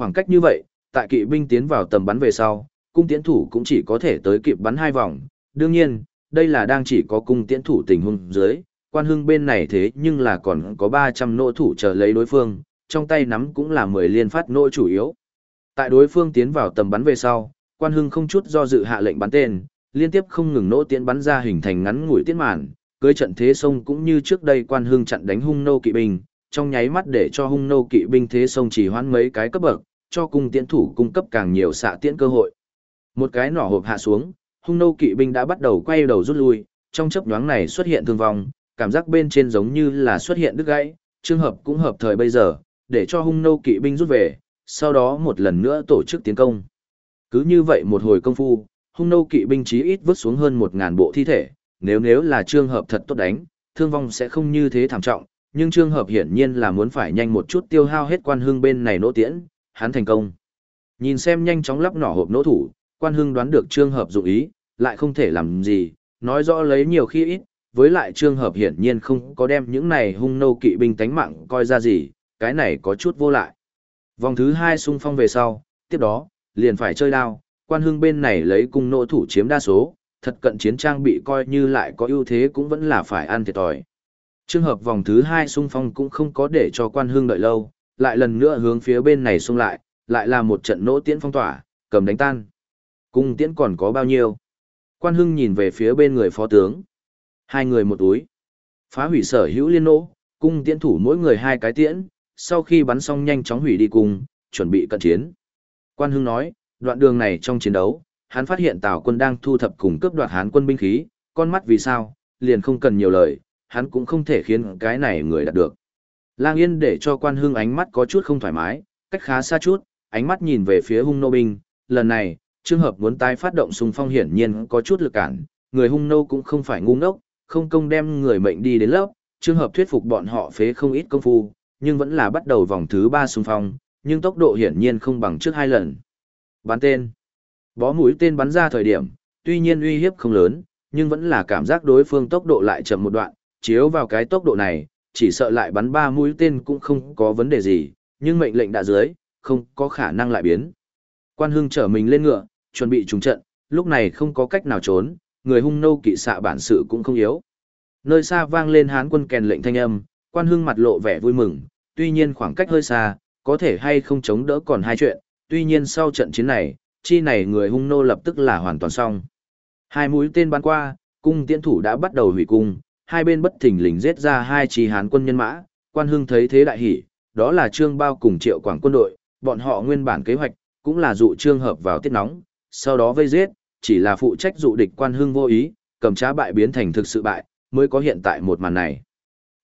Khoảng cách như vậy, tại kỵ binh tiến vào tầm bắn về sau, cung tiễn thủ cũng chỉ có thể tới kịp bắn hai vòng. Đương nhiên, đây là đang chỉ có cung tiễn thủ tình huống dưới, quan hưng bên này thế nhưng là còn có 300 nỗ thủ chờ lấy đối phương, trong tay nắm cũng là 10 liên phát nỗ chủ yếu. Tại đối phương tiến vào tầm bắn về sau, quan hưng không chút do dự hạ lệnh bắn tên, liên tiếp không ngừng nỗ tiễn bắn ra hình thành ngắn ngủi tiết màn, cưới trận thế sông cũng như trước đây quan hưng chặn đánh hung nô kỵ binh, trong nháy mắt để cho hung nô kỵ binh thế sông chỉ hoãn mấy cái cấp bậc, cho cung tiễn thủ cung cấp càng nhiều xạ tiễn cơ hội. Một cái nỏ hộp hạ xuống, hung nô kỵ binh đã bắt đầu quay đầu rút lui, trong chớp nhoáng này xuất hiện thương vong, cảm giác bên trên giống như là xuất hiện đứt gãy, trường hợp cũng hợp thời bây giờ, để cho hung nô kỵ binh rút về, sau đó một lần nữa tổ chức tiến công. Cứ như vậy một hồi công phu, hung nô kỵ binh chí ít vứt xuống hơn một ngàn bộ thi thể, nếu nếu là trường hợp thật tốt đánh, thương vong sẽ không như thế thảm trọng, nhưng trường hợp hiển nhiên là muốn phải nhanh một chút tiêu hao hết quan hương bên này nỗ tiễn, hắn thành công. Nhìn xem nhanh chóng lắp nỏ hộp nỗ thủ, quan hưng đoán được trương hợp dụng ý, lại không thể làm gì, nói rõ lấy nhiều khi ít, với lại trương hợp hiển nhiên không có đem những này hung nô kỵ binh tánh mạng coi ra gì, cái này có chút vô lại. Vòng thứ hai xung phong về sau, tiếp đó, liền phải chơi đao, quan hưng bên này lấy cung nỗ thủ chiếm đa số, thật cận chiến trang bị coi như lại có ưu thế cũng vẫn là phải ăn thiệt thòi. Trường hợp vòng thứ hai xung phong cũng không có để cho quan hưng đợi lâu, lại lần nữa hướng phía bên này xung lại, lại là một trận nỗ tiễn phong tỏa, cầm đánh tan. Cung tiễn còn có bao nhiêu? Quan hưng nhìn về phía bên người phó tướng. Hai người một túi. Phá hủy sở hữu liên nỗ, cung tiễn thủ mỗi người hai cái tiễn, sau khi bắn xong nhanh chóng hủy đi cung, chuẩn bị cận chiến. Quan hưng nói, đoạn đường này trong chiến đấu, hắn phát hiện Tào quân đang thu thập cùng cướp đoạt Hán quân binh khí, con mắt vì sao, liền không cần nhiều lời, hắn cũng không thể khiến cái này người đạt được. Lang Yên để cho quan Hương ánh mắt có chút không thoải mái, cách khá xa chút, ánh mắt nhìn về phía hung nô binh, lần này, trường hợp muốn tái phát động xung phong hiển nhiên có chút lực cản, người hung nô cũng không phải ngu ngốc, không công đem người mệnh đi đến lớp, trường hợp thuyết phục bọn họ phế không ít công phu, nhưng vẫn là bắt đầu vòng thứ ba xung phong, nhưng tốc độ hiển nhiên không bằng trước hai lần. Bắn tên. Bó mũi tên bắn ra thời điểm, tuy nhiên uy hiếp không lớn, nhưng vẫn là cảm giác đối phương tốc độ lại chậm một đoạn, chiếu vào cái tốc độ này, chỉ sợ lại bắn ba mũi tên cũng không có vấn đề gì, nhưng mệnh lệnh đã dưới, không có khả năng lại biến. Quan hưng trở mình lên ngựa, chuẩn bị trùng trận, lúc này không có cách nào trốn, người hung nâu kỵ xạ bản sự cũng không yếu. Nơi xa vang lên hán quân kèn lệnh thanh âm, quan hưng mặt lộ vẻ vui mừng, tuy nhiên khoảng cách hơi xa, có thể hay không chống đỡ còn hai chuyện, tuy nhiên sau trận chiến này, chi này người hung nô lập tức là hoàn toàn xong. Hai mũi tên bắn qua, cung tiễn thủ đã bắt đầu hủy cung, hai bên bất thình lình giết ra hai chi hán quân nhân mã, quan hưng thấy thế đại hỉ, đó là trương bao cùng triệu quảng quân đội, bọn họ nguyên bản kế hoạch, cũng là dụ trương hợp vào tiết nóng, sau đó vây giết, chỉ là phụ trách dụ địch quan hưng vô ý, cầm trá bại biến thành thực sự bại, mới có hiện tại một màn này.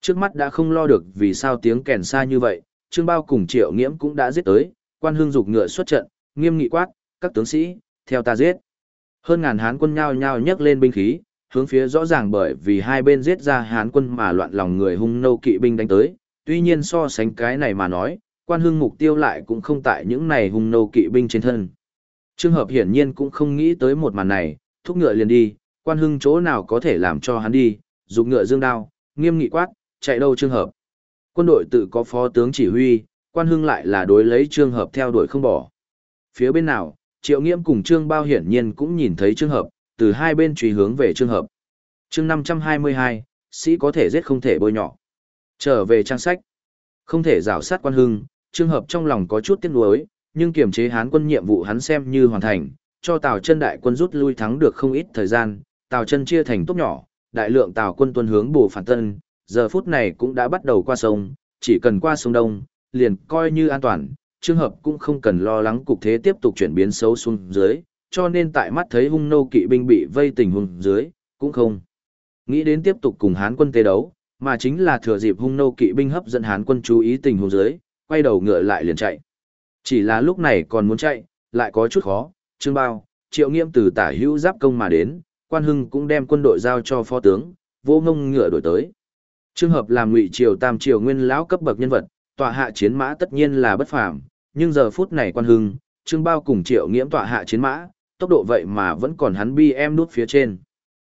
Trước mắt đã không lo được vì sao tiếng kèn xa như vậy, trương bao cùng triệu nghiễm cũng đã giết tới, quan hưng dục ngựa xuất trận, nghiêm nghị quát, các tướng sĩ, theo ta giết. Hơn ngàn hán quân nhao nhao nhấc lên binh khí, hướng phía rõ ràng bởi vì hai bên giết ra hán quân mà loạn lòng người hung nâu kỵ binh đánh tới, tuy nhiên so sánh cái này mà nói, quan hưng mục tiêu lại cũng không tại những này hung nâu kỵ binh trên thân. Trường hợp hiển nhiên cũng không nghĩ tới một màn này, thúc ngựa liền đi, quan hưng chỗ nào có thể làm cho hắn đi, dùng ngựa dương đao, nghiêm nghị quát, chạy đâu trường hợp. Quân đội tự có phó tướng chỉ huy, quan hưng lại là đối lấy trường hợp theo đuổi không bỏ. Phía bên nào, triệu nghiễm cùng trương bao hiển nhiên cũng nhìn thấy trường hợp, từ hai bên truy hướng về trường hợp. chương 522, sĩ có thể giết không thể bôi nhỏ. Trở về trang sách. Không thể rào sát quan hưng, trường hợp trong lòng có chút tiếc nuối, nhưng kiểm chế hán quân nhiệm vụ hắn xem như hoàn thành, cho Tào chân đại quân rút lui thắng được không ít thời gian, Tào chân chia thành tốt nhỏ, đại lượng Tào quân tuân hướng bổ phản tân, giờ phút này cũng đã bắt đầu qua sông, chỉ cần qua sông Đông, liền coi như an toàn, trường hợp cũng không cần lo lắng cục thế tiếp tục chuyển biến xấu xuống dưới, cho nên tại mắt thấy hung nô kỵ binh bị vây tình hùng dưới, cũng không nghĩ đến tiếp tục cùng hán quân tế đấu, mà chính là thừa dịp hung nô kỵ binh hấp dẫn hán quân chú ý tình hùng dưới, quay đầu ngựa lại liền chạy. Chỉ là lúc này còn muốn chạy, lại có chút khó, Trương Bao, Triệu Nghiêm từ tả hữu giáp công mà đến, Quan Hưng cũng đem quân đội giao cho phó tướng, vô ngông ngựa đổi tới. Trường hợp làm ngụy triều tam triều nguyên lão cấp bậc nhân vật, tọa hạ chiến mã tất nhiên là bất phàm, nhưng giờ phút này Quan Hưng, Trương Bao cùng Triệu Nghiễm tọa hạ chiến mã, tốc độ vậy mà vẫn còn hắn bi em nút phía trên.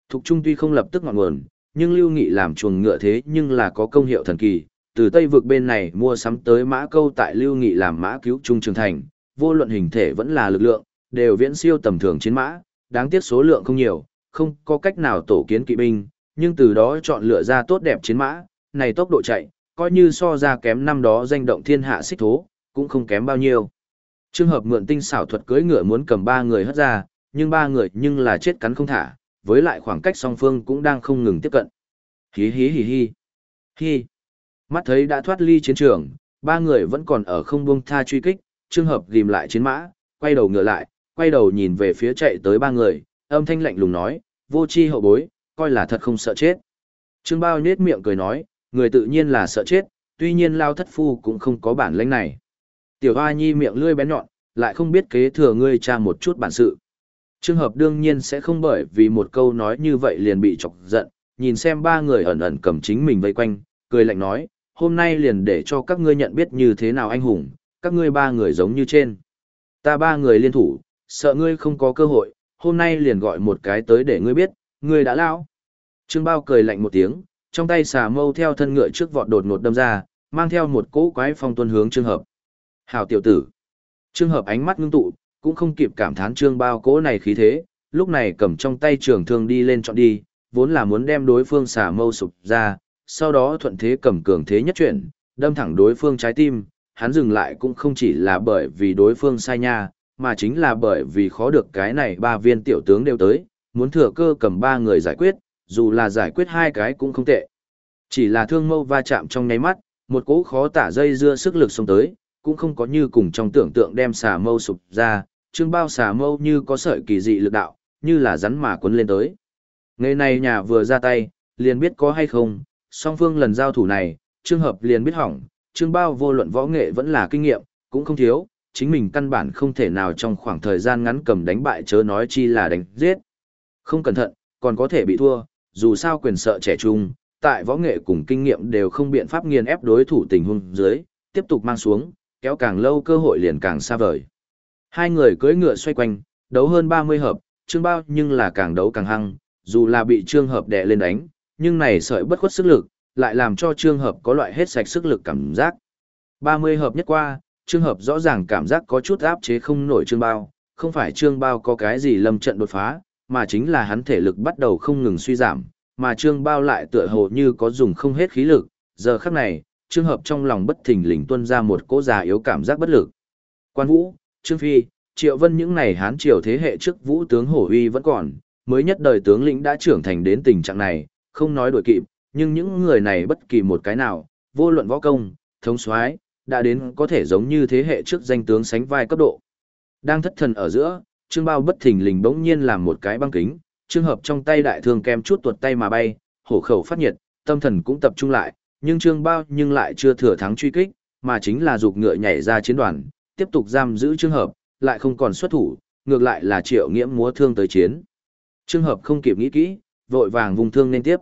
Thục Trung tuy không lập tức ngọn nguồn, nhưng Lưu Nghị làm chuồng ngựa thế nhưng là có công hiệu thần kỳ, từ Tây vực bên này mua sắm tới mã câu tại Lưu Nghị làm mã cứu trung trường thành, vô luận hình thể vẫn là lực lượng, đều viễn siêu tầm thường chiến mã, đáng tiếc số lượng không nhiều, không có cách nào tổ kiến kỵ binh, nhưng từ đó chọn lựa ra tốt đẹp chiến mã, này tốc độ chạy, coi như so ra kém năm đó danh động thiên hạ xích thố, cũng không kém bao nhiêu. Trường hợp mượn tinh xảo thuật cưỡi ngựa muốn cầm ba người hất ra, nhưng ba người nhưng là chết cắn không thả, với lại khoảng cách song phương cũng đang không ngừng tiếp cận. Hí hí hí hí. Hí. Mắt thấy đã thoát ly chiến trường, ba người vẫn còn ở không buông tha truy kích, trường hợp ghim lại chiến mã, quay đầu ngựa lại, quay đầu nhìn về phía chạy tới ba người, âm thanh lạnh lùng nói, vô chi hậu bối, coi là thật không sợ chết. Trương Bao nhết miệng cười nói, người tự nhiên là sợ chết, tuy nhiên lao thất phu cũng không có bản lĩnh này. Tiểu Hoa Nhi miệng lươi bén nhọn, lại không biết kế thừa ngươi cha một chút bản sự. Trường hợp đương nhiên sẽ không bởi vì một câu nói như vậy liền bị chọc giận, nhìn xem ba người ẩn ẩn cầm chính mình vây quanh, cười lạnh nói, hôm nay liền để cho các ngươi nhận biết như thế nào anh hùng, các ngươi ba người giống như trên. Ta ba người liên thủ, sợ ngươi không có cơ hội, hôm nay liền gọi một cái tới để ngươi biết, ngươi đã lao. Trương Bao cười lạnh một tiếng, trong tay xà mâu theo thân ngựa trước vọt đột ngột đâm ra, mang theo một cỗ quái phong tuân hướng Trương Hợp. Hảo tiểu tử. Trương Hợp ánh mắt ngưng tụ, cũng không kịp cảm thán Trương Bao cỗ này khí thế, lúc này cầm trong tay trường thương đi lên chọn đi, vốn là muốn đem đối phương xả mâu sụp ra, sau đó thuận thế cầm cường thế nhất chuyển, đâm thẳng đối phương trái tim, hắn dừng lại cũng không chỉ là bởi vì đối phương sai nha, mà chính là bởi vì khó được cái này ba viên tiểu tướng đều tới, muốn thừa cơ cầm ba người giải quyết, dù là giải quyết hai cái cũng không tệ. Chỉ là thương mâu va chạm trong nháy mắt, một cỗ khó tả dây dưa sức lực xông tới, cũng không có như cùng trong tưởng tượng đem xà mâu sụp ra, trương bao xà mâu như có sợi kỳ dị lực đạo, như là rắn mà cuốn lên tới. Ngày này nhà vừa ra tay, liền biết có hay không, song phương lần giao thủ này, trương hợp liền biết hỏng, trương bao vô luận võ nghệ vẫn là kinh nghiệm, cũng không thiếu, chính mình căn bản không thể nào trong khoảng thời gian ngắn cầm đánh bại chớ nói chi là đánh giết. Không cẩn thận, còn có thể bị thua, dù sao quyền sợ trẻ trung, tại võ nghệ cùng kinh nghiệm đều không biện pháp nghiền ép đối thủ tình huống dưới, tiếp tục mang xuống, kéo càng lâu cơ hội liền càng xa vời. Hai người cưỡi ngựa xoay quanh, đấu hơn 30 hợp, trương bao nhưng là càng đấu càng hăng, dù là bị trương hợp đè lên đánh, nhưng này sợi bất khuất sức lực, lại làm cho trương hợp có loại hết sạch sức lực cảm giác. 30 hợp nhất qua, trương hợp rõ ràng cảm giác có chút áp chế không nổi trương bao, không phải trương bao có cái gì lâm trận đột phá, mà chính là hắn thể lực bắt đầu không ngừng suy giảm, mà trương bao lại tựa hồ như có dùng không hết khí lực, giờ khắc này, trường hợp trong lòng bất thình lình tuôn ra một cỗ già yếu cảm giác bất lực. Quan Vũ, Trương Phi, Triệu Vân những này hán triều thế hệ trước vũ tướng hổ uy vẫn còn, mới nhất đời tướng lĩnh đã trưởng thành đến tình trạng này, không nói đổi kịp, nhưng những người này bất kỳ một cái nào, vô luận võ công, thống soái, đã đến có thể giống như thế hệ trước danh tướng sánh vai cấp độ. Đang thất thần ở giữa, Trương Bao bất thình lình bỗng nhiên làm một cái băng kính, trường hợp trong tay đại thương kem chút tuột tay mà bay, hổ khẩu phát nhiệt, tâm thần cũng tập trung lại, nhưng Trương Bao nhưng lại chưa thừa thắng truy kích, mà chính là dục ngựa nhảy ra chiến đoàn, tiếp tục giam giữ trường hợp, lại không còn xuất thủ, ngược lại là Triệu Nghiễm múa thương tới chiến. Trường hợp không kịp nghĩ kỹ, vội vàng vùng thương nên tiếp.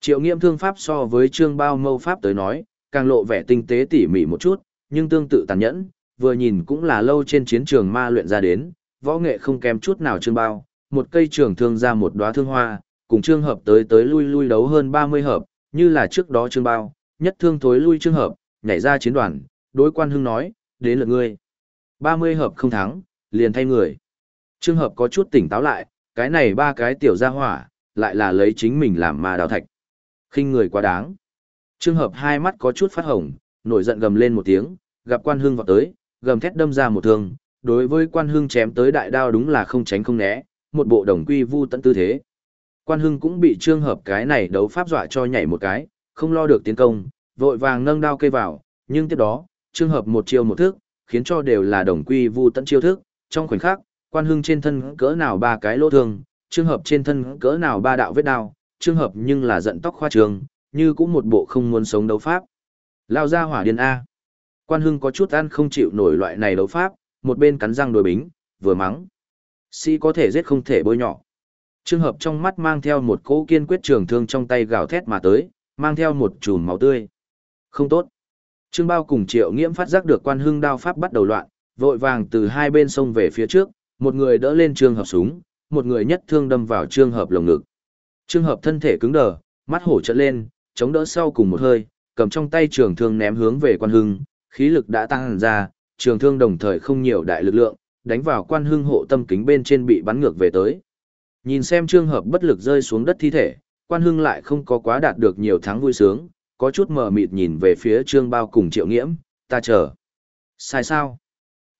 Triệu Nghiễm thương pháp so với Trương Bao mâu pháp tới nói, càng lộ vẻ tinh tế tỉ mỉ một chút, nhưng tương tự tàn nhẫn, vừa nhìn cũng là lâu trên chiến trường ma luyện ra đến, võ nghệ không kém chút nào Trương Bao, một cây trường thương ra một đóa thương hoa, cùng Trương Hợp tới tới lui lui đấu hơn 30 hợp, như là trước đó Trương Bao, nhất thương thối lui Trương Hợp, nhảy ra chiến đoàn, đối quan hưng nói, đến lượt ngươi. 30 hợp không thắng, liền thay người. Trương Hợp có chút tỉnh táo lại, cái này ba cái tiểu gia hỏa, lại là lấy chính mình làm ma đào thạch. khinh người quá đáng. Trương Hợp hai mắt có chút phát hồng, nổi giận gầm lên một tiếng, gặp quan hưng vào tới, gầm thét đâm ra một thương, đối với quan hưng chém tới đại đao đúng là không tránh không né, một bộ đồng quy vu tận tư thế. Quan hưng cũng bị trương hợp cái này đấu pháp dọa cho nhảy một cái, không lo được tiến công, vội vàng nâng đao cây vào, nhưng tiếp đó, trương hợp một chiêu một thức, khiến cho đều là đồng quy vu tận chiêu thức, trong khoảnh khắc, quan hưng trên thân cỡ nào ba cái lỗ thương, trương hợp trên thân cỡ nào ba đạo vết đao, trương hợp nhưng là giận tóc khoa trường, như cũng một bộ không muốn sống đấu pháp. Lao ra hỏa điên A. Quan hưng có chút ăn không chịu nổi loại này đấu pháp, một bên cắn răng đối bính, vừa mắng. Sĩ có thể giết không thể bôi nhỏ. Trường hợp trong mắt mang theo một cỗ kiên quyết trường thương trong tay gào thét mà tới, mang theo một chùm máu tươi. Không tốt. Trương Bao cùng Triệu Nghiễm phát giác được quan hưng đao pháp bắt đầu loạn, vội vàng từ hai bên sông về phía trước, một người đỡ lên Trương Hợp súng, một người nhất thương đâm vào Trương Hợp lồng ngực. Trương Hợp thân thể cứng đờ, mắt hổ trợn lên, chống đỡ sau cùng một hơi, cầm trong tay trường thương ném hướng về quan hưng, khí lực đã tăng ra, trường thương đồng thời không nhiều đại lực lượng, đánh vào quan hưng hộ tâm kính bên trên bị bắn ngược về tới. Nhìn xem trường hợp bất lực rơi xuống đất thi thể, quan hưng lại không có quá đạt được nhiều tháng vui sướng, có chút mờ mịt nhìn về phía trương bao cùng triệu nghiễm, ta chờ. Sai sao?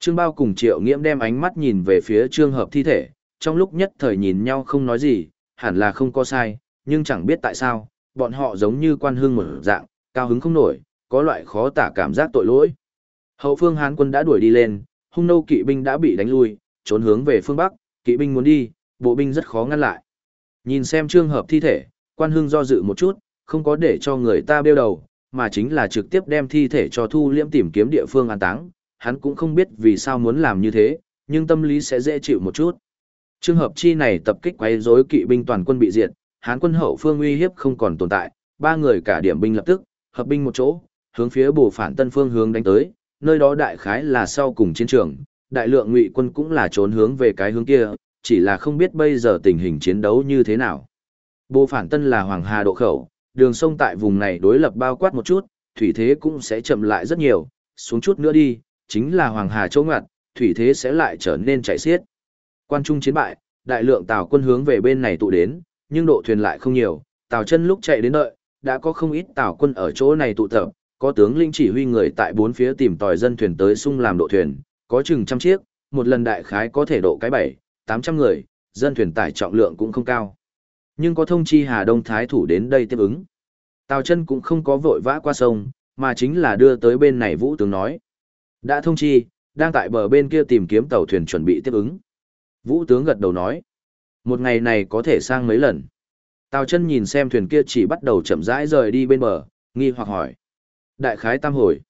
Trương bao cùng triệu nghiễm đem ánh mắt nhìn về phía trương hợp thi thể, trong lúc nhất thời nhìn nhau không nói gì, hẳn là không có sai, nhưng chẳng biết tại sao, bọn họ giống như quan hưng một dạng, cao hứng không nổi, có loại khó tả cảm giác tội lỗi. Hậu phương Hán quân đã đuổi đi lên, hung nô kỵ binh đã bị đánh lui, trốn hướng về phương Bắc, kỵ binh muốn đi, bộ binh rất khó ngăn lại. Nhìn xem trường hợp thi thể, quan hưng do dự một chút, không có để cho người ta bêu đầu, mà chính là trực tiếp đem thi thể cho thu liễm tìm kiếm địa phương an táng. Hắn cũng không biết vì sao muốn làm như thế, nhưng tâm lý sẽ dễ chịu một chút. Trường hợp chi này tập kích quấy rối kỵ binh toàn quân bị diệt, Hán quân hậu phương uy hiếp không còn tồn tại, ba người cả điểm binh lập tức, hợp binh một chỗ, hướng phía bổ phản tân phương hướng đánh tới, nơi đó đại khái là sau cùng chiến trường, đại lượng ngụy quân cũng là trốn hướng về cái hướng kia, chỉ là không biết bây giờ tình hình chiến đấu như thế nào. Bộ phản tân là Hoàng Hà độ khẩu, đường sông tại vùng này đối lập bao quát một chút, thủy thế cũng sẽ chậm lại rất nhiều, xuống chút nữa đi, chính là Hoàng Hà chỗ ngặt, thủy thế sẽ lại trở nên chảy xiết. Quan trung chiến bại, đại lượng tàu quân hướng về bên này tụ đến, nhưng độ thuyền lại không nhiều, tàu chân lúc chạy đến đợi, đã có không ít tàu quân ở chỗ này tụ tập, có tướng linh chỉ huy người tại bốn phía tìm tòi dân thuyền tới sung làm độ thuyền, có chừng trăm chiếc, một lần đại khái có thể độ cái bảy, tám trăm người, dân thuyền tải trọng lượng cũng không cao. Nhưng có thông chi Hà Đông Thái thủ đến đây tiếp ứng. Tào chân cũng không có vội vã qua sông, mà chính là đưa tới bên này Vũ tướng nói. Đã thông chi, đang tại bờ bên kia tìm kiếm tàu thuyền chuẩn bị tiếp ứng. Vũ tướng gật đầu nói. Một ngày này có thể sang mấy lần. Tào chân nhìn xem thuyền kia chỉ bắt đầu chậm rãi rời đi bên bờ, nghi hoặc hỏi. Đại khái tam hồi.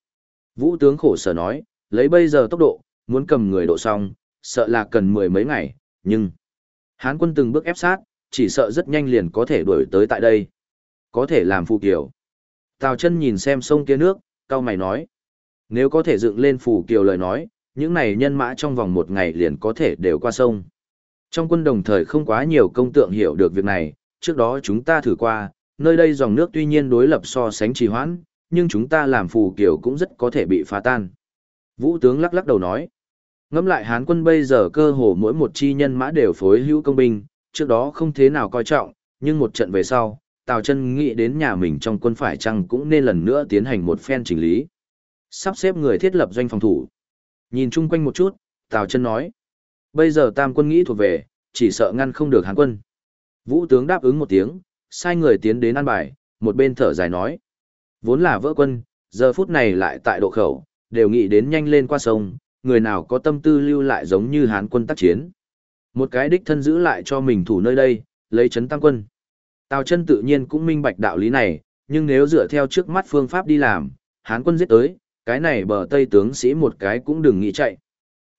Vũ tướng khổ sở nói, lấy bây giờ tốc độ, muốn cầm người độ xong, sợ là cần mười mấy ngày, nhưng... Hán quân từng bước ép sát, chỉ sợ rất nhanh liền có thể đuổi tới tại đây. Có thể làm phù kiều. Tào chân nhìn xem sông kia nước, cao mày nói. Nếu có thể dựng lên phù kiều lời nói, những này nhân mã trong vòng một ngày liền có thể đều qua sông. Trong quân đồng thời không quá nhiều công tượng hiểu được việc này, trước đó chúng ta thử qua, nơi đây dòng nước tuy nhiên đối lập so sánh trì hoãn, nhưng chúng ta làm phù kiều cũng rất có thể bị phá tan. Vũ tướng lắc lắc đầu nói, ngẫm lại Hán quân bây giờ cơ hồ mỗi một chi nhân mã đều phối hữu công binh, trước đó không thế nào coi trọng, nhưng một trận về sau, Tào chân nghĩ đến nhà mình trong quân phải chăng cũng nên lần nữa tiến hành một phen chỉnh lý. Sắp xếp người thiết lập doanh phòng thủ. Nhìn chung quanh một chút, Tào chân nói, bây giờ tam quân nghĩ thuộc về, chỉ sợ ngăn không được Hán quân. Vũ tướng đáp ứng một tiếng, sai người tiến đến an bài, một bên thở dài nói. Vốn là vỡ quân, giờ phút này lại tại độ khẩu, đều nghĩ đến nhanh lên qua sông, người nào có tâm tư lưu lại giống như hán quân tác chiến. Một cái đích thân giữ lại cho mình thủ nơi đây, lấy chấn tăng quân. Tào chân tự nhiên cũng minh bạch đạo lý này, nhưng nếu dựa theo trước mắt phương pháp đi làm, hán quân giết tới, cái này bờ tây tướng sĩ một cái cũng đừng nghĩ chạy.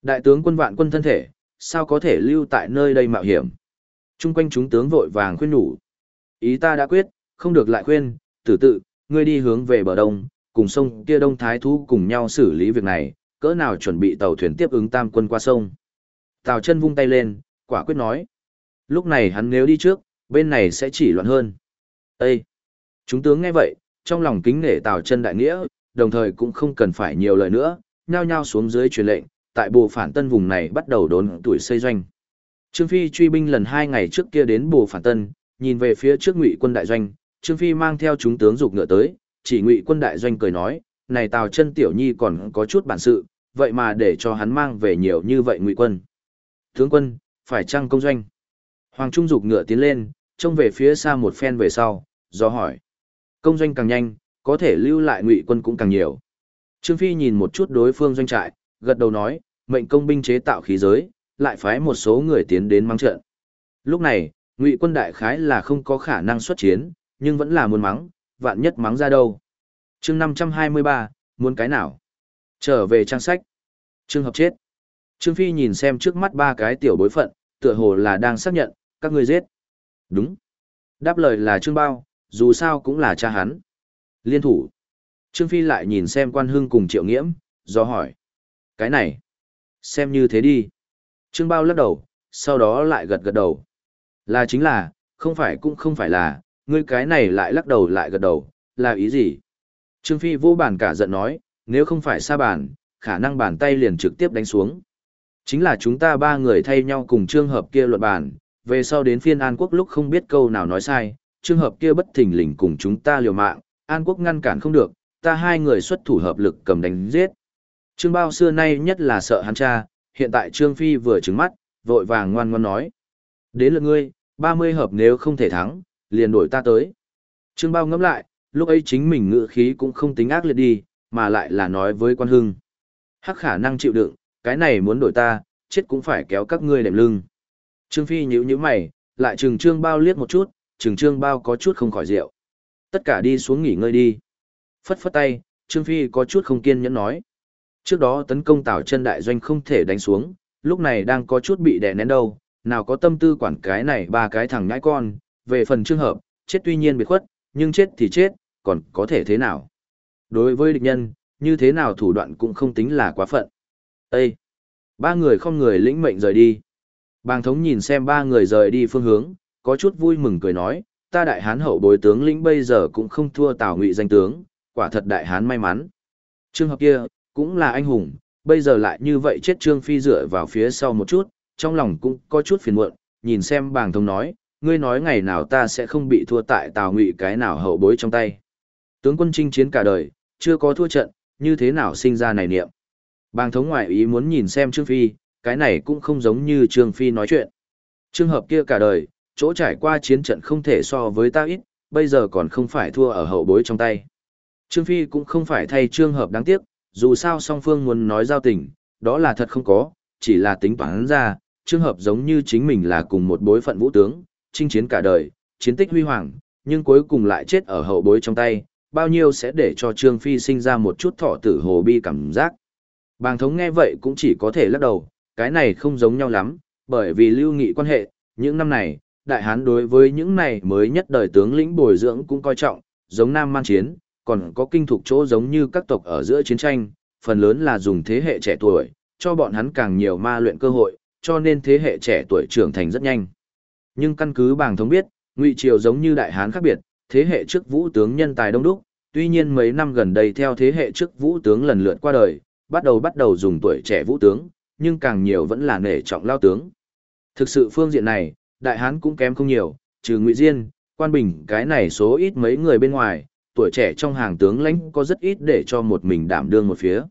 Đại tướng quân vạn quân thân thể, sao có thể lưu tại nơi đây mạo hiểm. Trung quanh chúng tướng vội vàng khuyên nhủ. Ý ta đã quyết, không được lại khuyên, tử tự, ngươi đi hướng về bờ đông, cùng sông kia đông thái thú cùng nhau xử lý việc này, cỡ nào chuẩn bị tàu thuyền tiếp ứng tam quân qua sông. Tào chân vung tay lên, quả quyết nói. Lúc này hắn nếu đi trước, bên này sẽ chỉ loạn hơn. Ê! Chúng tướng nghe vậy, trong lòng kính nể Tào chân đại nghĩa, đồng thời cũng không cần phải nhiều lời nữa, nhao nhao xuống dưới truyền lệnh, tại bộ phản tân vùng này bắt đầu đốn tuổi xây doanh. Trương Phi truy binh lần hai ngày trước kia đến bộ phản tân, nhìn về phía trước ngụy quân đại doanh, Trương Phi mang theo chúng tướng dục ngựa tới, chỉ ngụy quân đại doanh cười nói, này Tào chân tiểu nhi còn có chút bản sự, vậy mà để cho hắn mang về nhiều như vậy ngụy quân. Tướng quân, phải chăng công doanh? Hoàng Trung dục ngựa tiến lên, trông về phía xa một phen về sau, do hỏi. Công doanh càng nhanh, có thể lưu lại ngụy quân cũng càng nhiều. Trương Phi nhìn một chút đối phương doanh trại, gật đầu nói, mệnh công binh chế tạo khí giới, lại phái một số người tiến đến mắng trận. Lúc này, ngụy quân đại khái là không có khả năng xuất chiến, nhưng vẫn là muốn mắng, vạn nhất mắng ra đâu. chương 523, muốn cái nào? Trở về trang sách. Trương hợp chết. Trương Phi nhìn xem trước mắt ba cái tiểu bối phận, tựa hồ là đang xác nhận, các ngươi giết. Đúng. Đáp lời là Trương Bao, dù sao cũng là cha hắn. Liên thủ. Trương Phi lại nhìn xem quan hưng cùng triệu nghiễm, do hỏi. Cái này. Xem như thế đi. Trương Bao lắc đầu, sau đó lại gật gật đầu. Là chính là, không phải cũng không phải là, ngươi cái này lại lắc đầu lại gật đầu, là ý gì? Trương Phi vô bản cả giận nói, nếu không phải xa bàn, khả năng bàn tay liền trực tiếp đánh xuống. Chính là chúng ta ba người thay nhau cùng trường hợp kia luận bàn, về sau đến phiên An Quốc lúc không biết câu nào nói sai, trường hợp kia bất thình lình cùng chúng ta liều mạng, An Quốc ngăn cản không được, ta hai người xuất thủ hợp lực cầm đánh giết. Trương Bao xưa nay nhất là sợ hắn cha, hiện tại Trương Phi vừa trứng mắt, vội vàng ngoan ngoan nói. Đến lượt ngươi, 30 hợp nếu không thể thắng, liền đổi ta tới. Trương Bao ngẫm lại, lúc ấy chính mình ngự khí cũng không tính ác liệt đi, mà lại là nói với quan hưng. Hắc khả năng chịu đựng, cái này muốn đổi ta, chết cũng phải kéo các ngươi đệm lưng. Trương Phi nhíu nhíu mày, lại trừng Trương Bao liếc một chút, trừng Trương Bao có chút không khỏi rượu. Tất cả đi xuống nghỉ ngơi đi. Phất phất tay, Trương Phi có chút không kiên nhẫn nói. Trước đó tấn công Tào chân đại doanh không thể đánh xuống, lúc này đang có chút bị đè nén đâu, nào có tâm tư quản cái này ba cái thằng nhãi con, về phần trường hợp, chết tuy nhiên biệt khuất, nhưng chết thì chết, còn có thể thế nào? Đối với địch nhân, như thế nào thủ đoạn cũng không tính là quá phận. Ê! Ba người không người lĩnh mệnh rời đi. Bàng thống nhìn xem ba người rời đi phương hướng, có chút vui mừng cười nói, ta đại hán hậu bối tướng lĩnh bây giờ cũng không thua tào ngụy danh tướng, quả thật đại hán may mắn. Trường hợp kia, cũng là anh hùng, bây giờ lại như vậy chết Trương Phi dựa vào phía sau một chút, trong lòng cũng có chút phiền muộn, nhìn xem bàng thống nói, ngươi nói ngày nào ta sẽ không bị thua tại tào ngụy cái nào hậu bối trong tay. Tướng quân chinh chiến cả đời, chưa có thua trận, như thế nào sinh ra này niệm. Bàng thống ngoại ý muốn nhìn xem Trương Phi, cái này cũng không giống như Trương Phi nói chuyện. Trường hợp kia cả đời, chỗ trải qua chiến trận không thể so với ta ít, bây giờ còn không phải thua ở hậu bối trong tay. Trương Phi cũng không phải thay trường hợp đáng tiếc, dù sao song phương muốn nói giao tình, đó là thật không có, chỉ là tính bản ra, trường hợp giống như chính mình là cùng một bối phận vũ tướng, chinh chiến cả đời, chiến tích huy hoàng, nhưng cuối cùng lại chết ở hậu bối trong tay, bao nhiêu sẽ để cho Trương Phi sinh ra một chút thọ tử hồ bi cảm giác. Bàng thống nghe vậy cũng chỉ có thể lắc đầu, cái này không giống nhau lắm, bởi vì lưu nghị quan hệ, những năm này, đại hán đối với những này mới nhất đời tướng lĩnh bồi dưỡng cũng coi trọng, giống Nam Man Chiến, còn có kinh thục chỗ giống như các tộc ở giữa chiến tranh, phần lớn là dùng thế hệ trẻ tuổi, cho bọn hắn càng nhiều ma luyện cơ hội, cho nên thế hệ trẻ tuổi trưởng thành rất nhanh. Nhưng căn cứ bàng thống biết, ngụy triều giống như đại hán khác biệt, thế hệ trước vũ tướng nhân tài đông đúc, tuy nhiên mấy năm gần đây theo thế hệ trước vũ tướng lần lượt qua đời, bắt đầu bắt đầu dùng tuổi trẻ vũ tướng, nhưng càng nhiều vẫn là nể trọng lao tướng. Thực sự phương diện này, đại hán cũng kém không nhiều, trừ ngụy diên, quan bình cái này số ít mấy người bên ngoài, tuổi trẻ trong hàng tướng lãnh có rất ít để cho một mình đảm đương một phía.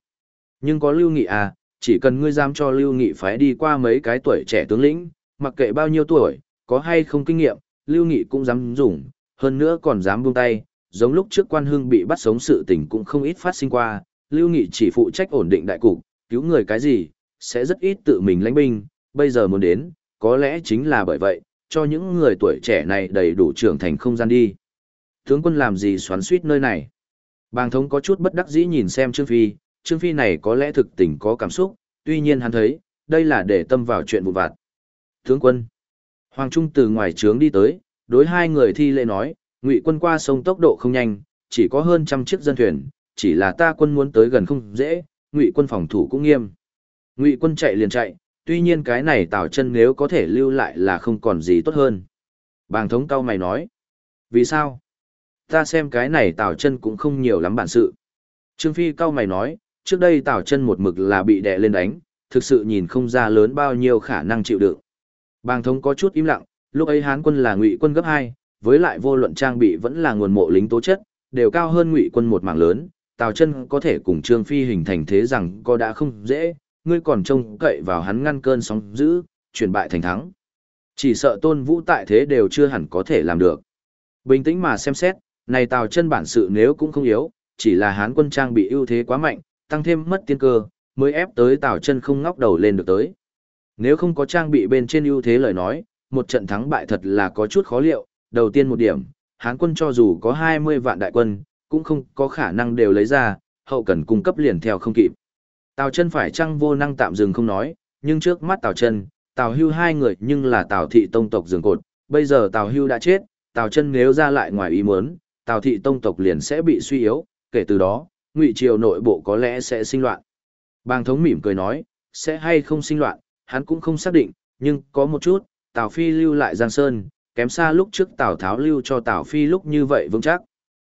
Nhưng có lưu nghị à, chỉ cần ngươi dám cho lưu nghị phái đi qua mấy cái tuổi trẻ tướng lĩnh, mặc kệ bao nhiêu tuổi, có hay không kinh nghiệm, lưu nghị cũng dám dùng, hơn nữa còn dám buông tay, giống lúc trước quan hưng bị bắt sống sự tình cũng không ít phát sinh qua, lưu nghị chỉ phụ trách ổn định đại cục, cứu người cái gì, sẽ rất ít tự mình lãnh binh, bây giờ muốn đến, có lẽ chính là bởi vậy, cho những người tuổi trẻ này đầy đủ trưởng thành không gian đi. Tướng quân làm gì xoắn suýt nơi này? Bàng thống có chút bất đắc dĩ nhìn xem Trương Phi, Trương Phi này có lẽ thực tình có cảm xúc, tuy nhiên hắn thấy, đây là để tâm vào chuyện vụn vặt. Tướng quân. Hoàng Trung từ ngoài trướng đi tới, đối hai người thi lễ nói, ngụy quân qua sông tốc độ không nhanh, chỉ có hơn trăm chiếc dân thuyền, chỉ là ta quân muốn tới gần không dễ, ngụy quân phòng thủ cũng nghiêm. Ngụy quân chạy liền chạy, tuy nhiên cái này Tào chân nếu có thể lưu lại là không còn gì tốt hơn. Bàng thống cao mày nói, vì sao? Ta xem cái này Tào chân cũng không nhiều lắm bản sự. Trương Phi cao mày nói, trước đây Tào chân một mực là bị đè lên đánh, thực sự nhìn không ra lớn bao nhiêu khả năng chịu đựng. Bàng thống có chút im lặng, lúc ấy Hán quân là ngụy quân gấp hai với lại vô luận trang bị vẫn là nguồn mộ lính tố chất, đều cao hơn ngụy quân một mảng lớn, Tào chân có thể cùng Trương Phi hình thành thế rằng có đã không dễ, ngươi còn trông cậy vào hắn ngăn cơn sóng dữ, chuyển bại thành thắng. Chỉ sợ tôn vũ tại thế đều chưa hẳn có thể làm được. Bình tĩnh mà xem xét, này Tào chân bản sự nếu cũng không yếu, chỉ là hán quân trang bị ưu thế quá mạnh, tăng thêm mất tiên cơ, mới ép tới Tào chân không ngóc đầu lên được tới. Nếu không có trang bị bên trên ưu thế lời nói, một trận thắng bại thật là có chút khó liệu, đầu tiên một điểm, Hán quân cho dù có 20 vạn đại quân, cũng không có khả năng đều lấy ra, hậu cần cung cấp liền theo không kịp. Tào chân phải chăng vô năng tạm dừng không nói, nhưng trước mắt Tào chân, Tào hưu hai người nhưng là Tào thị tông tộc dường cột, bây giờ Tào hưu đã chết, Tào chân nếu ra lại ngoài ý muốn, Tào thị tông tộc liền sẽ bị suy yếu, kể từ đó, ngụy triều nội bộ có lẽ sẽ sinh loạn. Bàng thống mỉm cười nói, sẽ hay không sinh loạn, hắn cũng không xác định, nhưng có một chút, Tào Phi lưu lại Giang Sơn, kém xa lúc trước Tào Tháo lưu cho Tào Phi lúc như vậy vững chắc.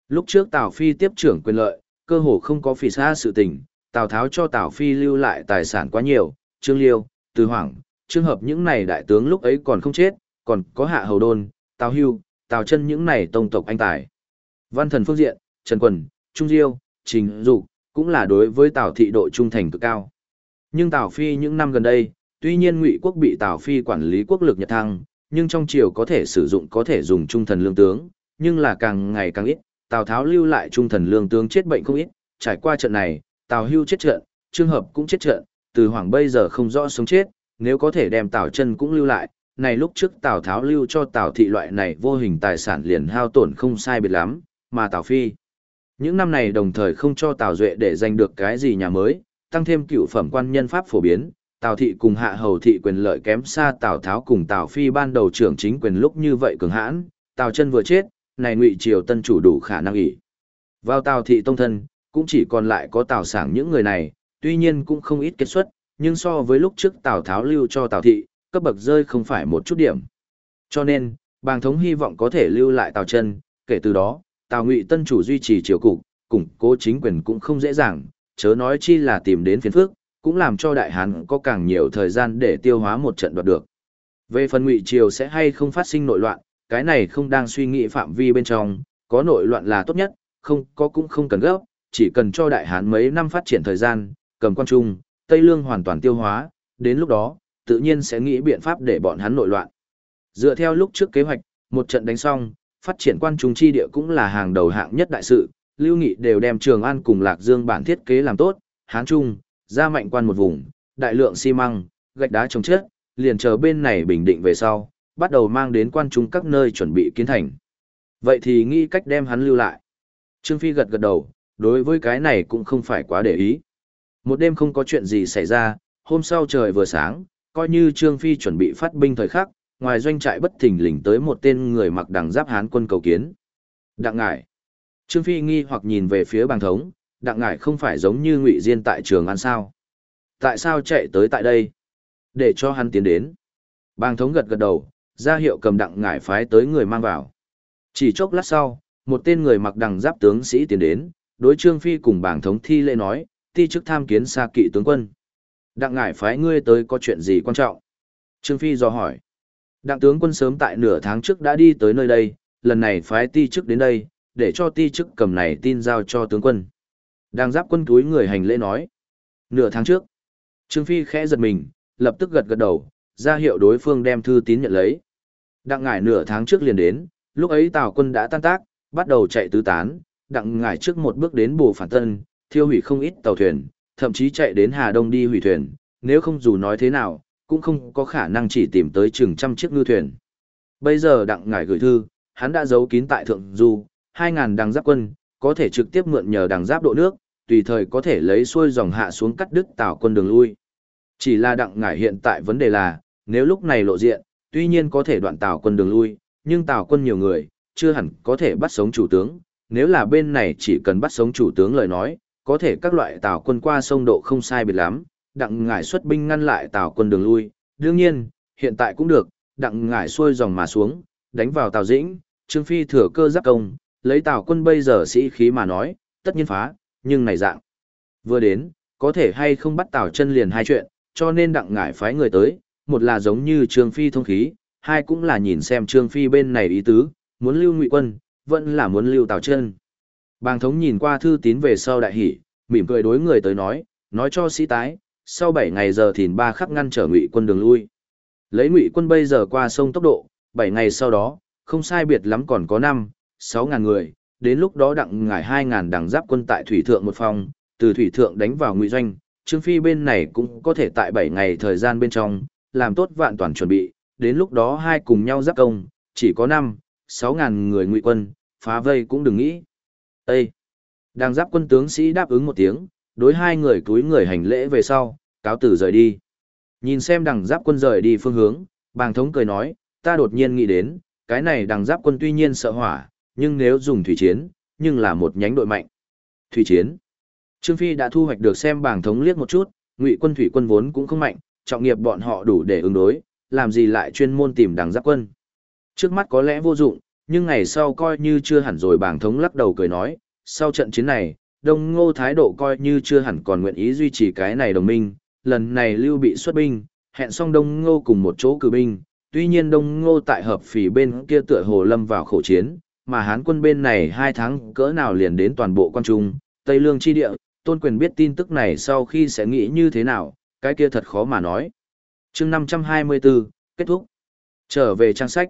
Lúc trước Tào Phi tiếp trưởng quyền lợi, cơ hồ không có phỉ xa sự tình, Tào Tháo cho Tào Phi lưu lại tài sản quá nhiều, Trương Liêu, Từ Hoàng, trường hợp những này đại tướng lúc ấy còn không chết, còn có Hạ Hầu Đôn, Tào Hưu, Tào Chân những này tông tộc anh tài. Văn thần phương diện, Trần Quần, Trung Diêu, Trình Dục cũng là đối với Tào thị độ trung thành cực cao. Nhưng Tào Phi những năm gần đây, tuy nhiên Ngụy quốc bị Tào Phi quản lý quốc lực nhật thăng, nhưng trong triều có thể sử dụng có thể dùng trung thần lương tướng, nhưng là càng ngày càng ít, Tào Tháo lưu lại trung thần lương tướng chết bệnh không ít, trải qua trận này, Tào Hưu chết trận, Trương Hợp cũng chết trận, từ Hoàng bây giờ không rõ sống chết, nếu có thể đem Tào Chân cũng lưu lại, này lúc trước Tào Tháo lưu cho Tào thị loại này vô hình tài sản liền hao tổn không sai biệt lắm, mà Tào Phi. Những năm này đồng thời không cho Tào Duệ để giành được cái gì nhà mới, tăng thêm cựu phẩm quan nhân pháp phổ biến, Tào thị cùng hạ hầu thị quyền lợi kém xa Tào Tháo cùng Tào Phi ban đầu trưởng chính quyền lúc như vậy cường hãn, Tào chân vừa chết, này ngụy triều tân chủ đủ khả năng ỷ. Vào Tào thị tông thân, cũng chỉ còn lại có Tào sảng những người này, tuy nhiên cũng không ít kết xuất, nhưng so với lúc trước Tào Tháo lưu cho Tào thị, cấp bậc rơi không phải một chút điểm. Cho nên, bàng thống hy vọng có thể lưu lại Tào chân, kể từ đó, Tào Ngụy tân chủ duy trì triều cục, củng cố chính quyền cũng không dễ dàng, chớ nói chi là tìm đến phiền phức, cũng làm cho đại hán có càng nhiều thời gian để tiêu hóa một trận đoạt được. Về phần Ngụy triều sẽ hay không phát sinh nội loạn, cái này không đang suy nghĩ phạm vi bên trong, có nội loạn là tốt nhất, không có cũng không cần gấp, chỉ cần cho đại hán mấy năm phát triển thời gian, cầm quan trung, Tây Lương hoàn toàn tiêu hóa, đến lúc đó, tự nhiên sẽ nghĩ biện pháp để bọn hắn nội loạn. Dựa theo lúc trước kế hoạch, một trận đánh xong, phát triển quan trung chi địa cũng là hàng đầu hạng nhất đại sự, Lưu Nghị đều đem Trường An cùng Lạc Dương bản thiết kế làm tốt, Hán Trung, ra mạnh quan một vùng, đại lượng xi măng, gạch đá trồng chất, liền chờ bên này bình định về sau, bắt đầu mang đến quan trung các nơi chuẩn bị kiến thành. Vậy thì nghĩ cách đem hắn lưu lại. Trương Phi gật gật đầu, đối với cái này cũng không phải quá để ý. Một đêm không có chuyện gì xảy ra, hôm sau trời vừa sáng, coi như Trương Phi chuẩn bị phát binh thời khắc, ngoài doanh trại bất thình lình tới một tên người mặc đằng giáp hán quân cầu kiến. Đặng ngải. Trương Phi nghi hoặc nhìn về phía bàng thống, đặng ngải không phải giống như ngụy Diên tại trường ăn sao. Tại sao chạy tới tại đây? Để cho hắn tiến đến. Bàng thống gật gật đầu, ra hiệu cầm đặng ngải phái tới người mang vào. Chỉ chốc lát sau, một tên người mặc đằng giáp tướng sĩ tiến đến, đối Trương Phi cùng bàng thống thi lễ nói, ti chức tham kiến xa kỵ tướng quân. Đặng ngải phái ngươi tới có chuyện gì quan trọng? Trương Phi dò hỏi. Đặng tướng quân sớm tại nửa tháng trước đã đi tới nơi đây, lần này phái ti chức đến đây, để cho ti chức cầm này tin giao cho tướng quân. Đang giáp quân túi người hành lễ nói. Nửa tháng trước, Trương Phi khẽ giật mình, lập tức gật gật đầu, ra hiệu đối phương đem thư tín nhận lấy. Đặng ngải nửa tháng trước liền đến, lúc ấy Tào quân đã tan tác, bắt đầu chạy tứ tán, đặng ngải trước một bước đến bù phản tân, thiêu hủy không ít tàu thuyền, thậm chí chạy đến Hà Đông đi hủy thuyền, nếu không dù nói thế nào, cũng không có khả năng chỉ tìm tới chừng trăm chiếc ngư thuyền. Bây giờ đặng ngải gửi thư, hắn đã giấu kín tại Thượng Du, 2.000 đằng giáp quân, có thể trực tiếp mượn nhờ đằng giáp độ nước, tùy thời có thể lấy xuôi dòng hạ xuống cắt đứt tào quân đường lui. Chỉ là đặng ngải hiện tại vấn đề là, nếu lúc này lộ diện, tuy nhiên có thể đoạn tào quân đường lui, nhưng tào quân nhiều người, chưa hẳn có thể bắt sống chủ tướng. Nếu là bên này chỉ cần bắt sống chủ tướng lời nói, có thể các loại tào quân qua sông độ không sai biệt lắm, đặng ngải xuất binh ngăn lại tào quân đường lui. Đương nhiên, hiện tại cũng được, đặng ngải xuôi dòng mà xuống, đánh vào tàu dĩnh, Trương Phi thừa cơ giáp công, lấy tào quân bây giờ sĩ khí mà nói, tất nhiên phá, nhưng này dạng. Vừa đến, có thể hay không bắt tào chân liền hai chuyện, cho nên đặng ngải phái người tới, một là giống như Trương Phi thông khí, hai cũng là nhìn xem Trương Phi bên này ý tứ, muốn lưu ngụy quân, vẫn là muốn lưu tào chân. Bàng thống nhìn qua thư tín về sau đại hỷ, mỉm cười đối người tới nói, nói cho sĩ tái, sau 7 ngày giờ thìn ba khắc ngăn trở ngụy quân đường lui. Lấy ngụy quân bây giờ qua sông tốc độ, 7 ngày sau đó, không sai biệt lắm còn có 5, sáu ngàn người, đến lúc đó đặng ngải hai ngàn đằng giáp quân tại thủy thượng một phòng, từ thủy thượng đánh vào ngụy doanh, Trương Phi bên này cũng có thể tại bảy ngày thời gian bên trong, làm tốt vạn toàn chuẩn bị, đến lúc đó hai cùng nhau giáp công, chỉ có năm, sáu ngàn người ngụy quân, phá vây cũng đừng nghĩ. Ê! Đang giáp quân tướng sĩ đáp ứng một tiếng, đối hai người túi người hành lễ về sau, cáo tử rời đi. Nhìn xem đằng giáp quân rời đi phương hướng, bàng thống cười nói, ta đột nhiên nghĩ đến, cái này đằng giáp quân tuy nhiên sợ hỏa, nhưng nếu dùng thủy chiến, nhưng là một nhánh đội mạnh. Thủy chiến. Trương Phi đã thu hoạch được xem bảng thống liếc một chút, ngụy quân thủy quân vốn cũng không mạnh, trọng nghiệp bọn họ đủ để ứng đối, làm gì lại chuyên môn tìm đằng giáp quân. Trước mắt có lẽ vô dụng, nhưng ngày sau coi như chưa hẳn rồi bảng thống lắc đầu cười nói, sau trận chiến này, Đông Ngô thái độ coi như chưa hẳn còn nguyện ý duy trì cái này đồng minh, lần này Lưu bị xuất binh, hẹn xong Đông Ngô cùng một chỗ cử binh, tuy nhiên Đông Ngô tại hợp phỉ bên kia tựa hồ lâm vào khổ chiến, mà Hán quân bên này hai tháng cỡ nào liền đến toàn bộ quan trung, Tây Lương chi địa, Tôn Quyền biết tin tức này sau khi sẽ nghĩ như thế nào, cái kia thật khó mà nói. chương 524, kết thúc. Trở về trang sách.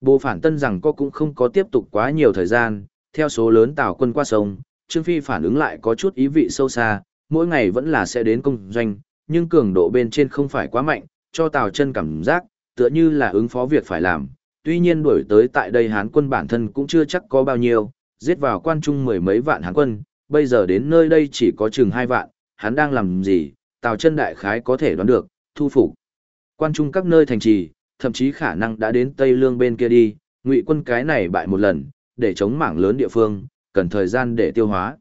Bộ phản tân rằng có cũng không có tiếp tục quá nhiều thời gian, theo số lớn tàu quân qua sông, Trương Phi phản ứng lại có chút ý vị sâu xa, mỗi ngày vẫn là sẽ đến công doanh, nhưng cường độ bên trên không phải quá mạnh, cho Tào chân cảm giác, tựa như là ứng phó việc phải làm. Tuy nhiên đuổi tới tại đây Hán quân bản thân cũng chưa chắc có bao nhiêu, giết vào quan trung mười mấy vạn Hán quân, bây giờ đến nơi đây chỉ có chừng hai vạn, hắn đang làm gì, Tào chân đại khái có thể đoán được, thu phục. Quan trung các nơi thành trì, thậm chí khả năng đã đến Tây Lương bên kia đi, ngụy quân cái này bại một lần, để chống mảng lớn địa phương, cần thời gian để tiêu hóa.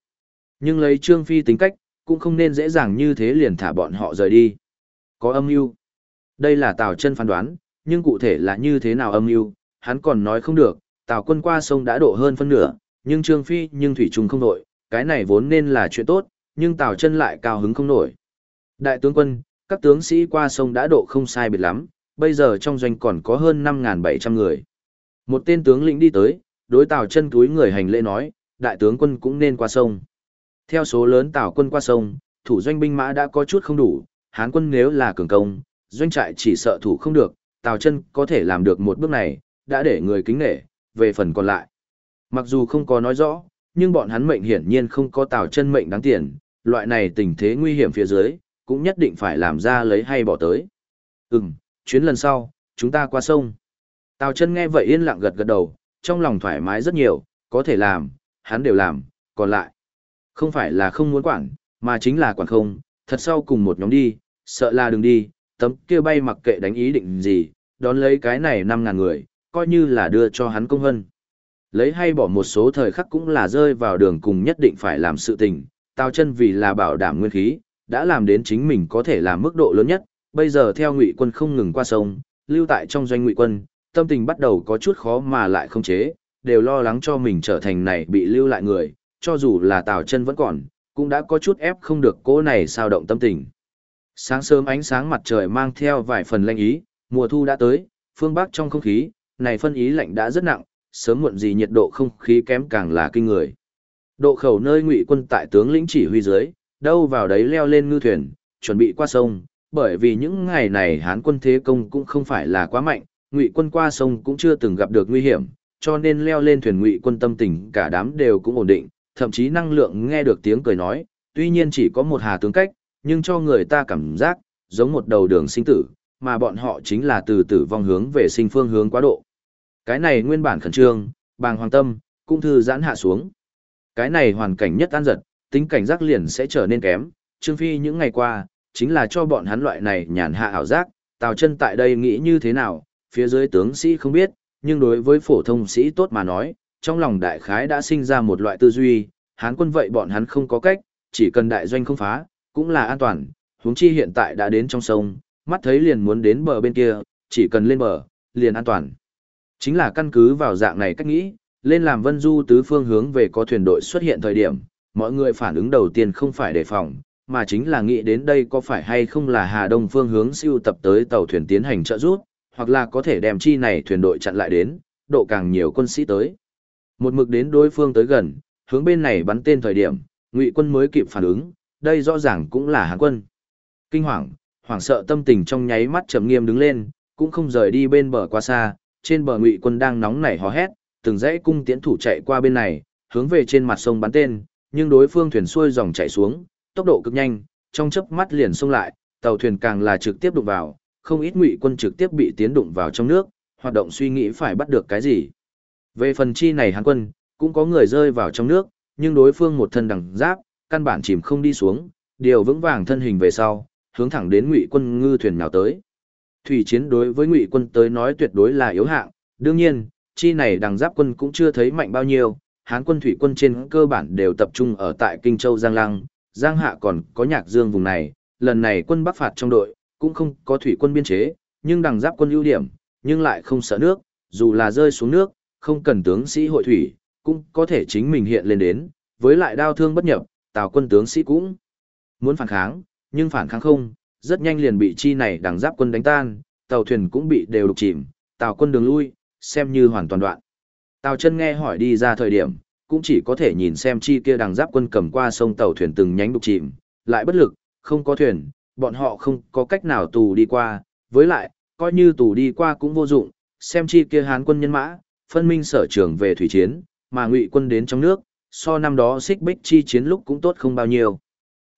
Nhưng lấy Trương Phi tính cách, cũng không nên dễ dàng như thế liền thả bọn họ rời đi. Có âm mưu. Đây là Tào chân phán đoán, nhưng cụ thể là như thế nào âm mưu, hắn còn nói không được, Tào quân qua sông đã độ hơn phân nửa, nhưng Trương Phi nhưng Thủy Trung không nổi, cái này vốn nên là chuyện tốt, nhưng Tào chân lại cao hứng không nổi. Đại tướng quân, các tướng sĩ qua sông đã độ không sai biệt lắm, bây giờ trong doanh còn có hơn 5.700 người. Một tên tướng lĩnh đi tới, đối Tào chân túi người hành lễ nói, đại tướng quân cũng nên qua sông. Theo số lớn Tào quân qua sông, thủ doanh binh mã đã có chút không đủ, Hán quân nếu là cường công, doanh trại chỉ sợ thủ không được, Tào chân có thể làm được một bước này, đã để người kính nể, về phần còn lại. Mặc dù không có nói rõ, nhưng bọn hắn mệnh hiển nhiên không có Tào chân mệnh đáng tiền, loại này tình thế nguy hiểm phía dưới, cũng nhất định phải làm ra lấy hay bỏ tới. Ừm, chuyến lần sau, chúng ta qua sông. Tào chân nghe vậy yên lặng gật gật đầu, trong lòng thoải mái rất nhiều, có thể làm, hắn đều làm, còn lại. Không phải là không muốn quản, mà chính là quản không, thật sau cùng một nhóm đi, sợ là đừng đi, tấm kia bay mặc kệ đánh ý định gì, đón lấy cái này 5.000 người, coi như là đưa cho hắn công hân. Lấy hay bỏ một số thời khắc cũng là rơi vào đường cùng nhất định phải làm sự tình, tào chân vì là bảo đảm nguyên khí, đã làm đến chính mình có thể làm mức độ lớn nhất, bây giờ theo ngụy quân không ngừng qua sông, lưu tại trong doanh ngụy quân, tâm tình bắt đầu có chút khó mà lại không chế, đều lo lắng cho mình trở thành này bị lưu lại người, cho dù là Tào chân vẫn còn, cũng đã có chút ép không được cô này sao động tâm tình. Sáng sớm ánh sáng mặt trời mang theo vài phần lạnh ý, mùa thu đã tới, phương Bắc trong không khí, này phân ý lạnh đã rất nặng, sớm muộn gì nhiệt độ không khí kém càng là kinh người. Độ khẩu nơi ngụy quân tại tướng lĩnh chỉ huy dưới, đâu vào đấy leo lên ngư thuyền, chuẩn bị qua sông, bởi vì những ngày này Hán quân thế công cũng không phải là quá mạnh, ngụy quân qua sông cũng chưa từng gặp được nguy hiểm, cho nên leo lên thuyền ngụy quân tâm tình cả đám đều cũng ổn định, thậm chí năng lượng nghe được tiếng cười nói, tuy nhiên chỉ có một hà tướng cách, nhưng cho người ta cảm giác giống một đầu đường sinh tử, mà bọn họ chính là từ tử vong hướng về sinh phương hướng quá độ. Cái này nguyên bản khẩn trương, bàng hoàng tâm, cũng thư giãn hạ xuống. Cái này hoàn cảnh nhất an giật, tính cảnh giác liền sẽ trở nên kém, Trương Phi những ngày qua, chính là cho bọn hắn loại này nhàn hạ ảo giác, Tào chân tại đây nghĩ như thế nào, phía dưới tướng sĩ không biết, nhưng đối với phổ thông sĩ tốt mà nói, trong lòng đại khái đã sinh ra một loại tư duy, hán quân vậy bọn hắn không có cách, chỉ cần đại doanh không phá, cũng là an toàn, huống chi hiện tại đã đến trong sông, mắt thấy liền muốn đến bờ bên kia, chỉ cần lên bờ, liền an toàn. Chính là căn cứ vào dạng này cách nghĩ, lên làm vân du tứ phương hướng về có thuyền đội xuất hiện thời điểm, mọi người phản ứng đầu tiên không phải đề phòng, mà chính là nghĩ đến đây có phải hay không là Hà Đông phương hướng siêu tập tới tàu thuyền tiến hành trợ giúp, hoặc là có thể đem chi này thuyền đội chặn lại đến, độ càng nhiều quân sĩ tới. Một mực đến đối phương tới gần, hướng bên này bắn tên thời điểm, ngụy quân mới kịp phản ứng, đây rõ ràng cũng là Hán quân. Kinh hoàng, hoảng sợ tâm tình trong nháy mắt trầm nghiêm đứng lên, cũng không rời đi bên bờ quá xa, trên bờ ngụy quân đang nóng nảy hò hét, từng dãy cung tiễn thủ chạy qua bên này, hướng về trên mặt sông bắn tên, nhưng đối phương thuyền xuôi dòng chạy xuống, tốc độ cực nhanh, trong chớp mắt liền xông lại, tàu thuyền càng là trực tiếp đụng vào, không ít ngụy quân trực tiếp bị tiến đụng vào trong nước, hoạt động suy nghĩ phải bắt được cái gì. Về phần chi này Hán quân, cũng có người rơi vào trong nước, nhưng đối phương một thân đằng giáp, căn bản chìm không đi xuống, điều vững vàng thân hình về sau, hướng thẳng đến ngụy quân ngư thuyền nào tới. Thủy chiến đối với ngụy quân tới nói tuyệt đối là yếu hạng, đương nhiên, chi này đằng giáp quân cũng chưa thấy mạnh bao nhiêu, Hán quân thủy quân trên cơ bản đều tập trung ở tại Kinh Châu Giang Lăng, Giang Hạ còn có nhạc dương vùng này, lần này quân bắc phạt trong đội, cũng không có thủy quân biên chế, nhưng đằng giáp quân ưu điểm, nhưng lại không sợ nước, dù là rơi xuống nước, không cần tướng sĩ hội thủy, cũng có thể chính mình hiện lên đến, với lại đao thương bất nhập, Tào quân tướng sĩ cũng muốn phản kháng, nhưng phản kháng không, rất nhanh liền bị chi này đằng giáp quân đánh tan, tàu thuyền cũng bị đều đục chìm, Tào quân đường lui, xem như hoàn toàn đoạn. Tào chân nghe hỏi đi ra thời điểm, cũng chỉ có thể nhìn xem chi kia đằng giáp quân cầm qua sông tàu thuyền từng nhánh đục chìm, lại bất lực, không có thuyền, bọn họ không có cách nào tù đi qua, với lại, coi như tù đi qua cũng vô dụng, xem chi kia hán quân nhân mã, phân minh sở trường về thủy chiến, mà ngụy quân đến trong nước, so năm đó xích bích chi chiến lúc cũng tốt không bao nhiêu.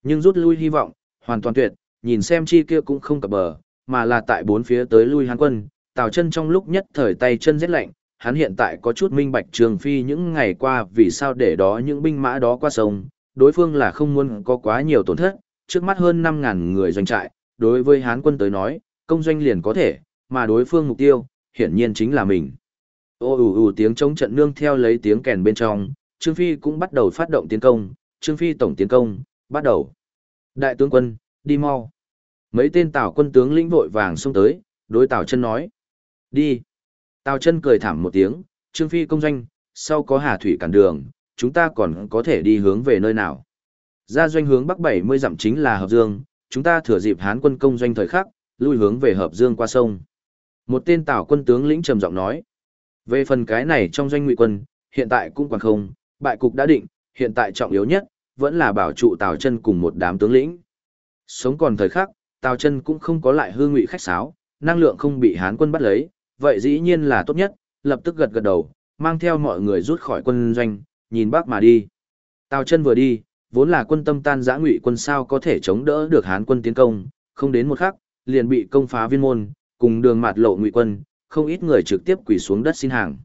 Nhưng rút lui hy vọng, hoàn toàn tuyệt, nhìn xem chi kia cũng không cập bờ, mà là tại bốn phía tới lui hán quân, tào chân trong lúc nhất thời tay chân rét lạnh, hắn hiện tại có chút minh bạch trường phi những ngày qua vì sao để đó những binh mã đó qua sông, đối phương là không muốn có quá nhiều tổn thất, trước mắt hơn 5.000 người doanh trại, đối với hán quân tới nói, công doanh liền có thể, mà đối phương mục tiêu, hiển nhiên chính là mình. Ô ù ù tiếng chống trận nương theo lấy tiếng kèn bên trong, Trương Phi cũng bắt đầu phát động tiến công, Trương Phi tổng tiến công, bắt đầu. Đại tướng quân, đi mau. Mấy tên tào quân tướng lĩnh vội vàng xông tới, đối tào chân nói. Đi. Tào chân cười thảm một tiếng, Trương Phi công doanh, sau có hà thủy cản đường, chúng ta còn có thể đi hướng về nơi nào. Ra doanh hướng bắc 70 dặm chính là Hợp Dương, chúng ta thừa dịp Hán quân công doanh thời khắc, lui hướng về Hợp Dương qua sông. Một tên tào quân tướng lĩnh trầm giọng nói. Về phần cái này trong doanh ngụy quân, hiện tại cũng còn không, bại cục đã định, hiện tại trọng yếu nhất, vẫn là bảo trụ Tào chân cùng một đám tướng lĩnh. Sống còn thời khắc, Tào chân cũng không có lại hư ngụy khách sáo, năng lượng không bị Hán quân bắt lấy, vậy dĩ nhiên là tốt nhất, lập tức gật gật đầu, mang theo mọi người rút khỏi quân doanh, nhìn bác mà đi. Tào chân vừa đi, vốn là quân tâm tan giã ngụy quân sao có thể chống đỡ được Hán quân tiến công, không đến một khắc, liền bị công phá viên môn, cùng đường mạt lộ ngụy quân, không ít người trực tiếp quỳ xuống đất xin hàng.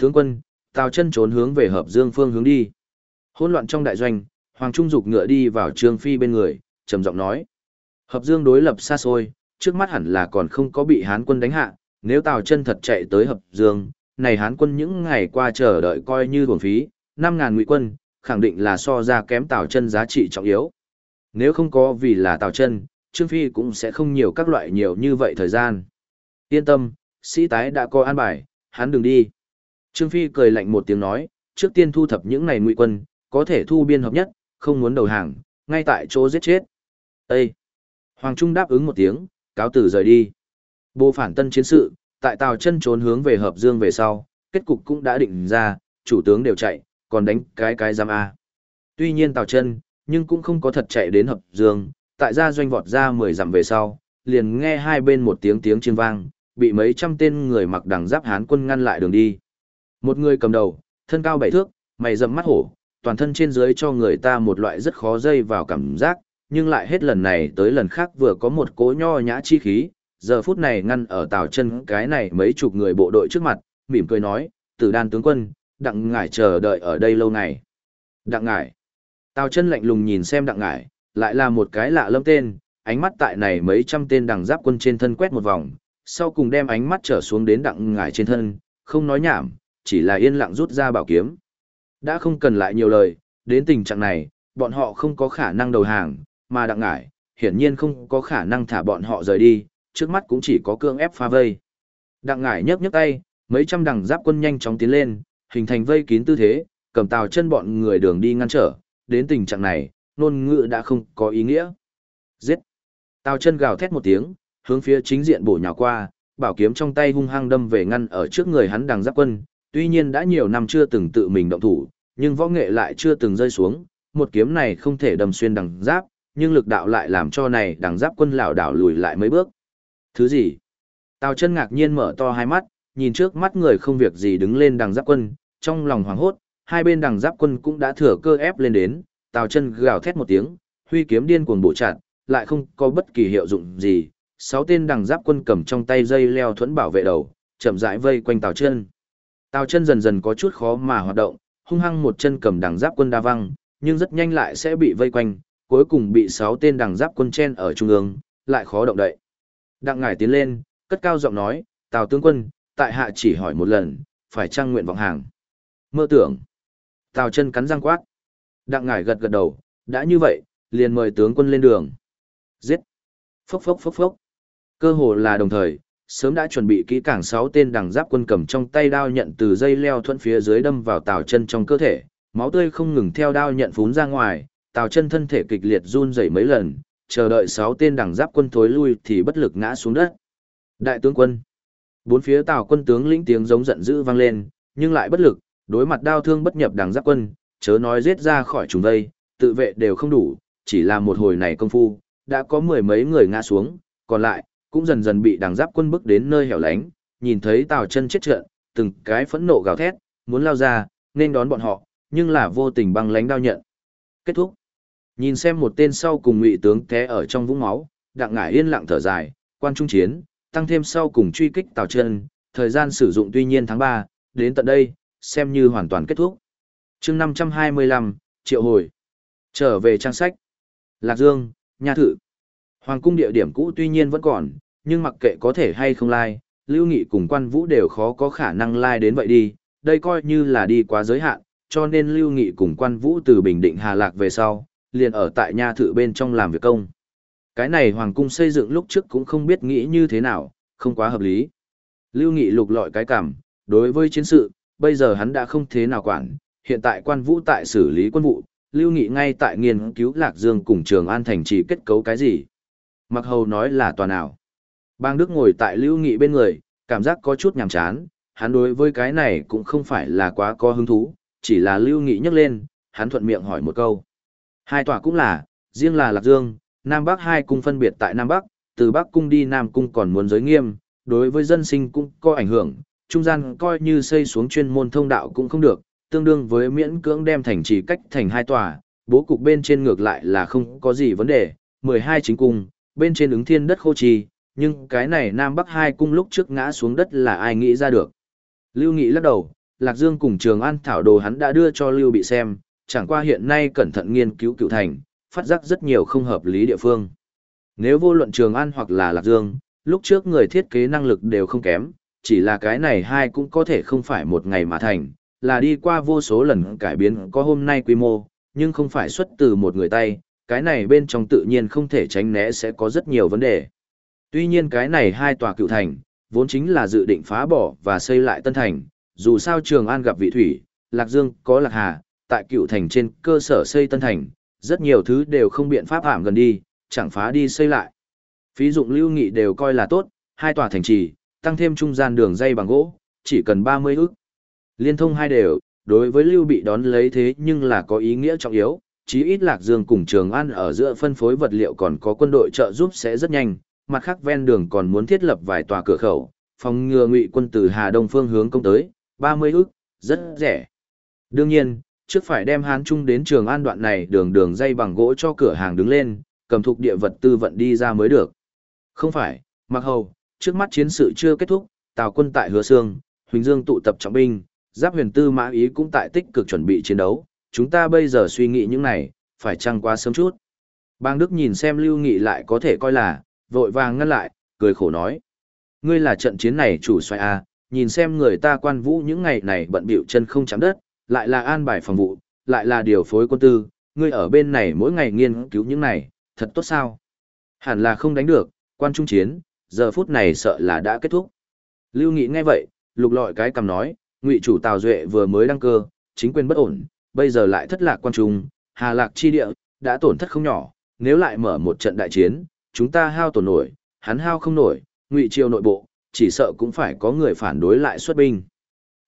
Tướng quân, Tào chân trốn hướng về hợp dương phương hướng đi. Hỗn loạn trong đại doanh, Hoàng Trung dục ngựa đi vào Trương Phi bên người, trầm giọng nói. Hợp dương đối lập xa xôi, trước mắt hẳn là còn không có bị Hán quân đánh hạ, nếu Tào chân thật chạy tới hợp dương, này Hán quân những ngày qua chờ đợi coi như thuồng phí, Năm ngàn ngụy quân, khẳng định là so ra kém Tào chân giá trị trọng yếu. Nếu không có vì là Tào chân, Trương Phi cũng sẽ không nhiều các loại nhiều như vậy thời gian. Yên tâm, sĩ tái đã có an bài, hắn đừng đi. Trương Phi cười lạnh một tiếng nói, trước tiên thu thập những này ngụy quân, có thể thu biên hợp nhất, không muốn đầu hàng, ngay tại chỗ giết chết. Ê! Hoàng Trung đáp ứng một tiếng, cáo tử rời đi. Bộ phản tân chiến sự, tại Tào chân trốn hướng về hợp dương về sau, kết cục cũng đã định ra, chủ tướng đều chạy, còn đánh cái cái giam A. Tuy nhiên Tào chân, nhưng cũng không có thật chạy đến hợp dương, tại gia doanh vọt ra 10 dặm về sau, liền nghe hai bên một tiếng tiếng chiên vang, bị mấy trăm tên người mặc đằng giáp hán quân ngăn lại đường đi. Một người cầm đầu, thân cao bảy thước, mày rậm mắt hổ, toàn thân trên dưới cho người ta một loại rất khó dây vào cảm giác, nhưng lại hết lần này tới lần khác vừa có một cỗ nho nhã chi khí, giờ phút này ngăn ở tào chân cái này mấy chục người bộ đội trước mặt, mỉm cười nói, tử đan tướng quân, đặng ngải chờ đợi ở đây lâu ngày. Đặng ngải. Tào chân lạnh lùng nhìn xem đặng ngải, lại là một cái lạ lâm tên, ánh mắt tại này mấy trăm tên đằng giáp quân trên thân quét một vòng, sau cùng đem ánh mắt trở xuống đến đặng ngải trên thân, không nói nhảm, chỉ là yên lặng rút ra bảo kiếm. Đã không cần lại nhiều lời, đến tình trạng này, bọn họ không có khả năng đầu hàng, mà đặng ngải, hiển nhiên không có khả năng thả bọn họ rời đi, trước mắt cũng chỉ có cương ép pha vây. Đặng ngải nhấc nhấc tay, mấy trăm đằng giáp quân nhanh chóng tiến lên, hình thành vây kín tư thế, cầm tàu chân bọn người đường đi ngăn trở, đến tình trạng này, nôn ngữ đã không có ý nghĩa. Giết! Tào chân gào thét một tiếng, hướng phía chính diện bổ nhào qua, bảo kiếm trong tay hung hăng đâm về ngăn ở trước người hắn đằng giáp quân, tuy nhiên đã nhiều năm chưa từng tự mình động thủ, nhưng võ nghệ lại chưa từng rơi xuống, một kiếm này không thể đâm xuyên đằng giáp, nhưng lực đạo lại làm cho này đằng giáp quân lảo đảo lùi lại mấy bước. Thứ gì? Tào chân ngạc nhiên mở to hai mắt, nhìn trước mắt người không việc gì đứng lên đằng giáp quân, trong lòng hoảng hốt, hai bên đằng giáp quân cũng đã thừa cơ ép lên đến, Tào chân gào thét một tiếng, huy kiếm điên cuồng bổ chặt, lại không có bất kỳ hiệu dụng gì. Sáu tên đằng giáp quân cầm trong tay dây leo thuẫn bảo vệ đầu, chậm rãi vây quanh Tào chân. Tào chân dần dần có chút khó mà hoạt động, hung hăng một chân cầm đằng giáp quân đa văng, nhưng rất nhanh lại sẽ bị vây quanh, cuối cùng bị sáu tên đằng giáp quân chen ở trung ương, lại khó động đậy. Đặng ngải tiến lên, cất cao giọng nói, Tào tướng quân, tại hạ chỉ hỏi một lần, phải trang nguyện vọng hàng. Mơ tưởng. Tào chân cắn răng quát. Đặng ngải gật gật đầu, đã như vậy, liền mời tướng quân lên đường. Giết! Phốc phốc phốc phốc. Cơ hồ là đồng thời, sớm đã chuẩn bị kỹ càng sáu tên đằng giáp quân cầm trong tay đao nhận từ dây leo thuận phía dưới đâm vào tào chân trong cơ thể, máu tươi không ngừng theo đao nhận phún ra ngoài, Tào chân thân thể kịch liệt run rẩy mấy lần, chờ đợi sáu tên đằng giáp quân thối lui thì bất lực ngã xuống đất. Đại tướng quân. Bốn phía Tào quân tướng lĩnh tiếng giống giận dữ vang lên, nhưng lại bất lực, đối mặt đao thương bất nhập đằng giáp quân, chớ nói giết ra khỏi chúng đây, tự vệ đều không đủ, chỉ là một hồi này công phu, đã có mười mấy người ngã xuống, còn lại, cũng dần dần bị đằng giáp quân bước đến nơi hẻo lánh, nhìn thấy Tào chân chết trận, từng cái phẫn nộ gào thét, muốn lao ra, nên đón bọn họ, nhưng là vô tình băng lánh đao nhận. Kết thúc. Nhìn xem một tên sau cùng ngụy tướng té ở trong vũng máu, đặng ngải yên lặng thở dài, quan trung chiến, tăng thêm sau cùng truy kích Tào chân, thời gian sử dụng tuy nhiên tháng 3, đến tận đây, xem như hoàn toàn kết thúc. chương 525, triệu hồi. Trở về trang sách. Lạc Dương, nhà Thự. Hoàng cung địa điểm cũ tuy nhiên vẫn còn, nhưng mặc kệ có thể hay không lai, Lưu Nghị cùng quan vũ đều khó có khả năng lai đến vậy đi, đây coi như là đi quá giới hạn, cho nên Lưu Nghị cùng quan vũ từ Bình Định Hà Lạc về sau, liền ở tại Nha Thự bên trong làm việc công. Cái này Hoàng cung xây dựng lúc trước cũng không biết nghĩ như thế nào, không quá hợp lý. Lưu Nghị lục lọi cái cảm, đối với chiến sự, bây giờ hắn đã không thế nào quản, hiện tại quan vũ tại xử lý quân vụ, Lưu Nghị ngay tại nghiên cứu Lạc Dương cùng Trường An thành trì kết cấu cái gì. Mặc hầu nói là toàn nào. Bang Đức ngồi tại Lưu Nghị bên người, cảm giác có chút nhàm chán, hắn đối với cái này cũng không phải là quá có hứng thú, chỉ là Lưu Nghị nhắc lên, hắn thuận miệng hỏi một câu. Hai tòa cũng là, riêng là Lạc Dương, Nam Bắc hai cung phân biệt tại Nam Bắc, từ Bắc cung đi Nam cung còn muốn giới nghiêm, đối với dân sinh cũng có ảnh hưởng, trung gian coi như xây xuống chuyên môn thông đạo cũng không được, tương đương với miễn cưỡng đem thành trì cách thành hai tòa, bố cục bên trên ngược lại là không có gì vấn đề, 12 chính cung, bên trên ứng thiên đất khô trì, nhưng cái này Nam Bắc hai cung lúc trước ngã xuống đất là ai nghĩ ra được. Lưu Nghị lắc đầu, Lạc Dương cùng Trường An thảo đồ hắn đã đưa cho Lưu bị xem, chẳng qua hiện nay cẩn thận nghiên cứu cựu thành, phát giác rất nhiều không hợp lý địa phương. Nếu vô luận Trường An hoặc là Lạc Dương, lúc trước người thiết kế năng lực đều không kém, chỉ là cái này hai cũng có thể không phải một ngày mà thành, là đi qua vô số lần cải biến có hôm nay quy mô, nhưng không phải xuất từ một người tay, cái này bên trong tự nhiên không thể tránh né sẽ có rất nhiều vấn đề. Tuy nhiên cái này hai tòa cựu thành, vốn chính là dự định phá bỏ và xây lại tân thành, dù sao Trường An gặp vị thủy, Lạc Dương có Lạc Hà, tại cựu thành trên cơ sở xây tân thành, rất nhiều thứ đều không biện pháp hạm gần đi, chẳng phá đi xây lại. Phí dụng lưu nghị đều coi là tốt, hai tòa thành trì, tăng thêm trung gian đường dây bằng gỗ, chỉ cần 30 ức. Liên thông hai đều, đối với lưu bị đón lấy thế nhưng là có ý nghĩa trọng yếu, chí ít Lạc Dương cùng Trường An ở giữa phân phối vật liệu còn có quân đội trợ giúp sẽ rất nhanh, mặt khác ven đường còn muốn thiết lập vài tòa cửa khẩu, phòng ngừa ngụy quân từ Hà Đông phương hướng công tới, 30 ức, rất rẻ. Đương nhiên, trước phải đem Hán Trung đến Trường An đoạn này đường đường dây bằng gỗ cho cửa hàng đứng lên, cầm thuộc địa vật tư vận đi ra mới được. Không phải, mặc hầu, trước mắt chiến sự chưa kết thúc, Tào quân tại Hứa Sương, Huỳnh Dương tụ tập trọng binh, Giáp Huyền Tư Mã Ý cũng tại tích cực chuẩn bị chiến đấu, chúng ta bây giờ suy nghĩ những này, phải chăng quá sớm chút. Bang Đức nhìn xem Lưu Nghị lại có thể coi là, vội vàng ngăn lại, cười khổ nói. Ngươi là trận chiến này chủ xoay A, à, nhìn xem người ta quan vũ những ngày này bận bịu chân không chạm đất, lại là an bài phòng vụ, lại là điều phối quân tư, ngươi ở bên này mỗi ngày nghiên cứu những này, thật tốt sao? Hẳn là không đánh được, quan trung chiến, giờ phút này sợ là đã kết thúc. Lưu Nghị nghe vậy, lục lọi cái cầm nói, ngụy chủ Tào Duệ vừa mới đăng cơ, chính quyền bất ổn, bây giờ lại thất lạc quan trung, hà lạc chi địa, đã tổn thất không nhỏ, nếu lại mở một trận đại chiến, chúng ta hao tổn nổi, hắn hao không nổi, ngụy triều nội bộ, chỉ sợ cũng phải có người phản đối lại xuất binh.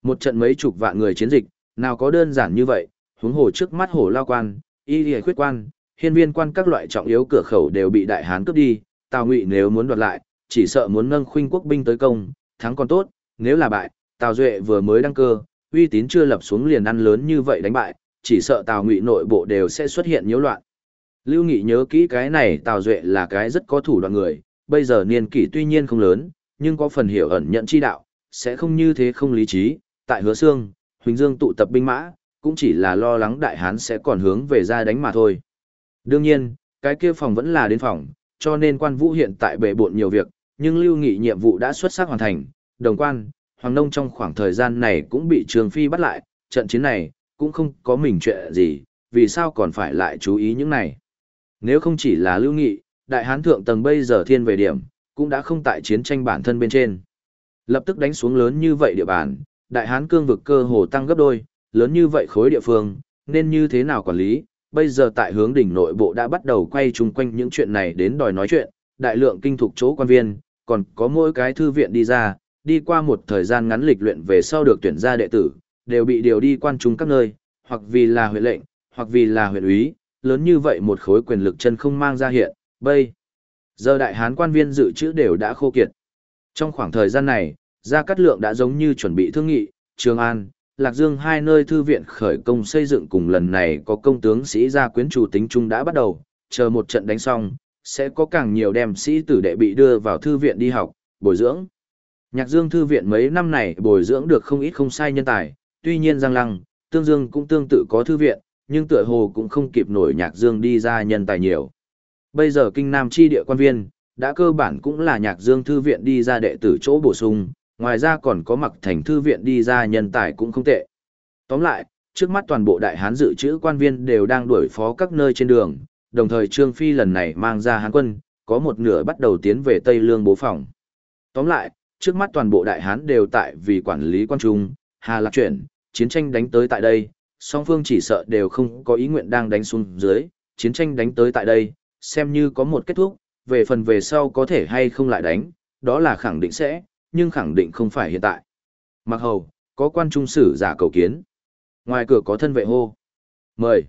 Một trận mấy chục vạn người chiến dịch, nào có đơn giản như vậy, huống hồ trước mắt hồ lao quan, y lìa khuyết quan, hiên viên quan các loại trọng yếu cửa khẩu đều bị đại hán cướp đi, Tào Ngụy nếu muốn đoạt lại, chỉ sợ muốn nâng khuynh quốc binh tới công, thắng còn tốt, nếu là bại, Tào Duệ vừa mới đăng cơ, uy tín chưa lập xuống liền ăn lớn như vậy đánh bại, chỉ sợ Tào Ngụy nội bộ đều sẽ xuất hiện nhiễu loạn. Lưu Nghị nhớ kỹ cái này Tào Duệ là cái rất có thủ đoạn người, bây giờ niên kỷ tuy nhiên không lớn, nhưng có phần hiểu ẩn nhận chi đạo, sẽ không như thế không lý trí, tại Hứa Xương, Huỳnh Dương tụ tập binh mã, cũng chỉ là lo lắng đại hán sẽ còn hướng về ra đánh mà thôi. Đương nhiên, cái kia phòng vẫn là đến phòng, cho nên quan vũ hiện tại bệ bộn nhiều việc, nhưng lưu nghị nhiệm vụ đã xuất sắc hoàn thành, đồng quan, Hoàng Nông trong khoảng thời gian này cũng bị Trường Phi bắt lại, trận chiến này, cũng không có mình chuyện gì, vì sao còn phải lại chú ý những này. Nếu không chỉ là lưu nghị, đại hán thượng tầng bây giờ thiên về điểm, cũng đã không tại chiến tranh bản thân bên trên. Lập tức đánh xuống lớn như vậy địa bàn, đại hán cương vực cơ hồ tăng gấp đôi, lớn như vậy khối địa phương, nên như thế nào quản lý, bây giờ tại hướng đỉnh nội bộ đã bắt đầu quay chung quanh những chuyện này đến đòi nói chuyện, đại lượng kinh thục chỗ quan viên, còn có mỗi cái thư viện đi ra, đi qua một thời gian ngắn lịch luyện về sau được tuyển ra đệ tử, đều bị điều đi quan trung các nơi, hoặc vì là huyện lệnh, hoặc vì là huyện úy, lớn như vậy một khối quyền lực chân không mang ra hiện, bây. Giờ đại hán quan viên dự trữ đều đã khô kiệt. Trong khoảng thời gian này, Gia Cát Lượng đã giống như chuẩn bị thương nghị, Trường An, Lạc Dương hai nơi thư viện khởi công xây dựng cùng lần này có công tướng sĩ gia quyến chủ tính trung đã bắt đầu, chờ một trận đánh xong, sẽ có càng nhiều đem sĩ tử đệ bị đưa vào thư viện đi học, bồi dưỡng. Nhạc Dương thư viện mấy năm này bồi dưỡng được không ít không sai nhân tài, tuy nhiên Giang Lăng, Tương Dương cũng tương tự có thư viện, nhưng tựa hồ cũng không kịp nổi Nhạc Dương đi ra nhân tài nhiều. Bây giờ kinh nam chi địa quan viên, đã cơ bản cũng là Nhạc Dương thư viện đi ra đệ tử chỗ bổ sung, ngoài ra còn có mặc thành thư viện đi ra nhân tài cũng không tệ. Tóm lại, trước mắt toàn bộ đại hán dự trữ quan viên đều đang đuổi phó các nơi trên đường, đồng thời Trương Phi lần này mang ra hán quân, có một nửa bắt đầu tiến về Tây Lương bố phòng. Tóm lại, trước mắt toàn bộ đại hán đều tại vì quản lý quan trung, hà lạc chuyển, chiến tranh đánh tới tại đây, song phương chỉ sợ đều không có ý nguyện đang đánh xuống dưới, chiến tranh đánh tới tại đây, xem như có một kết thúc, về phần về sau có thể hay không lại đánh, đó là khẳng định sẽ, nhưng khẳng định không phải hiện tại. Mặc hầu, có quan trung sử giả cầu kiến. Ngoài cửa có thân vệ hô. Mời.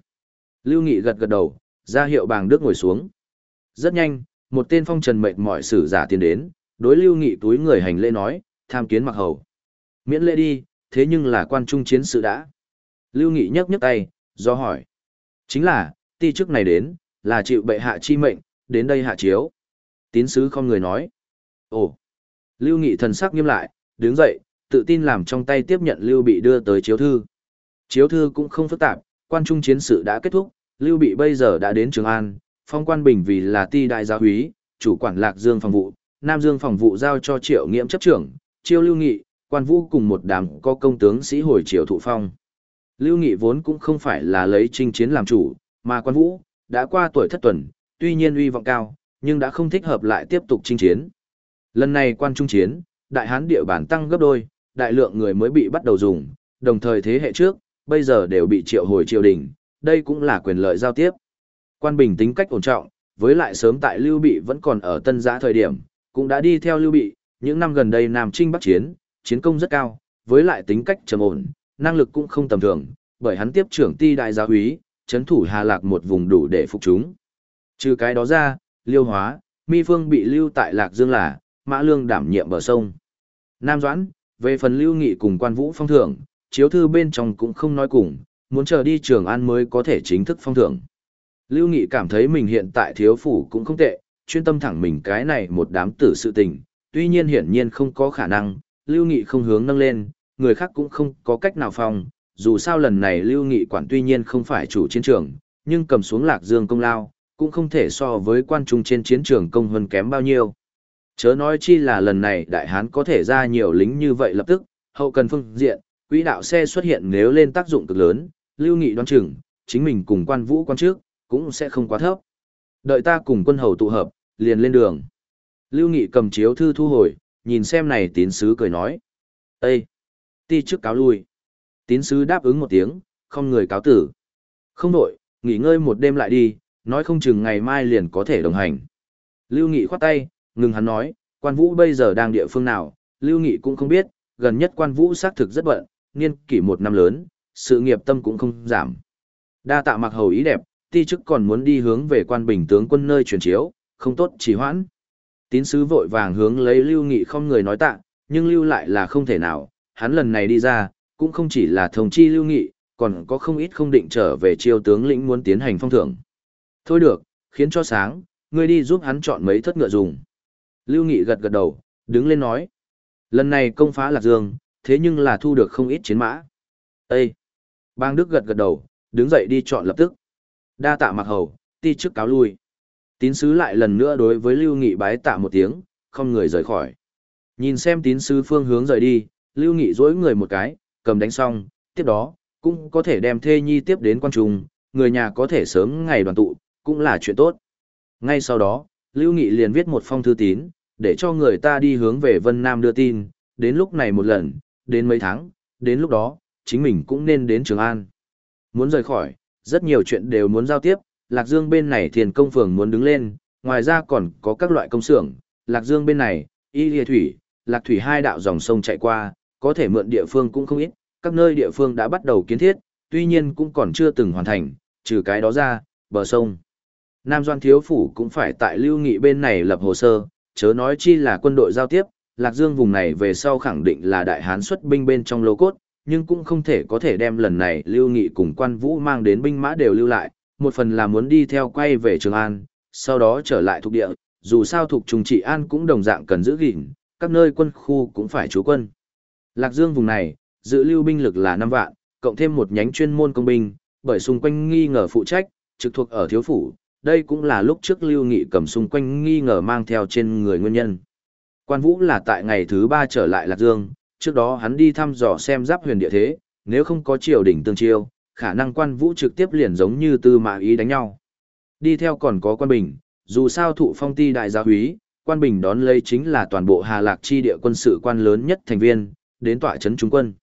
Lưu Nghị gật gật đầu, ra hiệu bàng đức ngồi xuống. Rất nhanh, một tên phong trần mệt mỏi sử giả tiến đến, đối Lưu Nghị túi người hành lễ nói, tham kiến mặc hầu. Miễn lễ đi, thế nhưng là quan trung chiến sự đã. Lưu Nghị nhấc nhấc tay, do hỏi. Chính là, ti chức này đến, là chịu bệ hạ chi mệnh, đến đây hạ chiếu. Tín sứ không người nói. Ồ. Lưu Nghị thần sắc nghiêm lại, đứng dậy, tự tin làm trong tay tiếp nhận Lưu Bị đưa tới chiếu thư. Chiếu thư cũng không phức tạp, quan trung chiến sự đã kết thúc, Lưu Bị bây giờ đã đến Trường An, phong quan bình vì là ti đại gia húy, chủ quản Lạc Dương phòng vụ, Nam Dương phòng vụ giao cho Triệu Nghiễm chấp trưởng, Chiêu Lưu Nghị, quan vũ cùng một đám có công tướng sĩ hồi triều thụ phong. Lưu Nghị vốn cũng không phải là lấy chinh chiến làm chủ, mà quan vũ, đã qua tuổi thất tuần, tuy nhiên uy vọng cao, nhưng đã không thích hợp lại tiếp tục chinh chiến. Lần này quan trung chiến, đại hán địa bản tăng gấp đôi, đại lượng người mới bị bắt đầu dùng, đồng thời thế hệ trước, bây giờ đều bị triệu hồi triều đình, đây cũng là quyền lợi giao tiếp. Quan Bình tính cách ổn trọng, với lại sớm tại Lưu Bị vẫn còn ở tân giã thời điểm, cũng đã đi theo Lưu Bị, những năm gần đây Nam Trinh Bắc Chiến, chiến công rất cao, với lại tính cách trầm ổn, năng lực cũng không tầm thường, bởi hắn tiếp trưởng ti đại gia úy, chấn thủ Hà Lạc một vùng đủ để phục chúng. Trừ cái đó ra, Liêu Hóa, Mi Phương bị lưu tại Lạc Dương là, Mã Lương đảm nhiệm bờ sông. Nam Doãn, về phần lưu nghị cùng quan vũ phong thưởng, chiếu thư bên trong cũng không nói cùng, muốn chờ đi Trường An mới có thể chính thức phong thưởng. Lưu Nghị cảm thấy mình hiện tại thiếu phủ cũng không tệ, chuyên tâm thẳng mình cái này một đám tử sự tình, tuy nhiên hiển nhiên không có khả năng, Lưu Nghị không hướng nâng lên, người khác cũng không có cách nào phòng. dù sao lần này Lưu Nghị quản tuy nhiên không phải chủ chiến trường, nhưng cầm xuống Lạc Dương công lao, cũng không thể so với quan trung trên chiến trường công hơn kém bao nhiêu. Chớ nói chi là lần này đại hán có thể ra nhiều lính như vậy lập tức, hậu cần phương diện, quỹ đạo xe xuất hiện nếu lên tác dụng cực lớn, lưu nghị đoán chừng, chính mình cùng quan vũ quan trước, cũng sẽ không quá thấp. Đợi ta cùng quân hầu tụ hợp, liền lên đường. Lưu nghị cầm chiếu thư thu hồi, nhìn xem này tín sứ cười nói. Ê! Ti trước cáo lui. Tín sứ đáp ứng một tiếng, không người cáo tử. Không đổi, nghỉ ngơi một đêm lại đi, nói không chừng ngày mai liền có thể đồng hành. Lưu Nghị khoát tay, ngừng hắn nói, quan vũ bây giờ đang địa phương nào, Lưu Nghị cũng không biết, gần nhất quan vũ xác thực rất bận, niên kỷ một năm lớn, sự nghiệp tâm cũng không giảm. Đa tạ mặc hầu ý đẹp, ti chức còn muốn đi hướng về quan bình tướng quân nơi truyền chiếu, không tốt chỉ hoãn. Tín sứ vội vàng hướng lấy Lưu Nghị không người nói tạ, nhưng Lưu lại là không thể nào, hắn lần này đi ra, cũng không chỉ là thông chi Lưu Nghị, còn có không ít không định trở về chiêu tướng lĩnh muốn tiến hành phong thưởng. Thôi được, khiến cho sáng, ngươi đi giúp hắn chọn mấy thất ngựa dùng. Lưu Nghị gật gật đầu, đứng lên nói. Lần này công phá Lạc Dương, thế nhưng là thu được không ít chiến mã. Ê! Bang Đức gật gật đầu, đứng dậy đi chọn lập tức. Đa tạ mặc hầu, ti chức cáo lui. Tín sứ lại lần nữa đối với Lưu Nghị bái tạ một tiếng, không người rời khỏi. Nhìn xem tín sứ phương hướng rời đi, Lưu Nghị dối người một cái, cầm đánh xong, tiếp đó, cũng có thể đem thê nhi tiếp đến quan trung, người nhà có thể sớm ngày đoàn tụ, cũng là chuyện tốt. Ngay sau đó, Lưu Nghị liền viết một phong thư tín, để cho người ta đi hướng về Vân Nam đưa tin, đến lúc này một lần, đến mấy tháng, đến lúc đó, chính mình cũng nên đến Trường An. Muốn rời khỏi, rất nhiều chuyện đều muốn giao tiếp, Lạc Dương bên này thiền công phường muốn đứng lên, ngoài ra còn có các loại công xưởng, Lạc Dương bên này, Y Lìa Thủy, Lạc Thủy hai đạo dòng sông chạy qua, có thể mượn địa phương cũng không ít, các nơi địa phương đã bắt đầu kiến thiết, tuy nhiên cũng còn chưa từng hoàn thành, trừ cái đó ra, bờ sông. Nam Doan Thiếu Phủ cũng phải tại Lưu Nghị bên này lập hồ sơ, chớ nói chi là quân đội giao tiếp, Lạc Dương vùng này về sau khẳng định là đại hán xuất binh bên trong lô cốt, nhưng cũng không thể có thể đem lần này Lưu Nghị cùng quan vũ mang đến binh mã đều lưu lại, một phần là muốn đi theo quay về Trường An, sau đó trở lại thuộc địa, dù sao thuộc trùng trị An cũng đồng dạng cần giữ gìn, các nơi quân khu cũng phải trú quân. Lạc Dương vùng này, dự lưu binh lực là 5 vạn, cộng thêm một nhánh chuyên môn công binh, bởi xung quanh nghi ngờ phụ trách, trực thuộc ở thiếu phủ, đây cũng là lúc trước Lưu Nghị cầm xung quanh nghi ngờ mang theo trên người nguyên nhân. Quan Vũ là tại ngày thứ 3 trở lại Lạc Dương, trước đó hắn đi thăm dò xem giáp huyền địa thế, nếu không có triều đỉnh tương chiêu, khả năng Quan Vũ trực tiếp liền giống như tư mã ý đánh nhau. Đi theo còn có Quan Bình, dù sao thụ phong ti đại gia húy, Quan Bình đón lấy chính là toàn bộ Hà Lạc chi địa quân sự quan lớn nhất thành viên, đến tọa trấn trung quân.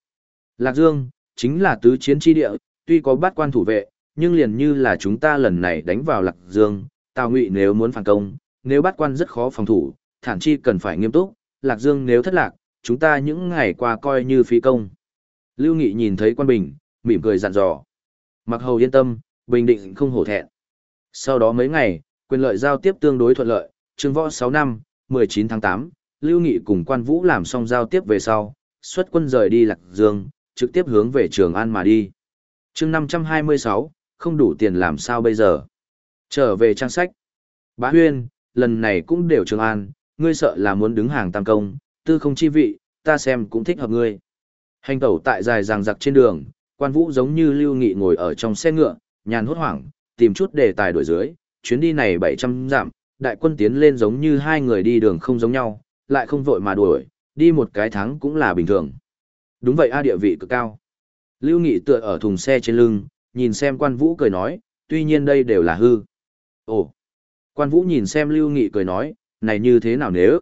Lạc Dương, chính là tứ chiến chi địa, tuy có bát quan thủ vệ, nhưng liền như là chúng ta lần này đánh vào Lạc Dương, Tào Ngụy nếu muốn phản công, nếu bát quan rất khó phòng thủ, thản chi cần phải nghiêm túc, Lạc Dương nếu thất lạc, chúng ta những ngày qua coi như phí công. Lưu Nghị nhìn thấy quan bình, mỉm cười dặn dò. Mặc hầu yên tâm, bình định không hổ thẹn. Sau đó mấy ngày, quyền lợi giao tiếp tương đối thuận lợi, trường võ 6 năm, 19 tháng 8, Lưu Nghị cùng quan vũ làm xong giao tiếp về sau, xuất quân rời đi Lạc Dương, trực tiếp hướng về Trường An mà đi. chương 526, không đủ tiền làm sao bây giờ. Trở về trang sách. Bá Huyên, lần này cũng đều Trường An, ngươi sợ là muốn đứng hàng tam công, tư không chi vị, ta xem cũng thích hợp ngươi. Hành tẩu tại dài ràng giặc trên đường, quan vũ giống như lưu nghị ngồi ở trong xe ngựa, nhàn hốt hoảng, tìm chút đề tài đổi dưới, chuyến đi này 700 dặm, đại quân tiến lên giống như hai người đi đường không giống nhau, lại không vội mà đuổi, đi một cái tháng cũng là bình thường. Đúng vậy a địa vị cực cao. Lưu Nghị tựa ở thùng xe trên lưng, nhìn xem quan vũ cười nói, tuy nhiên đây đều là hư. Ồ! Quan vũ nhìn xem Lưu Nghị cười nói, này như thế nào nếu?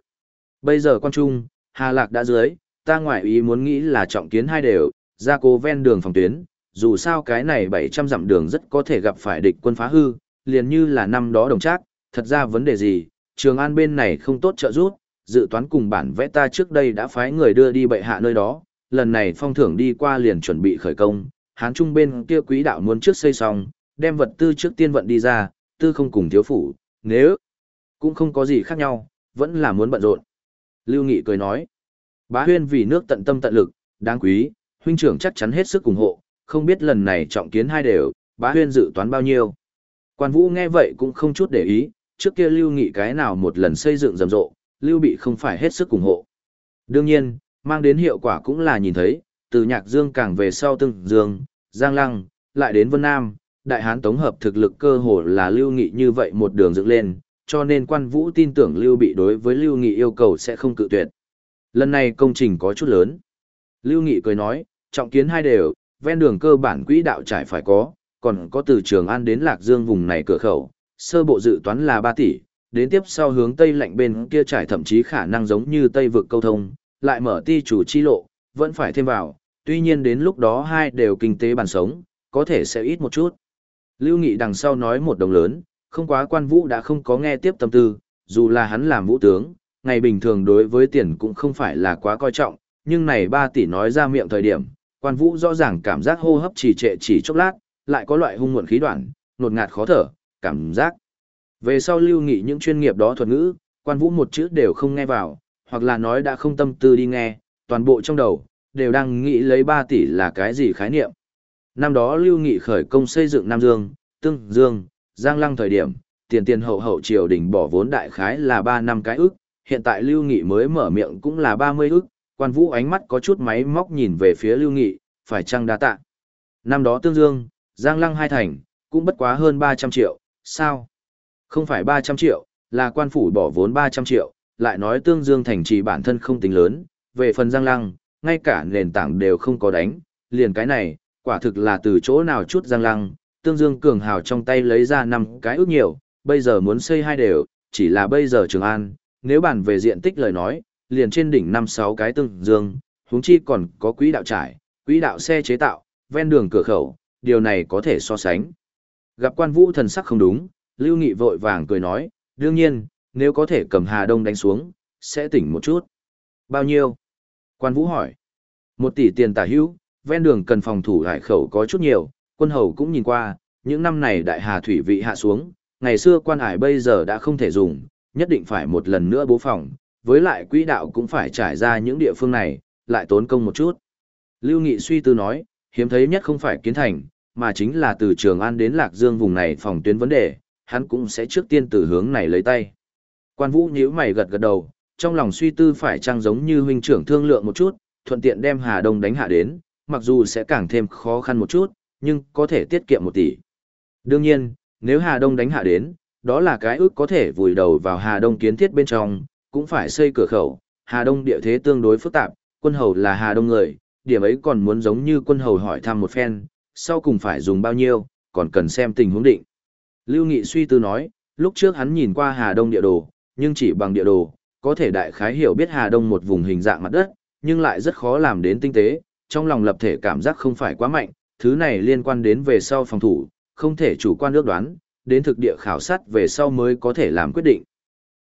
Bây giờ quan trung, Hà Lạc đã dưới, ta ngoại ý muốn nghĩ là trọng kiến hai đều, ra cố ven đường phòng tuyến, dù sao cái này 700 dặm đường rất có thể gặp phải địch quân phá hư, liền như là năm đó đồng trác, thật ra vấn đề gì, Trường An bên này không tốt trợ giúp, dự toán cùng bản vẽ ta trước đây đã phái người đưa đi bệ hạ nơi đó, lần này phong thưởng đi qua liền chuẩn bị khởi công, Hán Trung bên kia quý đạo muốn trước xây xong, đem vật tư trước tiên vận đi ra, tư không cùng thiếu phủ, nếu cũng không có gì khác nhau, vẫn là muốn bận rộn. Lưu Nghị cười nói, bá huyên vì nước tận tâm tận lực, đáng quý, huynh trưởng chắc chắn hết sức ủng hộ, không biết lần này trọng kiến hai đều, bá huyên dự toán bao nhiêu. Quan vũ nghe vậy cũng không chút để ý, trước kia Lưu Nghị cái nào một lần xây dựng rầm rộ, Lưu Bị không phải hết sức ủng hộ. Đương nhiên, mang đến hiệu quả cũng là nhìn thấy, từ nhạc dương càng về sau từng dương, giang lăng, lại đến vân nam, đại hán tổng hợp thực lực cơ hồ là Lưu Nghị như vậy một đường dựng lên, cho nên quan vũ tin tưởng Lưu Bị đối với Lưu Nghị yêu cầu sẽ không cự tuyệt. Lần này công trình có chút lớn. Lưu Nghị cười nói, trọng kiến hai đều, ven đường cơ bản quỹ đạo trải phải có, còn có từ Trường An đến Lạc Dương vùng này cửa khẩu, sơ bộ dự toán là 3 tỷ, đến tiếp sau hướng Tây lạnh bên kia trải thậm chí khả năng giống như Tây vực câu thông, lại mở ti chủ chi lộ, vẫn phải thêm vào, tuy nhiên đến lúc đó hai đều kinh tế bàn sống, có thể sẽ ít một chút. Lưu Nghị đằng sau nói một đồng lớn, không quá quan vũ đã không có nghe tiếp tâm tư, dù là hắn làm vũ tướng, ngày bình thường đối với tiền cũng không phải là quá coi trọng, nhưng này 3 tỷ nói ra miệng thời điểm, quan vũ rõ ràng cảm giác hô hấp trì trệ chỉ chốc lát, lại có loại hung muộn khí đoạn, nột ngạt khó thở, cảm giác. Về sau lưu nghị những chuyên nghiệp đó thuật ngữ, quan vũ một chữ đều không nghe vào, hoặc là nói đã không tâm tư đi nghe, toàn bộ trong đầu, đều đang nghĩ lấy 3 tỷ là cái gì khái niệm. Năm đó lưu nghị khởi công xây dựng Nam Dương, Tương Dương, Giang Lăng thời điểm, tiền tiền hậu hậu triều đình bỏ vốn đại khái là 3 năm cái ức, hiện tại Lưu Nghị mới mở miệng cũng là 30 ức, quan vũ ánh mắt có chút máy móc nhìn về phía Lưu Nghị, phải chăng đa tạ. Năm đó Tương Dương, Giang Lăng hai thành, cũng bất quá hơn 300 triệu, sao? Không phải 300 triệu, là quan phủ bỏ vốn 300 triệu, lại nói Tương Dương thành trì bản thân không tính lớn, về phần Giang Lăng, ngay cả nền tảng đều không có đánh, liền cái này, quả thực là từ chỗ nào chút Giang Lăng, Tương Dương Cường Hào trong tay lấy ra năm cái ước nhiều, bây giờ muốn xây hai đều, chỉ là bây giờ Trường An, nếu bàn về diện tích lời nói, liền trên đỉnh năm sáu cái Tương Dương, huống chi còn có quỹ đạo trải, quỹ đạo xe chế tạo, ven đường cửa khẩu, điều này có thể so sánh. Gặp quan vũ thần sắc không đúng, Lưu Nghị vội vàng cười nói, đương nhiên, nếu có thể cầm Hà Đông đánh xuống, sẽ tỉnh một chút. Bao nhiêu? Quan vũ hỏi. Một tỷ tiền tả hữu, ven đường cần phòng thủ hải khẩu có chút nhiều, quân hầu cũng nhìn qua, những năm này đại hà thủy vị hạ xuống, ngày xưa quan hải bây giờ đã không thể dùng, nhất định phải một lần nữa bố phòng, với lại quỹ đạo cũng phải trải ra những địa phương này, lại tốn công một chút. Lưu Nghị suy tư nói, hiếm thấy nhất không phải kiến thành, mà chính là từ Trường An đến Lạc Dương vùng này phòng tuyến vấn đề, hắn cũng sẽ trước tiên từ hướng này lấy tay. Quan Vũ nhíu mày gật gật đầu, trong lòng suy tư phải trang giống như huynh trưởng thương lượng một chút, thuận tiện đem Hà Đông đánh hạ đến, mặc dù sẽ càng thêm khó khăn một chút, nhưng có thể tiết kiệm một tỷ. Đương nhiên, nếu Hà Đông đánh hạ đến, đó là cái ước có thể vùi đầu vào Hà Đông kiến thiết bên trong, cũng phải xây cửa khẩu. Hà Đông địa thế tương đối phức tạp, quân hầu là Hà Đông người, điểm ấy còn muốn giống như quân hầu hỏi thăm một phen, sau cùng phải dùng bao nhiêu, còn cần xem tình huống định. Lưu Nghị suy tư nói, lúc trước hắn nhìn qua Hà Đông địa đồ, nhưng chỉ bằng địa đồ, có thể đại khái hiểu biết Hà Đông một vùng hình dạng mặt đất, nhưng lại rất khó làm đến tinh tế, trong lòng lập thể cảm giác không phải quá mạnh, thứ này liên quan đến về sau phòng thủ, không thể chủ quan ước đoán, đến thực địa khảo sát về sau mới có thể làm quyết định.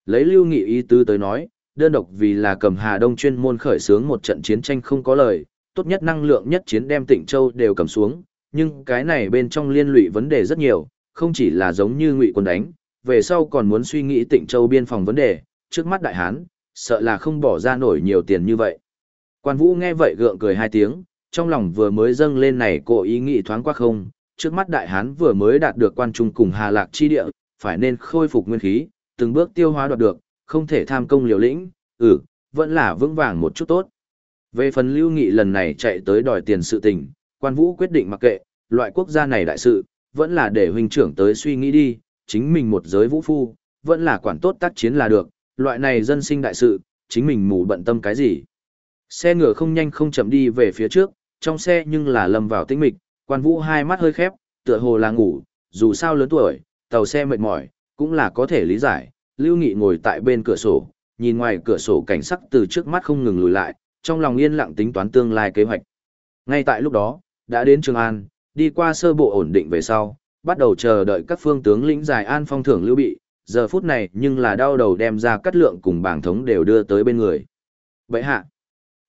Lấy Lưu Nghị ý tứ tới nói, đơn độc vì là cầm Hà Đông chuyên môn khởi xướng một trận chiến tranh không có lời, tốt nhất năng lượng nhất chiến đem Tịnh Châu đều cầm xuống, nhưng cái này bên trong liên lụy vấn đề rất nhiều, không chỉ là giống như Ngụy quân đánh, về sau còn muốn suy nghĩ Tịnh Châu biên phòng vấn đề, trước mắt đại hán, sợ là không bỏ ra nổi nhiều tiền như vậy. Quan Vũ nghe vậy gượng cười hai tiếng, trong lòng vừa mới dâng lên này cổ ý nghĩ thoáng qua không, trước mắt đại hán vừa mới đạt được quan trung cùng Hà Lạc chi địa, phải nên khôi phục nguyên khí, từng bước tiêu hóa đoạt được, không thể tham công liều lĩnh, ừ, vẫn là vững vàng một chút tốt. Về phần lưu nghị lần này chạy tới đòi tiền sự tình, quan vũ quyết định mặc kệ, loại quốc gia này đại sự, vẫn là để huynh trưởng tới suy nghĩ đi, chính mình một giới vũ phu, vẫn là quản tốt tác chiến là được, loại này dân sinh đại sự, chính mình mù bận tâm cái gì. Xe ngựa không nhanh không chậm đi về phía trước, trong xe nhưng là lâm vào tĩnh mịch, quan vũ hai mắt hơi khép, tựa hồ là ngủ, dù sao lớn tuổi, tàu xe mệt mỏi, cũng là có thể lý giải. Lưu Nghị ngồi tại bên cửa sổ, nhìn ngoài cửa sổ cảnh sắc từ trước mắt không ngừng lùi lại, trong lòng yên lặng tính toán tương lai kế hoạch. Ngay tại lúc đó, đã đến Trường An, đi qua sơ bộ ổn định về sau, bắt đầu chờ đợi các phương tướng lĩnh giải an phong thưởng lưu bị, giờ phút này nhưng là đau đầu đem ra cắt lượng cùng bảng thống đều đưa tới bên người. Vậy hạ,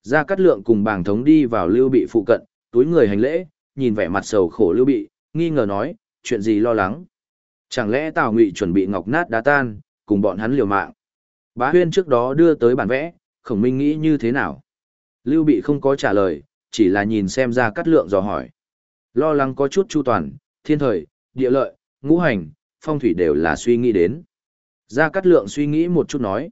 ra cắt lượng cùng bảng thống đi vào lưu bị phụ cận, túi người hành lễ, nhìn vẻ mặt sầu khổ lưu bị, nghi ngờ nói, chuyện gì lo lắng. Chẳng lẽ Tào Ngụy chuẩn bị ngọc nát đá tan, cùng bọn hắn liều mạng. Bá Huyên trước đó đưa tới bản vẽ, Khổng Minh nghĩ như thế nào? Lưu Bị không có trả lời, chỉ là nhìn xem ra cắt lượng dò hỏi. Lo lắng có chút chu toàn, thiên thời, địa lợi, ngũ hành, phong thủy đều là suy nghĩ đến. Gia Cát Lượng suy nghĩ một chút nói.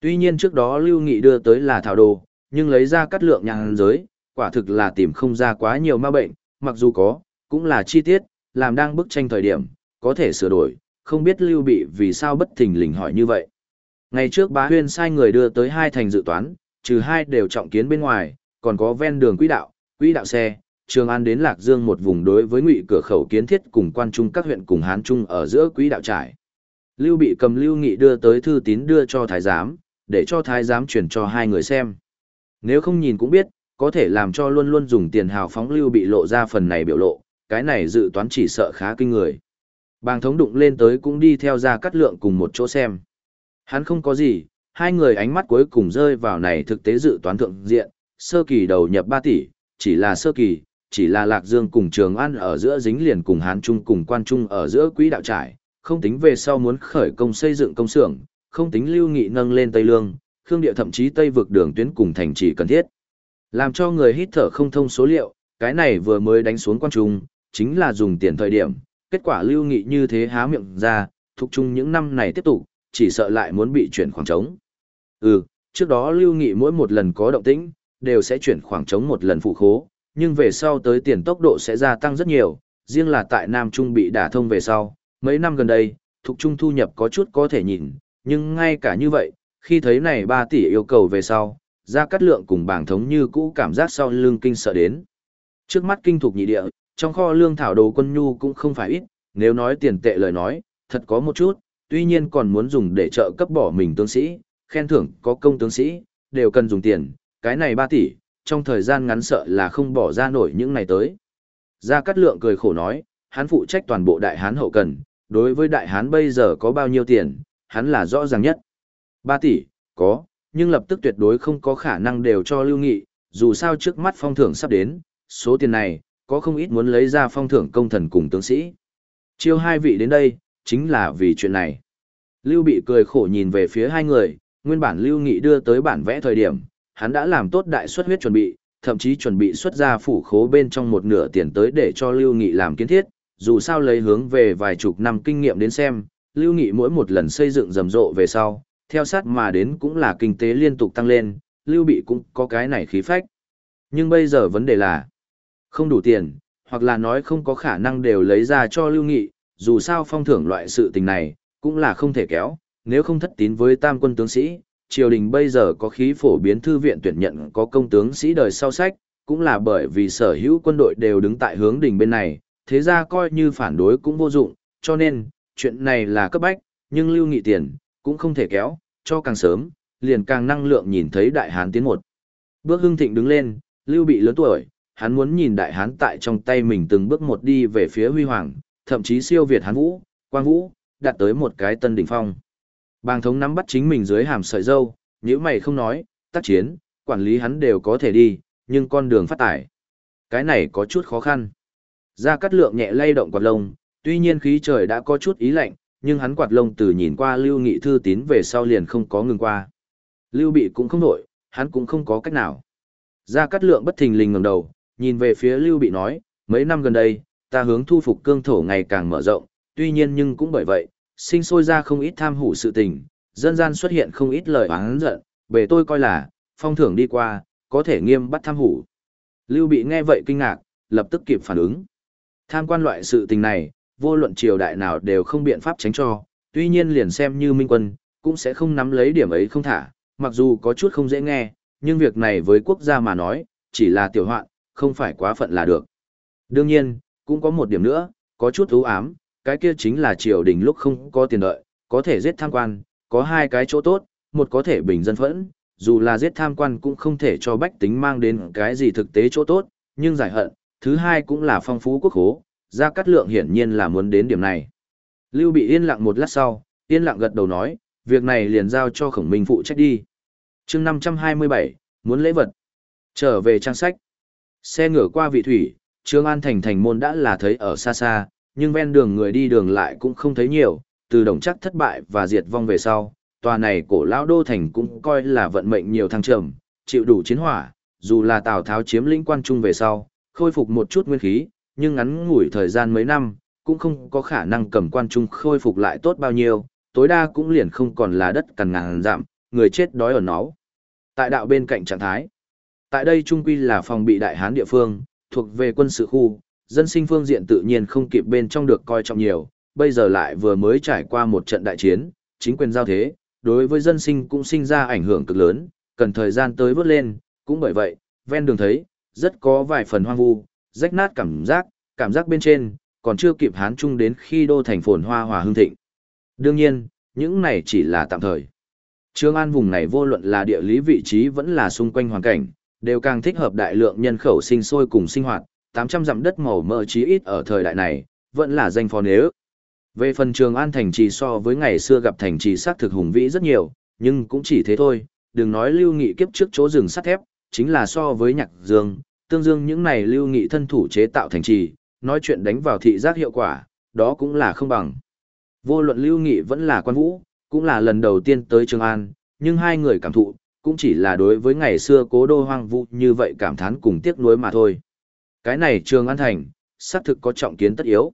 Tuy nhiên trước đó Lưu Nghị đưa tới là thảo đồ, nhưng lấy ra Cát Lượng nhàn giới, quả thực là tìm không ra quá nhiều ma bệnh, mặc dù có, cũng là chi tiết, làm đang bức tranh thời điểm, có thể sửa đổi, không biết Lưu Bị vì sao bất thình lình hỏi như vậy. Ngày trước bá huyên sai người đưa tới hai thành dự toán, trừ hai đều trọng kiến bên ngoài, còn có ven đường quỹ đạo, quỹ đạo xe, Trường An đến Lạc Dương một vùng đối với ngụy cửa khẩu kiến thiết cùng quan trung các huyện cùng Hán Trung ở giữa quỹ đạo trải. Lưu Bị cầm Lưu Nghị đưa tới thư tín đưa cho thái giám, để cho thái giám chuyển cho hai người xem. Nếu không nhìn cũng biết, có thể làm cho luôn luôn dùng tiền hào phóng Lưu Bị lộ ra phần này biểu lộ, cái này dự toán chỉ sợ khá kinh người. Bàng thống đụng lên tới cũng đi theo ra cắt lượng cùng một chỗ xem. Hắn không có gì, hai người ánh mắt cuối cùng rơi vào này thực tế dự toán thượng diện, sơ kỳ đầu nhập 3 tỷ, chỉ là sơ kỳ, chỉ là Lạc Dương cùng Trường An ở giữa dính liền cùng Hán Trung cùng Quan Trung ở giữa quỹ đạo trải, không tính về sau muốn khởi công xây dựng công xưởng, không tính lưu nghị nâng lên Tây Lương, Khương Địa thậm chí Tây vực đường tuyến cùng thành trì cần thiết. Làm cho người hít thở không thông số liệu, cái này vừa mới đánh xuống Quan Trung, chính là dùng tiền thời điểm, kết quả lưu nghị như thế há miệng ra, thuộc chung những năm này tiếp tục, chỉ sợ lại muốn bị chuyển khoảng trống. Ừ, trước đó lưu nghị mỗi một lần có động tĩnh, đều sẽ chuyển khoảng trống một lần phụ khố, nhưng về sau tới tiền tốc độ sẽ gia tăng rất nhiều, riêng là tại Nam Trung bị đả thông về sau, mấy năm gần đây, thuộc trung thu nhập có chút có thể nhìn, nhưng ngay cả như vậy, khi thấy này 3 tỷ yêu cầu về sau, ra cắt lượng cùng bảng thống như cũ cảm giác sau lưng kinh sợ đến. Trước mắt kinh thuộc nhị địa, trong kho lương thảo đồ quân nhu cũng không phải ít, nếu nói tiền tệ lời nói, thật có một chút, tuy nhiên còn muốn dùng để trợ cấp bỏ mình tướng sĩ, khen thưởng có công tướng sĩ, đều cần dùng tiền, cái này 3 tỷ, trong thời gian ngắn sợ là không bỏ ra nổi những này tới. Gia Cát Lượng cười khổ nói, hắn phụ trách toàn bộ đại hán hậu cần, đối với đại hán bây giờ có bao nhiêu tiền, hắn là rõ ràng nhất. 3 tỷ, có, nhưng lập tức tuyệt đối không có khả năng đều cho Lưu Nghị, dù sao trước mắt phong thưởng sắp đến, số tiền này, có không ít muốn lấy ra phong thưởng công thần cùng tướng sĩ. Chiêu hai vị đến đây, chính là vì chuyện này. Lưu bị cười khổ nhìn về phía hai người, nguyên bản Lưu Nghị đưa tới bản vẽ thời điểm, hắn đã làm tốt đại suất huyết chuẩn bị, thậm chí chuẩn bị xuất ra phủ khố bên trong một nửa tiền tới để cho Lưu Nghị làm kiến thiết, dù sao lấy hướng về vài chục năm kinh nghiệm đến xem, Lưu Nghị mỗi một lần xây dựng rầm rộ về sau, theo sát mà đến cũng là kinh tế liên tục tăng lên, Lưu Bị cũng có cái này khí phách. Nhưng bây giờ vấn đề là, không đủ tiền, hoặc là nói không có khả năng đều lấy ra cho Lưu Nghị, dù sao phong thưởng loại sự tình này, cũng là không thể kéo, nếu không thất tín với tam quân tướng sĩ, triều đình bây giờ có khí phổ biến thư viện tuyển nhận có công tướng sĩ đời sau sách, cũng là bởi vì sở hữu quân đội đều đứng tại hướng đỉnh bên này, thế ra coi như phản đối cũng vô dụng, cho nên, chuyện này là cấp bách, nhưng lưu nghị tiền, cũng không thể kéo, cho càng sớm, liền càng năng lượng nhìn thấy đại hán tiến một. Bước hưng thịnh đứng lên, lưu bị lớn tuổi, hắn muốn nhìn đại hán tại trong tay mình từng bước một đi về phía huy hoàng, thậm chí siêu việt hán vũ, quang vũ, đạt tới một cái tân đỉnh phong. Bàng thống nắm bắt chính mình dưới hàm sợi dâu, nếu mày không nói, tác chiến, quản lý hắn đều có thể đi, nhưng con đường phát tải. Cái này có chút khó khăn. Gia Cát Lượng nhẹ lay động quạt lông, tuy nhiên khí trời đã có chút ý lạnh, nhưng hắn quạt lông từ nhìn qua Lưu Nghị thư tín về sau liền không có ngừng qua. Lưu Bị cũng không nổi, hắn cũng không có cách nào. Gia Cát Lượng bất thình lình ngẩng đầu, nhìn về phía Lưu Bị nói, mấy năm gần đây, ta hướng thu phục cương thổ ngày càng mở rộng, tuy nhiên nhưng cũng bởi vậy, sinh sôi ra không ít tham hủ sự tình, dân gian xuất hiện không ít lời oán giận, bề tôi coi là, phong thưởng đi qua, có thể nghiêm bắt tham hủ. Lưu Bị nghe vậy kinh ngạc, lập tức kịp phản ứng. Tham quan loại sự tình này, vô luận triều đại nào đều không biện pháp tránh cho, tuy nhiên liền xem như minh quân, cũng sẽ không nắm lấy điểm ấy không thả, mặc dù có chút không dễ nghe, nhưng việc này với quốc gia mà nói, chỉ là tiểu hoạn, không phải quá phận là được. Đương nhiên, cũng có một điểm nữa, có chút ưu ám, cái kia chính là triều đình lúc không có tiền đợi, có thể giết tham quan, có hai cái chỗ tốt, một có thể bình dân phẫn, dù là giết tham quan cũng không thể cho bách tính mang đến cái gì thực tế chỗ tốt, nhưng giải hận, thứ hai cũng là phong phú quốc hố, Gia Cát Lượng hiển nhiên là muốn đến điểm này. Lưu bị yên lặng một lát sau, yên lặng gật đầu nói, việc này liền giao cho khổng minh phụ trách đi. chương 527, muốn lễ vật. Trở về trang sách. Xe ngửa qua vị thủy, Trương An Thành thành môn đã là thấy ở xa xa, nhưng ven đường người đi đường lại cũng không thấy nhiều, từ đồng chắc thất bại và diệt vong về sau, tòa này cổ lão đô thành cũng coi là vận mệnh nhiều thăng trầm, chịu đủ chiến hỏa, dù là Tào Tháo chiếm lĩnh quan trung về sau, khôi phục một chút nguyên khí, nhưng ngắn ngủi thời gian mấy năm, cũng không có khả năng cầm quan trung khôi phục lại tốt bao nhiêu, tối đa cũng liền không còn là đất cằn ngàn giảm, người chết đói ở nó. Tại đạo bên cạnh trạng thái, tại đây trung quy là phòng bị đại hán địa phương, thuộc về quân sự khu, dân sinh phương diện tự nhiên không kịp bên trong được coi trọng nhiều, bây giờ lại vừa mới trải qua một trận đại chiến, chính quyền giao thế, đối với dân sinh cũng sinh ra ảnh hưởng cực lớn, cần thời gian tới vớt lên, cũng bởi vậy, ven đường thấy, rất có vài phần hoang vu, rách nát cảm giác, cảm giác bên trên, còn chưa kịp hán chung đến khi đô thành phồn hoa hòa hương thịnh. Đương nhiên, những này chỉ là tạm thời. Trương An vùng này vô luận là địa lý vị trí vẫn là xung quanh hoàn cảnh, đều càng thích hợp đại lượng nhân khẩu sinh sôi cùng sinh hoạt, 800 dặm đất màu mỡ chí ít ở thời đại này, vẫn là danh phó nếu. Về phần Trường An thành trì so với ngày xưa gặp thành trì sát thực hùng vĩ rất nhiều, nhưng cũng chỉ thế thôi, đừng nói lưu nghị kiếp trước chỗ rừng sắt thép, chính là so với nhạc dương, tương dương những này lưu nghị thân thủ chế tạo thành trì, nói chuyện đánh vào thị giác hiệu quả, đó cũng là không bằng. Vô luận lưu nghị vẫn là quan vũ, cũng là lần đầu tiên tới Trường An, nhưng hai người cảm thụ, cũng chỉ là đối với ngày xưa cố đô hoang vu như vậy cảm thán cùng tiếc nuối mà thôi. Cái này Trường An Thành, xác thực có trọng kiến tất yếu.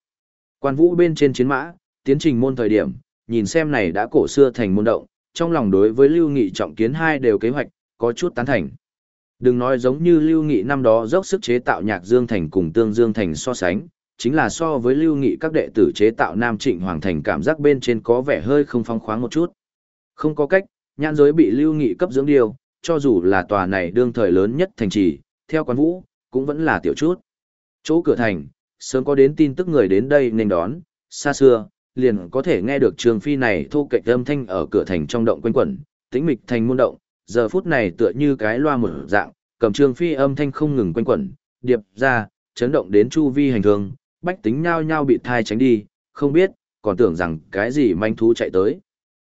Quan vũ bên trên chiến mã, tiến trình môn thời điểm, nhìn xem này đã cổ xưa thành môn động, trong lòng đối với lưu nghị trọng kiến hai đều kế hoạch, có chút tán thành. Đừng nói giống như Lưu Nghị năm đó dốc sức chế tạo Nhạc Dương Thành cùng Tương Dương Thành so sánh, chính là so với Lưu Nghị các đệ tử chế tạo Nam Trịnh Hoàng Thành cảm giác bên trên có vẻ hơi không phong khoáng một chút. Không có cách, nhãn giới bị Lưu Nghị cấp dưỡng điều, cho dù là tòa này đương thời lớn nhất thành trì, theo quan vũ, cũng vẫn là tiểu chút. Chỗ cửa thành, sớm có đến tin tức người đến đây nên đón, xa xưa, liền có thể nghe được trường phi này thu kệch âm thanh ở cửa thành trong động quanh quẩn, tĩnh mịch thành môn động, giờ phút này tựa như cái loa một dạng, cầm trường phi âm thanh không ngừng quanh quẩn, điệp ra, chấn động đến chu vi hành thương, bách tính nhao nhao bị thai tránh đi, không biết, còn tưởng rằng cái gì manh thú chạy tới.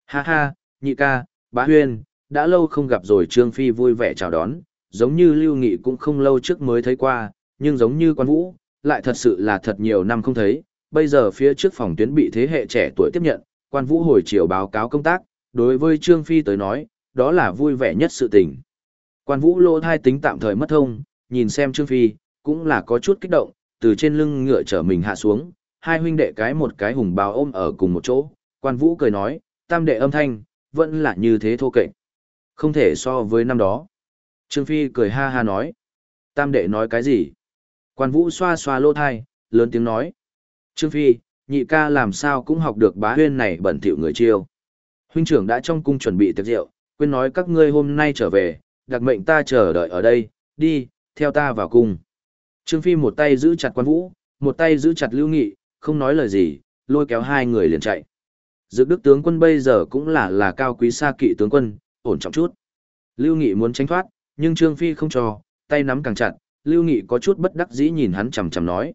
Ha ha, nhị ca, bá huyên, đã lâu không gặp rồi Trương Phi vui vẻ chào đón, giống như Lưu Nghị cũng không lâu trước mới thấy qua, nhưng giống như quan vũ, lại thật sự là thật nhiều năm không thấy, bây giờ phía trước phòng tuyến bị thế hệ trẻ tuổi tiếp nhận, quan vũ hồi chiều báo cáo công tác, đối với Trương Phi tới nói, đó là vui vẻ nhất sự tình. Quan vũ lô thai tính tạm thời mất thông, nhìn xem Trương Phi, cũng là có chút kích động, từ trên lưng ngựa trở mình hạ xuống, hai huynh đệ cái một cái hùng báo ôm ở cùng một chỗ, quan vũ cười nói, tam đệ âm thanh, vẫn là như thế thô kệch. Không thể so với năm đó. Trương Phi cười ha ha nói. Tam đệ nói cái gì? Quan vũ xoa xoa lô thai, lớn tiếng nói. Trương Phi, nhị ca làm sao cũng học được bá huyên này bẩn thỉu người chiêu. Huynh trưởng đã trong cung chuẩn bị tiệc rượu, quên nói các ngươi hôm nay trở về, đặc mệnh ta chờ đợi ở đây, đi, theo ta vào cung. Trương Phi một tay giữ chặt quan vũ, một tay giữ chặt lưu nghị, không nói lời gì, lôi kéo hai người liền chạy. Dược đức tướng quân bây giờ cũng là là cao quý xa kỵ tướng quân, ổn trọng chút. Lưu Nghị muốn tránh thoát, nhưng Trương Phi không cho, tay nắm càng chặt, Lưu Nghị có chút bất đắc dĩ nhìn hắn chằm chằm nói.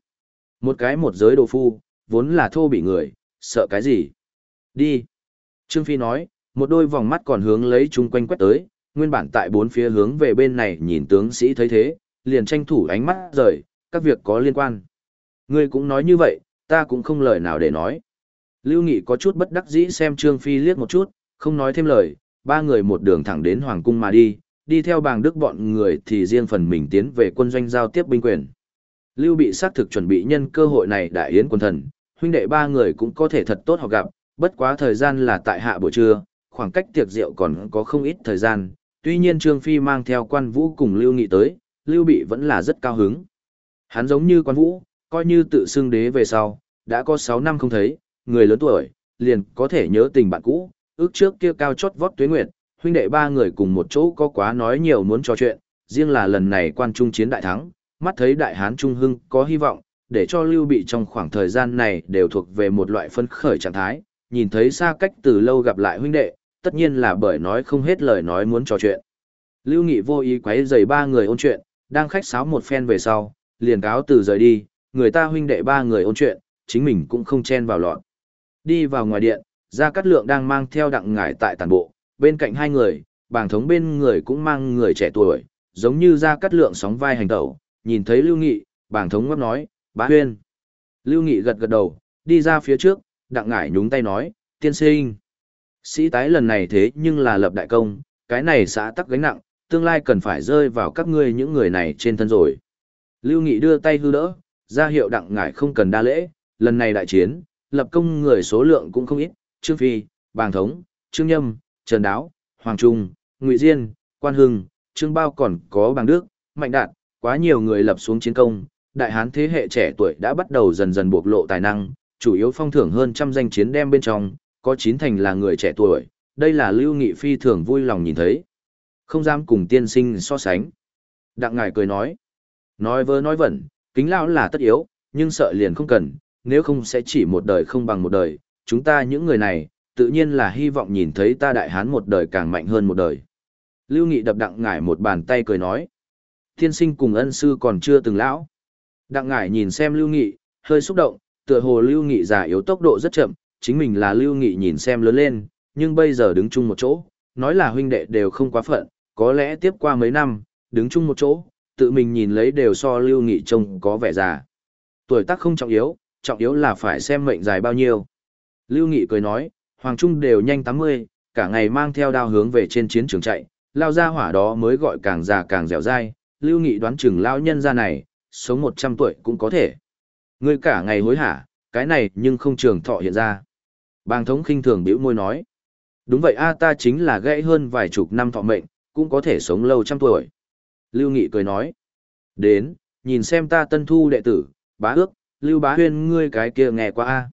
Một cái một giới đồ phu, vốn là thô bị người, sợ cái gì? Đi. Trương Phi nói, một đôi vòng mắt còn hướng lấy chung quanh quét tới, nguyên bản tại bốn phía hướng về bên này nhìn tướng sĩ thấy thế, liền tranh thủ ánh mắt rời, các việc có liên quan. Ngươi cũng nói như vậy, ta cũng không lời nào để nói. Lưu Nghị có chút bất đắc dĩ xem Trương Phi liếc một chút, không nói thêm lời, ba người một đường thẳng đến Hoàng Cung mà đi, đi theo bàng đức bọn người thì riêng phần mình tiến về quân doanh giao tiếp binh quyền. Lưu bị xác thực chuẩn bị nhân cơ hội này đại yến quân thần, huynh đệ ba người cũng có thể thật tốt họ gặp, bất quá thời gian là tại hạ buổi trưa, khoảng cách tiệc rượu còn có không ít thời gian, tuy nhiên Trương Phi mang theo quan vũ cùng Lưu Nghị tới, Lưu Bị vẫn là rất cao hứng. Hắn giống như quan vũ, coi như tự xưng đế về sau, đã có 6 năm không thấy, người lớn tuổi, liền có thể nhớ tình bạn cũ, ước trước kia cao chót vót tuế nguyệt, huynh đệ ba người cùng một chỗ có quá nói nhiều muốn trò chuyện, riêng là lần này quan trung chiến đại thắng, mắt thấy đại hán trung hưng có hy vọng, để cho lưu bị trong khoảng thời gian này đều thuộc về một loại phân khởi trạng thái, nhìn thấy xa cách từ lâu gặp lại huynh đệ, tất nhiên là bởi nói không hết lời nói muốn trò chuyện. Lưu Nghị vô ý quấy rầy ba người ôn chuyện, đang khách sáo một phen về sau, liền cáo từ rời đi, người ta huynh đệ ba người ôn chuyện, chính mình cũng không chen vào lọt. Đi vào ngoài điện, Gia Cát Lượng đang mang theo đặng ngải tại tàn bộ, bên cạnh hai người, bảng thống bên người cũng mang người trẻ tuổi, giống như Gia Cát Lượng sóng vai hành tẩu, nhìn thấy Lưu Nghị, bảng thống ngấp nói, bá huyên. Lưu Nghị gật gật đầu, đi ra phía trước, đặng ngải nhúng tay nói, tiên sinh. Sĩ tái lần này thế nhưng là lập đại công, cái này xã tắc gánh nặng, tương lai cần phải rơi vào các ngươi những người này trên thân rồi. Lưu Nghị đưa tay hư đỡ, ra hiệu đặng ngải không cần đa lễ, lần này đại chiến, lập công người số lượng cũng không ít, Trương Phi, Bàng Thống, Trương Nhâm, Trần Đáo, Hoàng Trung, Ngụy Diên, Quan Hưng, Trương Bao còn có Bàng Đức, Mạnh Đạt, quá nhiều người lập xuống chiến công, đại hán thế hệ trẻ tuổi đã bắt đầu dần dần bộc lộ tài năng, chủ yếu phong thưởng hơn trăm danh chiến đem bên trong, có chín thành là người trẻ tuổi, đây là Lưu Nghị Phi thường vui lòng nhìn thấy. Không dám cùng tiên sinh so sánh. Đặng ngài cười nói. Nói vơ nói vẩn, kính lão là tất yếu, nhưng sợ liền không cần, nếu không sẽ chỉ một đời không bằng một đời, chúng ta những người này, tự nhiên là hy vọng nhìn thấy ta đại hán một đời càng mạnh hơn một đời. Lưu Nghị đập đặng ngải một bàn tay cười nói. Thiên sinh cùng ân sư còn chưa từng lão. Đặng ngải nhìn xem Lưu Nghị, hơi xúc động, tựa hồ Lưu Nghị già yếu tốc độ rất chậm, chính mình là Lưu Nghị nhìn xem lớn lên, nhưng bây giờ đứng chung một chỗ, nói là huynh đệ đều không quá phận, có lẽ tiếp qua mấy năm, đứng chung một chỗ, tự mình nhìn lấy đều so Lưu Nghị trông có vẻ già. Tuổi tác không trọng yếu, trọng yếu là phải xem mệnh dài bao nhiêu. Lưu Nghị cười nói, Hoàng Trung đều nhanh 80, cả ngày mang theo đao hướng về trên chiến trường chạy, lao ra hỏa đó mới gọi càng già càng dẻo dai, Lưu Nghị đoán chừng lao nhân ra này, sống 100 tuổi cũng có thể. Ngươi cả ngày hối hả, cái này nhưng không trường thọ hiện ra. Bàng thống khinh thường biểu môi nói. Đúng vậy a ta chính là gãy hơn vài chục năm thọ mệnh, cũng có thể sống lâu trăm tuổi. Lưu Nghị cười nói. Đến, nhìn xem ta tân thu đệ tử, bá ước, Lưu bá huyên ngươi cái kia nghe qua a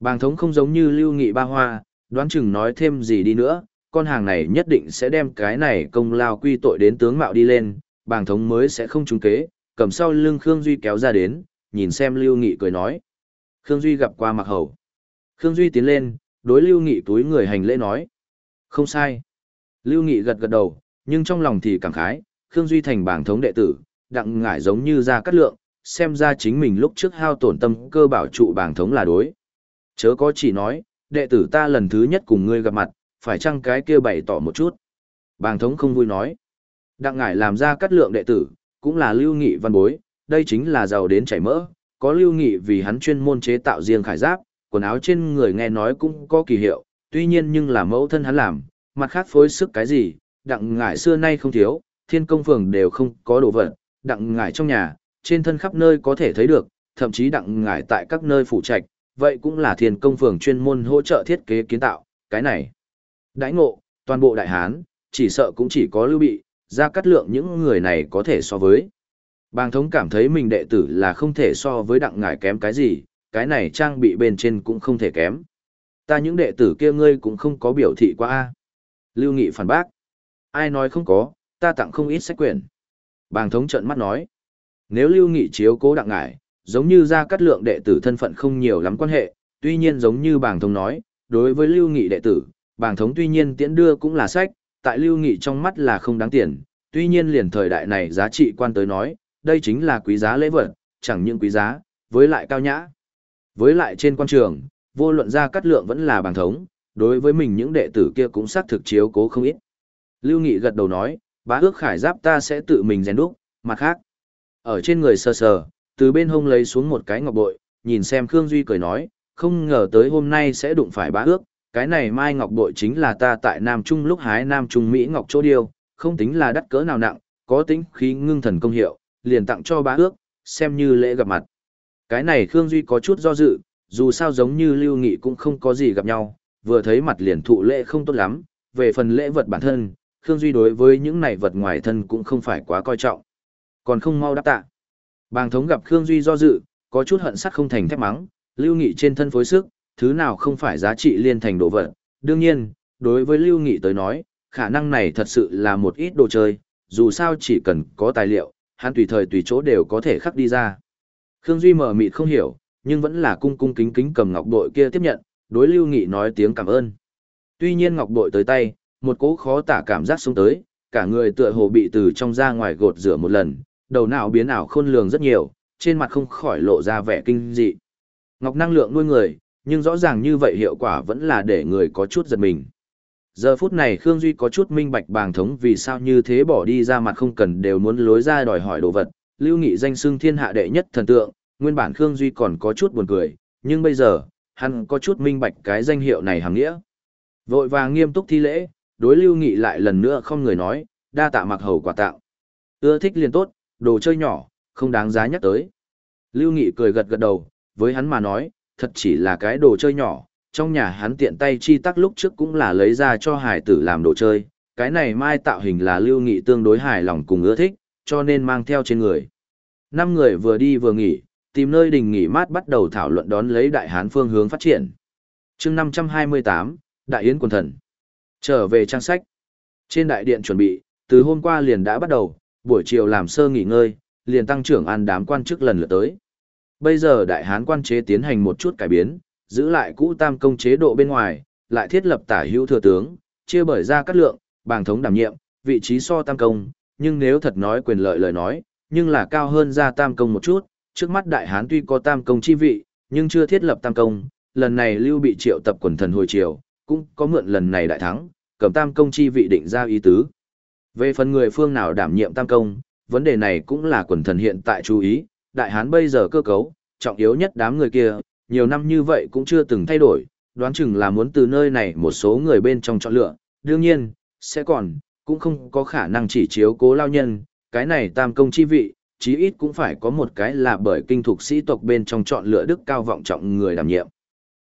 Bàng thống không giống như Lưu Nghị ba hoa, đoán chừng nói thêm gì đi nữa, con hàng này nhất định sẽ đem cái này công lao quy tội đến tướng mạo đi lên, bàng thống mới sẽ không trúng kế, cầm sau lưng Khương Duy kéo ra đến, nhìn xem Lưu Nghị cười nói. Khương Duy gặp qua mặc hầu. Khương Duy tiến lên, đối Lưu Nghị túi người hành lễ nói. Không sai. Lưu Nghị gật gật đầu, nhưng trong lòng thì cảm khái, Khương Duy thành bảng thống đệ tử, đặng ngải giống như ra cắt lượng, xem ra chính mình lúc trước hao tổn tâm cơ bảo trụ bảng thống là đối. Chớ có chỉ nói, đệ tử ta lần thứ nhất cùng ngươi gặp mặt, phải chăng cái kia bày tỏ một chút. Bàng thống không vui nói. Đặng ngải làm ra cắt lượng đệ tử, cũng là lưu nghị văn bối, đây chính là giàu đến chảy mỡ, có lưu nghị vì hắn chuyên môn chế tạo riêng khải giáp, quần áo trên người nghe nói cũng có kỳ hiệu, tuy nhiên nhưng là mẫu thân hắn làm, mặt khác phối sức cái gì, đặng ngải xưa nay không thiếu, thiên công phường đều không có đồ vật, đặng ngải trong nhà, trên thân khắp nơi có thể thấy được, thậm chí đặng ngải tại các nơi phủ trạch, vậy cũng là thiên công phường chuyên môn hỗ trợ thiết kế kiến tạo, cái này. Đãi ngộ, toàn bộ đại hán, chỉ sợ cũng chỉ có lưu bị, ra cắt lượng những người này có thể so với. Bàng thống cảm thấy mình đệ tử là không thể so với đặng ngải kém cái gì, cái này trang bị bên trên cũng không thể kém. Ta những đệ tử kia ngươi cũng không có biểu thị qua a Lưu Nghị phản bác. Ai nói không có, ta tặng không ít sách quyển. Bàng thống trận mắt nói. Nếu Lưu Nghị chiếu cố đặng ngải, giống như ra cắt lượng đệ tử thân phận không nhiều lắm quan hệ, tuy nhiên giống như bàng thống nói, đối với Lưu Nghị đệ tử, bàng thống tuy nhiên tiễn đưa cũng là sách, tại Lưu Nghị trong mắt là không đáng tiền, tuy nhiên liền thời đại này giá trị quan tới nói, đây chính là quý giá lễ vật, chẳng những quý giá, với lại cao nhã. Với lại trên quan trường, vô luận ra cắt lượng vẫn là bàng thống, đối với mình những đệ tử kia cũng xác thực chiếu cố không ít. Lưu Nghị gật đầu nói, bá ước khải giáp ta sẽ tự mình rèn đúc, mặt khác. Ở trên người sờ sờ, từ bên hông lấy xuống một cái ngọc bội, nhìn xem Khương Duy cười nói, không ngờ tới hôm nay sẽ đụng phải bá ước, cái này mai ngọc bội chính là ta tại Nam Trung lúc hái Nam Trung Mỹ ngọc chỗ điêu, không tính là đắt cỡ nào nặng, có tính khí ngưng thần công hiệu, liền tặng cho bá ước, xem như lễ gặp mặt. Cái này Khương Duy có chút do dự, dù sao giống như Lưu Nghị cũng không có gì gặp nhau, vừa thấy mặt liền thụ lễ không tốt lắm, về phần lễ vật bản thân, Khương Duy đối với những này vật ngoài thân cũng không phải quá coi trọng. Còn không mau đáp tạ. Bàng thống gặp Khương Duy do dự, có chút hận sắt không thành thép mắng, Lưu Nghị trên thân phối sức, thứ nào không phải giá trị liên thành đồ vật. Đương nhiên, đối với Lưu Nghị tới nói, khả năng này thật sự là một ít đồ chơi, dù sao chỉ cần có tài liệu, hắn tùy thời tùy chỗ đều có thể khắc đi ra. Khương Duy mở mịt không hiểu, nhưng vẫn là cung cung kính kính cầm ngọc bội kia tiếp nhận, đối Lưu Nghị nói tiếng cảm ơn. Tuy nhiên ngọc bội tới tay, một cỗ khó tả cảm giác xuống tới, cả người tựa hồ bị từ trong ra ngoài gột rửa một lần, đầu não biến ảo khôn lường rất nhiều, trên mặt không khỏi lộ ra vẻ kinh dị. Ngọc năng lượng nuôi người, nhưng rõ ràng như vậy hiệu quả vẫn là để người có chút giật mình. Giờ phút này Khương Duy có chút minh bạch bàng thống vì sao như thế bỏ đi ra mặt không cần đều muốn lối ra đòi hỏi đồ vật, lưu nghị danh xưng thiên hạ đệ nhất thần tượng, nguyên bản Khương Duy còn có chút buồn cười, nhưng bây giờ, hắn có chút minh bạch cái danh hiệu này hàng nghĩa. Vội vàng nghiêm túc thi lễ, đối lưu nghị lại lần nữa không người nói, đa tạ mặc hầu quả tạo. Ưa thích liền tốt, đồ chơi nhỏ, không đáng giá nhắc tới. Lưu Nghị cười gật gật đầu, với hắn mà nói, thật chỉ là cái đồ chơi nhỏ, trong nhà hắn tiện tay chi tắc lúc trước cũng là lấy ra cho hải tử làm đồ chơi, cái này mai tạo hình là Lưu Nghị tương đối hài lòng cùng ưa thích, cho nên mang theo trên người. Năm người vừa đi vừa nghỉ, tìm nơi đình nghỉ mát bắt đầu thảo luận đón lấy đại hán phương hướng phát triển. chương 528, Đại Yến Quần Thần. Trở về trang sách. Trên đại điện chuẩn bị, từ hôm qua liền đã bắt đầu, buổi chiều làm sơ nghỉ ngơi, liền tăng trưởng an đám quan chức lần lượt tới. Bây giờ đại hán quan chế tiến hành một chút cải biến, giữ lại cũ tam công chế độ bên ngoài, lại thiết lập tả hữu thừa tướng, chia bởi ra các lượng, bàng thống đảm nhiệm, vị trí so tam công, nhưng nếu thật nói quyền lợi lời nói, nhưng là cao hơn ra tam công một chút, trước mắt đại hán tuy có tam công chi vị, nhưng chưa thiết lập tam công, lần này lưu bị triệu tập quần thần hồi triều, cũng có mượn lần này đại thắng, cầm tam công chi vị định ra ý tứ. Về phần người phương nào đảm nhiệm tam công, vấn đề này cũng là quần thần hiện tại chú ý, đại hán bây giờ cơ cấu, trọng yếu nhất đám người kia, nhiều năm như vậy cũng chưa từng thay đổi, đoán chừng là muốn từ nơi này một số người bên trong chọn lựa, đương nhiên, sẽ còn, cũng không có khả năng chỉ chiếu cố lao nhân, cái này tam công chi vị, chí ít cũng phải có một cái là bởi kinh thuộc sĩ tộc bên trong chọn lựa đức cao vọng trọng người đảm nhiệm.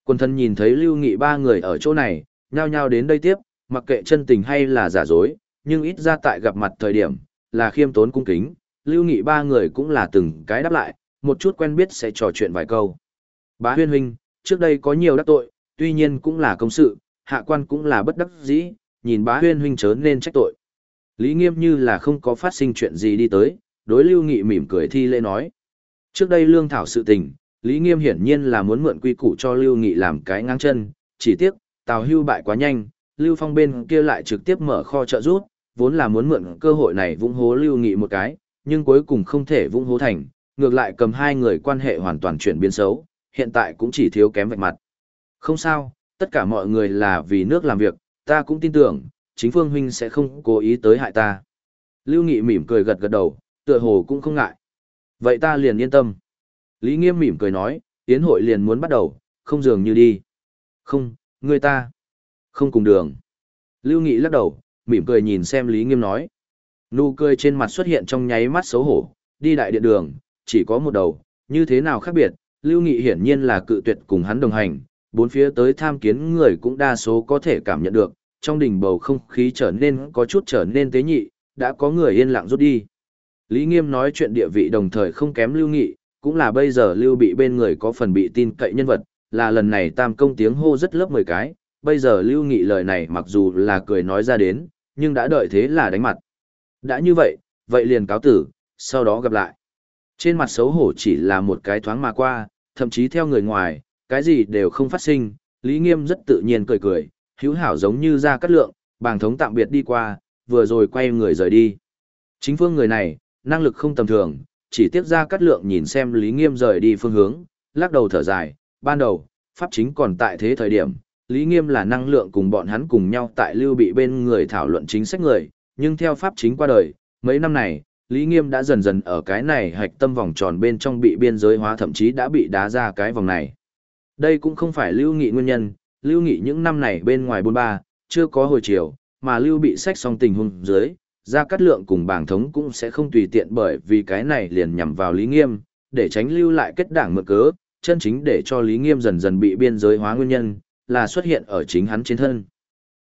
Quân thân nhìn thấy lưu nghị ba người ở chỗ này, nhao nhao đến đây tiếp, mặc kệ chân tình hay là giả dối, nhưng ít ra tại gặp mặt thời điểm, là khiêm tốn cung kính, lưu nghị ba người cũng là từng cái đáp lại, một chút quen biết sẽ trò chuyện vài câu. Bá huyên huynh, trước đây có nhiều đắc tội, tuy nhiên cũng là công sự, hạ quan cũng là bất đắc dĩ, nhìn bá huyên huynh chớ nên trách tội. Lý nghiêm như là không có phát sinh chuyện gì đi tới, đối lưu nghị mỉm cười thi lễ nói. Trước đây lương thảo sự tình, Lý nghiêm hiển nhiên là muốn mượn quy củ cho lưu nghị làm cái ngang chân, chỉ tiếc, tào hưu bại quá nhanh, lưu phong bên kia lại trực tiếp mở kho trợ rút, vốn là muốn mượn cơ hội này vung hố lưu nghị một cái, nhưng cuối cùng không thể vung hố thành, ngược lại cầm hai người quan hệ hoàn toàn chuyển biến xấu, hiện tại cũng chỉ thiếu kém vạch mặt. Không sao, tất cả mọi người là vì nước làm việc, ta cũng tin tưởng, chính Phương Huynh sẽ không cố ý tới hại ta. Lưu Nghị mỉm cười gật gật đầu, tựa hồ cũng không ngại. Vậy ta liền yên tâm. Lý Nghiêm mỉm cười nói, tiến hội liền muốn bắt đầu, không dường như đi. Không, người ta. Không cùng đường. Lưu Nghị lắc đầu, mỉm cười nhìn xem Lý Nghiêm nói. Nụ cười trên mặt xuất hiện trong nháy mắt xấu hổ, đi đại điện đường, chỉ có một đầu, như thế nào khác biệt, Lưu Nghị hiển nhiên là cự tuyệt cùng hắn đồng hành, bốn phía tới tham kiến người cũng đa số có thể cảm nhận được, trong đỉnh bầu không khí trở nên có chút trở nên tế nhị, đã có người yên lặng rút đi. Lý Nghiêm nói chuyện địa vị đồng thời không kém Lưu Nghị, cũng là bây giờ Lưu bị bên người có phần bị tin cậy nhân vật, là lần này tam công tiếng hô rất lớp 10 cái, bây giờ Lưu Nghị lời này mặc dù là cười nói ra đến, nhưng đã đợi thế là đánh mặt. Đã như vậy, vậy liền cáo tử, sau đó gặp lại. Trên mặt xấu hổ chỉ là một cái thoáng mà qua, thậm chí theo người ngoài, cái gì đều không phát sinh, Lý Nghiêm rất tự nhiên cười cười, hữu hảo giống như ra cắt lượng, bàng thống tạm biệt đi qua, vừa rồi quay người rời đi. Chính phương người này, năng lực không tầm thường, chỉ tiếp ra cắt lượng nhìn xem Lý Nghiêm rời đi phương hướng, lắc đầu thở dài, ban đầu, pháp chính còn tại thế thời điểm, Lý Nghiêm là năng lượng cùng bọn hắn cùng nhau tại lưu bị bên người thảo luận chính sách người, nhưng theo pháp chính qua đời, mấy năm này, Lý Nghiêm đã dần dần ở cái này hạch tâm vòng tròn bên trong bị biên giới hóa thậm chí đã bị đá ra cái vòng này. Đây cũng không phải lưu nghị nguyên nhân, lưu nghị những năm này bên ngoài bôn ba, chưa có hồi chiều, mà lưu bị sách xong tình huống dưới, ra cắt lượng cùng bảng thống cũng sẽ không tùy tiện bởi vì cái này liền nhằm vào Lý Nghiêm, để tránh lưu lại kết đảng mượn cớ, chân chính để cho Lý Nghiêm dần dần bị biên giới hóa nguyên nhân, là xuất hiện ở chính hắn trên thân.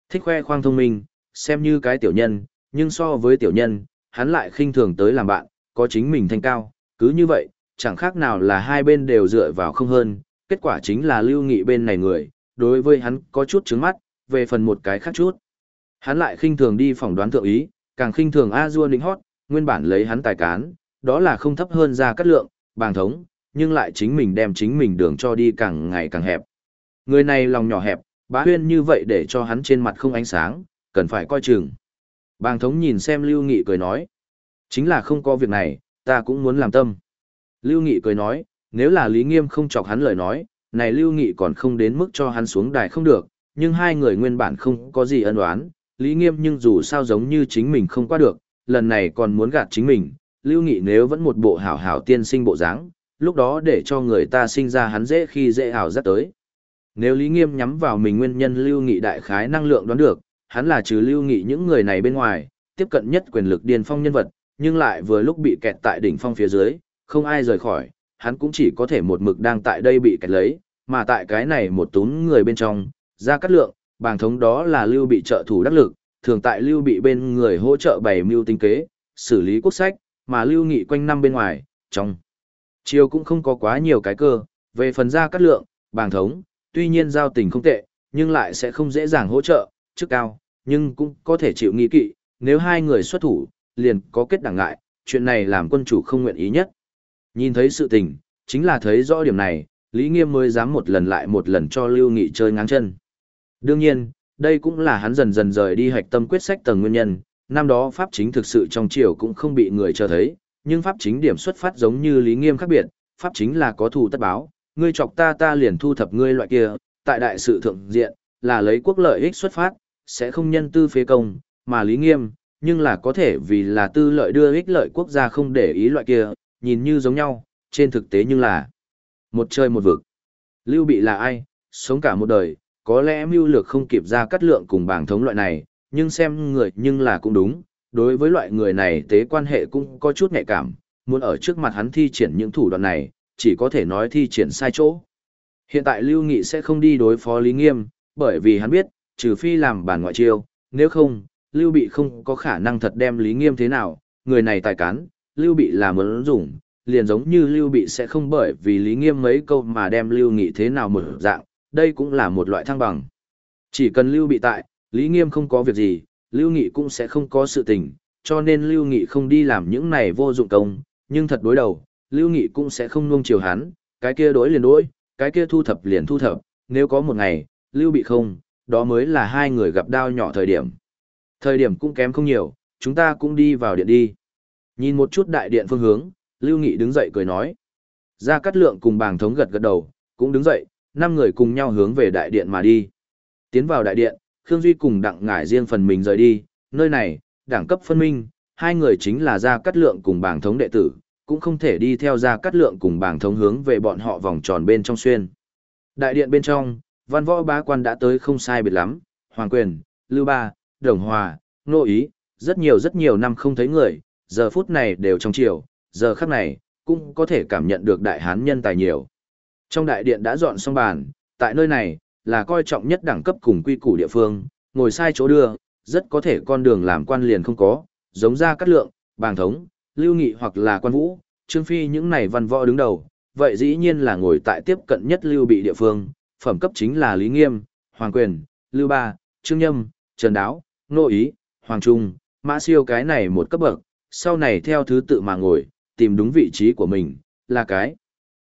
Thích khoe khoang thông minh, xem như cái tiểu nhân, nhưng so với tiểu nhân, hắn lại khinh thường tới làm bạn, có chính mình thanh cao, cứ như vậy, chẳng khác nào là hai bên đều dựa vào không hơn, kết quả chính là lưu nghị bên này người, đối với hắn có chút trứng mắt, về phần một cái khác chút. Hắn lại khinh thường đi phỏng đoán thượng ý, càng khinh thường A Dua nịnh Hót, nguyên bản lấy hắn tài cán, đó là không thấp hơn ra cắt lượng, bàng thống, nhưng lại chính mình đem chính mình đường cho đi càng ngày càng hẹp. Người này lòng nhỏ hẹp, bá huyên như vậy để cho hắn trên mặt không ánh sáng, cần phải coi chừng. Bàng thống nhìn xem Lưu Nghị cười nói. Chính là không có việc này, ta cũng muốn làm tâm. Lưu Nghị cười nói, nếu là Lý Nghiêm không chọc hắn lời nói, này Lưu Nghị còn không đến mức cho hắn xuống đài không được, nhưng hai người nguyên bản không có gì ân oán, Lý Nghiêm nhưng dù sao giống như chính mình không qua được, lần này còn muốn gạt chính mình, Lưu Nghị nếu vẫn một bộ hảo hảo tiên sinh bộ dáng, lúc đó để cho người ta sinh ra hắn dễ khi dễ hảo rất tới. Nếu Lý Nghiêm nhắm vào mình nguyên nhân Lưu Nghị đại khái năng lượng đoán được, hắn là trừ Lưu Nghị những người này bên ngoài, tiếp cận nhất quyền lực điên phong nhân vật, nhưng lại vừa lúc bị kẹt tại đỉnh phong phía dưới, không ai rời khỏi, hắn cũng chỉ có thể một mực đang tại đây bị kẹt lấy, mà tại cái này một tún người bên trong, ra cắt lượng, bàng thống đó là lưu bị trợ thủ đắc lực, thường tại lưu bị bên người hỗ trợ bày mưu tinh kế, xử lý quốc sách, mà lưu nghị quanh năm bên ngoài, trong. Chiều cũng không có quá nhiều cái cơ, về phần ra cắt lượng, bàng thống, tuy nhiên giao tình không tệ, nhưng lại sẽ không dễ dàng hỗ trợ, chức cao, nhưng cũng có thể chịu nghi kỵ, nếu hai người xuất thủ, liền có kết đẳng ngại, chuyện này làm quân chủ không nguyện ý nhất. Nhìn thấy sự tình, chính là thấy rõ điểm này, Lý Nghiêm mới dám một lần lại một lần cho Lưu Nghị chơi ngang chân. Đương nhiên, đây cũng là hắn dần dần rời đi hạch tâm quyết sách tầng nguyên nhân, năm đó pháp chính thực sự trong triều cũng không bị người cho thấy, nhưng pháp chính điểm xuất phát giống như Lý Nghiêm khác biệt, pháp chính là có thù tất báo, ngươi chọc ta ta liền thu thập ngươi loại kia, tại đại sự thượng diện, là lấy quốc lợi ích xuất phát, sẽ không nhân tư phế công, mà Lý Nghiêm, nhưng là có thể vì là tư lợi đưa ích lợi quốc gia không để ý loại kia, nhìn như giống nhau, trên thực tế nhưng là một chơi một vực. Lưu Bị là ai, sống cả một đời, có lẽ mưu lược không kịp ra cắt lượng cùng bảng thống loại này, nhưng xem người nhưng là cũng đúng, đối với loại người này tế quan hệ cũng có chút nhạy cảm, muốn ở trước mặt hắn thi triển những thủ đoạn này, chỉ có thể nói thi triển sai chỗ. Hiện tại Lưu Nghị sẽ không đi đối phó Lý Nghiêm, bởi vì hắn biết, trừ phi làm bản ngoại chiêu, nếu không, Lưu Bị không có khả năng thật đem Lý Nghiêm thế nào, người này tài cán, Lưu Bị là muốn dùng, liền giống như Lưu Bị sẽ không bởi vì Lý Nghiêm mấy câu mà đem Lưu Nghị thế nào mở dạng, đây cũng là một loại thăng bằng. Chỉ cần Lưu Bị tại, Lý Nghiêm không có việc gì, Lưu Nghị cũng sẽ không có sự tình, cho nên Lưu Nghị không đi làm những này vô dụng công, nhưng thật đối đầu, Lưu Nghị cũng sẽ không nuông chiều hắn, cái kia đối liền đối, cái kia thu thập liền thu thập, nếu có một ngày, Lưu Bị không, đó mới là hai người gặp đau nhỏ thời điểm. Thời điểm cũng kém không nhiều, chúng ta cũng đi vào điện đi. Nhìn một chút đại điện phương hướng, Lưu Nghị đứng dậy cười nói. Gia Cát Lượng cùng bàng thống gật gật đầu, cũng đứng dậy, năm người cùng nhau hướng về đại điện mà đi. Tiến vào đại điện, Khương Duy cùng đặng ngải riêng phần mình rời đi, nơi này, đẳng cấp phân minh, hai người chính là Gia Cát Lượng cùng bàng thống đệ tử, cũng không thể đi theo ra cắt Lượng cùng bảng thống hướng về bọn họ vòng tròn bên trong xuyên. Đại điện bên trong, văn võ bá quan đã tới không sai biệt lắm, Hoàng Quyền, Lưu Ba, Đồng Hòa, Nô Ý, rất nhiều rất nhiều năm không thấy người, giờ phút này đều trong chiều, giờ khắc này, cũng có thể cảm nhận được đại hán nhân tài nhiều. Trong đại điện đã dọn xong bàn, tại nơi này, là coi trọng nhất đẳng cấp cùng quy củ địa phương, ngồi sai chỗ đưa, rất có thể con đường làm quan liền không có, giống ra cắt lượng, bàng thống, lưu nghị hoặc là quan vũ, trương phi những này văn võ đứng đầu, vậy dĩ nhiên là ngồi tại tiếp cận nhất lưu bị địa phương, phẩm cấp chính là Lý Nghiêm, Hoàng Quyền, Lưu Ba, Trương Nhâm, Trần Đáo, Nô Ý, Hoàng Trung, Mã Siêu cái này một cấp bậc, sau này theo thứ tự mà ngồi, tìm đúng vị trí của mình, là cái.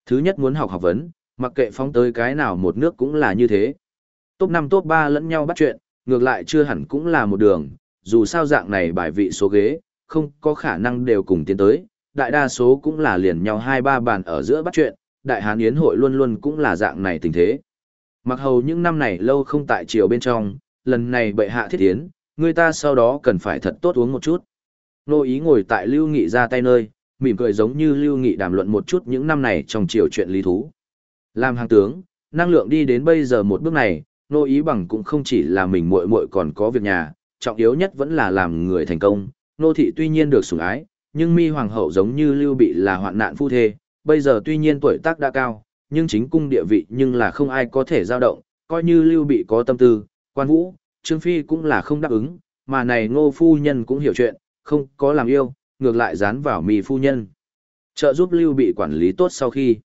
Thứ nhất muốn học học vấn, mặc kệ phóng tới cái nào một nước cũng là như thế. Top 5 top 3 lẫn nhau bắt chuyện, ngược lại chưa hẳn cũng là một đường, dù sao dạng này bài vị số ghế, không có khả năng đều cùng tiến tới, đại đa số cũng là liền nhau hai ba bàn ở giữa bắt chuyện, đại hán yến hội luôn luôn cũng là dạng này tình thế. Mặc hầu những năm này lâu không tại triều bên trong, lần này bệ hạ thiết yến, người ta sau đó cần phải thật tốt uống một chút. Nô ý ngồi tại Lưu Nghị ra tay nơi, mỉm cười giống như Lưu Nghị đàm luận một chút những năm này trong triều chuyện lý thú. Làm hàng tướng, năng lượng đi đến bây giờ một bước này, nô ý bằng cũng không chỉ là mình muội muội còn có việc nhà, trọng yếu nhất vẫn là làm người thành công. Nô thị tuy nhiên được sủng ái, nhưng mi hoàng hậu giống như Lưu Bị là hoạn nạn phu thê, bây giờ tuy nhiên tuổi tác đã cao, nhưng chính cung địa vị nhưng là không ai có thể dao động, coi như Lưu Bị có tâm tư, quan vũ, Trương Phi cũng là không đáp ứng, mà này ngô phu nhân cũng hiểu chuyện, không có làm yêu, ngược lại dán vào Mi phu nhân. Trợ giúp Lưu Bị quản lý tốt sau khi.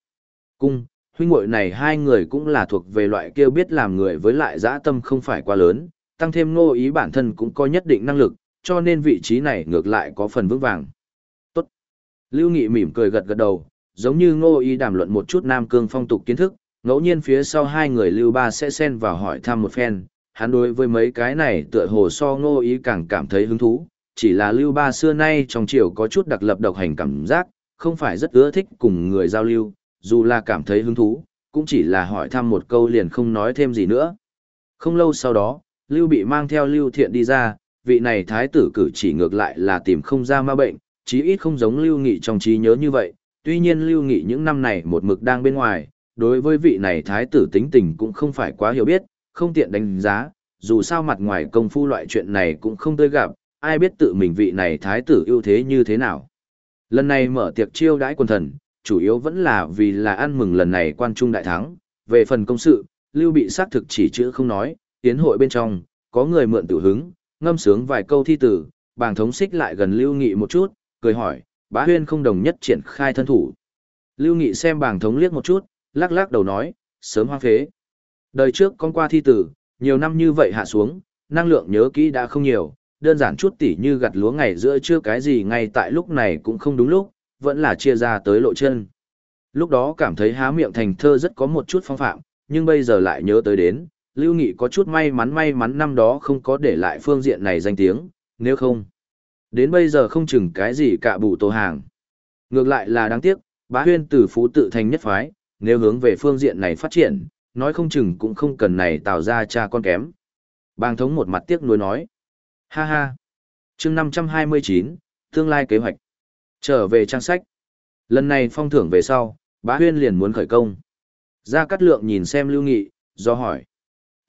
Cung, huynh muội này hai người cũng là thuộc về loại kêu biết làm người với lại dã tâm không phải quá lớn, tăng thêm ngô ý bản thân cũng có nhất định năng lực, cho nên vị trí này ngược lại có phần vững vàng. Tốt. Lưu Nghị mỉm cười gật gật đầu, giống như ngô ý đàm luận một chút Nam Cương phong tục kiến thức, ngẫu nhiên phía sau hai người Lưu Ba sẽ xen vào hỏi thăm một phen, hắn đối với mấy cái này tựa hồ so ngô ý càng cảm thấy hứng thú, chỉ là Lưu Ba xưa nay trong triều có chút đặc lập độc hành cảm giác, không phải rất ưa thích cùng người giao lưu, dù là cảm thấy hứng thú, cũng chỉ là hỏi thăm một câu liền không nói thêm gì nữa. Không lâu sau đó, Lưu bị mang theo Lưu Thiện đi ra, vị này thái tử cử chỉ ngược lại là tìm không ra ma bệnh, chí ít không giống Lưu Nghị trong trí nhớ như vậy, tuy nhiên Lưu Nghị những năm này một mực đang bên ngoài, đối với vị này thái tử tính tình cũng không phải quá hiểu biết, không tiện đánh giá, dù sao mặt ngoài công phu loại chuyện này cũng không tươi gặp, ai biết tự mình vị này thái tử ưu thế như thế nào. Lần này mở tiệc chiêu đãi quần thần, chủ yếu vẫn là vì là ăn mừng lần này quan trung đại thắng, về phần công sự, lưu bị xác thực chỉ chữ không nói, tiến hội bên trong, có người mượn tự hứng, ngâm sướng vài câu thi tử, bàng thống xích lại gần lưu nghị một chút, cười hỏi, bá huyên không đồng nhất triển khai thân thủ. Lưu nghị xem bàng thống liếc một chút, lắc lắc đầu nói, sớm hoang phế. Đời trước con qua thi tử, nhiều năm như vậy hạ xuống, năng lượng nhớ kỹ đã không nhiều, đơn giản chút tỉ như gặt lúa ngày giữa chưa cái gì ngay tại lúc này cũng không đúng lúc, vẫn là chia ra tới lộ chân. Lúc đó cảm thấy há miệng thành thơ rất có một chút phong phạm, nhưng bây giờ lại nhớ tới đến, Lưu Nghị có chút may mắn may mắn năm đó không có để lại phương diện này danh tiếng, nếu không. Đến bây giờ không chừng cái gì cả bù tổ hàng. Ngược lại là đáng tiếc, bá huyên từ phú tự thành nhất phái, nếu hướng về phương diện này phát triển, nói không chừng cũng không cần này tạo ra cha con kém. Bang thống một mặt tiếc nuối nói. Ha ha. chương 529, tương lai kế hoạch. Trở về trang sách. Lần này phong thưởng về sau, bá huyên liền muốn khởi công. Gia Cát Lượng nhìn xem Lưu Nghị, do hỏi.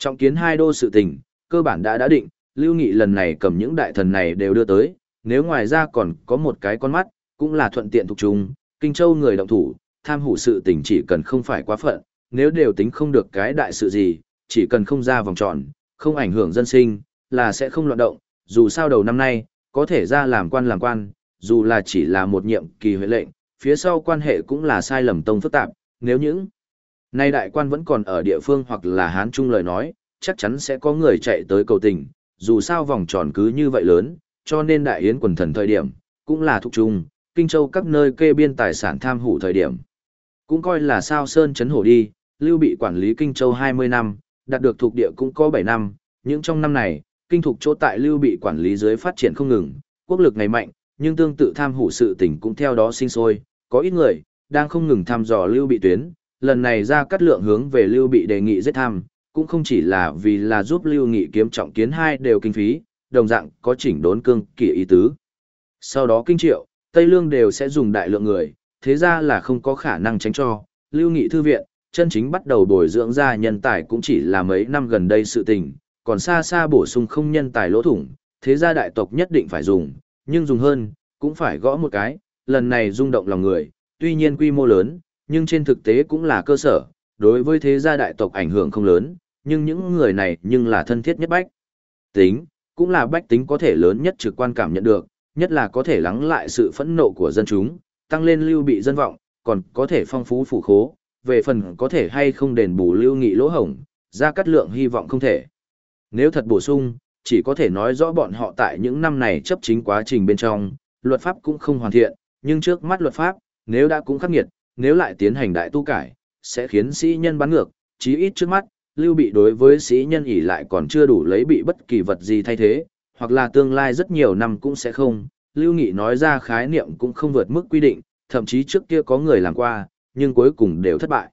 Trọng kiến hai đô sự tình, cơ bản đã đã định, Lưu Nghị lần này cầm những đại thần này đều đưa tới, nếu ngoài ra còn có một cái con mắt, cũng là thuận tiện thuộc chúng, Kinh Châu người động thủ, tham hủ sự tình chỉ cần không phải quá phận, nếu đều tính không được cái đại sự gì, chỉ cần không ra vòng tròn, không ảnh hưởng dân sinh, là sẽ không loạn động, dù sao đầu năm nay, có thể ra làm quan làm quan, dù là chỉ là một nhiệm kỳ huệ lệnh, phía sau quan hệ cũng là sai lầm tông phức tạp, nếu những nay đại quan vẫn còn ở địa phương hoặc là hán trung lời nói, chắc chắn sẽ có người chạy tới cầu tình, dù sao vòng tròn cứ như vậy lớn, cho nên đại yến quần thần thời điểm, cũng là thuộc trung, kinh châu các nơi kê biên tài sản tham hủ thời điểm. Cũng coi là sao sơn chấn hổ đi, lưu bị quản lý kinh châu 20 năm, đạt được thuộc địa cũng có 7 năm, những trong năm này, kinh thục chỗ tại lưu bị quản lý dưới phát triển không ngừng, quốc lực ngày mạnh, nhưng tương tự tham hủ sự tình cũng theo đó sinh sôi, có ít người, đang không ngừng thăm dò lưu bị tuyến, lần này ra cắt lượng hướng về lưu bị đề nghị giết tham, cũng không chỉ là vì là giúp lưu nghị kiếm trọng kiến hai đều kinh phí, đồng dạng có chỉnh đốn cương kỷ ý tứ. Sau đó kinh triệu, Tây Lương đều sẽ dùng đại lượng người, thế ra là không có khả năng tránh cho, lưu nghị thư viện, chân chính bắt đầu bồi dưỡng ra nhân tài cũng chỉ là mấy năm gần đây sự tình, còn xa xa bổ sung không nhân tài lỗ thủng, thế gia đại tộc nhất định phải dùng, nhưng dùng hơn, cũng phải gõ một cái, lần này rung động lòng người, tuy nhiên quy mô lớn, nhưng trên thực tế cũng là cơ sở, đối với thế gia đại tộc ảnh hưởng không lớn, nhưng những người này nhưng là thân thiết nhất bách. Tính, cũng là bách tính có thể lớn nhất trực quan cảm nhận được, nhất là có thể lắng lại sự phẫn nộ của dân chúng, tăng lên lưu bị dân vọng, còn có thể phong phú phủ khố, về phần có thể hay không đền bù lưu nghị lỗ hổng, ra cắt lượng hy vọng không thể. Nếu thật bổ sung, chỉ có thể nói rõ bọn họ tại những năm này chấp chính quá trình bên trong, luật pháp cũng không hoàn thiện, nhưng trước mắt luật pháp, nếu đã cũng khắc nghiệt, nếu lại tiến hành đại tu cải, sẽ khiến sĩ nhân bắn ngược, chí ít trước mắt, lưu bị đối với sĩ nhân ỉ lại còn chưa đủ lấy bị bất kỳ vật gì thay thế, hoặc là tương lai rất nhiều năm cũng sẽ không, lưu nghị nói ra khái niệm cũng không vượt mức quy định, thậm chí trước kia có người làm qua, nhưng cuối cùng đều thất bại.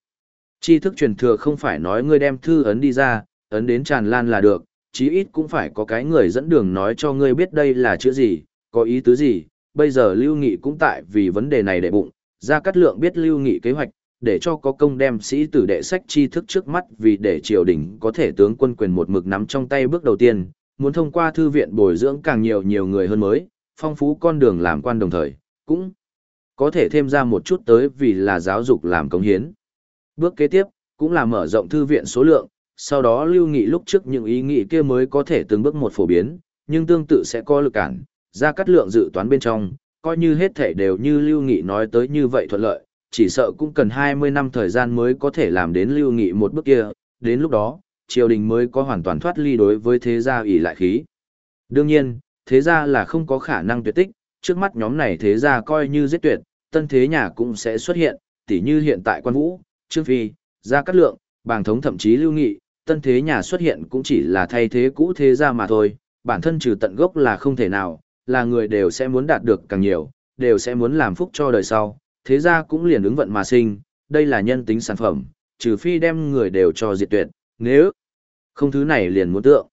Tri thức truyền thừa không phải nói ngươi đem thư ấn đi ra, ấn đến tràn lan là được, chí ít cũng phải có cái người dẫn đường nói cho ngươi biết đây là chữ gì, có ý tứ gì. Bây giờ Lưu Nghị cũng tại vì vấn đề này để bụng, gia cát lượng biết Lưu Nghị kế hoạch, để cho có công đem sĩ tử đệ sách tri thức trước mắt vì để triều đình có thể tướng quân quyền một mực nắm trong tay bước đầu tiên, muốn thông qua thư viện bồi dưỡng càng nhiều nhiều người hơn mới, phong phú con đường làm quan đồng thời, cũng có thể thêm ra một chút tới vì là giáo dục làm công hiến. Bước kế tiếp, cũng là mở rộng thư viện số lượng, sau đó lưu nghị lúc trước những ý nghĩ kia mới có thể từng bước một phổ biến, nhưng tương tự sẽ có lực cản, ra cắt lượng dự toán bên trong, coi như hết thể đều như lưu nghị nói tới như vậy thuận lợi, chỉ sợ cũng cần 20 năm thời gian mới có thể làm đến lưu nghị một bước kia, đến lúc đó, triều đình mới có hoàn toàn thoát ly đối với thế gia ỷ lại khí. Đương nhiên, thế gia là không có khả năng tuyệt tích, trước mắt nhóm này thế gia coi như giết tuyệt, tân thế nhà cũng sẽ xuất hiện, tỉ như hiện tại quan vũ, trương phi, gia cát lượng, bàng thống thậm chí lưu nghị, tân thế nhà xuất hiện cũng chỉ là thay thế cũ thế gia mà thôi, bản thân trừ tận gốc là không thể nào, là người đều sẽ muốn đạt được càng nhiều, đều sẽ muốn làm phúc cho đời sau, thế ra cũng liền ứng vận mà sinh, đây là nhân tính sản phẩm, trừ phi đem người đều cho diệt tuyệt, nếu không thứ này liền muốn tượng.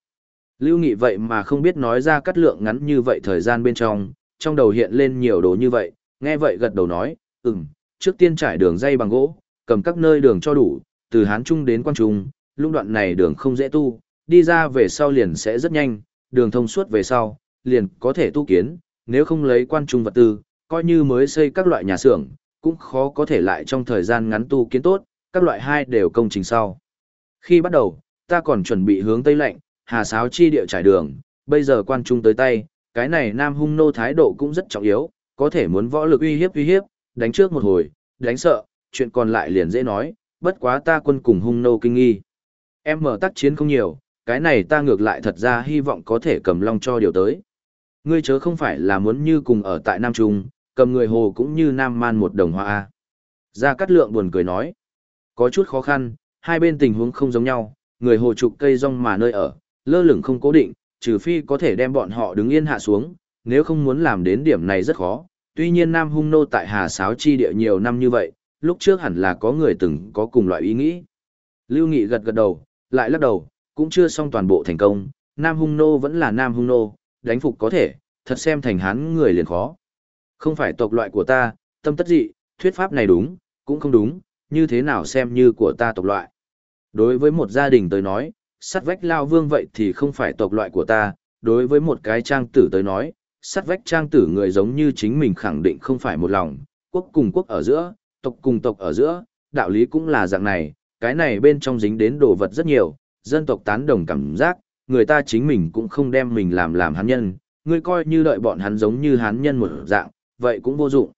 Lưu Nghị vậy mà không biết nói ra cắt lượng ngắn như vậy thời gian bên trong, trong đầu hiện lên nhiều đồ như vậy, nghe vậy gật đầu nói, ừm, trước tiên trải đường dây bằng gỗ, cầm các nơi đường cho đủ, từ Hán Trung đến Quan Trung, lúc đoạn này đường không dễ tu, đi ra về sau liền sẽ rất nhanh, đường thông suốt về sau, liền có thể tu kiến, nếu không lấy Quan Trung vật tư, coi như mới xây các loại nhà xưởng, cũng khó có thể lại trong thời gian ngắn tu kiến tốt, các loại hai đều công trình sau. Khi bắt đầu, ta còn chuẩn bị hướng Tây lạnh, hà sáo chi địa trải đường, bây giờ quan trung tới tay, cái này nam hung nô thái độ cũng rất trọng yếu, có thể muốn võ lực uy hiếp uy hiếp, đánh trước một hồi, đánh sợ, chuyện còn lại liền dễ nói, bất quá ta quân cùng hung nô kinh nghi. Em mở tác chiến không nhiều, cái này ta ngược lại thật ra hy vọng có thể cầm long cho điều tới. Ngươi chớ không phải là muốn như cùng ở tại Nam Trung, cầm người hồ cũng như Nam Man một đồng hoa A. Gia Cát Lượng buồn cười nói, có chút khó khăn, hai bên tình huống không giống nhau, người hồ trục cây rong mà nơi ở, lơ lửng không cố định, trừ phi có thể đem bọn họ đứng yên hạ xuống, nếu không muốn làm đến điểm này rất khó. Tuy nhiên Nam Hung Nô tại Hà Sáo chi địa nhiều năm như vậy, lúc trước hẳn là có người từng có cùng loại ý nghĩ. Lưu Nghị gật gật đầu, lại lắc đầu, cũng chưa xong toàn bộ thành công, Nam Hung Nô vẫn là Nam Hung Nô, đánh phục có thể, thật xem thành hán người liền khó. Không phải tộc loại của ta, tâm tất dị, thuyết pháp này đúng, cũng không đúng, như thế nào xem như của ta tộc loại. Đối với một gia đình tới nói, sắt vách lao vương vậy thì không phải tộc loại của ta, đối với một cái trang tử tới nói, sắt vách trang tử người giống như chính mình khẳng định không phải một lòng, quốc cùng quốc ở giữa, tộc cùng tộc ở giữa, đạo lý cũng là dạng này, cái này bên trong dính đến đồ vật rất nhiều, dân tộc tán đồng cảm giác, người ta chính mình cũng không đem mình làm làm hắn nhân, ngươi coi như đợi bọn hắn giống như hắn nhân một dạng, vậy cũng vô dụng.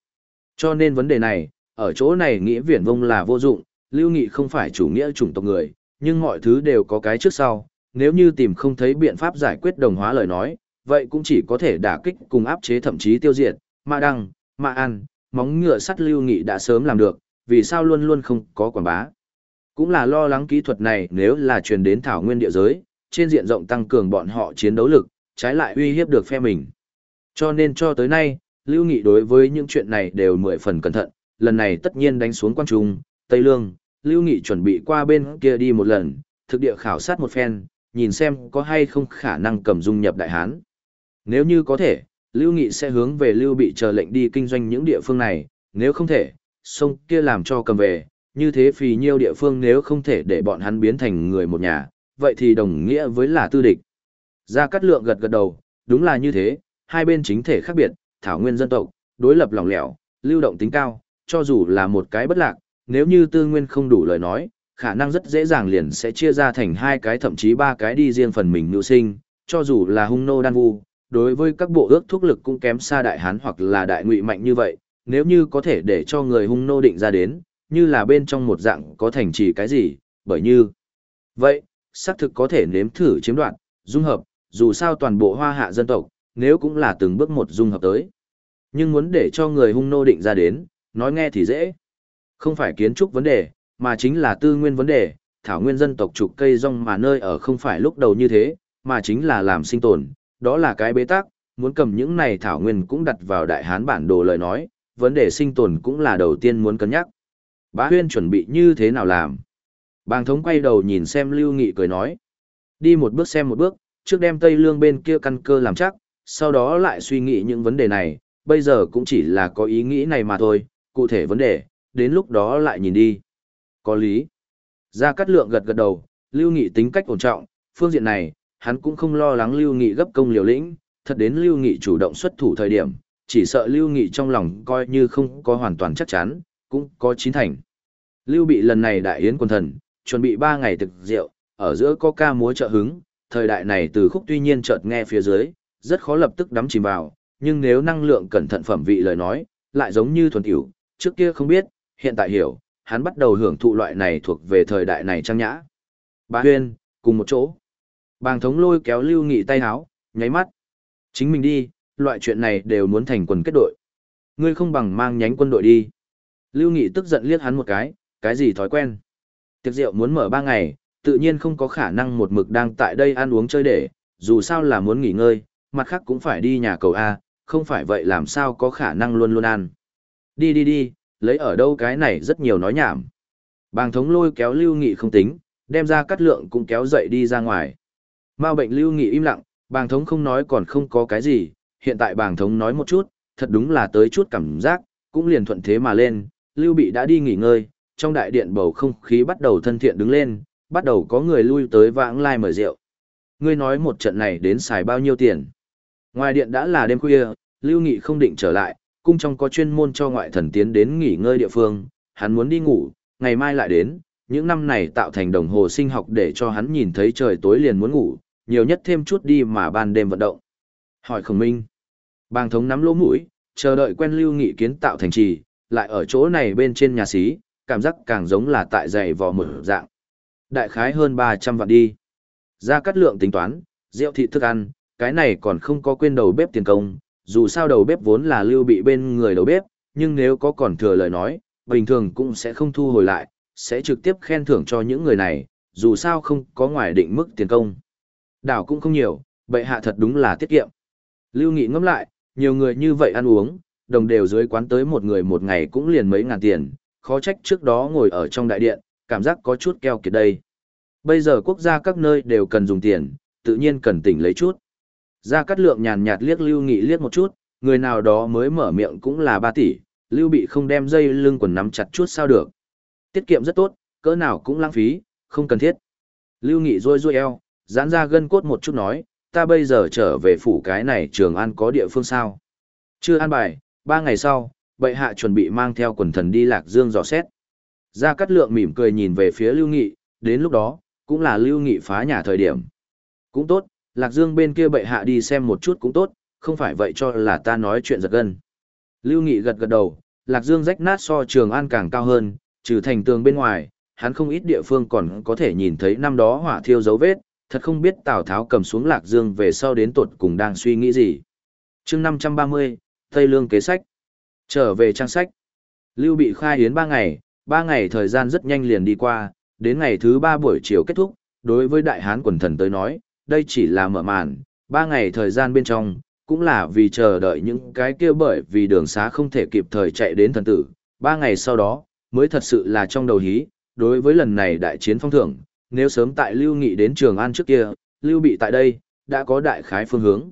Cho nên vấn đề này, ở chỗ này nghĩa viển vông là vô dụng, lưu nghị không phải chủ nghĩa chủng tộc người, nhưng mọi thứ đều có cái trước sau, nếu như tìm không thấy biện pháp giải quyết đồng hóa lời nói, vậy cũng chỉ có thể đả kích cùng áp chế thậm chí tiêu diệt, mà đăng, mà ăn, móng ngựa sắt lưu nghị đã sớm làm được, vì sao luôn luôn không có quảng bá. Cũng là lo lắng kỹ thuật này nếu là truyền đến thảo nguyên địa giới, trên diện rộng tăng cường bọn họ chiến đấu lực, trái lại uy hiếp được phe mình. Cho nên cho tới nay, Lưu Nghị đối với những chuyện này đều mười phần cẩn thận, lần này tất nhiên đánh xuống quan trung, Tây Lương, Lưu Nghị chuẩn bị qua bên kia đi một lần, thực địa khảo sát một phen, nhìn xem có hay không khả năng cầm dung nhập Đại Hán. Nếu như có thể, Lưu Nghị sẽ hướng về Lưu Bị chờ lệnh đi kinh doanh những địa phương này, nếu không thể, sông kia làm cho cầm về, như thế phì nhiêu địa phương nếu không thể để bọn hắn biến thành người một nhà, vậy thì đồng nghĩa với là tư địch. Gia Cát Lượng gật gật đầu, đúng là như thế, hai bên chính thể khác biệt, thảo nguyên dân tộc, đối lập lỏng lẻo, lưu động tính cao, cho dù là một cái bất lạc, nếu như tư nguyên không đủ lời nói, khả năng rất dễ dàng liền sẽ chia ra thành hai cái thậm chí ba cái đi riêng phần mình nữ sinh, cho dù là hung nô đan vu, đối với các bộ ước thuốc lực cũng kém xa đại hán hoặc là đại ngụy mạnh như vậy, nếu như có thể để cho người hung nô định ra đến, như là bên trong một dạng có thành trì cái gì, bởi như vậy, xác thực có thể nếm thử chiếm đoạt, dung hợp, dù sao toàn bộ hoa hạ dân tộc, nếu cũng là từng bước một dung hợp tới. Nhưng muốn để cho người hung nô định ra đến, nói nghe thì dễ. Không phải kiến trúc vấn đề, mà chính là tư nguyên vấn đề, thảo nguyên dân tộc trục cây rong mà nơi ở không phải lúc đầu như thế, mà chính là làm sinh tồn, đó là cái bế tắc, muốn cầm những này thảo nguyên cũng đặt vào đại hán bản đồ lời nói, vấn đề sinh tồn cũng là đầu tiên muốn cân nhắc. Bá huyên chuẩn bị như thế nào làm? Bàng thống quay đầu nhìn xem Lưu Nghị cười nói. Đi một bước xem một bước, trước đem Tây Lương bên kia căn cơ làm chắc, sau đó lại suy nghĩ những vấn đề này, bây giờ cũng chỉ là có ý nghĩ này mà thôi, cụ thể vấn đề, đến lúc đó lại nhìn đi. Có lý. Gia Cát Lượng gật gật đầu, Lưu Nghị tính cách ổn trọng, phương diện này, hắn cũng không lo lắng Lưu Nghị gấp công liều lĩnh, thật đến Lưu Nghị chủ động xuất thủ thời điểm, chỉ sợ Lưu Nghị trong lòng coi như không có hoàn toàn chắc chắn, cũng có chín thành. Lưu Bị lần này đại yến quân thần, chuẩn bị 3 ngày thực rượu, ở giữa có ca múa trợ hứng, thời đại này từ khúc tuy nhiên chợt nghe phía dưới, rất khó lập tức đắm chìm vào, nhưng nếu năng lượng cẩn thận phẩm vị lời nói, lại giống như thuần tiểu, trước kia không biết, hiện tại hiểu, hắn bắt đầu hưởng thụ loại này thuộc về thời đại này trang nhã. Bà Huyên, cùng một chỗ. Bàng thống lôi kéo Lưu Nghị tay háo, nháy mắt. Chính mình đi, loại chuyện này đều muốn thành quần kết đội. Ngươi không bằng mang nhánh quân đội đi. Lưu Nghị tức giận liếc hắn một cái, cái gì thói quen. Tiệc rượu muốn mở ba ngày, tự nhiên không có khả năng một mực đang tại đây ăn uống chơi để, dù sao là muốn nghỉ ngơi, mặt khác cũng phải đi nhà cầu A, không phải vậy làm sao có khả năng luôn luôn ăn. Đi đi đi, lấy ở đâu cái này rất nhiều nói nhảm. Bàng thống lôi kéo Lưu Nghị không tính, đem ra cắt lượng cũng kéo dậy đi ra ngoài. Mao bệnh Lưu Nghị im lặng, bàng thống không nói còn không có cái gì, hiện tại bàng thống nói một chút, thật đúng là tới chút cảm giác, cũng liền thuận thế mà lên, Lưu Bị đã đi nghỉ ngơi, trong đại điện bầu không khí bắt đầu thân thiện đứng lên, bắt đầu có người lui tới vãng lai mời rượu. Ngươi nói một trận này đến xài bao nhiêu tiền? Ngoài điện đã là đêm khuya, Lưu Nghị không định trở lại, cung trong có chuyên môn cho ngoại thần tiến đến nghỉ ngơi địa phương, hắn muốn đi ngủ, ngày mai lại đến, những năm này tạo thành đồng hồ sinh học để cho hắn nhìn thấy trời tối liền muốn ngủ, nhiều nhất thêm chút đi mà ban đêm vận động. Hỏi khổng minh. Bàng thống nắm lỗ mũi, chờ đợi quen Lưu Nghị kiến tạo thành trì, lại ở chỗ này bên trên nhà xí, cảm giác càng giống là tại dày vò mở dạng. Đại khái hơn 300 vạn đi. Ra cắt lượng tính toán, rượu thị thức ăn, cái này còn không có quên đầu bếp tiền công, dù sao đầu bếp vốn là lưu bị bên người đầu bếp, nhưng nếu có còn thừa lời nói, bình thường cũng sẽ không thu hồi lại, sẽ trực tiếp khen thưởng cho những người này, dù sao không có ngoài định mức tiền công. Đảo cũng không nhiều, bệ hạ thật đúng là tiết kiệm. Lưu Nghị ngẫm lại, nhiều người như vậy ăn uống, đồng đều dưới quán tới một người một ngày cũng liền mấy ngàn tiền, khó trách trước đó ngồi ở trong đại điện, cảm giác có chút keo kiệt đây. Bây giờ quốc gia các nơi đều cần dùng tiền, tự nhiên cần tỉnh lấy chút. Gia Cát Lượng nhàn nhạt liếc Lưu Nghị liếc một chút, người nào đó mới mở miệng cũng là 3 tỷ, Lưu Bị không đem dây lưng quần nắm chặt chút sao được. Tiết kiệm rất tốt, cỡ nào cũng lãng phí, không cần thiết. Lưu Nghị rôi rôi eo, giãn ra gân cốt một chút nói, ta bây giờ trở về phủ cái này trường an có địa phương sao. Chưa an bài, ba ngày sau, bệ hạ chuẩn bị mang theo quần thần đi lạc dương dò xét. Gia Cát Lượng mỉm cười nhìn về phía Lưu Nghị, đến lúc đó, cũng là Lưu Nghị phá nhà thời điểm. Cũng tốt, Lạc Dương bên kia bệ hạ đi xem một chút cũng tốt, không phải vậy cho là ta nói chuyện giật gân. Lưu Nghị gật gật đầu, Lạc Dương rách nát so Trường An càng cao hơn, trừ thành tường bên ngoài, hắn không ít địa phương còn có thể nhìn thấy năm đó hỏa thiêu dấu vết, thật không biết Tào Tháo cầm xuống Lạc Dương về sau đến tột cùng đang suy nghĩ gì. chương 530, Tây Lương kế sách. Trở về trang sách. Lưu bị khai hiến 3 ngày, 3 ngày thời gian rất nhanh liền đi qua, đến ngày thứ 3 buổi chiều kết thúc, đối với đại hán quần thần tới nói, đây chỉ là mở màn, 3 ngày thời gian bên trong, cũng là vì chờ đợi những cái kia bởi vì đường xá không thể kịp thời chạy đến thần tử, ba ngày sau đó, mới thật sự là trong đầu hí, đối với lần này đại chiến phong thưởng, nếu sớm tại Lưu Nghị đến Trường An trước kia, Lưu Bị tại đây, đã có đại khái phương hướng.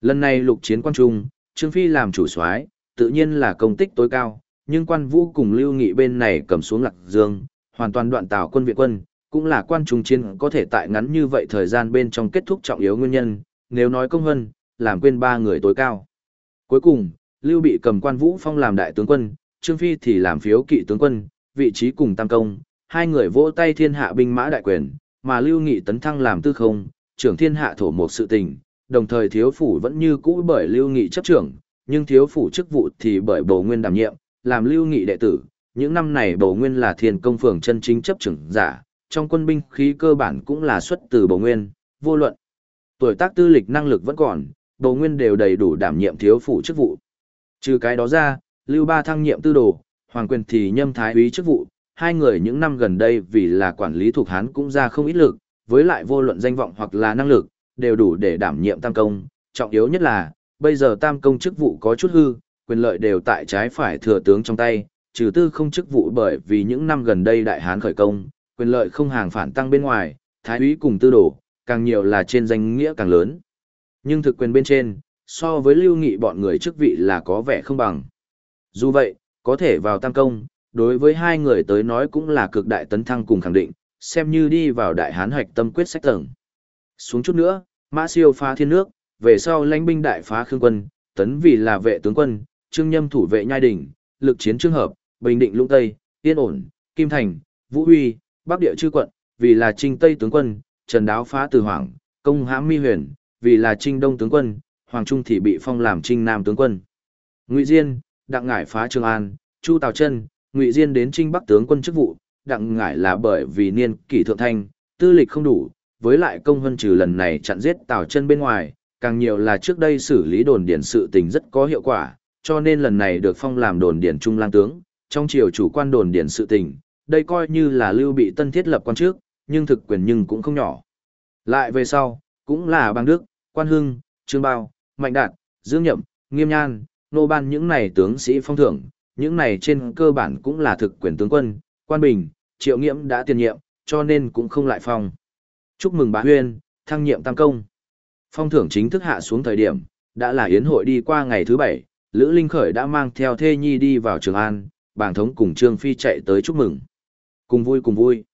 Lần này lục chiến quan trung, Trương Phi làm chủ soái, tự nhiên là công tích tối cao, nhưng quan vũ cùng Lưu Nghị bên này cầm xuống lạc dương, hoàn toàn đoạn tạo quân viện quân, cũng là quan trung chiến có thể tại ngắn như vậy thời gian bên trong kết thúc trọng yếu nguyên nhân, nếu nói công hân, làm quên ba người tối cao. Cuối cùng, Lưu Bị cầm quan vũ phong làm đại tướng quân, Trương Phi thì làm phiếu kỵ tướng quân, vị trí cùng tam công, hai người vỗ tay thiên hạ binh mã đại quyền, mà Lưu Nghị tấn thăng làm tư không, trưởng thiên hạ thổ một sự tình, đồng thời thiếu phủ vẫn như cũ bởi Lưu Nghị chấp trưởng, nhưng thiếu phủ chức vụ thì bởi Bầu Nguyên đảm nhiệm, làm Lưu Nghị đệ tử. Những năm này Bầu Nguyên là thiên công phường chân chính chấp trưởng giả, trong quân binh khí cơ bản cũng là xuất từ Bầu Nguyên, vô luận. Tuổi tác tư lịch năng lực vẫn còn, Bầu Nguyên đều đầy đủ đảm nhiệm thiếu phủ chức vụ. Trừ cái đó ra, Lưu Ba thăng nhiệm tư đồ, Hoàng Quyền thì nhâm thái úy chức vụ, hai người những năm gần đây vì là quản lý thuộc Hán cũng ra không ít lực, với lại vô luận danh vọng hoặc là năng lực, đều đủ để đảm nhiệm tam công. Trọng yếu nhất là, bây giờ tam công chức vụ có chút hư, quyền lợi đều tại trái phải thừa tướng trong tay, trừ tư không chức vụ bởi vì những năm gần đây đại hán khởi công, quyền lợi không hàng phản tăng bên ngoài, thái úy cùng tư đổ, càng nhiều là trên danh nghĩa càng lớn. Nhưng thực quyền bên trên, so với lưu nghị bọn người chức vị là có vẻ không bằng. Dù vậy, có thể vào tam công, đối với hai người tới nói cũng là cực đại tấn thăng cùng khẳng định, xem như đi vào đại hán hoạch tâm quyết sách tầng. Xuống chút nữa, mã siêu pha thiên nước, về sau lãnh binh đại phá khương quân, tấn vì là vệ tướng quân, trương nhâm thủ vệ nhai đỉnh, lực chiến trương hợp, bình định lũng tây, yên ổn, kim thành, vũ huy, bắc địa chư quận, vì là trinh tây tướng quân, trần đáo phá từ hoàng, công hãm mi huyền, vì là trinh đông tướng quân, hoàng trung thì bị phong làm trinh nam tướng quân. Ngụy Diên, đặng ngải phá Trường An, Chu Tào Chân, Ngụy Diên đến trinh bắc tướng quân chức vụ, đặng ngải là bởi vì niên kỷ thượng thanh, tư lịch không đủ, với lại công hơn trừ lần này chặn giết Tào Chân bên ngoài, càng nhiều là trước đây xử lý đồn điển sự tình rất có hiệu quả, cho nên lần này được phong làm đồn điển trung lang tướng, trong triều chủ quan đồn điển sự tình, đây coi như là lưu bị tân thiết lập quan trước, nhưng thực quyền nhưng cũng không nhỏ. Lại về sau, cũng là bang đức, quan hưng, trương bao, mạnh đạt, dương nhậm, nghiêm nhan, nô ban những này tướng sĩ phong thưởng, những này trên cơ bản cũng là thực quyền tướng quân, quan bình, triệu nghiễm đã tiền nhiệm, cho nên cũng không lại phong. Chúc mừng bá huyên, thăng nhiệm tam công. Phong thưởng chính thức hạ xuống thời điểm, đã là yến hội đi qua ngày thứ bảy, Lữ Linh Khởi đã mang theo Thê Nhi đi vào Trường An, bàng thống cùng Trương Phi chạy tới chúc mừng. Cùng vui cùng vui.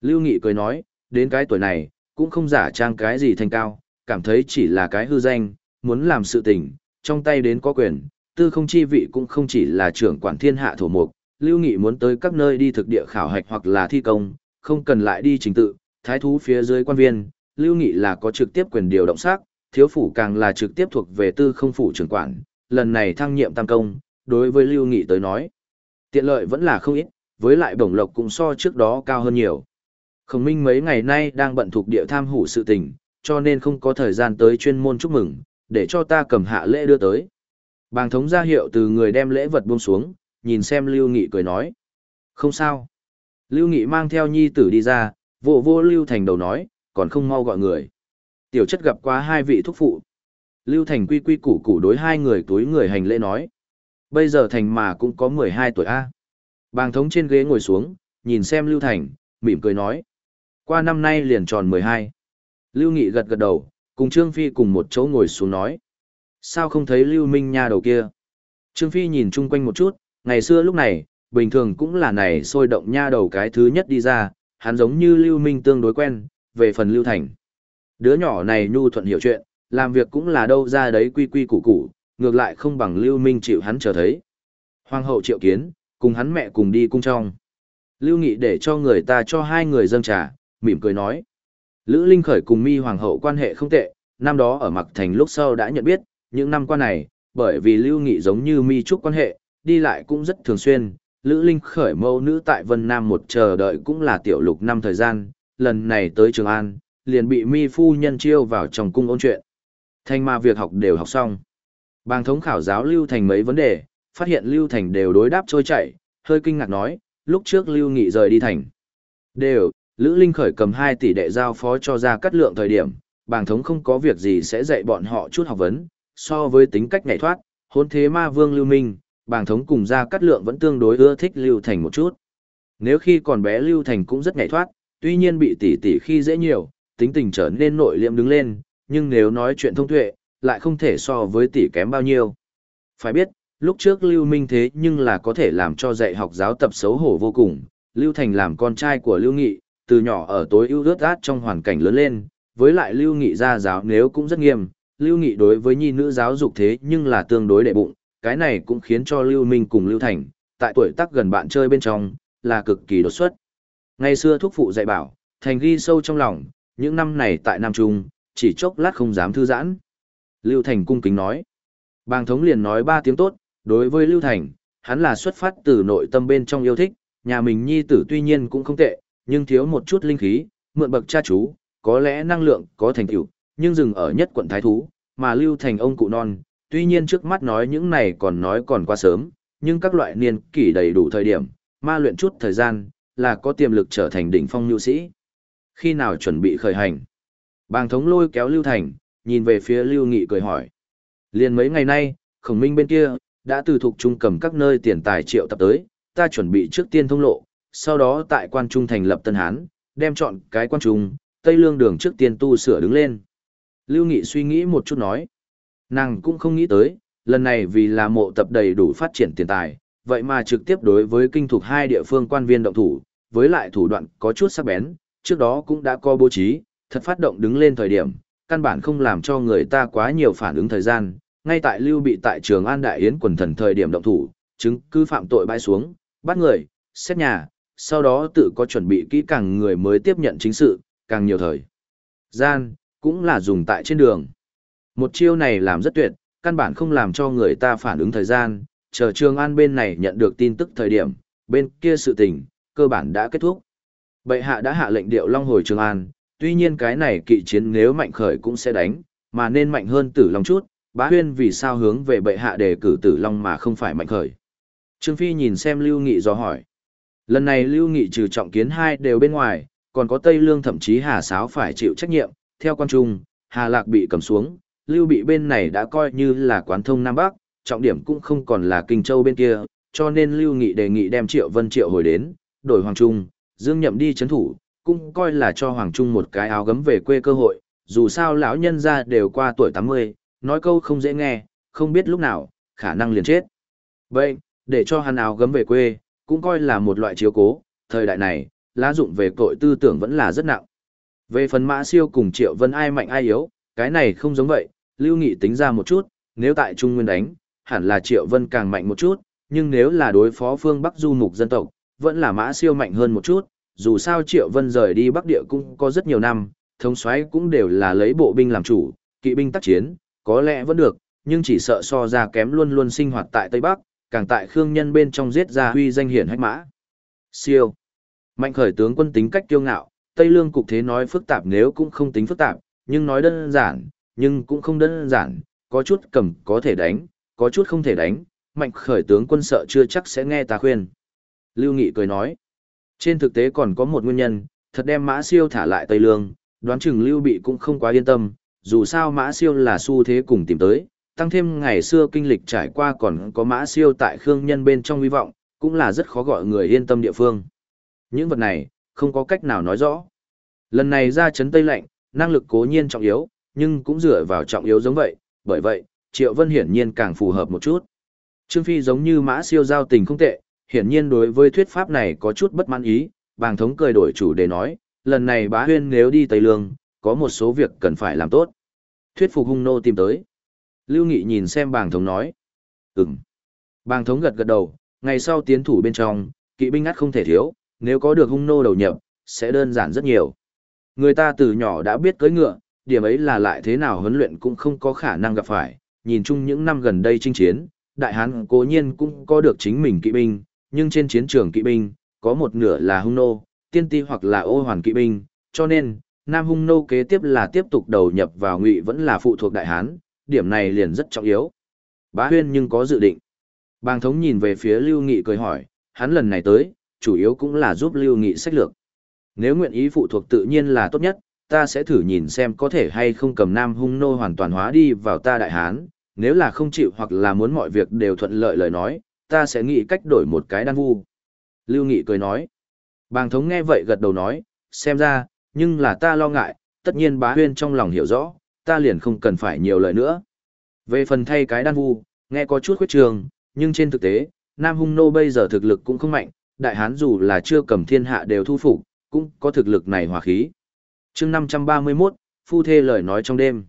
Lưu Nghị cười nói, đến cái tuổi này, cũng không giả trang cái gì thành cao, cảm thấy chỉ là cái hư danh, muốn làm sự tình, trong tay đến có quyền, tư không chi vị cũng không chỉ là trưởng quản thiên hạ thổ mục, Lưu Nghị muốn tới các nơi đi thực địa khảo hạch hoặc là thi công, không cần lại đi trình tự, thái thú phía dưới quan viên, Lưu Nghị là có trực tiếp quyền điều động xác, thiếu phủ càng là trực tiếp thuộc về tư không phủ trưởng quản, lần này thăng nhiệm tam công, đối với Lưu Nghị tới nói, tiện lợi vẫn là không ít, với lại bổng lộc cũng so trước đó cao hơn nhiều. Khổng Minh mấy ngày nay đang bận thuộc địa tham hủ sự tình, cho nên không có thời gian tới chuyên môn chúc mừng, để cho ta cầm hạ lễ đưa tới. Bàng thống ra hiệu từ người đem lễ vật buông xuống, nhìn xem Lưu Nghị cười nói. Không sao. Lưu Nghị mang theo nhi tử đi ra, vô vô Lưu Thành đầu nói, còn không mau gọi người. Tiểu chất gặp qua hai vị thúc phụ. Lưu Thành quy quy củ củ đối hai người túi người hành lễ nói. Bây giờ Thành mà cũng có 12 tuổi A. Bàng thống trên ghế ngồi xuống, nhìn xem Lưu Thành, mỉm cười nói. Qua năm nay liền tròn 12. Lưu Nghị gật gật đầu, cùng Trương Phi cùng một chỗ ngồi xuống nói. Sao không thấy Lưu Minh Nha đầu kia? Trương Phi nhìn chung quanh một chút, ngày xưa lúc này, bình thường cũng là này sôi động nha đầu cái thứ nhất đi ra, hắn giống như Lưu Minh tương đối quen, về phần Lưu Thành. Đứa nhỏ này nhu thuận hiểu chuyện, làm việc cũng là đâu ra đấy quy quy củ củ, ngược lại không bằng Lưu Minh chịu hắn chờ thấy. Hoàng hậu triệu kiến, cùng hắn mẹ cùng đi cung trong. Lưu Nghị để cho người ta cho hai người dâng trà, mỉm cười nói. Lữ Linh Khởi cùng mi hoàng hậu quan hệ không tệ, năm đó ở Mặc Thành lúc sau đã nhận biết, những năm qua này, bởi vì Lưu Nghị giống như mi trúc quan hệ, đi lại cũng rất thường xuyên. Lữ Linh Khởi mâu nữ tại Vân Nam một chờ đợi cũng là tiểu lục năm thời gian, lần này tới Trường An, liền bị mi phu nhân chiêu vào trong cung ôn chuyện. Thành mà việc học đều học xong. Bàng thống khảo giáo Lưu Thành mấy vấn đề, phát hiện Lưu Thành đều đối đáp trôi chảy, hơi kinh ngạc nói, lúc trước Lưu Nghị rời đi thành. Đều, Lữ Linh khởi cầm 2 tỷ đệ giao phó cho ra cắt lượng thời điểm, bàng thống không có việc gì sẽ dạy bọn họ chút học vấn, so với tính cách nhảy thoát, hôn thế ma vương Lưu Minh, bàng thống cùng ra cắt Lượng vẫn tương đối ưa thích Lưu Thành một chút. Nếu khi còn bé Lưu Thành cũng rất nhảy thoát, tuy nhiên bị tỷ tỷ khi dễ nhiều, tính tình trở nên nội liệm đứng lên, nhưng nếu nói chuyện thông tuệ, lại không thể so với tỷ kém bao nhiêu. Phải biết, lúc trước Lưu Minh thế nhưng là có thể làm cho dạy học giáo tập xấu hổ vô cùng, Lưu Thành làm con trai của Lưu Nghị, từ nhỏ ở tối ưu ướt át trong hoàn cảnh lớn lên, với lại Lưu Nghị gia giáo nếu cũng rất nghiêm, Lưu Nghị đối với nhi nữ giáo dục thế nhưng là tương đối đệ bụng, cái này cũng khiến cho Lưu Minh cùng Lưu Thành, tại tuổi tác gần bạn chơi bên trong, là cực kỳ đột xuất. Ngày xưa thuốc phụ dạy bảo, Thành ghi sâu trong lòng, những năm này tại Nam Trung, chỉ chốc lát không dám thư giãn. Lưu Thành cung kính nói. Bàng thống liền nói ba tiếng tốt, đối với Lưu Thành, hắn là xuất phát từ nội tâm bên trong yêu thích, nhà mình nhi tử tuy nhiên cũng không tệ, nhưng thiếu một chút linh khí, mượn bậc cha chú, có lẽ năng lượng có thành tựu, nhưng dừng ở nhất quận thái thú, mà Lưu Thành ông cụ non, tuy nhiên trước mắt nói những này còn nói còn quá sớm, nhưng các loại niên kỷ đầy đủ thời điểm, ma luyện chút thời gian, là có tiềm lực trở thành đỉnh phong nhu sĩ. Khi nào chuẩn bị khởi hành? Bàng thống lôi kéo Lưu Thành, nhìn về phía Lưu Nghị cười hỏi. Liền mấy ngày nay, khổng minh bên kia, đã từ thuộc trung cầm các nơi tiền tài triệu tập tới, ta chuẩn bị trước tiên thông lộ, sau đó tại quan trung thành lập Tân Hán, đem chọn cái quan trung, Tây Lương đường trước tiên tu sửa đứng lên. Lưu Nghị suy nghĩ một chút nói. Nàng cũng không nghĩ tới, lần này vì là mộ tập đầy đủ phát triển tiền tài, vậy mà trực tiếp đối với kinh thuộc hai địa phương quan viên động thủ, với lại thủ đoạn có chút sắc bén, trước đó cũng đã có bố trí, thật phát động đứng lên thời điểm, căn bản không làm cho người ta quá nhiều phản ứng thời gian, ngay tại Lưu bị tại trường An Đại Yến quần thần thời điểm động thủ, chứng cứ phạm tội bãi xuống, bắt người, xét nhà, sau đó tự có chuẩn bị kỹ càng người mới tiếp nhận chính sự, càng nhiều thời. Gian, cũng là dùng tại trên đường. Một chiêu này làm rất tuyệt, căn bản không làm cho người ta phản ứng thời gian, chờ Trường An bên này nhận được tin tức thời điểm, bên kia sự tình, cơ bản đã kết thúc. Bệ hạ đã hạ lệnh điệu Long hồi Trường An, tuy nhiên cái này kỵ chiến nếu mạnh khởi cũng sẽ đánh, mà nên mạnh hơn Tử Long chút, bá huyên vì sao hướng về bệ hạ đề cử Tử Long mà không phải mạnh khởi. Trương Phi nhìn xem Lưu Nghị do hỏi. Lần này Lưu Nghị trừ trọng kiến hai đều bên ngoài, còn có Tây Lương thậm chí Hà Sáo phải chịu trách nhiệm, theo quan trung, Hà Lạc bị cầm xuống, Lưu bị bên này đã coi như là quán thông Nam Bắc, trọng điểm cũng không còn là Kinh Châu bên kia, cho nên Lưu Nghị đề nghị đem Triệu Vân Triệu hồi đến, đổi Hoàng Trung, Dương Nhậm đi chấn thủ, cũng coi là cho Hoàng Trung một cái áo gấm về quê cơ hội, dù sao lão nhân ra đều qua tuổi 80, nói câu không dễ nghe, không biết lúc nào, khả năng liền chết. Vậy, để cho hắn áo gấm về quê, cũng coi là một loại chiếu cố, thời đại này, lá dụng về tội tư tưởng vẫn là rất nặng. Về phần mã siêu cùng Triệu Vân ai mạnh ai yếu, cái này không giống vậy, Lưu Nghị tính ra một chút, nếu tại Trung Nguyên đánh, hẳn là Triệu Vân càng mạnh một chút, nhưng nếu là đối phó phương Bắc du mục dân tộc, vẫn là mã siêu mạnh hơn một chút, dù sao Triệu Vân rời đi Bắc Địa cũng có rất nhiều năm, thống soái cũng đều là lấy bộ binh làm chủ, kỵ binh tác chiến, có lẽ vẫn được, nhưng chỉ sợ so ra kém luôn luôn sinh hoạt tại Tây Bắc, càng tại Khương Nhân bên trong giết ra huy danh hiển hách mã. Siêu. Mạnh khởi tướng quân tính cách kiêu ngạo, Tây Lương cục thế nói phức tạp nếu cũng không tính phức tạp, nhưng nói đơn giản, nhưng cũng không đơn giản, có chút cầm có thể đánh, có chút không thể đánh, mạnh khởi tướng quân sợ chưa chắc sẽ nghe ta khuyên. Lưu Nghị cười nói, trên thực tế còn có một nguyên nhân, thật đem mã siêu thả lại Tây Lương, đoán chừng Lưu Bị cũng không quá yên tâm, dù sao mã siêu là xu thế cùng tìm tới, tăng thêm ngày xưa kinh lịch trải qua còn có mã siêu tại Khương Nhân bên trong hy vọng, cũng là rất khó gọi người yên tâm địa phương. Những vật này, không có cách nào nói rõ. Lần này ra chấn Tây lạnh, năng lực cố nhiên trọng yếu, nhưng cũng dựa vào trọng yếu giống vậy, bởi vậy, Triệu Vân hiển nhiên càng phù hợp một chút. Trương Phi giống như mã siêu giao tình không tệ, hiển nhiên đối với thuyết pháp này có chút bất mãn ý, bàng thống cười đổi chủ để nói, lần này bá huyên nếu đi Tây Lương, có một số việc cần phải làm tốt. Thuyết phục hung nô tìm tới. Lưu Nghị nhìn xem bàng thống nói. Ừm. Bàng thống gật gật đầu, ngày sau tiến thủ bên trong, kỵ binh ắt không thể thiếu, nếu có được hung nô đầu nhập, sẽ đơn giản rất nhiều. Người ta từ nhỏ đã biết cưỡi ngựa, điểm ấy là lại thế nào huấn luyện cũng không có khả năng gặp phải, nhìn chung những năm gần đây chinh chiến, đại hán cố nhiên cũng có được chính mình kỵ binh, nhưng trên chiến trường kỵ binh, có một nửa là hung nô, tiên ti hoặc là ô hoàn kỵ binh, cho nên, Nam hung nô kế tiếp là tiếp tục đầu nhập vào ngụy vẫn là phụ thuộc đại hán, điểm này liền rất trọng yếu. Bá huyên nhưng có dự định. Bàng thống nhìn về phía Lưu Nghị cười hỏi, hắn lần này tới, chủ yếu cũng là giúp Lưu Nghị sách lược. Nếu nguyện ý phụ thuộc tự nhiên là tốt nhất, ta sẽ thử nhìn xem có thể hay không cầm Nam hung nô hoàn toàn hóa đi vào ta đại hán, nếu là không chịu hoặc là muốn mọi việc đều thuận lợi lời nói, ta sẽ nghĩ cách đổi một cái đan vu. Lưu Nghị cười nói. Bàng thống nghe vậy gật đầu nói, xem ra, nhưng là ta lo ngại, tất nhiên bá huyên trong lòng hiểu rõ, ta liền không cần phải nhiều lời nữa. Về phần thay cái đan vu, nghe có chút khuyết trường, nhưng trên thực tế, Nam Hung Nô bây giờ thực lực cũng không mạnh, đại hán dù là chưa cầm thiên hạ đều thu phục, cũng có thực lực này hòa khí. chương 531, phu thê lời nói trong đêm.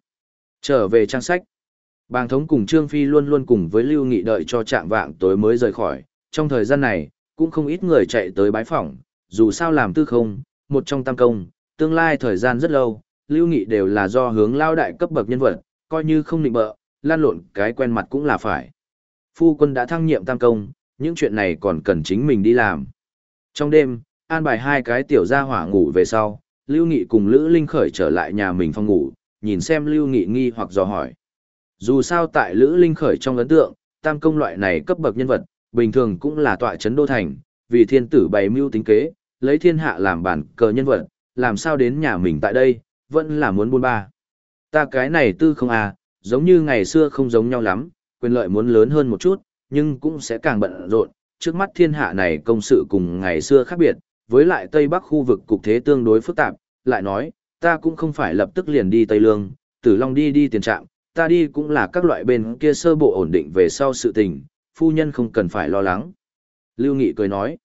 Trở về trang sách. Bàng thống cùng Trương Phi luôn luôn cùng với Lưu Nghị đợi cho trạng vạng tối mới rời khỏi, trong thời gian này, cũng không ít người chạy tới bái phỏng, dù sao làm tư không, một trong tam công, tương lai thời gian rất lâu, Lưu Nghị đều là do hướng lao đại cấp bậc nhân vật, coi như không định bợ, lan lộn cái quen mặt cũng là phải. Phu quân đã thăng nhiệm tam công, những chuyện này còn cần chính mình đi làm. Trong đêm, an bài hai cái tiểu gia hỏa ngủ về sau, Lưu Nghị cùng Lữ Linh khởi trở lại nhà mình phòng ngủ, nhìn xem Lưu Nghị nghi hoặc dò hỏi. Dù sao tại Lữ Linh khởi trong ấn tượng, tam công loại này cấp bậc nhân vật, bình thường cũng là tọa chấn đô thành, vì thiên tử bày mưu tính kế, lấy thiên hạ làm bản cờ nhân vật, làm sao đến nhà mình tại đây, vẫn là muốn buôn ba. Ta cái này tư không à, giống như ngày xưa không giống nhau lắm, quyền lợi muốn lớn hơn một chút, nhưng cũng sẽ càng bận rộn, trước mắt thiên hạ này công sự cùng ngày xưa khác biệt, với lại Tây Bắc khu vực cục thế tương đối phức tạp, lại nói, ta cũng không phải lập tức liền đi Tây Lương, Tử Long đi đi tiền trạm, ta đi cũng là các loại bên kia sơ bộ ổn định về sau sự tình, phu nhân không cần phải lo lắng. Lưu Nghị cười nói,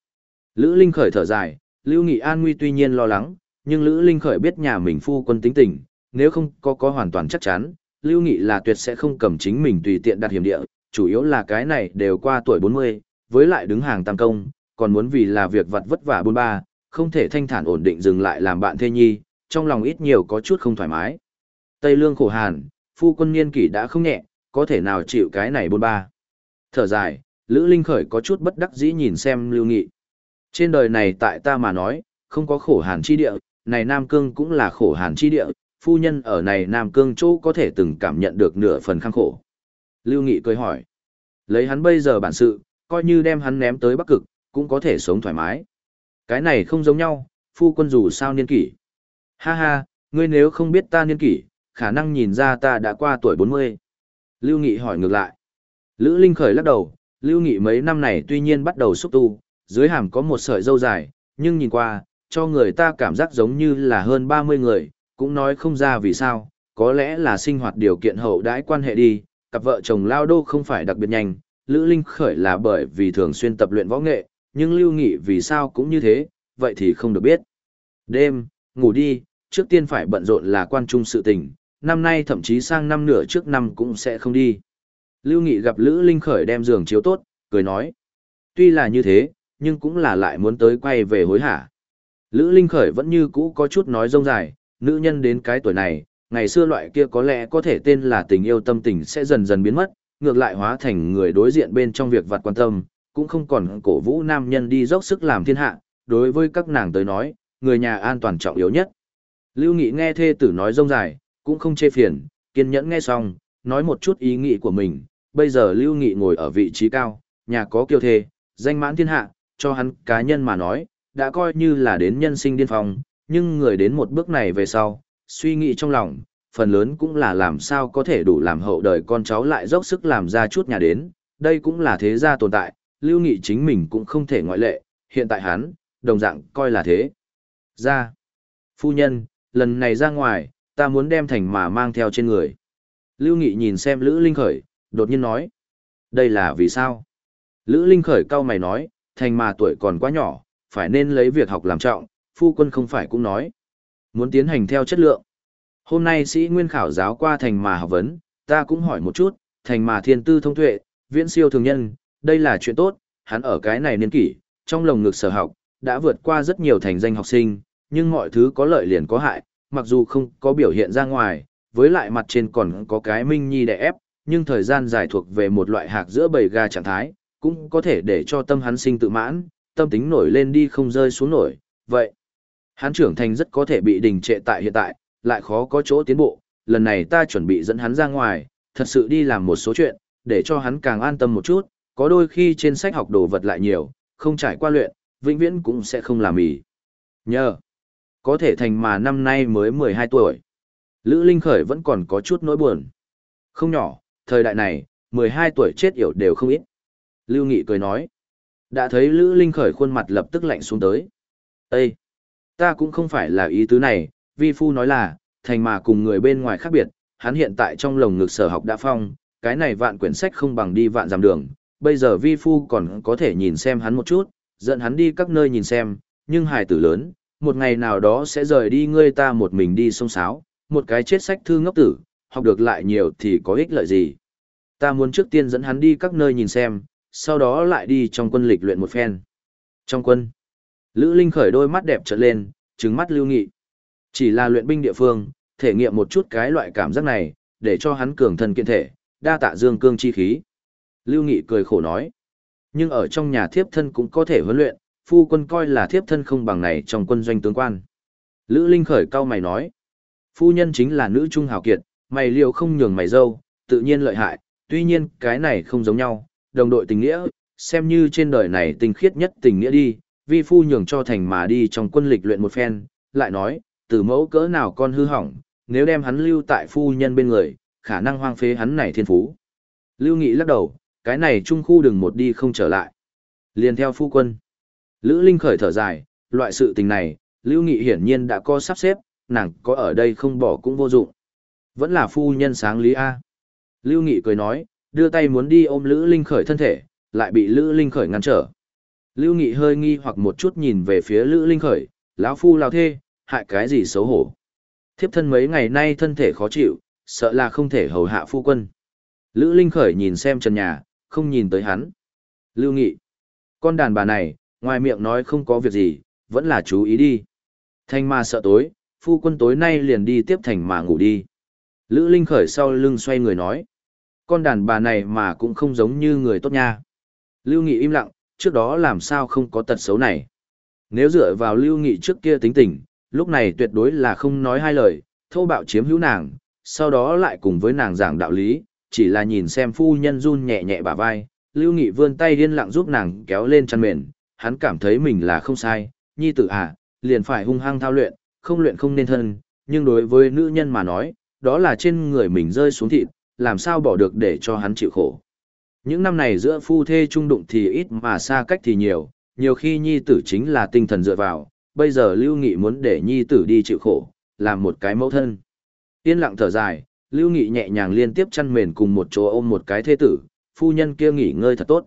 Lữ Linh khởi thở dài, Lưu Nghị an nguy tuy nhiên lo lắng, nhưng Lữ Linh khởi biết nhà mình phu quân tính tình, nếu không có có hoàn toàn chắc chắn, Lưu Nghị là tuyệt sẽ không cầm chính mình tùy tiện đặt hiểm địa, chủ yếu là cái này đều qua tuổi 40, với lại đứng hàng tam công, còn muốn vì là việc vặt vất vả buôn ba, không thể thanh thản ổn định dừng lại làm bạn thê nhi, trong lòng ít nhiều có chút không thoải mái. Tây lương khổ hàn, phu quân niên kỷ đã không nhẹ, có thể nào chịu cái này bôn ba. Thở dài, Lữ Linh Khởi có chút bất đắc dĩ nhìn xem Lưu Nghị. Trên đời này tại ta mà nói, không có khổ hàn chi địa, này Nam Cương cũng là khổ hàn chi địa, phu nhân ở này Nam Cương chỗ có thể từng cảm nhận được nửa phần khang khổ. Lưu Nghị cười hỏi, lấy hắn bây giờ bản sự, coi như đem hắn ném tới Bắc Cực, cũng có thể sống thoải mái. Cái này không giống nhau, phu quân dù sao niên kỷ. Ha ha, ngươi nếu không biết ta niên kỷ, khả năng nhìn ra ta đã qua tuổi 40. Lưu Nghị hỏi ngược lại. Lữ Linh khởi lắc đầu, Lưu Nghị mấy năm này tuy nhiên bắt đầu xúc tu, dưới hàm có một sợi dâu dài, nhưng nhìn qua, cho người ta cảm giác giống như là hơn 30 người, cũng nói không ra vì sao, có lẽ là sinh hoạt điều kiện hậu đãi quan hệ đi, cặp vợ chồng lao đô không phải đặc biệt nhanh, Lữ Linh khởi là bởi vì thường xuyên tập luyện võ nghệ, nhưng Lưu Nghị vì sao cũng như thế, vậy thì không được biết. Đêm, ngủ đi, trước tiên phải bận rộn là quan trung sự tình, năm nay thậm chí sang năm nửa trước năm cũng sẽ không đi. Lưu Nghị gặp Lữ Linh khởi đem giường chiếu tốt, cười nói. Tuy là như thế, nhưng cũng là lại muốn tới quay về hối hả. Lữ Linh khởi vẫn như cũ có chút nói rông dài, nữ nhân đến cái tuổi này, ngày xưa loại kia có lẽ có thể tên là tình yêu tâm tình sẽ dần dần biến mất, ngược lại hóa thành người đối diện bên trong việc vặt quan tâm, cũng không còn cổ vũ nam nhân đi dốc sức làm thiên hạ, đối với các nàng tới nói, người nhà an toàn trọng yếu nhất. Lưu Nghị nghe thê tử nói rông dài, cũng không chê phiền, kiên nhẫn nghe xong, nói một chút ý nghĩ của mình, bây giờ Lưu Nghị ngồi ở vị trí cao, nhà có kiêu thê, danh mãn thiên hạ, cho hắn cá nhân mà nói, đã coi như là đến nhân sinh điên phong, nhưng người đến một bước này về sau, suy nghĩ trong lòng, phần lớn cũng là làm sao có thể đủ làm hậu đời con cháu lại dốc sức làm ra chút nhà đến, đây cũng là thế gia tồn tại, Lưu Nghị chính mình cũng không thể ngoại lệ, hiện tại hắn, đồng dạng coi là thế. Ra, phu nhân, lần này ra ngoài, ta muốn đem thành mà mang theo trên người. Lưu Nghị nhìn xem Lữ Linh Khởi, đột nhiên nói. Đây là vì sao? Lữ Linh Khởi cau mày nói, thành mà tuổi còn quá nhỏ, phải nên lấy việc học làm trọng, phu quân không phải cũng nói. Muốn tiến hành theo chất lượng. Hôm nay sĩ nguyên khảo giáo qua thành mà học vấn, ta cũng hỏi một chút, thành mà thiên tư thông tuệ, viễn siêu thường nhân, đây là chuyện tốt, hắn ở cái này niên kỷ, trong lồng ngực sở học, đã vượt qua rất nhiều thành danh học sinh, nhưng mọi thứ có lợi liền có hại, mặc dù không có biểu hiện ra ngoài, với lại mặt trên còn có cái minh nhi đè ép, nhưng thời gian dài thuộc về một loại hạc giữa bầy gà trạng thái, cũng có thể để cho tâm hắn sinh tự mãn, tâm tính nổi lên đi không rơi xuống nổi, vậy. Hắn trưởng thành rất có thể bị đình trệ tại hiện tại, lại khó có chỗ tiến bộ, lần này ta chuẩn bị dẫn hắn ra ngoài, thật sự đi làm một số chuyện, để cho hắn càng an tâm một chút, có đôi khi trên sách học đồ vật lại nhiều, không trải qua luyện, vĩnh viễn cũng sẽ không làm mì. Nhờ, có thể thành mà năm nay mới 12 tuổi. Lữ Linh Khởi vẫn còn có chút nỗi buồn. Không nhỏ, thời đại này, 12 tuổi chết yểu đều không ít. Lưu Nghị cười nói. Đã thấy Lữ Linh khởi khuôn mặt lập tức lạnh xuống tới. Ê! Ta cũng không phải là ý tứ này, vi phu nói là, thành mà cùng người bên ngoài khác biệt, hắn hiện tại trong lồng ngực sở học đã phong, cái này vạn quyển sách không bằng đi vạn dặm đường, bây giờ vi phu còn có thể nhìn xem hắn một chút, dẫn hắn đi các nơi nhìn xem, nhưng hài tử lớn, một ngày nào đó sẽ rời đi ngươi ta một mình đi sông sáo, một cái chết sách thư ngốc tử, học được lại nhiều thì có ích lợi gì. Ta muốn trước tiên dẫn hắn đi các nơi nhìn xem, sau đó lại đi trong quân lịch luyện một phen. Trong quân, Lữ Linh khởi đôi mắt đẹp trợn lên, trừng mắt lưu nghị. Chỉ là luyện binh địa phương, thể nghiệm một chút cái loại cảm giác này, để cho hắn cường thân kiện thể, đa tạ dương cương chi khí. Lưu Nghị cười khổ nói. Nhưng ở trong nhà thiếp thân cũng có thể huấn luyện, phu quân coi là thiếp thân không bằng này trong quân doanh tướng quan. Lữ Linh khởi cao mày nói. Phu nhân chính là nữ trung hào kiệt, mày liều không nhường mày dâu, tự nhiên lợi hại, tuy nhiên cái này không giống nhau, đồng đội tình nghĩa, xem như trên đời này tình khiết nhất tình nghĩa đi, vi phu nhường cho thành mà đi trong quân lịch luyện một phen, lại nói, từ mẫu cỡ nào con hư hỏng, nếu đem hắn lưu tại phu nhân bên người, khả năng hoang phế hắn này thiên phú. Lưu Nghị lắc đầu, cái này trung khu đừng một đi không trở lại. Liền theo phu quân. Lữ Linh khởi thở dài, loại sự tình này, Lưu Nghị hiển nhiên đã có sắp xếp, nàng có ở đây không bỏ cũng vô dụng. Vẫn là phu nhân sáng lý A. Lưu Nghị cười nói, đưa tay muốn đi ôm Lữ Linh khởi thân thể, lại bị Lữ Linh khởi ngăn trở. Lưu Nghị hơi nghi hoặc một chút nhìn về phía Lữ Linh khởi, lão phu lao thê, hại cái gì xấu hổ. Thiếp thân mấy ngày nay thân thể khó chịu, sợ là không thể hầu hạ phu quân. Lữ Linh khởi nhìn xem trần nhà, không nhìn tới hắn. Lưu Nghị, con đàn bà này, ngoài miệng nói không có việc gì, vẫn là chú ý đi. Thanh ma sợ tối, phu quân tối nay liền đi tiếp thành mà ngủ đi. Lữ Linh khởi sau lưng xoay người nói. Con đàn bà này mà cũng không giống như người tốt nha. Lưu Nghị im lặng, trước đó làm sao không có tật xấu này. Nếu dựa vào Lưu Nghị trước kia tính tình, lúc này tuyệt đối là không nói hai lời, thô bạo chiếm hữu nàng, sau đó lại cùng với nàng giảng đạo lý, chỉ là nhìn xem phu nhân run nhẹ nhẹ bả vai, Lưu Nghị vươn tay điên lặng giúp nàng kéo lên chăn mền, hắn cảm thấy mình là không sai, nhi tử à, liền phải hung hăng thao luyện, không luyện không nên thân, nhưng đối với nữ nhân mà nói, đó là trên người mình rơi xuống thịt, làm sao bỏ được để cho hắn chịu khổ. Những năm này giữa phu thê trung đụng thì ít mà xa cách thì nhiều, nhiều khi nhi tử chính là tinh thần dựa vào, bây giờ Lưu Nghị muốn để nhi tử đi chịu khổ, làm một cái mẫu thân. Yên lặng thở dài, Lưu Nghị nhẹ nhàng liên tiếp chăn mền cùng một chỗ ôm một cái thế tử, phu nhân kia nghỉ ngơi thật tốt.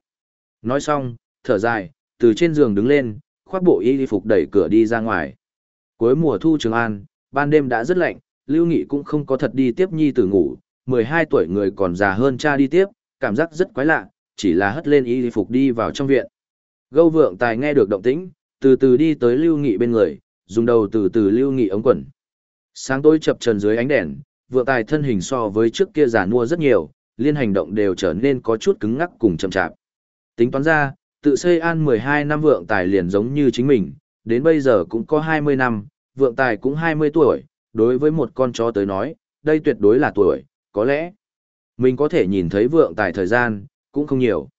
Nói xong, thở dài, từ trên giường đứng lên, khoác bộ y phục đẩy cửa đi ra ngoài. Cuối mùa thu Trường An, ban đêm đã rất lạnh, Lưu Nghị cũng không có thật đi tiếp nhi tử ngủ, 12 tuổi người còn già hơn cha đi tiếp, cảm giác rất quái lạ, chỉ là hất lên y phục đi vào trong viện. Gâu vượng tài nghe được động tĩnh, từ từ đi tới Lưu Nghị bên người, dùng đầu từ từ Lưu Nghị ống quần. Sáng tối chập trần dưới ánh đèn, vượng tài thân hình so với trước kia già nua rất nhiều, liên hành động đều trở nên có chút cứng ngắc cùng chậm chạp. Tính toán ra, tự xây an 12 năm vượng tài liền giống như chính mình, đến bây giờ cũng có 20 năm, vượng tài cũng 20 tuổi, đối với một con chó tới nói, đây tuyệt đối là tuổi, có lẽ mình có thể nhìn thấy vượng tài thời gian, cũng không nhiều.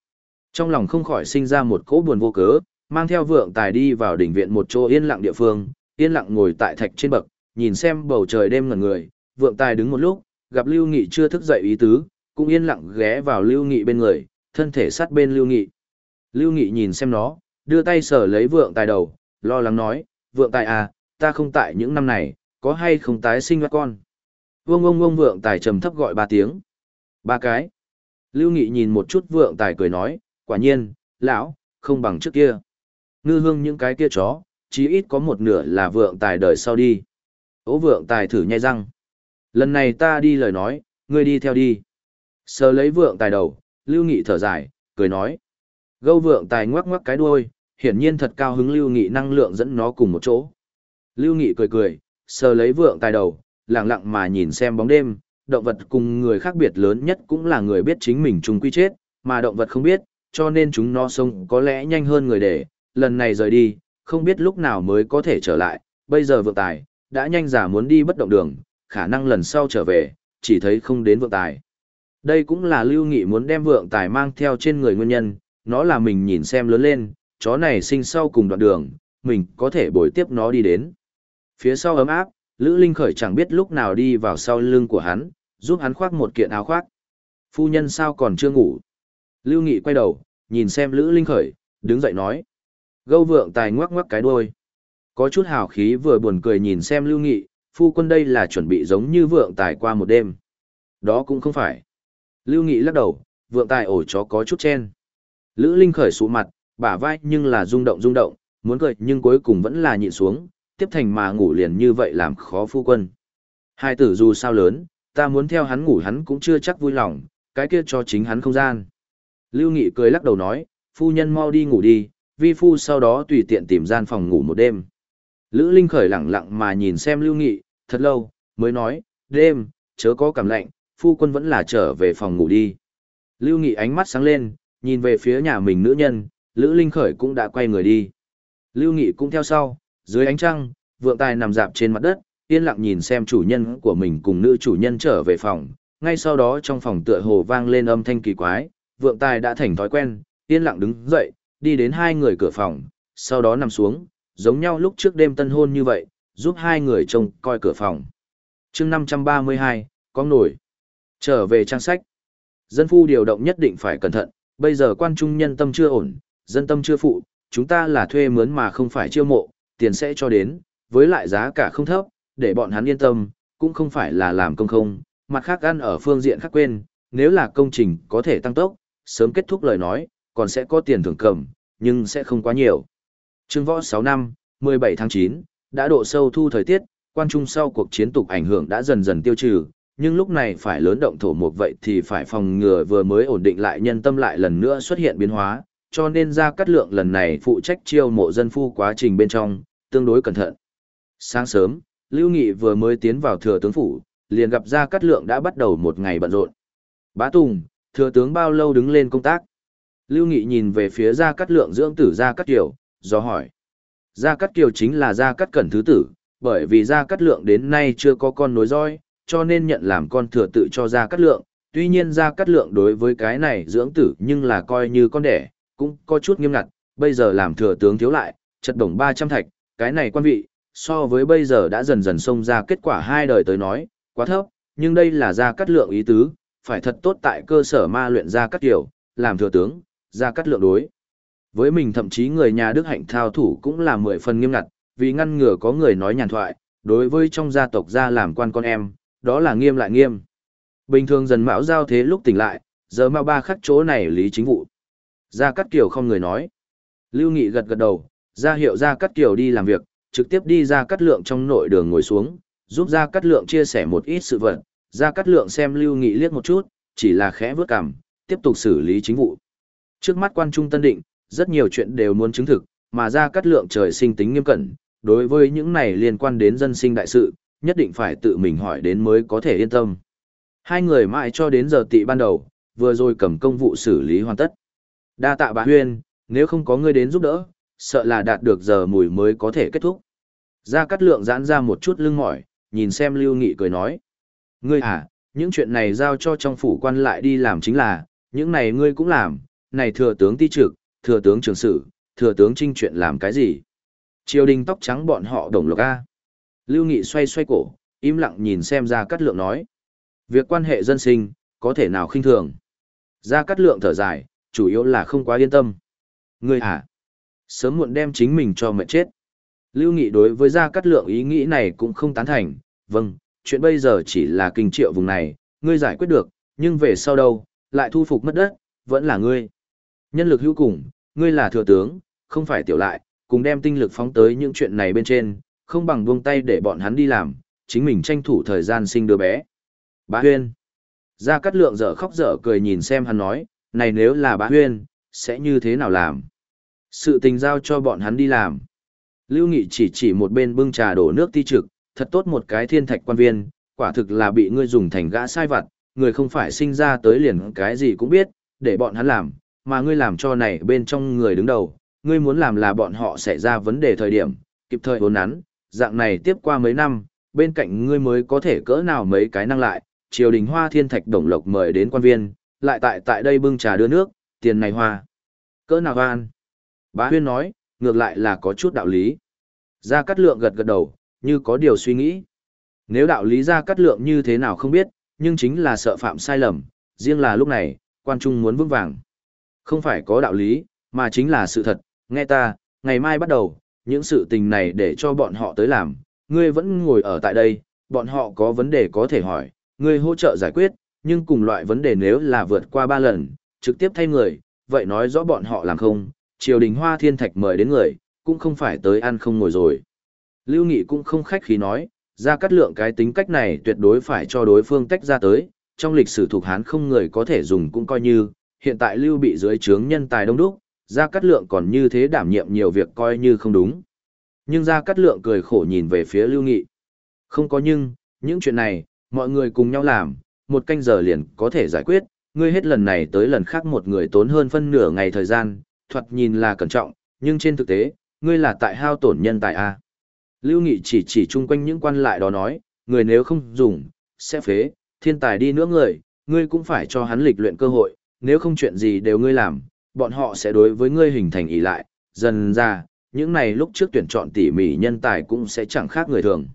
Trong lòng không khỏi sinh ra một cỗ buồn vô cớ, mang theo vượng tài đi vào đỉnh viện một chỗ yên lặng địa phương, yên lặng ngồi tại thạch trên bậc, nhìn xem bầu trời đêm ngẩn người, vượng tài đứng một lúc, gặp Lưu Nghị chưa thức dậy ý tứ, cũng yên lặng ghé vào Lưu Nghị bên người, thân thể sát bên Lưu Nghị. Lưu Nghị nhìn xem nó, đưa tay sờ lấy vượng tài đầu, lo lắng nói, vượng tài à, ta không tại những năm này, có hay không tái sinh các con. Vương ông ông vượng tài trầm thấp gọi ba tiếng. Ba cái. Lưu Nghị nhìn một chút vượng tài cười nói, quả nhiên, lão, không bằng trước kia. Ngư hương những cái kia chó, chí ít có một nửa là vượng tài đời sau đi. Ố vượng tài thử nhai răng. Lần này ta đi lời nói, ngươi đi theo đi. Sờ lấy vượng tài đầu, Lưu Nghị thở dài, cười nói. Gâu vượng tài ngoắc ngoắc cái đuôi, hiển nhiên thật cao hứng Lưu Nghị năng lượng dẫn nó cùng một chỗ. Lưu Nghị cười cười, sờ lấy vượng tài đầu, lặng lặng mà nhìn xem bóng đêm, động vật cùng người khác biệt lớn nhất cũng là người biết chính mình chúng quy chết, mà động vật không biết, cho nên chúng nó sống có lẽ nhanh hơn người để, lần này rời đi, không biết lúc nào mới có thể trở lại, bây giờ vượng tài, đã nhanh giả muốn đi bất động đường, khả năng lần sau trở về, chỉ thấy không đến vượng tài. Đây cũng là lưu nghị muốn đem vượng tài mang theo trên người nguyên nhân, nó là mình nhìn xem lớn lên, chó này sinh sau cùng đoạn đường, mình có thể bồi tiếp nó đi đến. Phía sau ấm áp, Lữ Linh Khởi chẳng biết lúc nào đi vào sau lưng của hắn, giúp hắn khoác một kiện áo khoác. Phu nhân sao còn chưa ngủ? Lưu Nghị quay đầu, nhìn xem Lữ Linh Khởi, đứng dậy nói. Gâu vượng tài ngoắc ngoắc cái đuôi. Có chút hào khí vừa buồn cười nhìn xem Lưu Nghị, phu quân đây là chuẩn bị giống như vượng tài qua một đêm. Đó cũng không phải. Lưu Nghị lắc đầu, vượng tài ổ chó có chút chen. Lữ Linh khởi sụ mặt, bả vai nhưng là rung động rung động, muốn cười nhưng cuối cùng vẫn là nhịn xuống, tiếp thành mà ngủ liền như vậy làm khó phu quân. Hai tử dù sao lớn, ta muốn theo hắn ngủ hắn cũng chưa chắc vui lòng, cái kia cho chính hắn không gian. Lưu Nghị cười lắc đầu nói, phu nhân mau đi ngủ đi, vi phu sau đó tùy tiện tìm gian phòng ngủ một đêm. Lữ Linh khởi lặng lặng mà nhìn xem Lưu Nghị, thật lâu, mới nói, đêm, chớ có cảm lạnh, phu quân vẫn là trở về phòng ngủ đi. Lưu Nghị ánh mắt sáng lên, nhìn về phía nhà mình nữ nhân, Lữ Linh khởi cũng đã quay người đi. Lưu Nghị cũng theo sau, dưới ánh trăng, vượng tài nằm dạp trên mặt đất, yên lặng nhìn xem chủ nhân của mình cùng nữ chủ nhân trở về phòng. Ngay sau đó trong phòng tựa hồ vang lên âm thanh kỳ quái, vượng tài đã thành thói quen, yên lặng đứng dậy, đi đến hai người cửa phòng, sau đó nằm xuống, giống nhau lúc trước đêm tân hôn như vậy, giúp hai người trông coi cửa phòng. chương 532, con nổi. Trở về trang sách. Dân phu điều động nhất định phải cẩn thận, bây giờ quan trung nhân tâm chưa ổn, dân tâm chưa phụ, chúng ta là thuê mướn mà không phải chiêu mộ, tiền sẽ cho đến, với lại giá cả không thấp, để bọn hắn yên tâm, cũng không phải là làm công không, mặt khác ăn ở phương diện khác quên, nếu là công trình có thể tăng tốc, sớm kết thúc lời nói, còn sẽ có tiền thưởng cầm, nhưng sẽ không quá nhiều. Trương võ 6 năm, 17 tháng 9, đã độ sâu thu thời tiết, quan trung sau cuộc chiến tục ảnh hưởng đã dần dần tiêu trừ, nhưng lúc này phải lớn động thổ mục vậy thì phải phòng ngừa vừa mới ổn định lại nhân tâm lại lần nữa xuất hiện biến hóa, cho nên ra cắt lượng lần này phụ trách chiêu mộ dân phu quá trình bên trong, tương đối cẩn thận. Sáng sớm, Lưu Nghị vừa mới tiến vào thừa tướng phủ, liền gặp ra cắt lượng đã bắt đầu một ngày bận rộn. Bá Tùng, thừa tướng bao lâu đứng lên công tác? Lưu Nghị nhìn về phía Gia Cát Lượng dưỡng tử Gia Cát Kiều, do hỏi. Gia Cát Kiều chính là Gia Cát Cẩn thứ tử, bởi vì Gia Cát Lượng đến nay chưa có con nối dõi, cho nên nhận làm con thừa tự cho Gia Cát Lượng. Tuy nhiên Gia Cát Lượng đối với cái này dưỡng tử nhưng là coi như con đẻ, cũng có chút nghiêm ngặt, bây giờ làm thừa tướng thiếu lại, chật đồng 300 thạch, cái này quan vị, so với bây giờ đã dần dần xông ra kết quả hai đời tới nói, quá thấp, nhưng đây là Gia Cát Lượng ý tứ, phải thật tốt tại cơ sở ma luyện Gia Cát tiểu, làm thừa tướng, Gia Cát Lượng đối. Với mình thậm chí người nhà Đức Hạnh thao thủ cũng là mười phần nghiêm ngặt, vì ngăn ngừa có người nói nhàn thoại, đối với trong gia tộc gia làm quan con em, đó là nghiêm lại nghiêm. Bình thường dần mão giao thế lúc tỉnh lại, giờ mao ba khắc chỗ này lý chính vụ. Gia Cát Kiều không người nói. Lưu Nghị gật gật đầu, ra hiệu Gia Cát Kiều đi làm việc, trực tiếp đi ra cắt lượng trong nội đường ngồi xuống, giúp Gia Cát Lượng chia sẻ một ít sự vật. Gia Cát Lượng xem Lưu Nghị liếc một chút, chỉ là khẽ vướt cằm, tiếp tục xử lý chính vụ. Trước mắt quan trung tân định, rất nhiều chuyện đều muốn chứng thực, mà gia cắt lượng trời sinh tính nghiêm cẩn, đối với những này liên quan đến dân sinh đại sự, nhất định phải tự mình hỏi đến mới có thể yên tâm. Hai người mãi cho đến giờ tị ban đầu, vừa rồi cầm công vụ xử lý hoàn tất. Đa tạ bà Huyên, nếu không có ngươi đến giúp đỡ, sợ là đạt được giờ mùi mới có thể kết thúc. Ra cắt lượng giãn ra một chút lưng mỏi, nhìn xem Lưu Nghị cười nói. Ngươi à, những chuyện này giao cho trong phủ quan lại đi làm chính là, những này ngươi cũng làm, này thừa tướng ti trực, thừa tướng trường sử, thừa tướng trinh chuyện làm cái gì? Triều đình tóc trắng bọn họ đồng lộc A. Lưu Nghị xoay xoay cổ, im lặng nhìn xem Gia Cát lượng nói. Việc quan hệ dân sinh, có thể nào khinh thường? Gia Cát lượng thở dài, chủ yếu là không quá yên tâm. Ngươi à? Sớm muộn đem chính mình cho mẹ chết. Lưu Nghị đối với Gia Cát Lượng ý nghĩ này cũng không tán thành, vâng, chuyện bây giờ chỉ là kinh triệu vùng này, ngươi giải quyết được, nhưng về sau đâu, lại thu phục mất đất, vẫn là ngươi. Nhân lực hữu cùng, ngươi là thừa tướng, không phải tiểu lại, cùng đem tinh lực phóng tới những chuyện này bên trên, không bằng buông tay để bọn hắn đi làm, chính mình tranh thủ thời gian sinh đứa bé. Bá Huyên. Gia Cát Lượng dở khóc dở cười nhìn xem hắn nói, này nếu là bá Huyên, sẽ như thế nào làm? Sự tình giao cho bọn hắn đi làm. Lưu Nghị chỉ chỉ một bên bưng trà đổ nước ti trực, thật tốt một cái thiên thạch quan viên, quả thực là bị ngươi dùng thành gã sai vặt, người không phải sinh ra tới liền cái gì cũng biết, để bọn hắn làm, mà ngươi làm cho này bên trong người đứng đầu, ngươi muốn làm là bọn họ xảy ra vấn đề thời điểm, kịp thời hốn nắn, dạng này tiếp qua mấy năm, bên cạnh ngươi mới có thể cỡ nào mấy cái năng lại, triều đình hoa thiên thạch đồng lộc mời đến quan viên, lại tại tại đây bưng trà đưa nước, tiền này hoa. Cỡ nào hoan? Bá huyên nói, ngược lại là có chút đạo lý. Gia Cát Lượng gật gật đầu, như có điều suy nghĩ. Nếu đạo lý Gia Cát Lượng như thế nào không biết, nhưng chính là sợ phạm sai lầm, riêng là lúc này, quan trung muốn vững vàng. Không phải có đạo lý, mà chính là sự thật, nghe ta, ngày mai bắt đầu, những sự tình này để cho bọn họ tới làm, ngươi vẫn ngồi ở tại đây, bọn họ có vấn đề có thể hỏi, ngươi hỗ trợ giải quyết, nhưng cùng loại vấn đề nếu là vượt qua ba lần, trực tiếp thay người, vậy nói rõ bọn họ làm không, triều đình hoa thiên thạch mời đến người, cũng không phải tới ăn không ngồi rồi. Lưu Nghị cũng không khách khí nói, ra cắt lượng cái tính cách này tuyệt đối phải cho đối phương tách ra tới, trong lịch sử thuộc Hán không người có thể dùng cũng coi như, hiện tại Lưu bị dưới trướng nhân tài đông đúc, Gia Cát lượng còn như thế đảm nhiệm nhiều việc coi như không đúng. Nhưng Gia Cát lượng cười khổ nhìn về phía Lưu Nghị. Không có nhưng, những chuyện này, mọi người cùng nhau làm, một canh giờ liền có thể giải quyết, ngươi hết lần này tới lần khác một người tốn hơn phân nửa ngày thời gian, thoạt nhìn là cẩn trọng, nhưng trên thực tế, ngươi là tại hao tổn nhân tài A. Lưu Nghị chỉ chỉ chung quanh những quan lại đó nói, người nếu không dùng, sẽ phế, thiên tài đi nữa người, ngươi cũng phải cho hắn lịch luyện cơ hội, nếu không chuyện gì đều ngươi làm, bọn họ sẽ đối với ngươi hình thành ý lại, dần ra, những này lúc trước tuyển chọn tỉ mỉ nhân tài cũng sẽ chẳng khác người thường.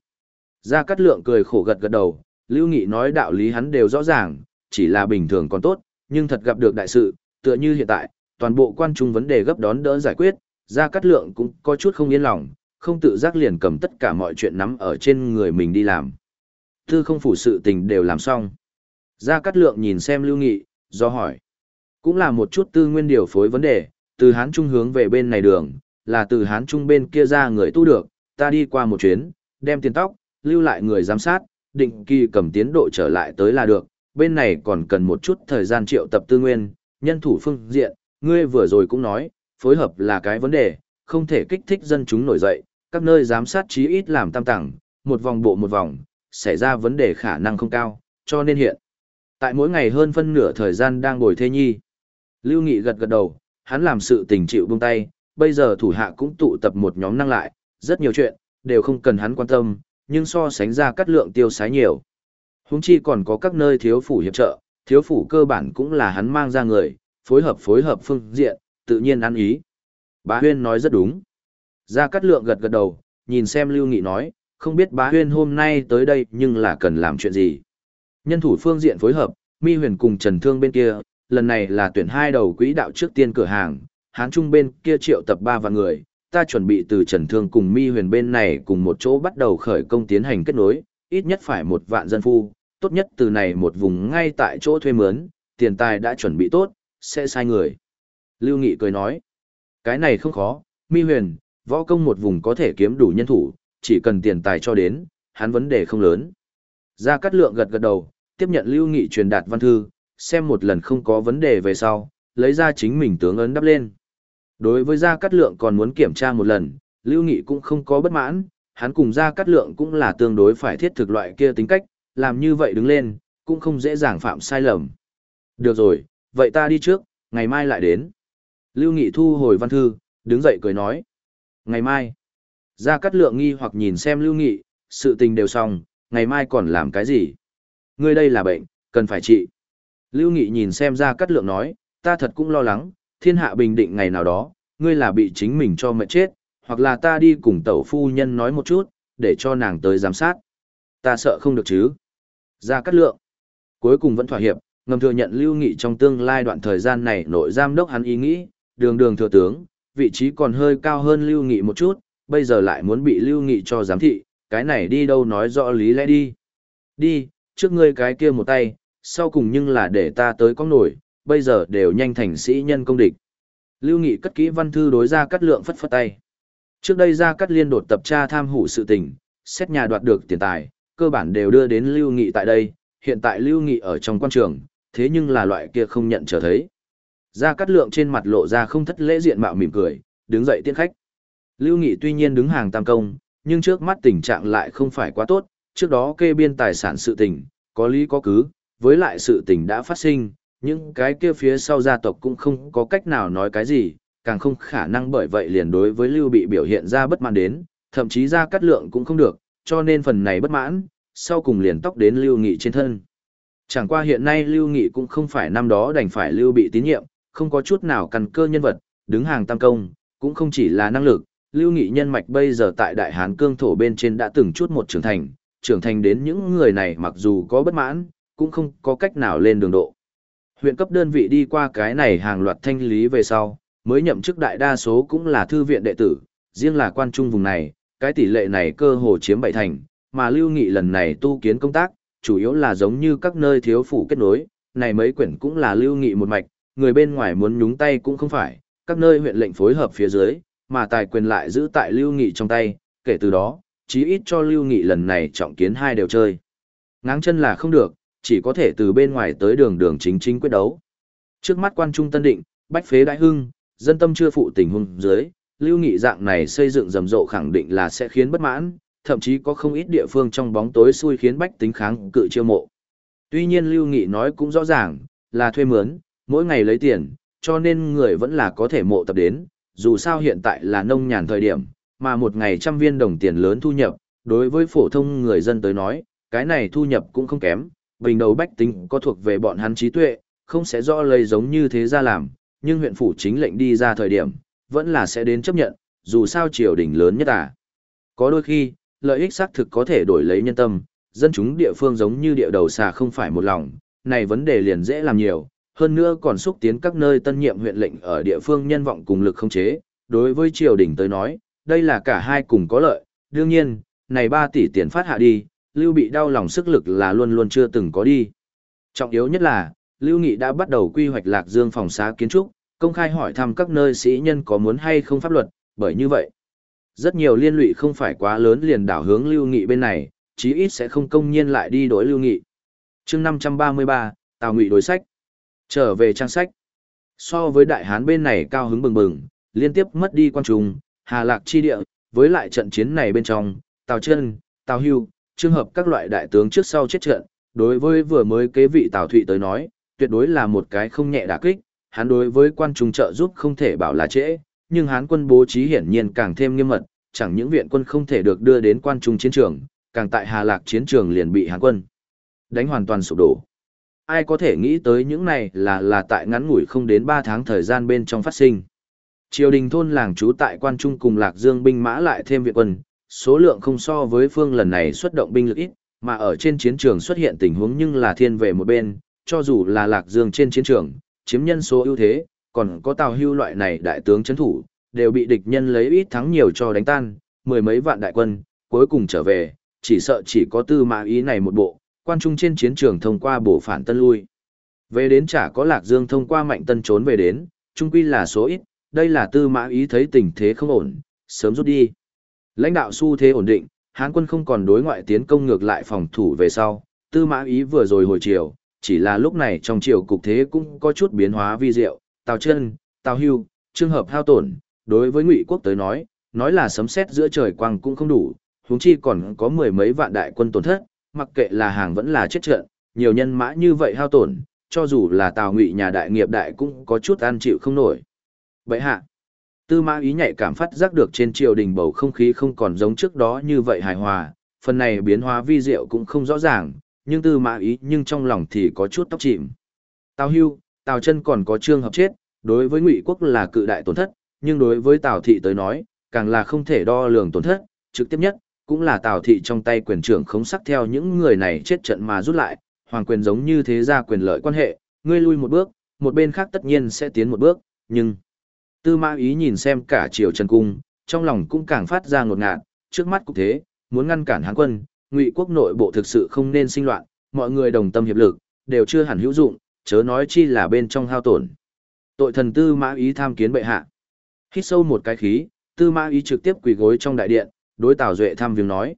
Gia Cát Lượng cười khổ gật gật đầu, Lưu Nghị nói đạo lý hắn đều rõ ràng, chỉ là bình thường còn tốt, nhưng thật gặp được đại sự, tựa như hiện tại, toàn bộ quan trung vấn đề gấp đón đỡ giải quyết, Gia Cát Lượng cũng có chút không yên lòng, không tự giác liền cầm tất cả mọi chuyện nắm ở trên người mình đi làm. Tư không phủ sự tình đều làm xong. Gia Cát Lượng nhìn xem Lưu Nghị, do hỏi. Cũng là một chút tư nguyên điều phối vấn đề, từ Hán Trung hướng về bên này đường, là từ Hán Trung bên kia ra người tu được, ta đi qua một chuyến, đem tiền tóc, lưu lại người giám sát, định kỳ cầm tiến độ trở lại tới là được, bên này còn cần một chút thời gian triệu tập tư nguyên, nhân thủ phương diện, ngươi vừa rồi cũng nói, phối hợp là cái vấn đề, không thể kích thích dân chúng nổi dậy, các nơi giám sát chí ít làm tam tẳng, một vòng bộ một vòng, xảy ra vấn đề khả năng không cao, cho nên hiện. Tại mỗi ngày hơn phân nửa thời gian đang ngồi thê nhi. Lưu Nghị gật gật đầu, hắn làm sự tình chịu buông tay, bây giờ thủ hạ cũng tụ tập một nhóm năng lại, rất nhiều chuyện, đều không cần hắn quan tâm, nhưng so sánh ra cắt lượng tiêu sái nhiều. Húng chi còn có các nơi thiếu phủ hiệp trợ, thiếu phủ cơ bản cũng là hắn mang ra người, phối hợp phối hợp phương diện, tự nhiên ăn ý. Bá Huyên nói rất đúng. Gia Cát Lượng gật gật đầu, nhìn xem Lưu Nghị nói, không biết bá huyên hôm nay tới đây nhưng là cần làm chuyện gì. Nhân thủ phương diện phối hợp, Mi Huyền cùng Trần Thương bên kia, lần này là tuyển hai đầu quỹ đạo trước tiên cửa hàng, Hán Trung bên kia triệu tập ba vạn người, ta chuẩn bị từ Trần Thương cùng Mi Huyền bên này cùng một chỗ bắt đầu khởi công tiến hành kết nối, ít nhất phải một vạn dân phu, tốt nhất từ này một vùng ngay tại chỗ thuê mướn, tiền tài đã chuẩn bị tốt, sẽ sai người. Lưu Nghị cười nói, cái này không khó, Mi Huyền, võ công một vùng có thể kiếm đủ nhân thủ, chỉ cần tiền tài cho đến, hắn vấn đề không lớn. Gia Cát Lượng gật gật đầu, tiếp nhận Lưu Nghị truyền đạt văn thư, xem một lần không có vấn đề về sau, lấy ra chính mình tướng ấn đắp lên. Đối với Gia Cát Lượng còn muốn kiểm tra một lần, Lưu Nghị cũng không có bất mãn, hắn cùng Gia Cát Lượng cũng là tương đối phải thiết thực loại kia tính cách, làm như vậy đứng lên, cũng không dễ dàng phạm sai lầm. Được rồi, vậy ta đi trước, ngày mai lại đến. Lưu Nghị thu hồi văn thư, đứng dậy cười nói. Ngày mai, Gia Cát Lượng nghi hoặc nhìn xem Lưu Nghị, sự tình đều xong, ngày mai còn làm cái gì? Ngươi đây là bệnh, cần phải trị. Lưu Nghị nhìn xem Gia Cát Lượng nói, ta thật cũng lo lắng, thiên hạ bình định ngày nào đó, ngươi là bị chính mình cho mệt chết, hoặc là ta đi cùng tẩu phu nhân nói một chút, để cho nàng tới giám sát. Ta sợ không được chứ. Gia Cát Lượng. Cuối cùng vẫn thỏa hiệp, ngầm thừa nhận Lưu Nghị trong tương lai đoạn thời gian này nội giam đốc hắn ý nghĩ, đường đường thừa tướng, vị trí còn hơi cao hơn Lưu Nghị một chút, bây giờ lại muốn bị Lưu Nghị cho giám thị, cái này đi đâu nói rõ lý lẽ đi. Đi, trước ngươi cái kia một tay, sau cùng nhưng là để ta tới có nổi, bây giờ đều nhanh thành sĩ nhân công địch. Lưu Nghị cất kỹ văn thư đối ra cắt lượng phất phất tay. Trước đây ra cắt liên đột tập tra tham hủ sự tình, xét nhà đoạt được tiền tài, cơ bản đều đưa đến Lưu Nghị tại đây, hiện tại Lưu Nghị ở trong quan trường, thế nhưng là loại kia không nhận trở thấy. Gia Cát Lượng trên mặt lộ ra không thất lễ diện mạo mỉm cười, đứng dậy tiễn khách. Lưu Nghị tuy nhiên đứng hàng tam công, nhưng trước mắt tình trạng lại không phải quá tốt, trước đó kê biên tài sản sự tình, có lý có cứ, với lại sự tình đã phát sinh, những cái kia phía sau gia tộc cũng không có cách nào nói cái gì, càng không khả năng bởi vậy liền đối với Lưu bị biểu hiện ra bất mãn đến, thậm chí ra Cát Lượng cũng không được, cho nên phần này bất mãn, sau cùng liền tóc đến Lưu Nghị trên thân. Chẳng qua hiện nay Lưu Nghị cũng không phải năm đó đành phải Lưu bị tín nhiệm, không có chút nào căn cơ nhân vật, đứng hàng tam công, cũng không chỉ là năng lực, lưu nghị nhân mạch bây giờ tại Đại Hán cương thổ bên trên đã từng chút một trưởng thành, trưởng thành đến những người này mặc dù có bất mãn, cũng không có cách nào lên đường độ. Huyện cấp đơn vị đi qua cái này hàng loạt thanh lý về sau, mới nhậm chức đại đa số cũng là thư viện đệ tử, riêng là quan trung vùng này, cái tỷ lệ này cơ hồ chiếm bảy thành, mà lưu nghị lần này tu kiến công tác, chủ yếu là giống như các nơi thiếu phủ kết nối, này mấy quyển cũng là lưu nghị một mạch, người bên ngoài muốn nhúng tay cũng không phải, các nơi huyện lệnh phối hợp phía dưới, mà tài quyền lại giữ tại lưu nghị trong tay, kể từ đó, chí ít cho lưu nghị lần này trọng kiến hai đều chơi. Ngáng chân là không được, chỉ có thể từ bên ngoài tới đường đường chính chính quyết đấu. Trước mắt quan trung tân định, bách phế đại hưng, dân tâm chưa phụ tình hung dưới, lưu nghị dạng này xây dựng rầm rộ khẳng định là sẽ khiến bất mãn, thậm chí có không ít địa phương trong bóng tối xui khiến bách tính kháng cự chiêu mộ. Tuy nhiên lưu nghị nói cũng rõ ràng, là thuê mướn, mỗi ngày lấy tiền, cho nên người vẫn là có thể mộ tập đến, dù sao hiện tại là nông nhàn thời điểm, mà một ngày trăm viên đồng tiền lớn thu nhập, đối với phổ thông người dân tới nói, cái này thu nhập cũng không kém, bình đầu bách tính có thuộc về bọn hắn trí tuệ, không sẽ rõ lấy giống như thế ra làm, nhưng huyện phủ chính lệnh đi ra thời điểm, vẫn là sẽ đến chấp nhận, dù sao triều đình lớn nhất à. Có đôi khi, lợi ích xác thực có thể đổi lấy nhân tâm, dân chúng địa phương giống như địa đầu xà không phải một lòng, này vấn đề liền dễ làm nhiều, hơn nữa còn xúc tiến các nơi tân nhiệm huyện lệnh ở địa phương nhân vọng cùng lực không chế, đối với triều đình tới nói, đây là cả hai cùng có lợi, đương nhiên, này 3 tỷ tiền phát hạ đi, Lưu bị đau lòng sức lực là luôn luôn chưa từng có đi. Trọng yếu nhất là, Lưu Nghị đã bắt đầu quy hoạch Lạc Dương phòng xá kiến trúc, công khai hỏi thăm các nơi sĩ nhân có muốn hay không pháp luật, bởi như vậy, rất nhiều liên lụy không phải quá lớn liền đảo hướng Lưu Nghị bên này, chí ít sẽ không công nhiên lại đi đối Lưu Nghị. chương 533, Tào Nghị đối sách. Trở về trang sách. So với đại hán bên này cao hứng bừng bừng, liên tiếp mất đi quan trùng, Hà Lạc chi địa, với lại trận chiến này bên trong, Tào Chân, Tào Hưu, trường hợp các loại đại tướng trước sau chết trận, đối với vừa mới kế vị Tào Thụy tới nói, tuyệt đối là một cái không nhẹ đả kích, hắn đối với quan trung trợ giúp không thể bảo là trễ, nhưng hán quân bố trí hiển nhiên càng thêm nghiêm mật, chẳng những viện quân không thể được đưa đến quan trung chiến trường, càng tại Hà Lạc chiến trường liền bị hán quân đánh hoàn toàn sụp đổ. Ai có thể nghĩ tới những này là là tại ngắn ngủi không đến 3 tháng thời gian bên trong phát sinh. Triều đình thôn làng trú tại quan trung cùng Lạc Dương binh mã lại thêm viện quân, số lượng không so với phương lần này xuất động binh lực ít, mà ở trên chiến trường xuất hiện tình huống nhưng là thiên về một bên, cho dù là Lạc Dương trên chiến trường, chiếm nhân số ưu thế, còn có tàu Hưu loại này đại tướng chấn thủ, đều bị địch nhân lấy ít thắng nhiều cho đánh tan, mười mấy vạn đại quân, cuối cùng trở về, chỉ sợ chỉ có tư mã ý này một bộ, quan trung trên chiến trường thông qua bổ phản tân lui. Về đến chả có Lạc Dương thông qua mạnh tân trốn về đến, trung quy là số ít, đây là tư mã ý thấy tình thế không ổn, sớm rút đi. Lãnh đạo xu thế ổn định, Hán quân không còn đối ngoại tiến công ngược lại phòng thủ về sau, tư mã ý vừa rồi hồi chiều, chỉ là lúc này trong chiều cục thế cũng có chút biến hóa vi diệu, Tào chân, Tào hưu, trường hợp hao tổn, đối với ngụy quốc tới nói, nói là sấm sét giữa trời quang cũng không đủ, huống chi còn có mười mấy vạn đại quân tổn thất, mặc kệ là hàng vẫn là chết trận, nhiều nhân mã như vậy hao tổn, cho dù là Tào Ngụy nhà đại nghiệp đại cũng có chút an chịu không nổi. Vậy hạ, Tư Mã Ý nhạy cảm phát giác được trên triều đình bầu không khí không còn giống trước đó như vậy hài hòa, phần này biến hóa vi diệu cũng không rõ ràng, nhưng Tư Mã Ý nhưng trong lòng thì có chút tóc chìm. Tào Hưu, Tào Chân còn có trương hợp chết, đối với Ngụy quốc là cự đại tổn thất, nhưng đối với Tào thị tới nói, càng là không thể đo lường tổn thất, trực tiếp nhất cũng là Tào thị trong tay quyền trưởng khống sắc theo những người này chết trận mà rút lại, hoàng quyền giống như thế ra quyền lợi quan hệ, ngươi lui một bước, một bên khác tất nhiên sẽ tiến một bước, nhưng Tư Mã Ý nhìn xem cả triều Trần cung, trong lòng cũng càng phát ra ngột ngạt, trước mắt cũng thế, muốn ngăn cản Hán quân, Ngụy quốc nội bộ thực sự không nên sinh loạn, mọi người đồng tâm hiệp lực, đều chưa hẳn hữu dụng, chớ nói chi là bên trong hao tổn. Tội thần Tư Mã Ý tham kiến bệ hạ. Hít sâu một cái khí, Tư Mã Ý trực tiếp quỳ gối trong đại điện, đối Tào Duệ tham viếng nói.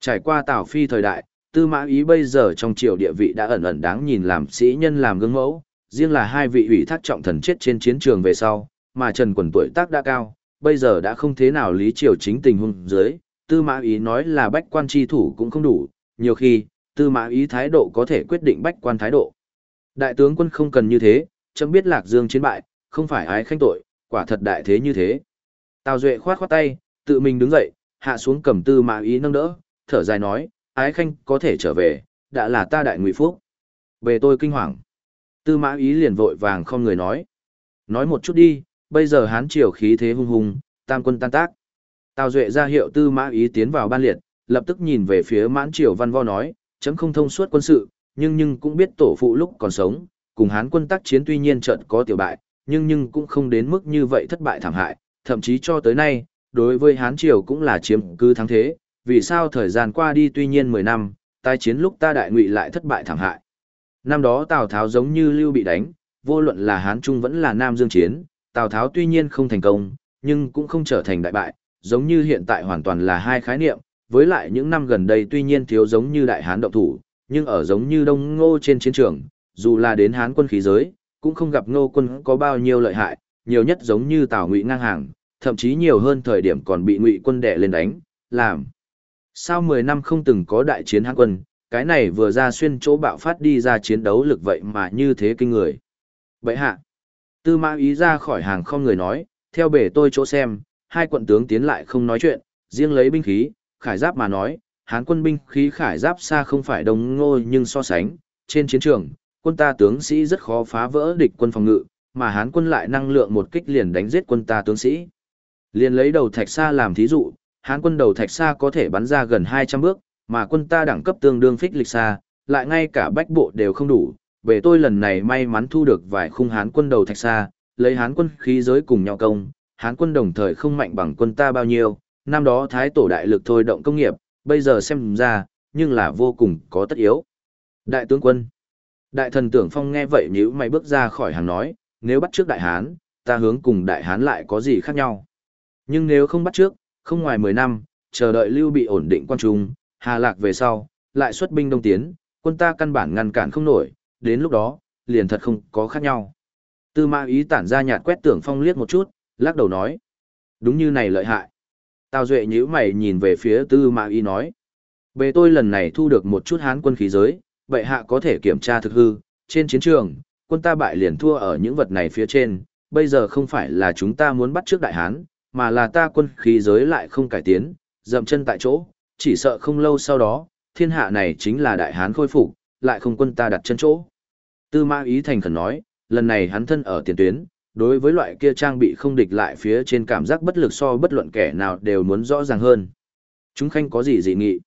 Trải qua Tào Phi thời đại, Tư Mã Ý bây giờ trong triều địa vị đã ẩn ẩn đáng nhìn làm sĩ nhân làm gương mẫu, riêng là hai vị ủy thác trọng thần chết trên chiến trường về sau, mà Trần Quần tuổi tác đã cao, bây giờ đã không thế nào lý triều chính tình huống dưới, Tư Mã Ý nói là bách quan chi thủ cũng không đủ, nhiều khi, Tư Mã Ý thái độ có thể quyết định bách quan thái độ. Đại tướng quân không cần như thế, chấm biết Lạc Dương chiến bại, không phải ái khanh tội, quả thật đại thế như thế. Tào Duệ khoát khoát tay, tự mình đứng dậy, hạ xuống cầm Tư Mã Ý nâng đỡ, thở dài nói, ái khanh có thể trở về, đã là ta đại ngụy phúc. Về tôi kinh hoàng. Tư Mã Ý liền vội vàng không người nói. Nói một chút đi, bây giờ hán triều khí thế hung hùng, tam quân tan tác. Tào Duệ ra hiệu tư mã ý tiến vào ban liệt, lập tức nhìn về phía mãn triều văn vo nói, chấm không thông suốt quân sự, nhưng nhưng cũng biết tổ phụ lúc còn sống, cùng Hán quân tác chiến tuy nhiên trận có tiểu bại, nhưng nhưng cũng không đến mức như vậy thất bại thảm hại, thậm chí cho tới nay, đối với Hán Triều cũng là chiếm cứ thắng thế, vì sao thời gian qua đi tuy nhiên 10 năm, tai chiến lúc ta đại ngụy lại thất bại thảm hại. Năm đó Tào Tháo giống như Lưu bị đánh, vô luận là Hán Trung vẫn là Nam Dương chiến, Tào Tháo tuy nhiên không thành công, nhưng cũng không trở thành đại bại, giống như hiện tại hoàn toàn là hai khái niệm, với lại những năm gần đây tuy nhiên thiếu giống như Đại Hán động thủ, nhưng ở giống như Đông Ngô trên chiến trường, dù là đến Hán quân khí giới, cũng không gặp Ngô quân có bao nhiêu lợi hại, nhiều nhất giống như Tào Ngụy ngang hàng, thậm chí nhiều hơn thời điểm còn bị Ngụy quân đè lên đánh, làm. Sao 10 năm không từng có đại chiến Hán quân, cái này vừa ra xuyên chỗ bạo phát đi ra chiến đấu lực vậy mà như thế kinh người. Vậy hạ, tư mã ý ra khỏi hàng không người nói, theo bể tôi chỗ xem, hai quận tướng tiến lại không nói chuyện, riêng lấy binh khí, khải giáp mà nói, hán quân binh khí khải giáp xa không phải đồng ngô nhưng so sánh, trên chiến trường, quân ta tướng sĩ rất khó phá vỡ địch quân phòng ngự, mà hán quân lại năng lượng một kích liền đánh giết quân ta tướng sĩ. Liền lấy đầu thạch xa làm thí dụ, hán quân đầu thạch xa có thể bắn ra gần 200 bước, mà quân ta đẳng cấp tương đương phích lịch xa, lại ngay cả bách bộ đều không đủ. Về tôi lần này may mắn thu được vài khung hán quân đầu thạch xa, lấy hán quân khí giới cùng nhau công, hán quân đồng thời không mạnh bằng quân ta bao nhiêu, năm đó thái tổ đại lực thôi động công nghiệp, bây giờ xem ra, nhưng là vô cùng có tất yếu. Đại tướng quân, đại thần tưởng phong nghe vậy nếu mày bước ra khỏi hàng nói, nếu bắt trước đại hán, ta hướng cùng đại hán lại có gì khác nhau. Nhưng nếu không bắt trước, không ngoài 10 năm, chờ đợi lưu bị ổn định quan trung, hà lạc về sau, lại xuất binh đông tiến, quân ta căn bản ngăn cản không nổi, đến lúc đó, liền thật không có khác nhau. Tư mã ý tản ra nhạt quét tưởng phong liếc một chút, lắc đầu nói. Đúng như này lợi hại. Tào Duệ nhíu mày nhìn về phía tư mã ý nói. bề tôi lần này thu được một chút hán quân khí giới, vậy hạ có thể kiểm tra thực hư, trên chiến trường, quân ta bại liền thua ở những vật này phía trên, bây giờ không phải là chúng ta muốn bắt trước đại hán, mà là ta quân khí giới lại không cải tiến, dậm chân tại chỗ, chỉ sợ không lâu sau đó, thiên hạ này chính là đại hán khôi phục, lại không quân ta đặt chân chỗ. Tư mã ý thành khẩn nói, lần này hắn thân ở tiền tuyến, đối với loại kia trang bị không địch lại phía trên cảm giác bất lực so bất luận kẻ nào đều muốn rõ ràng hơn. Chúng khanh có gì dị nghị?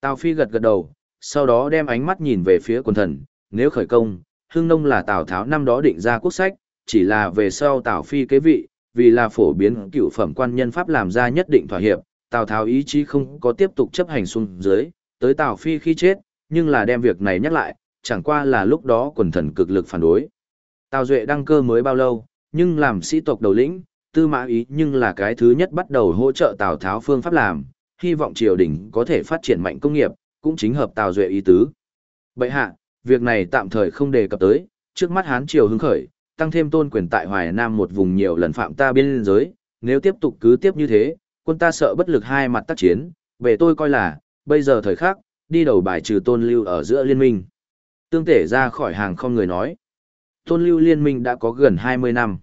Tào Phi gật gật đầu, sau đó đem ánh mắt nhìn về phía quần thần, nếu khởi công, hương nông là Tào Tháo năm đó định ra quốc sách, chỉ là về sau Tào Phi kế vị, vì là phổ biến cựu phẩm quan nhân pháp làm ra nhất định thỏa hiệp, Tào Tháo ý chí không có tiếp tục chấp hành xuống dưới, tới Tào Phi khi chết, nhưng là đem việc này nhắc lại, chẳng qua là lúc đó quần thần cực lực phản đối. Tào Duệ đăng cơ mới bao lâu, nhưng làm sĩ tộc đầu lĩnh, tư mã ý nhưng là cái thứ nhất bắt đầu hỗ trợ Tào Tháo phương pháp làm, hy vọng triều đình có thể phát triển mạnh công nghiệp, cũng chính hợp Tào Duệ ý tứ. Bậy hạ, việc này tạm thời không đề cập tới, trước mắt Hán triều hứng khởi, tăng thêm tôn quyền tại Hoài Nam một vùng nhiều lần phạm ta biên giới, nếu tiếp tục cứ tiếp như thế, quân ta sợ bất lực hai mặt tác chiến, về tôi coi là, bây giờ thời khắc, đi đầu bài trừ tôn lưu ở giữa liên minh. Tương tể ra khỏi hàng không người nói. Tôn lưu liên minh đã có gần 20 năm.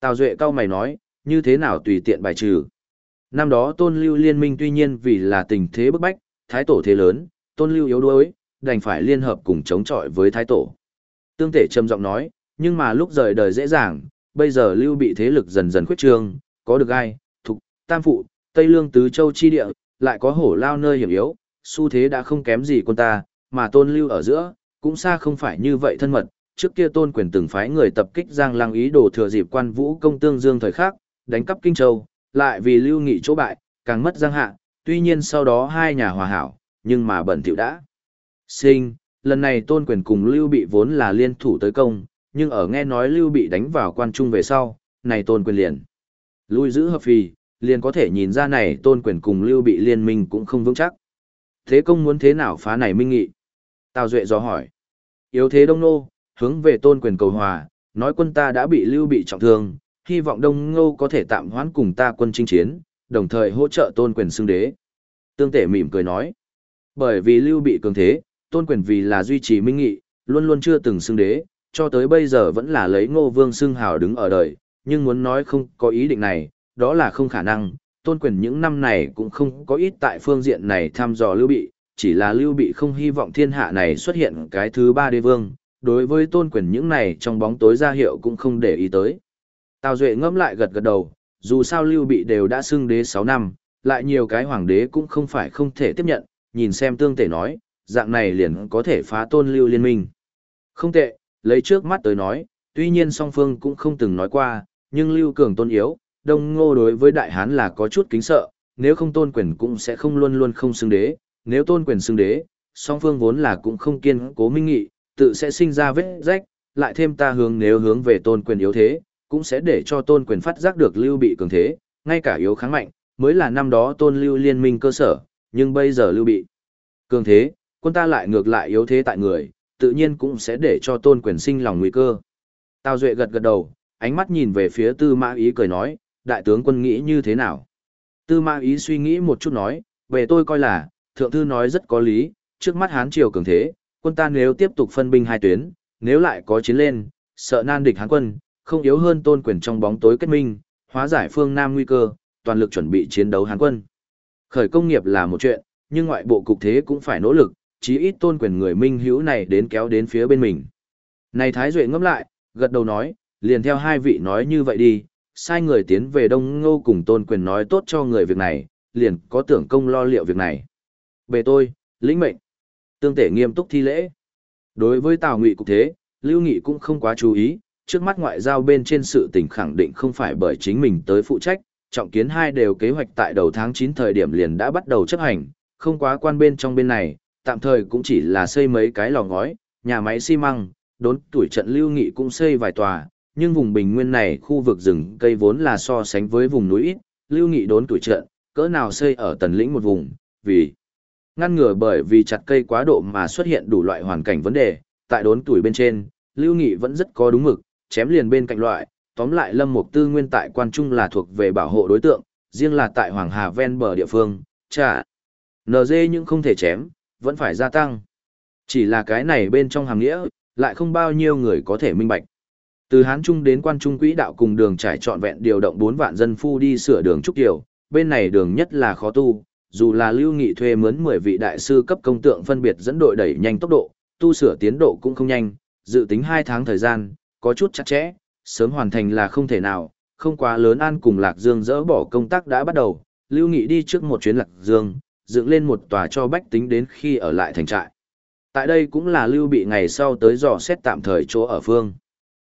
Tào Duệ cao mày nói, như thế nào tùy tiện bài trừ. Năm đó tôn lưu liên minh tuy nhiên vì là tình thế bức bách, thái tổ thế lớn, tôn lưu yếu đuối, đành phải liên hợp cùng chống chọi với thái tổ. Tương tể trầm giọng nói, nhưng mà lúc rời đời dễ dàng, bây giờ lưu bị thế lực dần dần khuyết trương, có được ai, thục, tam phụ, tây lương tứ châu chi địa, lại có hổ lao nơi hiểm yếu, xu thế đã không kém gì quân ta, mà tôn lưu ở giữa, cũng xa không phải như vậy thân mật. Trước kia tôn quyền từng phái người tập kích giang lăng ý đồ thừa dịp quan vũ công tương dương thời khắc, đánh cắp kinh châu, lại vì lưu nghị chỗ bại, càng mất giang hạ, tuy nhiên sau đó hai nhà hòa hảo, nhưng mà bẩn thỉu đã. Sinh, lần này tôn quyền cùng lưu bị vốn là liên thủ tới công, nhưng ở nghe nói lưu bị đánh vào quan trung về sau, này tôn quyền liền. Lui giữ hợp phì, liền có thể nhìn ra này tôn quyền cùng lưu bị liên minh cũng không vững chắc. Thế công muốn thế nào phá này minh nghị? Tào Duệ dò hỏi. Yếu thế đông nô, hướng về tôn quyền cầu hòa, nói quân ta đã bị lưu bị trọng thương, hy vọng đông nô có thể tạm hoãn cùng ta quân chinh chiến, đồng thời hỗ trợ tôn quyền xưng đế. Tương tể mỉm cười nói. Bởi vì lưu bị cường thế, tôn quyền vì là duy trì minh nghị, luôn luôn chưa từng xưng đế, cho tới bây giờ vẫn là lấy ngô vương xưng hào đứng ở đời, nhưng muốn nói không có ý định này, đó là không khả năng, tôn quyền những năm này cũng không có ít tại phương diện này thăm dò lưu bị, chỉ là lưu bị không hy vọng thiên hạ này xuất hiện cái thứ ba đế vương, đối với tôn quyền những này trong bóng tối ra hiệu cũng không để ý tới. Tào Duệ ngẫm lại gật gật đầu, dù sao lưu bị đều đã xưng đế 6 năm, lại nhiều cái hoàng đế cũng không phải không thể tiếp nhận, nhìn xem tương tể nói, dạng này liền có thể phá tôn lưu liên minh. Không tệ, lấy trước mắt tới nói, tuy nhiên song phương cũng không từng nói qua, nhưng Lưu Cường tôn yếu, Đông Ngô đối với Đại Hán là có chút kính sợ, nếu không tôn quyền cũng sẽ không luôn luôn không xưng đế, nếu tôn quyền xưng đế, song phương vốn là cũng không kiên cố minh nghị, tự sẽ sinh ra vết rách, lại thêm ta hướng nếu hướng về tôn quyền yếu thế, cũng sẽ để cho tôn quyền phát giác được lưu bị cường thế, ngay cả yếu kháng mạnh, mới là năm đó tôn lưu liên minh cơ sở, nhưng bây giờ lưu bị cường thế, quân ta lại ngược lại yếu thế tại người, tự nhiên cũng sẽ để cho tôn quyền sinh lòng nguy cơ. Tào Duệ gật gật đầu, ánh mắt nhìn về phía tư mã ý cười nói, đại tướng quân nghĩ như thế nào? Tư mã ý suy nghĩ một chút nói, về tôi coi là, thượng thư nói rất có lý, trước mắt hán triều cường thế, quân ta nếu tiếp tục phân binh hai tuyến, nếu lại có chiến lên, sợ nan địch hán quân, không yếu hơn tôn quyền trong bóng tối kết minh, hóa giải phương Nam nguy cơ, toàn lực chuẩn bị chiến đấu hán quân. Khởi công nghiệp là một chuyện, nhưng ngoại bộ cục thế cũng phải nỗ lực, chí ít tôn quyền người minh hữu này đến kéo đến phía bên mình. Này Thái Duệ ngẫm lại, gật đầu nói, liền theo hai vị nói như vậy đi, sai người tiến về Đông Ngô cùng tôn quyền nói tốt cho người việc này, liền có tưởng công lo liệu việc này. Về tôi, lĩnh mệnh. Tương tể nghiêm túc thi lễ. Đối với Tào Ngụy cục thế, Lưu Nghị cũng không quá chú ý, trước mắt ngoại giao bên trên sự tình khẳng định không phải bởi chính mình tới phụ trách, trọng kiến hai đều kế hoạch tại đầu tháng 9 thời điểm liền đã bắt đầu chấp hành, không quá quan bên trong bên này, tạm thời cũng chỉ là xây mấy cái lò ngói, nhà máy xi măng, đốn tuổi trận lưu nghị cũng xây vài tòa, nhưng vùng bình nguyên này khu vực rừng cây vốn là so sánh với vùng núi ít, lưu nghị đốn tuổi trận, cỡ nào xây ở tần lĩnh một vùng, vì ngăn ngừa bởi vì chặt cây quá độ mà xuất hiện đủ loại hoàn cảnh vấn đề, tại đốn tuổi bên trên, lưu nghị vẫn rất có đúng mực, chém liền bên cạnh loại, tóm lại lâm mục tư nguyên tại quan trung là thuộc về bảo hộ đối tượng, riêng là tại Hoàng Hà ven bờ địa phương, chả NG nhưng không thể chém, vẫn phải gia tăng. Chỉ là cái này bên trong hàng nghĩa, lại không bao nhiêu người có thể minh bạch. Từ Hán Trung đến quan trung quỹ đạo cùng đường trải trọn vẹn điều động 4 vạn dân phu đi sửa đường trúc tiểu, bên này đường nhất là khó tu, dù là lưu nghị thuê mướn 10 vị đại sư cấp công tượng phân biệt dẫn đội đẩy nhanh tốc độ, tu sửa tiến độ cũng không nhanh, dự tính 2 tháng thời gian, có chút chặt chẽ, sớm hoàn thành là không thể nào, không quá lớn an cùng Lạc Dương dỡ bỏ công tác đã bắt đầu, lưu nghị đi trước một chuyến Lạc Dương, dựng lên một tòa cho bách tính đến khi ở lại thành trại. Tại đây cũng là lưu bị ngày sau tới dò xét tạm thời chỗ ở phương.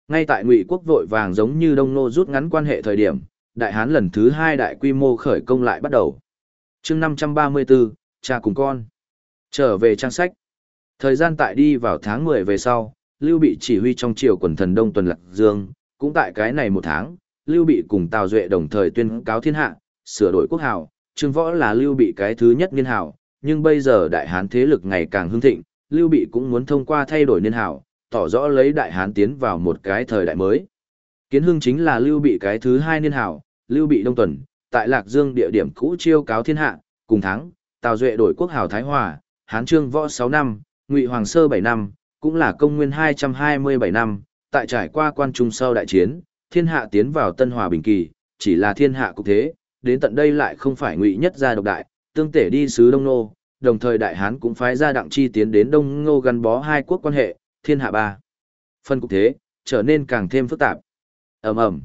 Ngay tại Ngụy quốc vội vàng giống như Đông Nô rút ngắn quan hệ thời điểm, Đại Hán lần thứ hai đại quy mô khởi công lại bắt đầu chương 534, cha cùng con. Trở về trang sách. Thời gian tại đi vào tháng 10 về sau, Lưu Bị chỉ huy trong triều quần thần Đông Tuần Lạc Dương, cũng tại cái này một tháng, Lưu Bị cùng Tào Duệ đồng thời tuyên cáo thiên hạ, sửa đổi quốc hào, Trương Võ là Lưu Bị cái thứ nhất niên hào, nhưng bây giờ Đại Hán thế lực ngày càng hưng thịnh, Lưu Bị cũng muốn thông qua thay đổi niên hào, tỏ rõ lấy Đại Hán tiến vào một cái thời đại mới. Kiến Hưng chính là Lưu Bị cái thứ hai niên hào, Lưu Bị Đông Tuần, tại Lạc Dương địa điểm cũ chiêu cáo thiên hạ, cùng tháng Tào Duệ đổi quốc hào Thái Hòa, Hán Trương Võ 6 năm, Ngụy Hoàng Sơ 7 năm, cũng là công nguyên 227 năm, tại trải qua quan trung sau đại chiến, thiên hạ tiến vào tân hòa bình kỳ, chỉ là thiên hạ cục thế, đến tận đây lại không phải ngụy nhất gia độc đại, tương tể đi sứ Đông Nô, đồng thời Đại Hán cũng phái ra đặng chi tiến đến Đông Ngô gắn bó hai quốc quan hệ, thiên hạ ba. Phân cục thế, trở nên càng thêm phức tạp. ầm ầm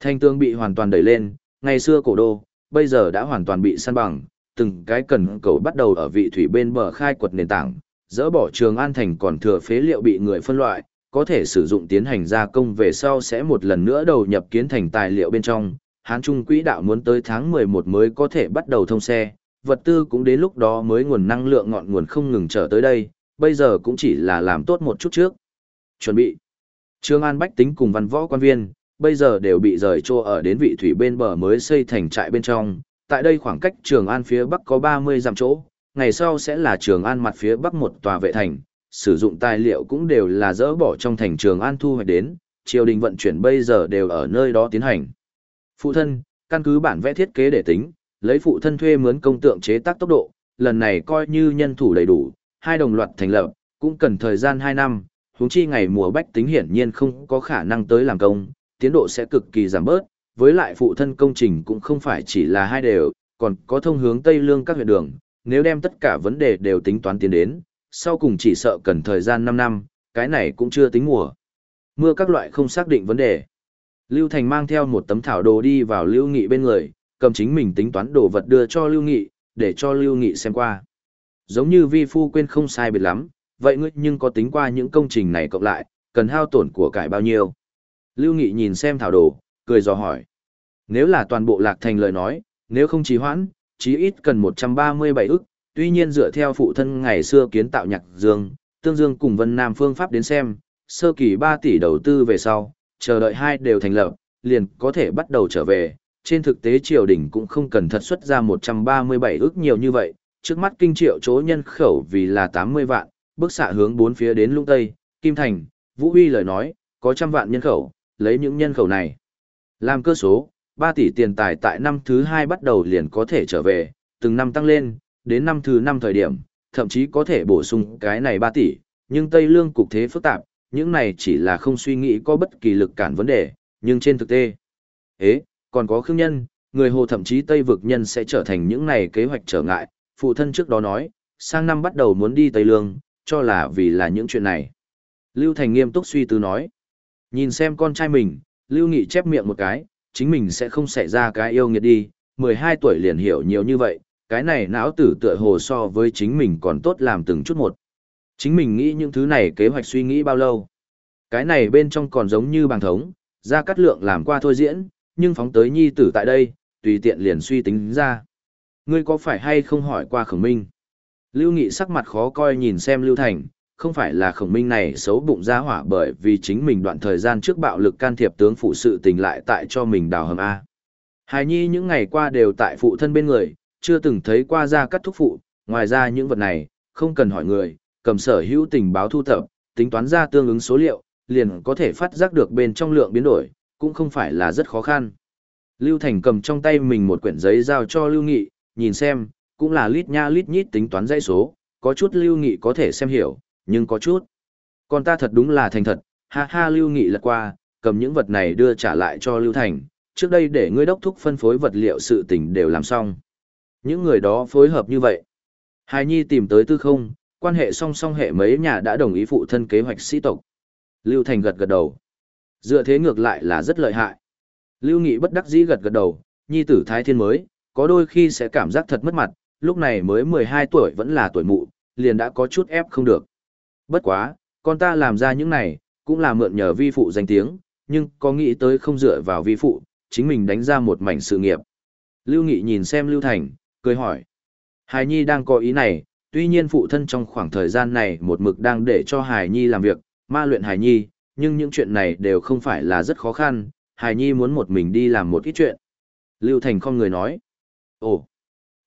Thanh tương bị hoàn toàn đẩy lên, ngày xưa cổ đô, bây giờ đã hoàn toàn bị săn bằng, từng cái cần cầu bắt đầu ở vị thủy bên bờ khai quật nền tảng, dỡ bỏ trường an thành còn thừa phế liệu bị người phân loại, có thể sử dụng tiến hành gia công về sau sẽ một lần nữa đầu nhập kiến thành tài liệu bên trong, Hán Trung quỹ đạo muốn tới tháng 11 mới có thể bắt đầu thông xe, vật tư cũng đến lúc đó mới nguồn năng lượng ngọn nguồn không ngừng trở tới đây, bây giờ cũng chỉ là làm tốt một chút trước. Chuẩn bị. Trương An Bách tính cùng văn võ quan viên, bây giờ đều bị rời trô ở đến vị thủy bên bờ mới xây thành trại bên trong. Tại đây khoảng cách Trường An phía bắc có 30 dặm chỗ, ngày sau sẽ là Trường An mặt phía bắc một tòa vệ thành, sử dụng tài liệu cũng đều là dỡ bỏ trong thành Trường An thu hoạch đến, triều đình vận chuyển bây giờ đều ở nơi đó tiến hành. Phụ thân, căn cứ bản vẽ thiết kế để tính, lấy phụ thân thuê mướn công tượng chế tác tốc độ, lần này coi như nhân thủ đầy đủ, hai đồng loạt thành lập, cũng cần thời gian 2 năm, huống chi ngày mùa bách tính hiển nhiên không có khả năng tới làm công, tiến độ sẽ cực kỳ giảm bớt, với lại phụ thân công trình cũng không phải chỉ là hai đều, còn có thông hướng Tây Lương các huyện đường, nếu đem tất cả vấn đề đều tính toán tiến đến, sau cùng chỉ sợ cần thời gian 5 năm, cái này cũng chưa tính mùa. Mưa các loại không xác định vấn đề. Lưu Thành mang theo một tấm thảo đồ đi vào Lưu Nghị bên người, cầm chính mình tính toán đồ vật đưa cho Lưu Nghị, để cho Lưu Nghị xem qua. Giống như vi phu quên không sai biệt lắm, vậy ngươi nhưng có tính qua những công trình này cộng lại, cần hao tổn của cải bao nhiêu. Lưu Nghị nhìn xem thảo đồ, cười dò hỏi. Nếu là toàn bộ lạc thành lời nói, nếu không trì hoãn, chí ít cần 137 ức, tuy nhiên dựa theo phụ thân ngày xưa kiến tạo nhạc dương, tương dương cùng Vân Nam phương pháp đến xem, sơ kỳ 3 tỷ đầu tư về sau, chờ đợi hai đều thành lập, liền có thể bắt đầu trở về. Trên thực tế triều đình cũng không cần thật xuất ra 137 ức nhiều như vậy, trước mắt kinh triệu chỗ nhân khẩu vì là 80 vạn, bước xạ hướng bốn phía đến lũng Tây, Kim Thành, Vũ Huy lời nói, có trăm vạn nhân khẩu, lấy những nhân khẩu này. Làm cơ số, 3 tỷ tiền tài tại năm thứ 2 bắt đầu liền có thể trở về, từng năm tăng lên, đến năm thứ 5 thời điểm, thậm chí có thể bổ sung cái này 3 tỷ, nhưng Tây Lương cục thế phức tạp, những này chỉ là không suy nghĩ có bất kỳ lực cản vấn đề, nhưng trên thực tế. Ế, còn có khương nhân, người hồ thậm chí Tây vực nhân sẽ trở thành những này kế hoạch trở ngại, phụ thân trước đó nói, sang năm bắt đầu muốn đi Tây Lương, cho là vì là những chuyện này. Lưu Thành nghiêm túc suy tư nói. Nhìn xem con trai mình, Lưu Nghị chép miệng một cái, chính mình sẽ không xảy ra cái yêu nghiệt đi, 12 tuổi liền hiểu nhiều như vậy, cái này não tử tựa hồ so với chính mình còn tốt làm từng chút một. Chính mình nghĩ những thứ này kế hoạch suy nghĩ bao lâu. Cái này bên trong còn giống như bằng thống, ra cắt lượng làm qua thôi diễn, nhưng phóng tới nhi tử tại đây, tùy tiện liền suy tính ra. Ngươi có phải hay không hỏi qua khổng minh? Lưu Nghị sắc mặt khó coi nhìn xem Lưu Thành, không phải là khổng minh này xấu bụng ra hỏa bởi vì chính mình đoạn thời gian trước bạo lực can thiệp tướng phụ sự tình lại tại cho mình đào hầm A. Hài Nhi những ngày qua đều tại phụ thân bên người, chưa từng thấy qua ra cắt thúc phụ, ngoài ra những vật này, không cần hỏi người, cầm sở hữu tình báo thu thập, tính toán ra tương ứng số liệu, liền có thể phát giác được bên trong lượng biến đổi, cũng không phải là rất khó khăn. Lưu Thành cầm trong tay mình một quyển giấy giao cho Lưu Nghị, nhìn xem, cũng là lít nha lít nhít tính toán dãy số, có chút Lưu Nghị có thể xem hiểu, nhưng có chút. Còn ta thật đúng là thành thật, ha ha Lưu Nghị lật qua, cầm những vật này đưa trả lại cho Lưu Thành, trước đây để ngươi đốc thúc phân phối vật liệu sự tình đều làm xong. Những người đó phối hợp như vậy. Hài Nhi tìm tới tư không, quan hệ song song hệ mấy nhà đã đồng ý phụ thân kế hoạch sĩ tộc. Lưu Thành gật gật đầu. Dựa thế ngược lại là rất lợi hại. Lưu Nghị bất đắc dĩ gật gật đầu, nhi tử thái thiên mới, có đôi khi sẽ cảm giác thật mất mặt, lúc này mới 12 tuổi vẫn là tuổi mụ, liền đã có chút ép không được. Bất quá, con ta làm ra những này, cũng là mượn nhờ vi phụ danh tiếng, nhưng có nghĩ tới không dựa vào vi phụ, chính mình đánh ra một mảnh sự nghiệp. Lưu Nghị nhìn xem Lưu Thành, cười hỏi. Hải Nhi đang có ý này, tuy nhiên phụ thân trong khoảng thời gian này một mực đang để cho Hải Nhi làm việc, ma luyện Hải Nhi, nhưng những chuyện này đều không phải là rất khó khăn, Hải Nhi muốn một mình đi làm một ít chuyện. Lưu Thành không người nói. Ồ,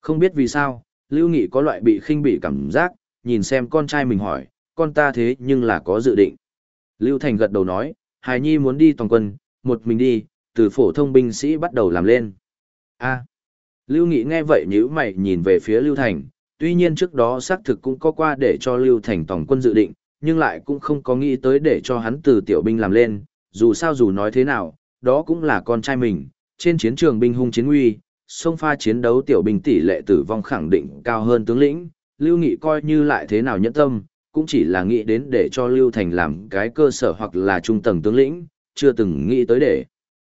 không biết vì sao, Lưu Nghị có loại bị khinh bị cảm giác, nhìn xem con trai mình hỏi, con ta thế nhưng là có dự định. Lưu Thành gật đầu nói, Hải Nhi muốn đi toàn quân, một mình đi, từ phổ thông binh sĩ bắt đầu làm lên. A. Lưu Nghị nghe vậy nhíu mày nhìn về phía Lưu Thành, tuy nhiên trước đó xác thực cũng có qua để cho Lưu Thành tổng quân dự định, nhưng lại cũng không có nghĩ tới để cho hắn từ tiểu binh làm lên, dù sao dù nói thế nào, đó cũng là con trai mình, trên chiến trường binh hung chiến uy, sông pha chiến đấu tiểu binh tỷ lệ tử vong khẳng định cao hơn tướng lĩnh, Lưu Nghị coi như lại thế nào nhẫn tâm, cũng chỉ là nghĩ đến để cho Lưu Thành làm cái cơ sở hoặc là trung tầng tướng lĩnh, chưa từng nghĩ tới để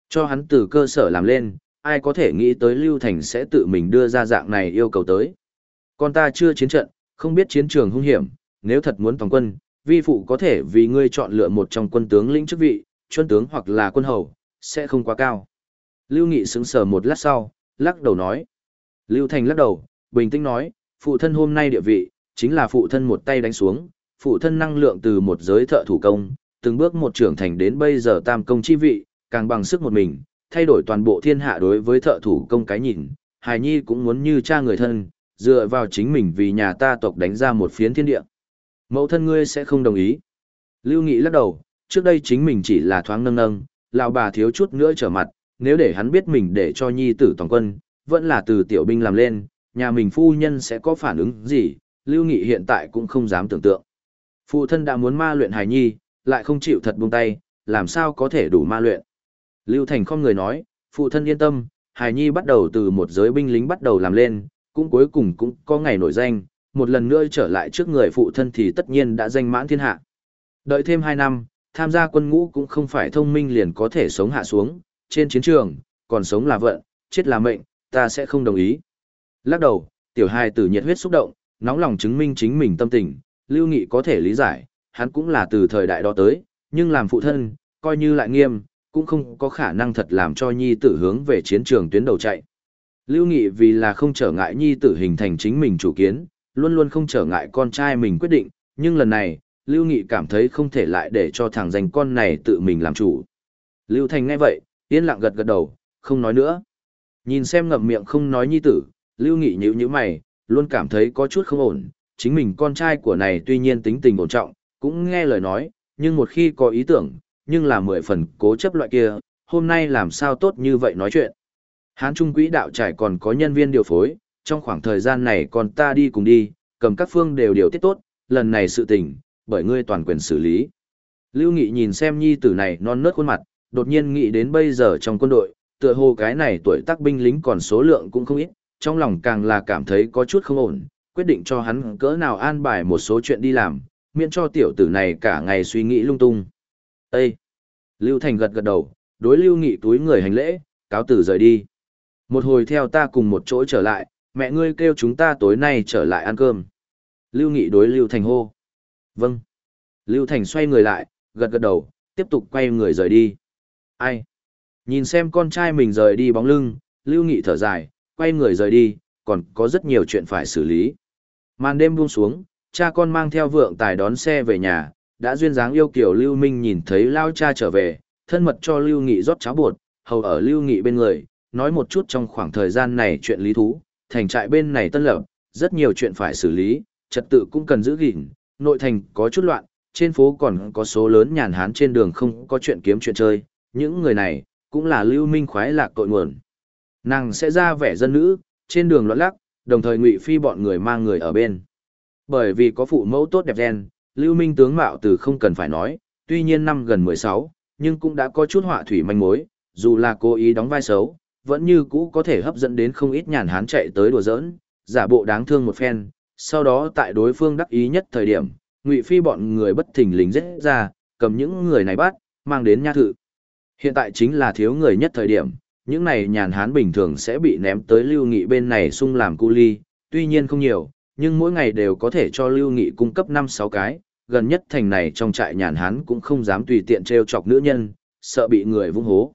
cho hắn từ cơ sở làm lên, ai có thể nghĩ tới Lưu Thành sẽ tự mình đưa ra dạng này yêu cầu tới. Con ta chưa chiến trận, không biết chiến trường hung hiểm, nếu thật muốn toàn quân, vi phụ có thể vì ngươi chọn lựa một trong quân tướng lĩnh chức vị, chuân tướng hoặc là quân hầu, sẽ không quá cao. Lưu Nghị sững sờ một lát sau, lắc đầu nói. Lưu Thành lắc đầu, bình tĩnh nói, phụ thân hôm nay địa vị, chính là phụ thân một tay đánh xuống, phụ thân năng lượng từ một giới thợ thủ công, từng bước một trưởng thành đến bây giờ tam công chi vị, càng bằng sức một mình, thay đổi toàn bộ thiên hạ đối với thợ thủ công cái nhìn, Hải Nhi cũng muốn như cha người thân, dựa vào chính mình vì nhà ta tộc đánh ra một phiến thiên địa. Mẫu thân ngươi sẽ không đồng ý. Lưu Nghị lắc đầu, trước đây chính mình chỉ là thoáng nâng nâng, lão bà thiếu chút nữa trở mặt, nếu để hắn biết mình để cho nhi tử toàn quân, vẫn là từ tiểu binh làm lên, nhà mình phu nhân sẽ có phản ứng gì, Lưu Nghị hiện tại cũng không dám tưởng tượng. Phụ thân đã muốn ma luyện hài nhi, lại không chịu thật buông tay, làm sao có thể đủ ma luyện. Lưu Thành không người nói, phụ thân yên tâm, hài nhi bắt đầu từ một giới binh lính bắt đầu làm lên, cũng cuối cùng cũng có ngày nổi danh, một lần nữa trở lại trước người phụ thân thì tất nhiên đã danh mãn thiên hạ. Đợi thêm 2 năm, tham gia quân ngũ cũng không phải thông minh liền có thể sống hạ xuống, trên chiến trường, còn sống là vận, chết là mệnh, ta sẽ không đồng ý. Lắc đầu, tiểu hài tử nhiệt huyết xúc động, nóng lòng chứng minh chính mình tâm tình, Lưu Nghị có thể lý giải, hắn cũng là từ thời đại đó tới, nhưng làm phụ thân, coi như lại nghiêm, cũng không có khả năng thật làm cho nhi tử hướng về chiến trường tuyến đầu chạy. Lưu Nghị vì là không trở ngại nhi tử hình thành chính mình chủ kiến, luôn luôn không trở ngại con trai mình quyết định, nhưng lần này, Lưu Nghị cảm thấy không thể lại để cho thằng danh con này tự mình làm chủ. Lưu Thành nghe vậy, yên lặng gật gật đầu, không nói nữa. Nhìn xem ngậm miệng không nói nhi tử, Lưu Nghị nhíu nhíu mày, luôn cảm thấy có chút không ổn, chính mình con trai của này tuy nhiên tính tình ổn trọng, cũng nghe lời nói, nhưng một khi có ý tưởng, nhưng là mười phần cố chấp loại kia, hôm nay làm sao tốt như vậy nói chuyện. Hán Trung quỹ đạo trải còn có nhân viên điều phối, trong khoảng thời gian này còn ta đi cùng đi, cầm các phương đều điều tiết tốt, lần này sự tình, bởi ngươi toàn quyền xử lý. Lưu Nghị nhìn xem nhi tử này non nớt khuôn mặt, đột nhiên nghĩ đến bây giờ trong quân đội, tựa hồ cái này tuổi tác binh lính còn số lượng cũng không ít, trong lòng càng là cảm thấy có chút không ổn, quyết định cho hắn cỡ nào an bài một số chuyện đi làm, miễn cho tiểu tử này cả ngày suy nghĩ lung tung. Ê! Lưu Thành gật gật đầu, đối Lưu Nghị túi người hành lễ, cáo tử rời đi. Một hồi theo ta cùng một chỗ trở lại, mẹ ngươi kêu chúng ta tối nay trở lại ăn cơm. Lưu Nghị đối Lưu Thành hô. Vâng. Lưu Thành xoay người lại, gật gật đầu, tiếp tục quay người rời đi. Ai? Nhìn xem con trai mình rời đi bóng lưng, Lưu Nghị thở dài, quay người rời đi, còn có rất nhiều chuyện phải xử lý. Màn đêm buông xuống, cha con mang theo vượng tài đón xe về nhà, đã duyên dáng yêu kiểu Lưu Minh nhìn thấy lao cha trở về, thân mật cho Lưu Nghị rót cháo bột, hầu ở Lưu Nghị bên người, nói một chút trong khoảng thời gian này chuyện lý thú, thành trại bên này tân lập, rất nhiều chuyện phải xử lý, trật tự cũng cần giữ gìn, nội thành có chút loạn, trên phố còn có số lớn nhàn hán trên đường không có chuyện kiếm chuyện chơi, những người này, cũng là lưu minh khoái lạc tội nguồn. Nàng sẽ ra vẻ dân nữ, trên đường loạn lắc, đồng thời ngụy phi bọn người mang người ở bên. Bởi vì có phụ mẫu tốt đẹp gen, lưu minh tướng mạo từ không cần phải nói, tuy nhiên năm gần 16, nhưng cũng đã có chút họa thủy manh mối, dù là cố ý đóng vai xấu, vẫn như cũ có thể hấp dẫn đến không ít nhàn hán chạy tới đùa giỡn, giả bộ đáng thương một phen, sau đó tại đối phương đắc ý nhất thời điểm, ngụy phi bọn người bất thình lình giết ra, cầm những người này bắt, mang đến nha thự. Hiện tại chính là thiếu người nhất thời điểm, những này nhàn hán bình thường sẽ bị ném tới lưu nghị bên này sung làm cu ly, tuy nhiên không nhiều, nhưng mỗi ngày đều có thể cho lưu nghị cung cấp 5-6 cái, gần nhất thành này trong trại nhàn hán cũng không dám tùy tiện trêu chọc nữ nhân, sợ bị người vung hố.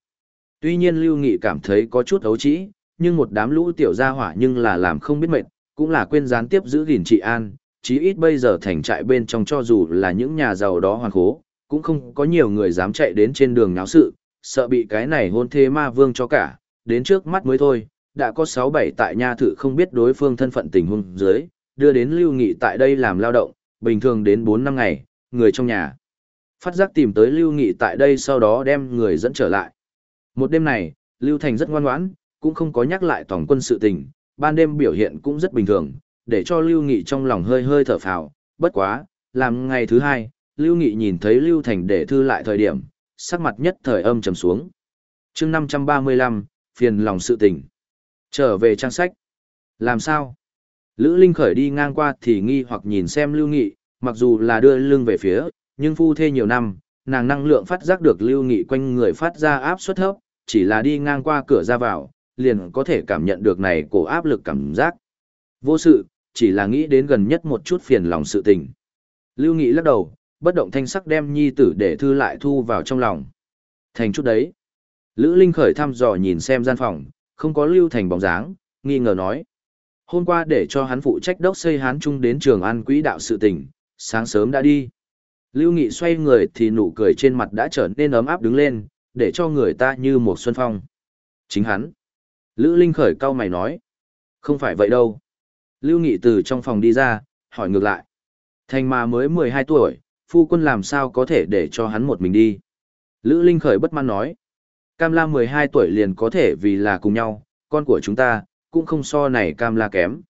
Tuy nhiên lưu nghị cảm thấy có chút ấu trĩ, nhưng một đám lũ tiểu gia hỏa nhưng là làm không biết mệt, cũng là quên gián tiếp giữ gìn trị an, chí ít bây giờ thành trại bên trong cho dù là những nhà giàu đó hoàn khố, cũng không có nhiều người dám chạy đến trên đường náo sự, sợ bị cái này hôn thế ma vương cho cả, đến trước mắt mới thôi, đã có 6-7 tại nha thự không biết đối phương thân phận tình huống dưới, đưa đến lưu nghị tại đây làm lao động, bình thường đến 4 năm ngày, người trong nhà. Phát giác tìm tới lưu nghị tại đây sau đó đem người dẫn trở lại. Một đêm này, Lưu Thành rất ngoan ngoãn, cũng không có nhắc lại tổng quân sự tình, ban đêm biểu hiện cũng rất bình thường, để cho Lưu Nghị trong lòng hơi hơi thở phào, bất quá, làm ngày thứ hai, Lưu Nghị nhìn thấy Lưu Thành để thư lại thời điểm, sắc mặt nhất thời âm trầm xuống. chương 535, phiền lòng sự tình. Trở về trang sách. Làm sao? Lữ Linh khởi đi ngang qua thì nghi hoặc nhìn xem Lưu Nghị, mặc dù là đưa lưng về phía, nhưng phu thê nhiều năm, nàng năng lượng phát giác được Lưu Nghị quanh người phát ra áp suất thấp, chỉ là đi ngang qua cửa ra vào, liền có thể cảm nhận được này cổ áp lực cảm giác. Vô sự, chỉ là nghĩ đến gần nhất một chút phiền lòng sự tình. Lưu Nghị lắc đầu, bất động thanh sắc đem nhi tử để thư lại thu vào trong lòng. Thành chút đấy. Lữ Linh khởi thăm dò nhìn xem gian phòng, không có Lưu Thành bóng dáng, nghi ngờ nói. Hôm qua để cho hắn phụ trách đốc xây hán trung đến trường ăn quỹ đạo sự tình, sáng sớm đã đi. Lưu Nghị xoay người thì nụ cười trên mặt đã trở nên ấm áp đứng lên, để cho người ta như một xuân phong. Chính hắn. Lữ Linh khởi cau mày nói. Không phải vậy đâu. Lưu Nghị từ trong phòng đi ra, hỏi ngược lại. Thành mà mới 12 tuổi, phu quân làm sao có thể để cho hắn một mình đi. Lữ Linh khởi bất mãn nói. Cam La 12 tuổi liền có thể vì là cùng nhau, con của chúng ta, cũng không so này Cam La kém.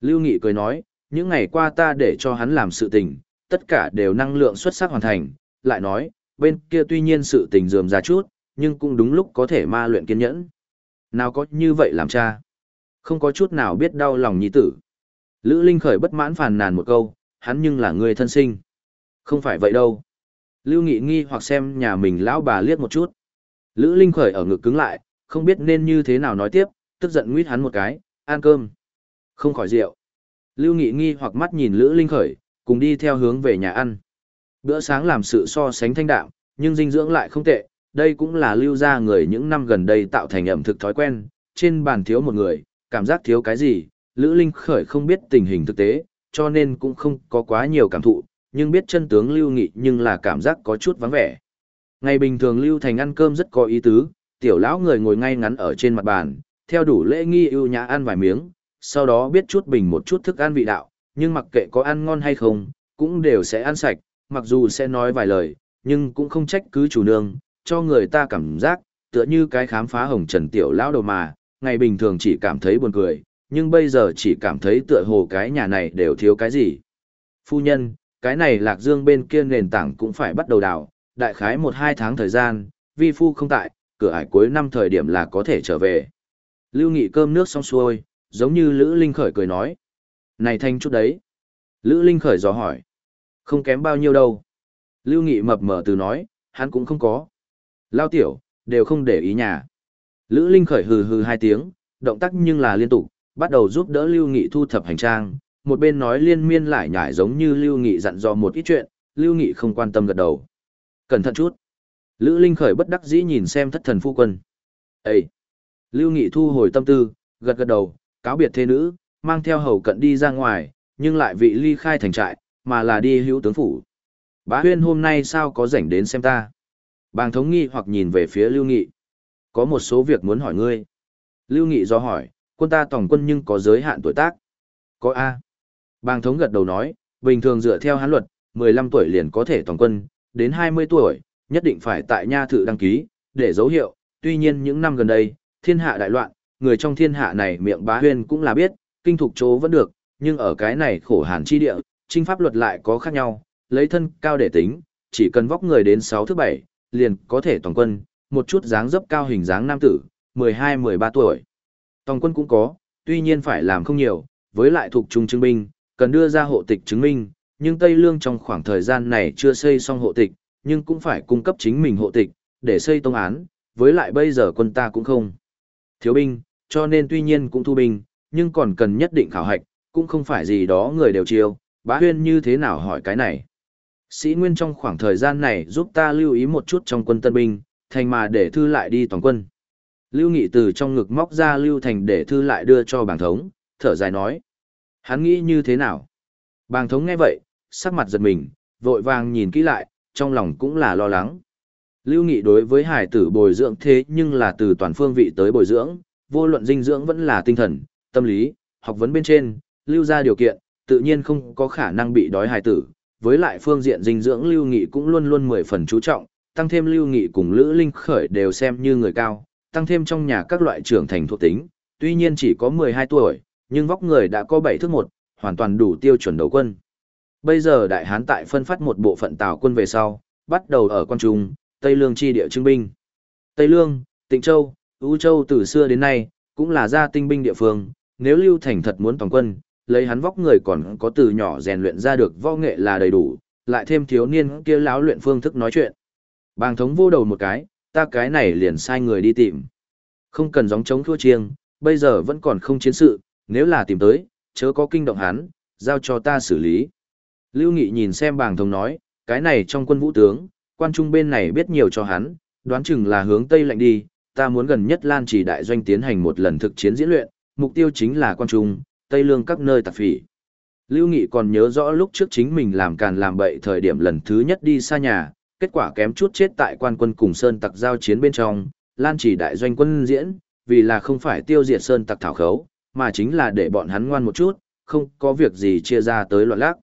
Lưu Nghị cười nói, những ngày qua ta để cho hắn làm sự tình, tất cả đều năng lượng xuất sắc hoàn thành, lại nói, bên kia tuy nhiên sự tình dườm ra chút, nhưng cũng đúng lúc có thể ma luyện kiên nhẫn. Nào có như vậy làm cha? Không có chút nào biết đau lòng nhi tử. Lữ Linh khởi bất mãn phàn nàn một câu, hắn nhưng là người thân sinh. Không phải vậy đâu. Lưu Nghị nghi hoặc xem nhà mình lão bà liếc một chút. Lữ Linh khởi ở ngực cứng lại, không biết nên như thế nào nói tiếp, tức giận nguyết hắn một cái, ăn cơm. Không khỏi rượu. Lưu Nghị nghi hoặc mắt nhìn Lữ Linh khởi, cùng đi theo hướng về nhà ăn. Bữa sáng làm sự so sánh thanh đạm, nhưng dinh dưỡng lại không tệ, đây cũng là lưu ra người những năm gần đây tạo thành ẩm thực thói quen, trên bàn thiếu một người, cảm giác thiếu cái gì, Lữ Linh khởi không biết tình hình thực tế, cho nên cũng không có quá nhiều cảm thụ, nhưng biết chân tướng Lưu Nghị nhưng là cảm giác có chút vắng vẻ. Ngày bình thường Lưu Thành ăn cơm rất có ý tứ, tiểu lão người ngồi ngay ngắn ở trên mặt bàn, theo đủ lễ nghi ưu nhã ăn vài miếng, sau đó biết chút bình một chút thức ăn vị đạo, nhưng mặc kệ có ăn ngon hay không, cũng đều sẽ ăn sạch, mặc dù sẽ nói vài lời, nhưng cũng không trách cứ chủ nương, cho người ta cảm giác, tựa như cái khám phá hồng trần tiểu lão đầu mà, ngày bình thường chỉ cảm thấy buồn cười, nhưng bây giờ chỉ cảm thấy tựa hồ cái nhà này đều thiếu cái gì. Phu nhân, cái này lạc dương bên kia nền tảng cũng phải bắt đầu đào, đại khái một hai tháng thời gian, vi phu không tại, cửa ải cuối năm thời điểm là có thể trở về. Lưu Nghị cơm nước xong xuôi, giống như Lữ Linh Khởi cười nói. Này thanh chút đấy. Lữ Linh Khởi dò hỏi. Không kém bao nhiêu đâu. Lưu Nghị mập mờ từ nói, hắn cũng không có. Lao tiểu, đều không để ý nhà. Lữ Linh Khởi hừ hừ hai tiếng, động tác nhưng là liên tục, bắt đầu giúp đỡ Lưu Nghị thu thập hành trang, một bên nói liên miên lại nhải giống như Lưu Nghị dặn dò một ít chuyện, Lưu Nghị không quan tâm gật đầu. Cẩn thận chút. Lữ Linh khởi bất đắc dĩ nhìn xem thất thần phu quân. Ê! Lưu Nghị thu hồi tâm tư, gật gật đầu, cáo biệt thế nữ, mang theo hầu cận đi ra ngoài, nhưng lại vị ly khai thành trại, mà là đi hữu tướng phủ. Bá huyên hôm nay sao có rảnh đến xem ta? Bàng thống nghi hoặc nhìn về phía Lưu Nghị. Có một số việc muốn hỏi ngươi. Lưu Nghị do hỏi, quân ta tổng quân nhưng có giới hạn tuổi tác. Có A. Bàng thống gật đầu nói, bình thường dựa theo hán luật, 15 tuổi liền có thể tổng quân, đến 20 tuổi, nhất định phải tại nha thự đăng ký, để dấu hiệu. Tuy nhiên những năm gần đây, thiên hạ đại loạn, người trong thiên hạ này miệng bá huyên cũng là biết, kinh thục chỗ vẫn được, nhưng ở cái này khổ hàn chi địa, trinh pháp luật lại có khác nhau, lấy thân cao để tính, chỉ cần vóc người đến 6 thứ 7, liền có thể toàn quân, một chút dáng dấp cao hình dáng nam tử, 12-13 tuổi. Toàn quân cũng có, tuy nhiên phải làm không nhiều, với lại thuộc trung chứng binh, cần đưa ra hộ tịch chứng minh, nhưng Tây Lương trong khoảng thời gian này chưa xây xong hộ tịch, nhưng cũng phải cung cấp chính mình hộ tịch, để xây tông án, với lại bây giờ quân ta cũng không. Thiếu binh, cho nên tuy nhiên cũng thu binh, nhưng còn cần nhất định khảo hạch, cũng không phải gì đó người đều chiêu, bá huyên như thế nào hỏi cái này. Sĩ Nguyên trong khoảng thời gian này giúp ta lưu ý một chút trong quân tân binh, thành mà để thư lại đi toàn quân. Lưu Nghị từ trong ngực móc ra Lưu Thành để thư lại đưa cho bảng thống, thở dài nói. Hắn nghĩ như thế nào? Bàng thống nghe vậy, sắc mặt giật mình, vội vàng nhìn kỹ lại, trong lòng cũng là lo lắng. Lưu Nghị đối với hải tử bồi dưỡng thế nhưng là từ toàn phương vị tới bồi dưỡng, vô luận dinh dưỡng vẫn là tinh thần, tâm lý, học vấn bên trên, lưu ra điều kiện, tự nhiên không có khả năng bị đói hải tử. Với lại phương diện dinh dưỡng Lưu Nghị cũng luôn luôn mười phần chú trọng, tăng thêm Lưu Nghị cùng Lữ Linh Khởi đều xem như người cao, tăng thêm trong nhà các loại trưởng thành thuộc tính, tuy nhiên chỉ có 12 tuổi, nhưng vóc người đã có bảy thước một, hoàn toàn đủ tiêu chuẩn đấu quân. Bây giờ đại hán tại phân phát một bộ phận tào quân về sau, bắt đầu ở quan trung, Tây Lương chi địa trưng binh. Tây Lương, Tịnh Châu, Ú Châu từ xưa đến nay, cũng là gia tinh binh địa phương, nếu Lưu Thành thật muốn toàn quân, lấy hắn vóc người còn có từ nhỏ rèn luyện ra được võ nghệ là đầy đủ, lại thêm thiếu niên kia láo luyện phương thức nói chuyện. Bàng thống vô đầu một cái, ta cái này liền sai người đi tìm. Không cần gióng chống thua chiêng, bây giờ vẫn còn không chiến sự, nếu là tìm tới, chớ có kinh động hắn, giao cho ta xử lý. Lưu Nghị nhìn xem bàng Thông nói, cái này trong quân vũ tướng, quan trung bên này biết nhiều cho hắn, đoán chừng là hướng Tây lạnh đi, ta muốn gần nhất Lan chỉ đại doanh tiến hành một lần thực chiến diễn luyện, mục tiêu chính là quan trung, Tây Lương các nơi tạp phỉ. Lưu Nghị còn nhớ rõ lúc trước chính mình làm càn làm bậy thời điểm lần thứ nhất đi xa nhà, kết quả kém chút chết tại quan quân cùng Sơn tặc giao chiến bên trong, Lan chỉ đại doanh quân diễn, vì là không phải tiêu diệt Sơn tặc thảo khấu, mà chính là để bọn hắn ngoan một chút, không có việc gì chia ra tới loạn lạc.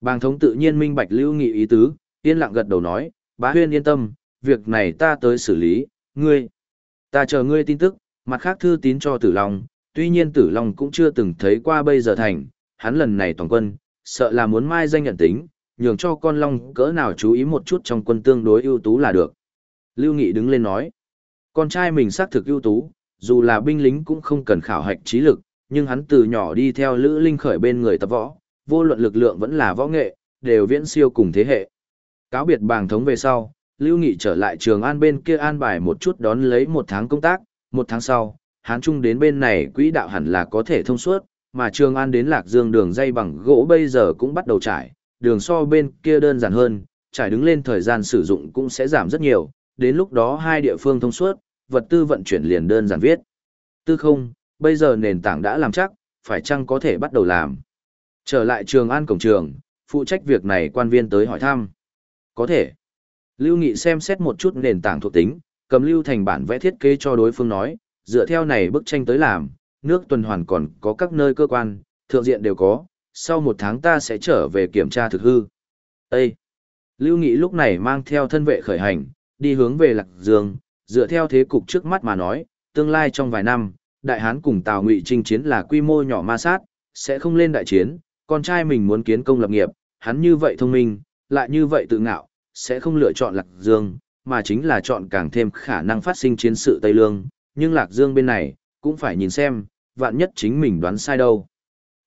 Bàng thống tự nhiên minh bạch lưu nghị ý tứ, yên lặng gật đầu nói, bá huyên yên tâm, việc này ta tới xử lý, ngươi. Ta chờ ngươi tin tức, mặt khác thư tín cho tử long, tuy nhiên tử long cũng chưa từng thấy qua bây giờ thành, hắn lần này toàn quân, sợ là muốn mai danh nhận tính, nhường cho con long cỡ nào chú ý một chút trong quân tương đối ưu tú là được. Lưu Nghị đứng lên nói, con trai mình xác thực ưu tú, dù là binh lính cũng không cần khảo hạch trí lực, nhưng hắn từ nhỏ đi theo Lữ Linh khởi bên người tập võ, vô luận lực lượng vẫn là võ nghệ, đều viễn siêu cùng thế hệ. Cáo biệt bàng thống về sau, Lưu Nghị trở lại trường an bên kia an bài một chút đón lấy một tháng công tác, một tháng sau, Hán Trung đến bên này quỹ đạo hẳn là có thể thông suốt, mà trường an đến Lạc Dương đường dây bằng gỗ bây giờ cũng bắt đầu trải, đường so bên kia đơn giản hơn, trải đứng lên thời gian sử dụng cũng sẽ giảm rất nhiều, đến lúc đó hai địa phương thông suốt, vật tư vận chuyển liền đơn giản viết. Tư không, bây giờ nền tảng đã làm chắc, phải chăng có thể bắt đầu làm. Trở lại trường an cổng trường, phụ trách việc này quan viên tới hỏi thăm. Có thể. Lưu Nghị xem xét một chút nền tảng thuộc tính, cầm lưu thành bản vẽ thiết kế cho đối phương nói, dựa theo này bức tranh tới làm, nước tuần hoàn còn có các nơi cơ quan, thượng diện đều có, sau một tháng ta sẽ trở về kiểm tra thực hư. Ê! Lưu Nghị lúc này mang theo thân vệ khởi hành, đi hướng về Lạc Dương, dựa theo thế cục trước mắt mà nói, tương lai trong vài năm, Đại Hán cùng Tào Ngụy chinh chiến là quy mô nhỏ ma sát, sẽ không lên đại chiến, con trai mình muốn kiến công lập nghiệp, hắn như vậy thông minh, lại như vậy tự ngạo, sẽ không lựa chọn Lạc Dương, mà chính là chọn càng thêm khả năng phát sinh chiến sự Tây Lương, nhưng Lạc Dương bên này, cũng phải nhìn xem, vạn nhất chính mình đoán sai đâu.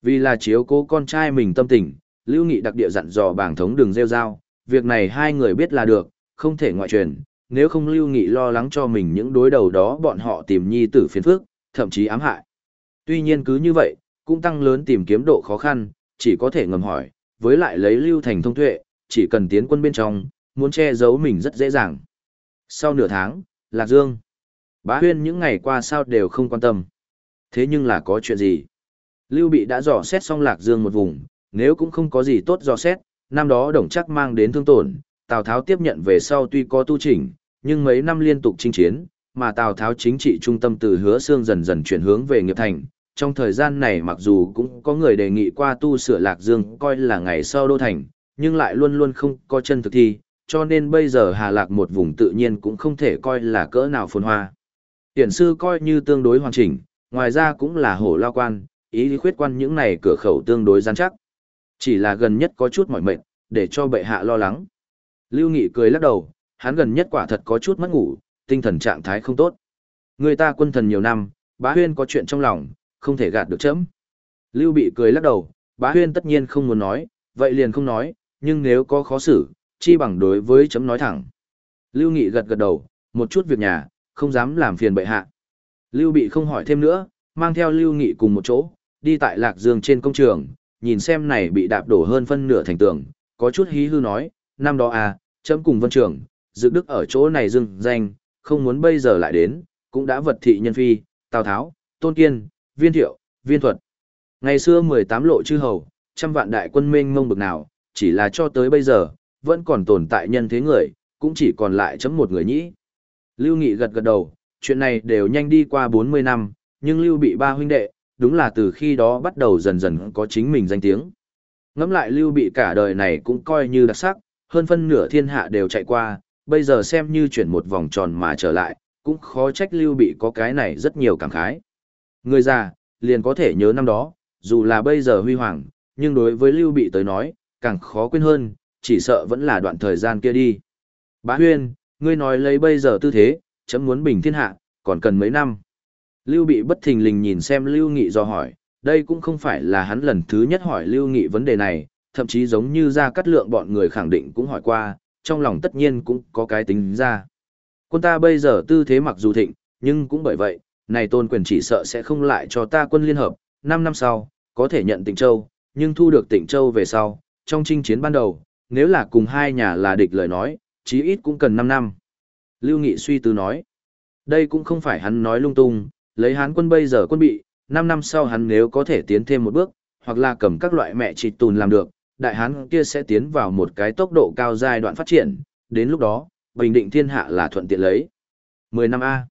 Vì là chiếu cố con trai mình tâm tình, Lưu Nghị đặc địa dặn dò bảng thống đường rêu rao, việc này hai người biết là được, không thể ngoại truyền, nếu không Lưu Nghị lo lắng cho mình những đối đầu đó bọn họ tìm nhi tử phiền phức, thậm chí ám hại. Tuy nhiên cứ như vậy, cũng tăng lớn tìm kiếm độ khó khăn, chỉ có thể ngầm hỏi, với lại lấy Lưu Thành thông tuệ, chỉ cần tiến quân bên trong, muốn che giấu mình rất dễ dàng. Sau nửa tháng, Lạc Dương. Bá huyên những ngày qua sao đều không quan tâm. Thế nhưng là có chuyện gì? Lưu Bị đã dò xét xong Lạc Dương một vùng, nếu cũng không có gì tốt dò xét, năm đó đồng chắc mang đến thương tổn, Tào Tháo tiếp nhận về sau tuy có tu chỉnh, nhưng mấy năm liên tục chinh chiến, mà Tào Tháo chính trị trung tâm từ hứa xương dần dần chuyển hướng về nghiệp thành. Trong thời gian này mặc dù cũng có người đề nghị qua tu sửa Lạc Dương coi là ngày sau đô thành, nhưng lại luôn luôn không có chân thực thi, cho nên bây giờ Hà Lạc một vùng tự nhiên cũng không thể coi là cỡ nào phồn hoa. Tiển sư coi như tương đối hoàn chỉnh, ngoài ra cũng là hổ lao quan, ý lý khuyết quan những này cửa khẩu tương đối gian chắc. Chỉ là gần nhất có chút mỏi mệt, để cho bệ hạ lo lắng. Lưu Nghị cười lắc đầu, hắn gần nhất quả thật có chút mất ngủ, tinh thần trạng thái không tốt. Người ta quân thần nhiều năm, bá huyên có chuyện trong lòng, không thể gạt được chấm. Lưu Bị cười lắc đầu, bá huyên tất nhiên không muốn nói, vậy liền không nói, nhưng nếu có khó xử, chi bằng đối với chấm nói thẳng. Lưu Nghị gật gật đầu, một chút việc nhà, không dám làm phiền bệ hạ. Lưu Bị không hỏi thêm nữa, mang theo Lưu Nghị cùng một chỗ, đi tại Lạc Dương trên công trường, nhìn xem này bị đạp đổ hơn phân nửa thành tường, có chút hí hư nói, năm đó à, chấm cùng vân trưởng, dự đức ở chỗ này dưng danh, không muốn bây giờ lại đến, cũng đã vật thị nhân phi, Tào Tháo, Tôn Kiên, Viên Thiệu, Viên Thuật. Ngày xưa 18 lộ chư hầu, trăm vạn đại quân mênh mông bực nào, chỉ là cho tới bây giờ, vẫn còn tồn tại nhân thế người, cũng chỉ còn lại chấm một người nhĩ. Lưu Nghị gật gật đầu, chuyện này đều nhanh đi qua 40 năm, nhưng Lưu bị ba huynh đệ, đúng là từ khi đó bắt đầu dần dần có chính mình danh tiếng. Ngắm lại Lưu bị cả đời này cũng coi như đặc sắc, hơn phân nửa thiên hạ đều chạy qua, bây giờ xem như chuyển một vòng tròn mà trở lại, cũng khó trách Lưu bị có cái này rất nhiều cảm khái. Người già, liền có thể nhớ năm đó, dù là bây giờ huy hoàng, nhưng đối với Lưu bị tới nói, càng khó quên hơn, chỉ sợ vẫn là đoạn thời gian kia đi. Bá Huyên, ngươi nói lấy bây giờ tư thế, chấm muốn bình thiên hạ, còn cần mấy năm. Lưu bị bất thình lình nhìn xem Lưu Nghị do hỏi, đây cũng không phải là hắn lần thứ nhất hỏi Lưu Nghị vấn đề này, thậm chí giống như ra cắt lượng bọn người khẳng định cũng hỏi qua, trong lòng tất nhiên cũng có cái tính ra. Quân ta bây giờ tư thế mặc dù thịnh, nhưng cũng bởi vậy, này tôn quyền chỉ sợ sẽ không lại cho ta quân liên hợp, 5 năm sau, có thể nhận tỉnh Châu, nhưng thu được tỉnh Châu về sau, trong chinh chiến ban đầu, nếu là cùng hai nhà là địch lời nói, chí ít cũng cần 5 năm. Lưu Nghị suy tư nói, đây cũng không phải hắn nói lung tung, lấy hán quân bây giờ quân bị, 5 năm sau hắn nếu có thể tiến thêm một bước, hoặc là cầm các loại mẹ trịt tùn làm được, đại hán kia sẽ tiến vào một cái tốc độ cao giai đoạn phát triển, đến lúc đó, bình định thiên hạ là thuận tiện lấy. 10 năm A.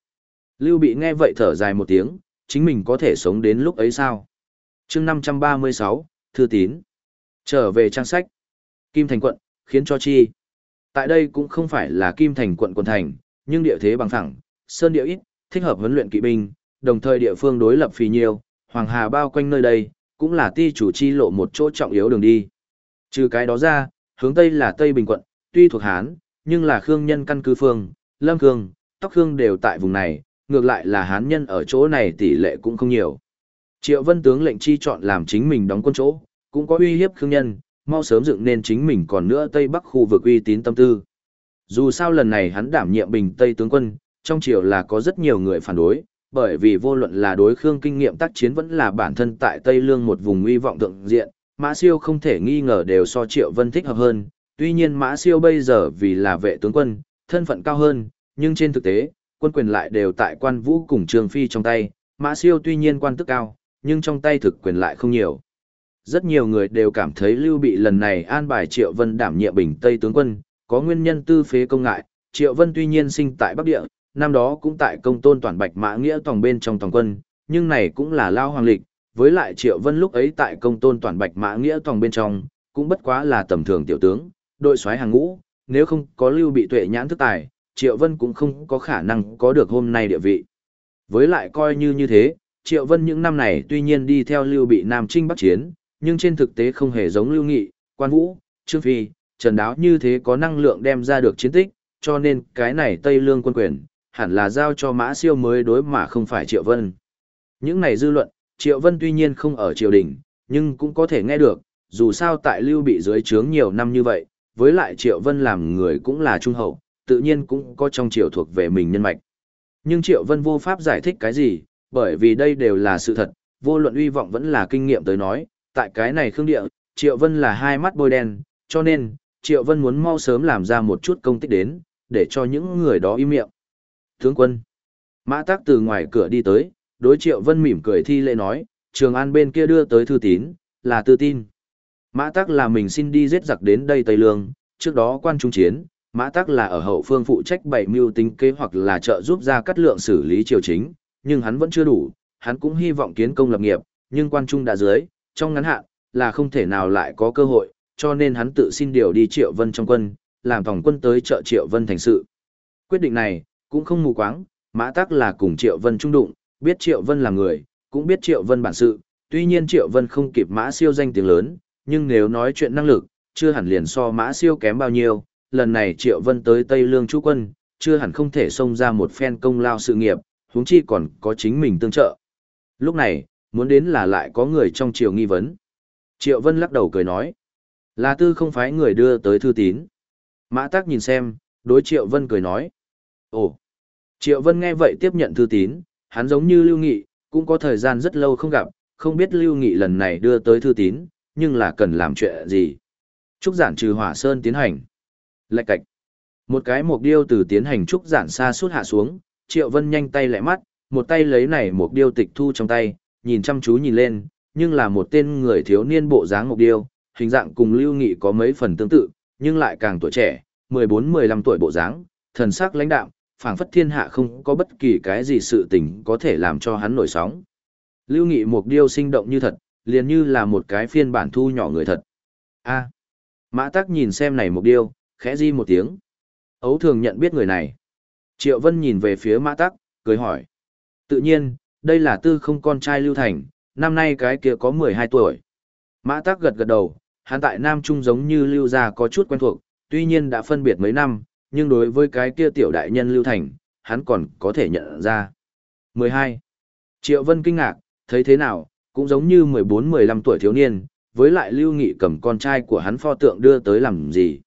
Lưu Bị nghe vậy thở dài một tiếng, chính mình có thể sống đến lúc ấy sao? chương 536, Thư Tín. Trở về trang sách. Kim Thành quận, khiến cho chi. Tại đây cũng không phải là Kim Thành quận quận thành, nhưng địa thế bằng phẳng, sơn địa ít, thích hợp huấn luyện kỵ binh, đồng thời địa phương đối lập phì nhiều, Hoàng Hà bao quanh nơi đây, cũng là ti chủ chi lộ một chỗ trọng yếu đường đi. Trừ cái đó ra, hướng Tây là Tây Bình quận, tuy thuộc Hán, nhưng là Khương nhân căn cứ phương, Lâm Khương, Tóc Khương đều tại vùng này, ngược lại là Hán nhân ở chỗ này tỷ lệ cũng không nhiều. Triệu Vân tướng lệnh chi chọn làm chính mình đóng quân chỗ, cũng có uy hiếp Khương nhân, mau sớm dựng nên chính mình còn nữa Tây Bắc khu vực uy tín tâm tư. Dù sao lần này hắn đảm nhiệm Bình Tây tướng quân, trong triều là có rất nhiều người phản đối, bởi vì vô luận là đối khương kinh nghiệm tác chiến vẫn là bản thân tại Tây Lương một vùng uy vọng thượng diện, Mã Siêu không thể nghi ngờ đều so Triệu Vân thích hợp hơn, Tuy nhiên Mã Siêu bây giờ vì là vệ tướng quân, thân phận cao hơn, nhưng trên thực tế, quân quyền lại đều tại quan vũ cùng Trương Phi trong tay. Mã Siêu tuy nhiên quan tức cao, nhưng trong tay thực quyền lại không nhiều. Rất nhiều người đều cảm thấy Lưu Bị lần này an bài Triệu Vân đảm nhiệm bình Tây tướng quân, có nguyên nhân tư phế công ngại. Triệu Vân tuy nhiên sinh tại Bắc Địa, năm đó cũng tại công tôn toàn bạch mã nghĩa tòng bên trong tòng quân, nhưng này cũng là lao hoàng lịch, với lại Triệu Vân lúc ấy tại công tôn toàn bạch mã nghĩa tòng bên trong, cũng bất quá là tầm thường tiểu tướng, đội soái hàng ngũ, nếu không có lưu bị tuệ nhãn thức tài, Triệu Vân cũng không có khả năng có được hôm nay địa vị. Với lại coi như như thế, Triệu Vân những năm này tuy nhiên đi theo lưu bị Nam Trinh Bắc Chiến, nhưng trên thực tế không hề giống lưu nghị, quan vũ, trương phi, trần đáo như thế có năng lượng đem ra được chiến tích, cho nên cái này Tây Lương quân quyền, hẳn là giao cho mã siêu mới đối mà không phải Triệu Vân. Những này dư luận, Triệu Vân tuy nhiên không ở triều đình, nhưng cũng có thể nghe được, dù sao tại lưu bị dưới trướng nhiều năm như vậy, với lại Triệu Vân làm người cũng là trung hậu, tự nhiên cũng có trong triều thuộc về mình nhân mạch. Nhưng Triệu Vân vô pháp giải thích cái gì, bởi vì đây đều là sự thật, vô luận uy vọng vẫn là kinh nghiệm tới nói, tại cái này khương địa, Triệu Vân là hai mắt bôi đen, cho nên, Triệu Vân muốn mau sớm làm ra một chút công tích đến, để cho những người đó im miệng. Tướng quân, Mã Tác từ ngoài cửa đi tới, đối Triệu Vân mỉm cười thi lễ nói, Trường An bên kia đưa tới thư tín, là tư tin. Mã Tắc là mình xin đi giết giặc đến đây Tây Lương, trước đó quan trung chiến, Mã Tắc là ở hậu phương phụ trách bảy mưu tính kế hoặc là trợ giúp ra cắt lượng xử lý triều chính, nhưng hắn vẫn chưa đủ, hắn cũng hy vọng kiến công lập nghiệp, nhưng quan trung đã dưới, trong ngắn hạn, là không thể nào lại có cơ hội, cho nên hắn tự xin điều đi Triệu Vân trong quân, làm tổng quân tới trợ Triệu Vân thành sự. Quyết định này, cũng không mù quáng, Mã Tắc là cùng Triệu Vân trung đụng, biết Triệu Vân là người, cũng biết Triệu Vân bản sự, tuy nhiên Triệu Vân không kịp Mã siêu danh tiếng lớn, nhưng nếu nói chuyện năng lực, chưa hẳn liền so Mã siêu kém bao nhiêu, lần này Triệu Vân tới Tây Lương Chu Quân, chưa hẳn không thể xông ra một phen công lao sự nghiệp, huống chi còn có chính mình tương trợ. Lúc này, muốn đến là lại có người trong triều nghi vấn. Triệu Vân lắc đầu cười nói, là tư không phải người đưa tới thư tín. Mã Tắc nhìn xem, đối Triệu Vân cười nói, ồ. Triệu Vân nghe vậy tiếp nhận thư tín, hắn giống như Lưu Nghị, cũng có thời gian rất lâu không gặp, không biết Lưu Nghị lần này đưa tới thư tín, nhưng là cần làm chuyện gì. Trúc giản trừ hỏa sơn tiến hành. Lạch cạch. Một cái mục điêu từ tiến hành trúc giản xa suốt hạ xuống, Triệu Vân nhanh tay lẹ mắt, một tay lấy này mục điêu tịch thu trong tay, nhìn chăm chú nhìn lên, nhưng là một tên người thiếu niên bộ dáng mục điêu, hình dạng cùng Lưu Nghị có mấy phần tương tự, nhưng lại càng tuổi trẻ, 14-15 tuổi bộ dáng, thần sắc lãnh đạm, phảng phất thiên hạ không có bất kỳ cái gì sự tình có thể làm cho hắn nổi sóng. Lưu Nghị Mục Điêu sinh động như thật, liền như là một cái phiên bản thu nhỏ người thật. A. Mã Tắc nhìn xem này Mục Điêu, khẽ di một tiếng. Ấu thường nhận biết người này. Triệu Vân nhìn về phía Mã Tắc, cười hỏi. Tự nhiên, đây là tư không con trai Lưu Thành, năm nay cái kia có 12 tuổi. Mã Tắc gật gật đầu, hắn tại Nam Trung giống như Lưu gia có chút quen thuộc, tuy nhiên đã phân biệt mấy năm, nhưng đối với cái kia tiểu đại nhân Lưu Thành, hắn còn có thể nhận ra. 12. Triệu Vân kinh ngạc, thấy thế nào, cũng giống như 14-15 tuổi thiếu niên, với lại Lưu Nghị cầm con trai của hắn pho tượng đưa tới làm gì.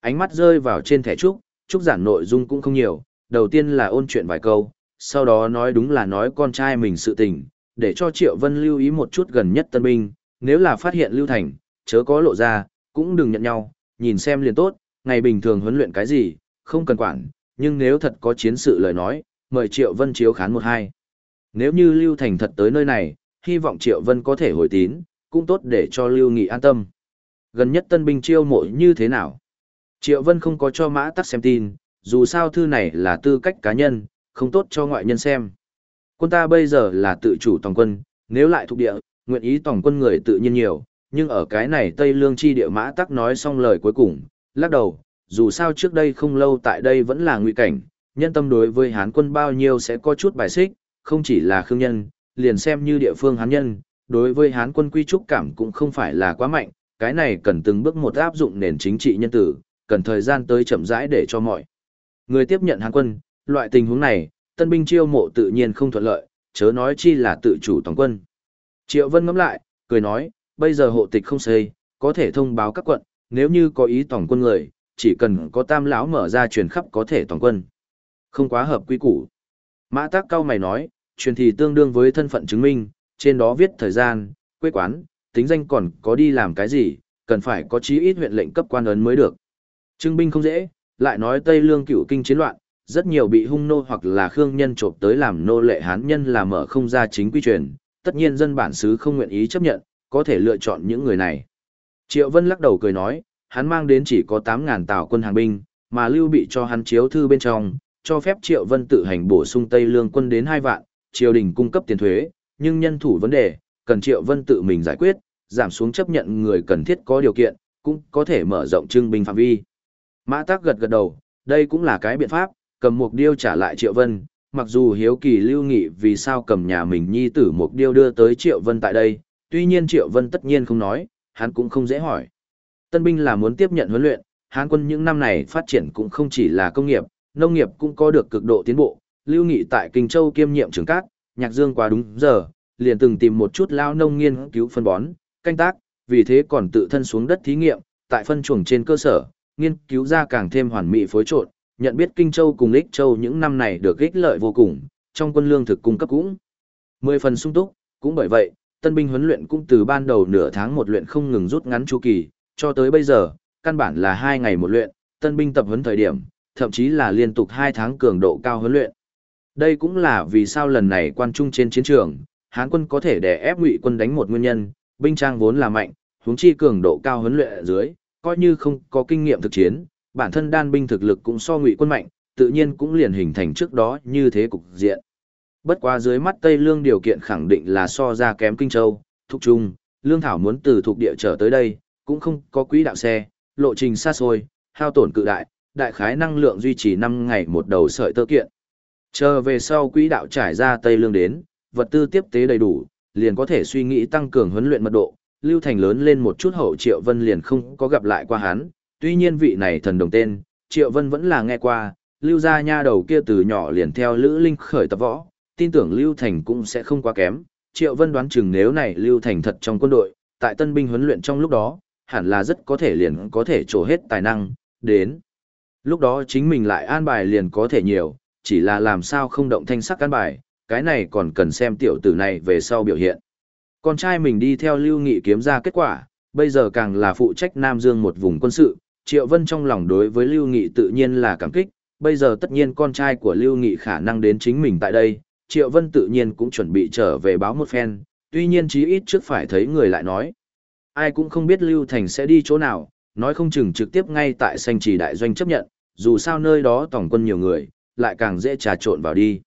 Ánh mắt rơi vào trên thẻ trúc, trúc giản nội dung cũng không nhiều, đầu tiên là ôn chuyện vài câu, sau đó nói đúng là nói con trai mình sự tình, để cho Triệu Vân lưu ý một chút gần nhất tân binh, nếu là phát hiện Lưu Thành, chớ có lộ ra, cũng đừng nhận nhau, nhìn xem liền tốt, ngày bình thường huấn luyện cái gì, không cần quản, nhưng nếu thật có chiến sự lời nói, mời Triệu Vân chiếu khán một hai. Nếu như Lưu Thành thật tới nơi này, hy vọng Triệu Vân có thể hồi tín, cũng tốt để cho Lưu Nghị an tâm. Gần nhất tân binh chiêu mộ như thế nào? Triệu Vân không có cho mã tắc xem tin, dù sao thư này là tư cách cá nhân, không tốt cho ngoại nhân xem. Quân ta bây giờ là tự chủ tổng quân, nếu lại thuộc địa, nguyện ý tổng quân người tự nhiên nhiều, nhưng ở cái này Tây Lương chi địa mã tắc nói xong lời cuối cùng, lắc đầu, dù sao trước đây không lâu tại đây vẫn là nguy cảnh, nhân tâm đối với Hán quân bao nhiêu sẽ có chút bài xích, không chỉ là khương nhân, liền xem như địa phương Hán nhân, đối với Hán quân quy trúc cảm cũng không phải là quá mạnh, cái này cần từng bước một áp dụng nền chính trị nhân tử, cần thời gian tới chậm rãi để cho mọi người tiếp nhận Hán quân, loại tình huống này, tân binh chiêu mộ tự nhiên không thuận lợi, chớ nói chi là tự chủ toàn quân. Triệu Vân ngẫm lại, cười nói, bây giờ hộ tịch không xây, có thể thông báo các quận, nếu như có ý tổng quân người, chỉ cần có tam lão mở ra truyền khắp có thể toàn quân. Không quá hợp quy củ. Mã tác cao mày nói, truyền thì tương đương với thân phận chứng minh, trên đó viết thời gian, quê quán, tính danh còn có đi làm cái gì, cần phải có chí ít huyện lệnh cấp quan ấn mới được. Trưng binh không dễ, lại nói Tây Lương cựu kinh chiến loạn, rất nhiều bị hung nô hoặc là khương nhân trộm tới làm nô lệ hán nhân là mở không ra chính quy truyền, tất nhiên dân bản xứ không nguyện ý chấp nhận, có thể lựa chọn những người này. Triệu Vân lắc đầu cười nói, hắn mang đến chỉ có 8.000 tàu quân hàng binh, mà lưu bị cho hắn chiếu thư bên trong, cho phép Triệu Vân tự hành bổ sung Tây Lương quân đến 2 vạn, triều đình cung cấp tiền thuế, nhưng nhân thủ vấn đề, cần Triệu Vân tự mình giải quyết, giảm xuống chấp nhận người cần thiết có điều kiện, cũng có thể mở rộng trưng binh phạm vi. Mã Tắc gật gật đầu, đây cũng là cái biện pháp, cầm mục điêu trả lại Triệu Vân, mặc dù hiếu kỳ lưu nghị vì sao cầm nhà mình nhi tử mục điêu đưa tới Triệu Vân tại đây, tuy nhiên Triệu Vân tất nhiên không nói, hắn cũng không dễ hỏi. Tân binh là muốn tiếp nhận huấn luyện, Hán quân những năm này phát triển cũng không chỉ là công nghiệp, nông nghiệp cũng có được cực độ tiến bộ. Lưu Nghị tại Kinh Châu kiêm nhiệm trưởng cát, Nhạc Dương quá đúng giờ, liền từng tìm một chút lao nông nghiên cứu phân bón, canh tác, vì thế còn tự thân xuống đất thí nghiệm, tại phân chuồng trên cơ sở, nghiên cứu ra càng thêm hoàn mỹ phối trộn, nhận biết Kinh Châu cùng Lích Châu những năm này được ích lợi vô cùng, trong quân lương thực cung cấp cũng mười phần sung túc, cũng bởi vậy, tân binh huấn luyện cũng từ ban đầu nửa tháng một luyện không ngừng rút ngắn chu kỳ, cho tới bây giờ, căn bản là hai ngày một luyện, tân binh tập huấn thời điểm, thậm chí là liên tục hai tháng cường độ cao huấn luyện. Đây cũng là vì sao lần này quan trung trên chiến trường, Hán quân có thể đè ép Ngụy quân đánh một nguyên nhân, binh trang vốn là mạnh, huống chi cường độ cao huấn luyện ở dưới, coi như không có kinh nghiệm thực chiến, bản thân đan binh thực lực cũng so Ngụy quân mạnh, tự nhiên cũng liền hình thành trước đó như thế cục diện. Bất quá dưới mắt Tây Lương điều kiện khẳng định là so ra kém Kinh Châu, Thục Trung, Lương Thảo muốn từ thuộc địa trở tới đây, cũng không có quỹ đạo xe, lộ trình xa xôi, hao tổn cự đại, đại khái năng lượng duy trì 5 ngày một đầu sợi tơ kiện. Chờ về sau quỹ đạo trải ra Tây Lương đến, vật tư tiếp tế đầy đủ, liền có thể suy nghĩ tăng cường huấn luyện mật độ, Lưu Thành lớn lên một chút hậu Triệu Vân liền không có gặp lại qua hắn, tuy nhiên vị này thần đồng tên, Triệu Vân vẫn là nghe qua, Lưu gia nha đầu kia từ nhỏ liền theo Lữ Linh khởi tập võ, tin tưởng Lưu Thành cũng sẽ không quá kém. Triệu Vân đoán chừng nếu này Lưu Thành thật trong quân đội, tại tân binh huấn luyện trong lúc đó, hẳn là rất có thể liền có thể trổ hết tài năng, đến. Lúc đó chính mình lại an bài liền có thể nhiều, chỉ là làm sao không động thanh sắc an bài, cái này còn cần xem tiểu tử này về sau biểu hiện. Con trai mình đi theo Lưu Nghị kiếm ra kết quả, bây giờ càng là phụ trách Nam Dương một vùng quân sự, Triệu Vân trong lòng đối với Lưu Nghị tự nhiên là cảm kích, bây giờ tất nhiên con trai của Lưu Nghị khả năng đến chính mình tại đây, Triệu Vân tự nhiên cũng chuẩn bị trở về báo một phen, tuy nhiên chí ít trước phải thấy người lại nói. Ai cũng không biết Lưu Thành sẽ đi chỗ nào, nói không chừng trực tiếp ngay tại sanh trì đại doanh chấp nhận, dù sao nơi đó tổng quân nhiều người, lại càng dễ trà trộn vào đi.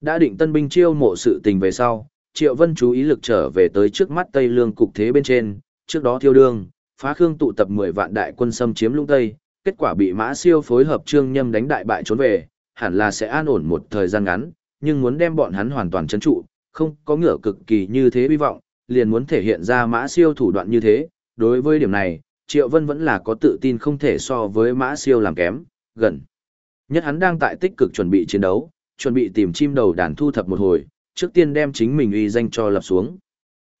Đã định tân binh chiêu mộ sự tình về sau, Triệu Vân chú ý lực trở về tới trước mắt Tây Lương cục thế bên trên, trước đó thiêu đương, phá khương tụ tập 10 vạn đại quân xâm chiếm lũng Tây, kết quả bị Mã Siêu phối hợp Trương Nhâm đánh đại bại trốn về, hẳn là sẽ an ổn một thời gian ngắn, nhưng muốn đem bọn hắn hoàn toàn chấn trụ, không có ngựa cực kỳ như thế hy vọng, liền muốn thể hiện ra Mã Siêu thủ đoạn như thế, đối với điểm này, Triệu Vân vẫn là có tự tin không thể so với Mã Siêu làm kém, gần. Nhất hắn đang tại tích cực chuẩn bị chiến đấu, chuẩn bị tìm chim đầu đàn thu thập một hồi, trước tiên đem chính mình uy danh cho lập xuống.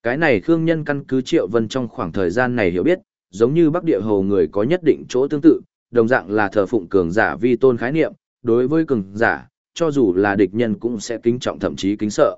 Cái này Khương Nhân căn cứ Triệu Vân trong khoảng thời gian này hiểu biết, giống như Bắc Địa Hồ người có nhất định chỗ tương tự, đồng dạng là thờ phụng cường giả vi tôn khái niệm, đối với cường giả, cho dù là địch nhân cũng sẽ kính trọng thậm chí kính sợ.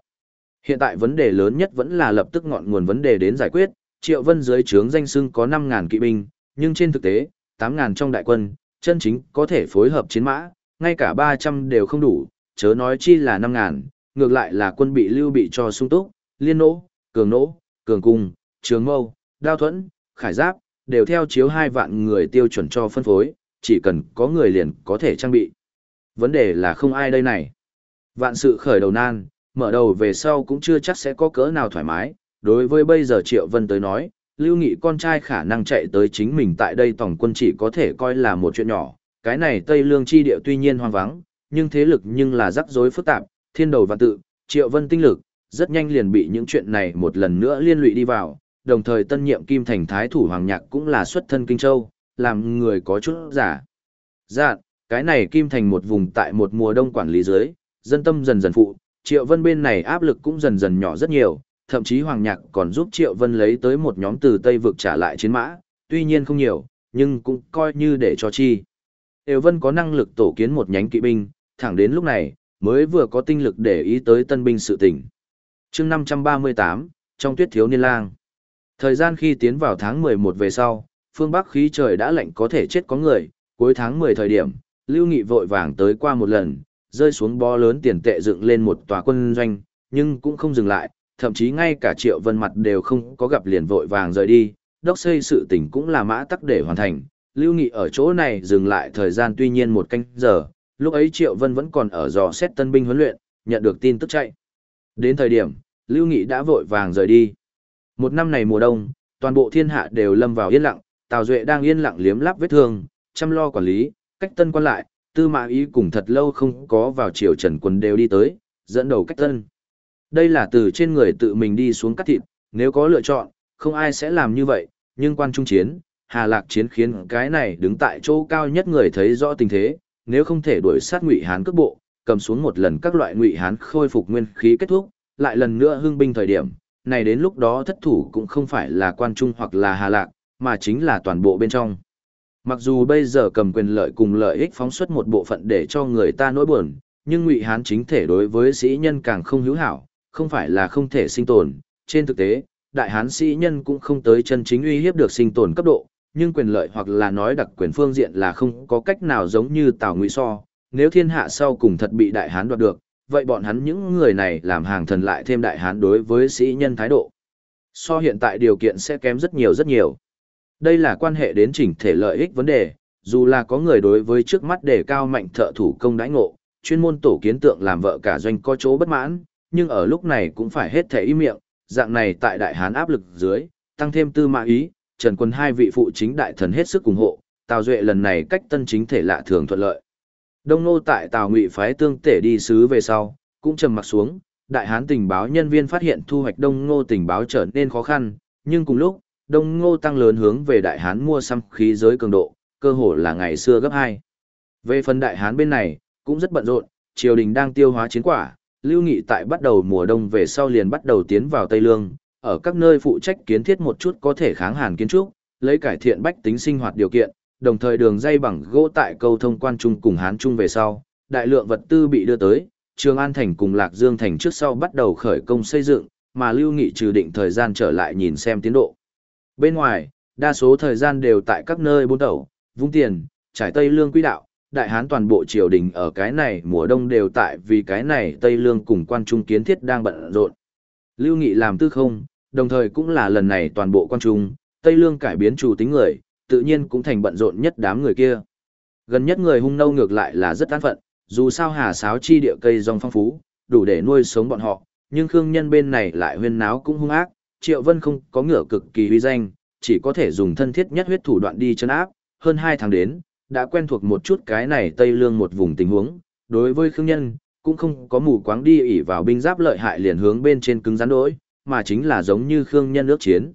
Hiện tại vấn đề lớn nhất vẫn là lập tức ngọn nguồn vấn đề đến giải quyết, Triệu Vân dưới trướng danh xưng có 5000 kỵ binh, nhưng trên thực tế, 8000 trong đại quân, chân chính có thể phối hợp chiến mã, ngay cả 300 đều không đủ, chớ nói chi là 5000, ngược lại là quân bị lưu bị cho sung túc, liên nỗ, cường nỗ, cường cung, trường mâu, đao thuẫn, khải giáp, đều theo chiếu hai vạn người tiêu chuẩn cho phân phối, chỉ cần có người liền có thể trang bị. Vấn đề là không ai đây này. Vạn sự khởi đầu nan, mở đầu về sau cũng chưa chắc sẽ có cỡ nào thoải mái, đối với bây giờ Triệu Vân tới nói, Lưu Nghị con trai khả năng chạy tới chính mình tại đây tổng quân chỉ có thể coi là một chuyện nhỏ, cái này Tây Lương chi địa tuy nhiên hoang vắng, nhưng thế lực nhưng là rắc rối phức tạp, thiên đầu và tự, Triệu Vân tinh lực, rất nhanh liền bị những chuyện này một lần nữa liên lụy đi vào, đồng thời tân nhiệm Kim Thành Thái thủ Hoàng Nhạc cũng là xuất thân Kinh Châu, làm người có chút giả. Dạ, cái này Kim Thành một vùng tại một mùa đông quản lý dưới, dân tâm dần dần phụ, Triệu Vân bên này áp lực cũng dần dần nhỏ rất nhiều, thậm chí Hoàng Nhạc còn giúp Triệu Vân lấy tới một nhóm từ Tây vực trả lại chiến mã, tuy nhiên không nhiều, nhưng cũng coi như để cho chi. Đều Vân có năng lực tổ kiến một nhánh kỵ binh, thẳng đến lúc này, mới vừa có tinh lực để ý tới tân binh sự tình. chương 538, trong tuyết thiếu niên lang. Thời gian khi tiến vào tháng 11 về sau, phương Bắc khí trời đã lạnh có thể chết có người, cuối tháng 10 thời điểm, Lưu Nghị vội vàng tới qua một lần, rơi xuống bó lớn tiền tệ dựng lên một tòa quân doanh, nhưng cũng không dừng lại, thậm chí ngay cả Triệu Vân mặt đều không có gặp liền vội vàng rời đi, đốc xây sự tỉnh cũng là mã tắc để hoàn thành. Lưu Nghị ở chỗ này dừng lại thời gian tuy nhiên một canh giờ, lúc ấy Triệu Vân vẫn còn ở dò xét tân binh huấn luyện, nhận được tin tức chạy. Đến thời điểm, Lưu Nghị đã vội vàng rời đi. Một năm này mùa đông, toàn bộ thiên hạ đều lâm vào yên lặng, Tào Duệ đang yên lặng liếm láp vết thương, chăm lo quản lý, cách tân quan lại, tư mã ý cùng thật lâu không có vào triều trần quân đều đi tới, dẫn đầu cách tân. Đây là từ trên người tự mình đi xuống cắt thịt, nếu có lựa chọn, không ai sẽ làm như vậy, nhưng quan trung chiến, Hà Lạc chiến khiến cái này đứng tại chỗ cao nhất người thấy rõ tình thế, nếu không thể đuổi sát Ngụy Hán cước bộ, cầm xuống một lần các loại Ngụy Hán khôi phục nguyên khí kết thúc, lại lần nữa hưng binh thời điểm, này đến lúc đó thất thủ cũng không phải là quan trung hoặc là Hà Lạc, mà chính là toàn bộ bên trong. Mặc dù bây giờ cầm quyền lợi cùng lợi ích phóng xuất một bộ phận để cho người ta nỗi buồn, nhưng Ngụy Hán chính thể đối với sĩ nhân càng không hữu hảo, không phải là không thể sinh tồn. Trên thực tế, đại hán sĩ nhân cũng không tới chân chính uy hiếp được sinh tồn cấp độ, nhưng quyền lợi hoặc là nói đặc quyền phương diện là không có cách nào giống như Tào Ngụy So, nếu thiên hạ sau cùng thật bị đại hán đoạt được, vậy bọn hắn những người này làm hàng thần lại thêm đại hán đối với sĩ nhân thái độ. So hiện tại điều kiện sẽ kém rất nhiều rất nhiều. Đây là quan hệ đến chỉnh thể lợi ích vấn đề, dù là có người đối với trước mắt đề cao mạnh thợ thủ công đãi ngộ, chuyên môn tổ kiến tượng làm vợ cả doanh có chỗ bất mãn, nhưng ở lúc này cũng phải hết thể ý miệng, dạng này tại đại hán áp lực dưới, tăng thêm tư mã ý, Trần Quân hai vị phụ chính đại thần hết sức ủng hộ, Tào Duệ lần này cách tân chính thể lạ thường thuận lợi. Đông nô tại Tào Ngụy phái tương tể đi sứ về sau, cũng trầm mặc xuống, đại hán tình báo nhân viên phát hiện thu hoạch Đông Ngô tình báo trở nên khó khăn, nhưng cùng lúc, Đông Ngô tăng lớn hướng về đại hán mua xăm khí giới cường độ, cơ hồ là ngày xưa gấp hai. Về phần đại hán bên này, cũng rất bận rộn, triều đình đang tiêu hóa chiến quả, Lưu Nghị tại bắt đầu mùa đông về sau liền bắt đầu tiến vào Tây Lương, ở các nơi phụ trách kiến thiết một chút có thể kháng hàn kiến trúc, lấy cải thiện bách tính sinh hoạt điều kiện, đồng thời đường dây bằng gỗ tại câu thông quan trung cùng Hán Trung về sau, đại lượng vật tư bị đưa tới, Trường An Thành cùng Lạc Dương Thành trước sau bắt đầu khởi công xây dựng, mà Lưu Nghị trừ định thời gian trở lại nhìn xem tiến độ. Bên ngoài, đa số thời gian đều tại các nơi buôn tẩu, vung tiền, trải Tây Lương quỹ đạo, đại hán toàn bộ triều đình ở cái này mùa đông đều tại vì cái này Tây Lương cùng quan trung kiến thiết đang bận rộn. Lưu Nghị làm tư không, đồng thời cũng là lần này toàn bộ quan trung, Tây Lương cải biến chủ tính người, tự nhiên cũng thành bận rộn nhất đám người kia. Gần nhất người hung nâu ngược lại là rất an phận, dù sao hà sáo chi địa cây rong phong phú, đủ để nuôi sống bọn họ, nhưng Khương Nhân bên này lại huyên náo cũng hung ác, Triệu Vân không có ngựa cực kỳ uy danh, chỉ có thể dùng thân thiết nhất huyết thủ đoạn đi chân áp, hơn 2 tháng đến, đã quen thuộc một chút cái này Tây Lương một vùng tình huống, đối với Khương Nhân, cũng không có mù quáng đi ỉ vào binh giáp lợi hại liền hướng bên trên cứng rắn đối, mà chính là giống như Khương Nhân ước chiến.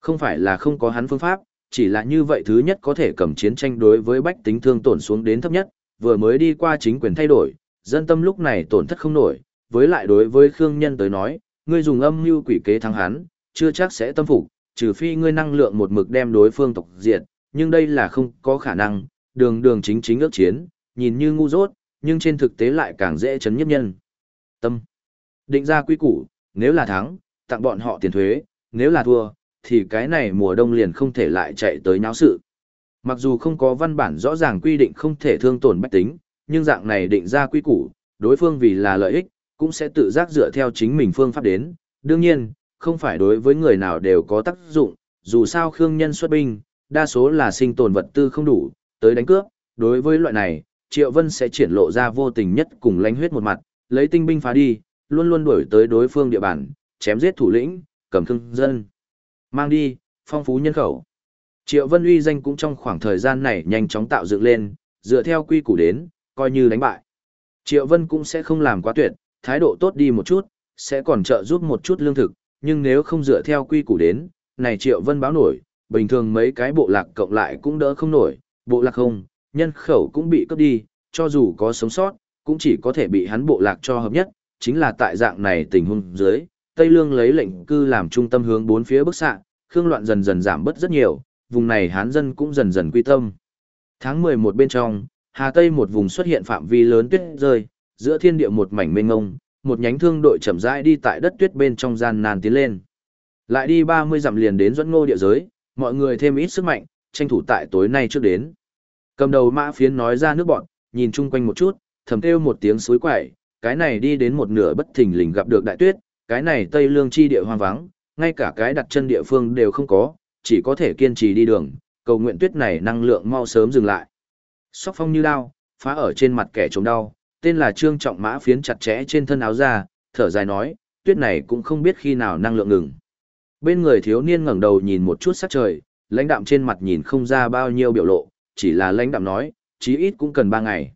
Không phải là không có hắn phương pháp, chỉ là như vậy thứ nhất có thể cầm chiến tranh đối với bách tính thương tổn xuống đến thấp nhất, vừa mới đi qua chính quyền thay đổi, dân tâm lúc này tổn thất không nổi, với lại đối với Khương Nhân tới nói, ngươi dùng âm mưu quỷ kế thắng hắn, chưa chắc sẽ tâm phục, trừ phi ngươi năng lượng một mực đem đối phương tộc diệt, nhưng đây là không có khả năng, đường đường chính chính ước chiến, nhìn như ngu dốt, nhưng trên thực tế lại càng dễ chấn nhiếp nhân. Tâm. Định ra quy củ, nếu là thắng, tặng bọn họ tiền thuế, nếu là thua, thì cái này mùa đông liền không thể lại chạy tới nháo sự. Mặc dù không có văn bản rõ ràng quy định không thể thương tổn bách tính, nhưng dạng này định ra quy củ, đối phương vì là lợi ích, cũng sẽ tự giác dựa theo chính mình phương pháp đến. Đương nhiên, không phải đối với người nào đều có tác dụng, dù sao Khương Nhân xuất binh, đa số là sinh tồn vật tư không đủ, tới đánh cướp, đối với loại này, Triệu Vân sẽ triển lộ ra vô tình nhất cùng lánh huyết một mặt, lấy tinh binh phá đi, luôn luôn đuổi tới đối phương địa bàn, chém giết thủ lĩnh, cầm thương dân. Mang đi, phong phú nhân khẩu. Triệu Vân uy danh cũng trong khoảng thời gian này nhanh chóng tạo dựng lên, dựa theo quy củ đến, coi như đánh bại. Triệu Vân cũng sẽ không làm quá tuyệt, thái độ tốt đi một chút, sẽ còn trợ giúp một chút lương thực, nhưng nếu không dựa theo quy củ đến, này Triệu Vân báo nổi, bình thường mấy cái bộ lạc cộng lại cũng đỡ không nổi, bộ lạc không, nhân khẩu cũng bị cướp đi, cho dù có sống sót, cũng chỉ có thể bị hắn bộ lạc cho hợp nhất, chính là tại dạng này tình huống dưới, Tây Lương lấy lệnh cư làm trung tâm hướng bốn phía bức xạ, khương loạn dần dần giảm bớt rất nhiều, vùng này hán dân cũng dần dần quy tâm. Tháng 11 bên trong, Hà Tây một vùng xuất hiện phạm vi lớn tuyết rơi, giữa thiên địa một mảnh mênh ngông, một nhánh thương đội chậm rãi đi tại đất tuyết bên trong gian nan tiến lên. Lại đi 30 dặm liền đến dẫn ngô địa giới, mọi người thêm ít sức mạnh, tranh thủ tại tối nay trước đến. Cầm đầu mã phiến nói ra nước bọn, nhìn chung quanh một chút, thầm kêu một tiếng suối quẩy, cái này đi đến một nửa bất thình lình gặp được đại tuyết, cái này Tây Lương chi địa hoang vắng, ngay cả cái đặt chân địa phương đều không có, chỉ có thể kiên trì đi đường, cầu nguyện tuyết này năng lượng mau sớm dừng lại. Sóc phong như đao, phá ở trên mặt kẻ chống đau, tên là Trương Trọng Mã phiến chặt chẽ trên thân áo ra, thở dài nói, tuyết này cũng không biết khi nào năng lượng ngừng. Bên người thiếu niên ngẩng đầu nhìn một chút sắc trời, lãnh đạm trên mặt nhìn không ra bao nhiêu biểu lộ, chỉ là lãnh đạm nói, chí ít cũng cần ba ngày.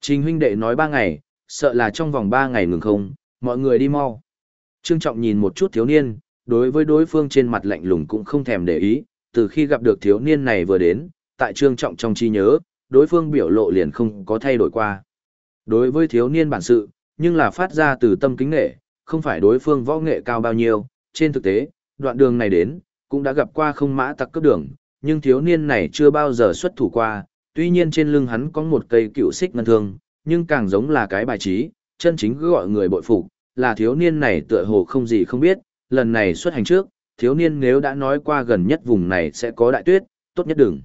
Trình huynh đệ nói ba ngày, sợ là trong vòng ba ngày ngừng không, mọi người đi mau. Trương Trọng nhìn một chút thiếu niên, đối với đối phương trên mặt lạnh lùng cũng không thèm để ý, từ khi gặp được thiếu niên này vừa đến, tại Trương Trọng trong trí nhớ, đối phương biểu lộ liền không có thay đổi qua. Đối với thiếu niên bản sự, nhưng là phát ra từ tâm kính nghệ, không phải đối phương võ nghệ cao bao nhiêu, trên thực tế, đoạn đường này đến, cũng đã gặp qua không mã tặc cấp đường, nhưng thiếu niên này chưa bao giờ xuất thủ qua, tuy nhiên trên lưng hắn có một cây cựu xích ngân thương, nhưng càng giống là cái bài trí, chân chính cứ gọi người bội phục, là thiếu niên này tựa hồ không gì không biết, lần này xuất hành trước, thiếu niên nếu đã nói qua gần nhất vùng này sẽ có đại tuyết, tốt nhất đừng.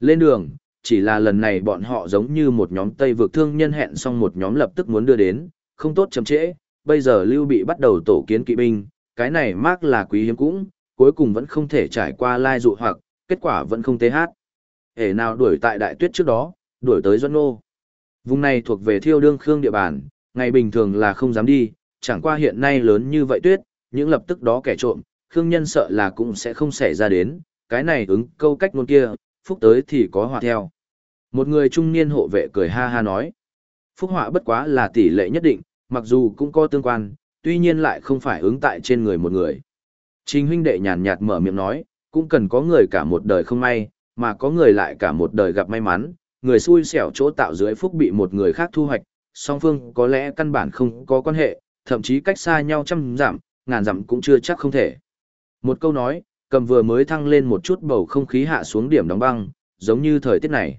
Lên đường, chỉ là lần này bọn họ giống như một nhóm Tây vực thương nhân hẹn xong một nhóm lập tức muốn đưa đến, không tốt chậm trễ, bây giờ Lưu Bị bắt đầu tổ kiến kỵ binh, cái này mác là quý hiếm cũng, cuối cùng vẫn không thể trải qua lai dụ hoặc, kết quả vẫn không tế hát. Hề nào đuổi tại đại tuyết trước đó, đuổi tới Doan Nô. Vùng này thuộc về thiêu đương khương địa bàn, ngày bình thường là không dám đi, chẳng qua hiện nay lớn như vậy tuyết, những lập tức đó kẻ trộm, khương nhân sợ là cũng sẽ không xảy ra đến, cái này ứng câu cách ngôn kia, phúc tới thì có họa theo. Một người trung niên hộ vệ cười ha ha nói, phúc họa bất quá là tỷ lệ nhất định, mặc dù cũng có tương quan, tuy nhiên lại không phải ứng tại trên người một người. Trình huynh đệ nhàn nhạt mở miệng nói, cũng cần có người cả một đời không may, mà có người lại cả một đời gặp may mắn, người xui xẻo chỗ tạo dưới phúc bị một người khác thu hoạch, song phương có lẽ căn bản không có quan hệ, thậm chí cách xa nhau trăm dặm, ngàn dặm cũng chưa chắc không thể. Một câu nói, cầm vừa mới thăng lên một chút bầu không khí hạ xuống điểm đóng băng, giống như thời tiết này.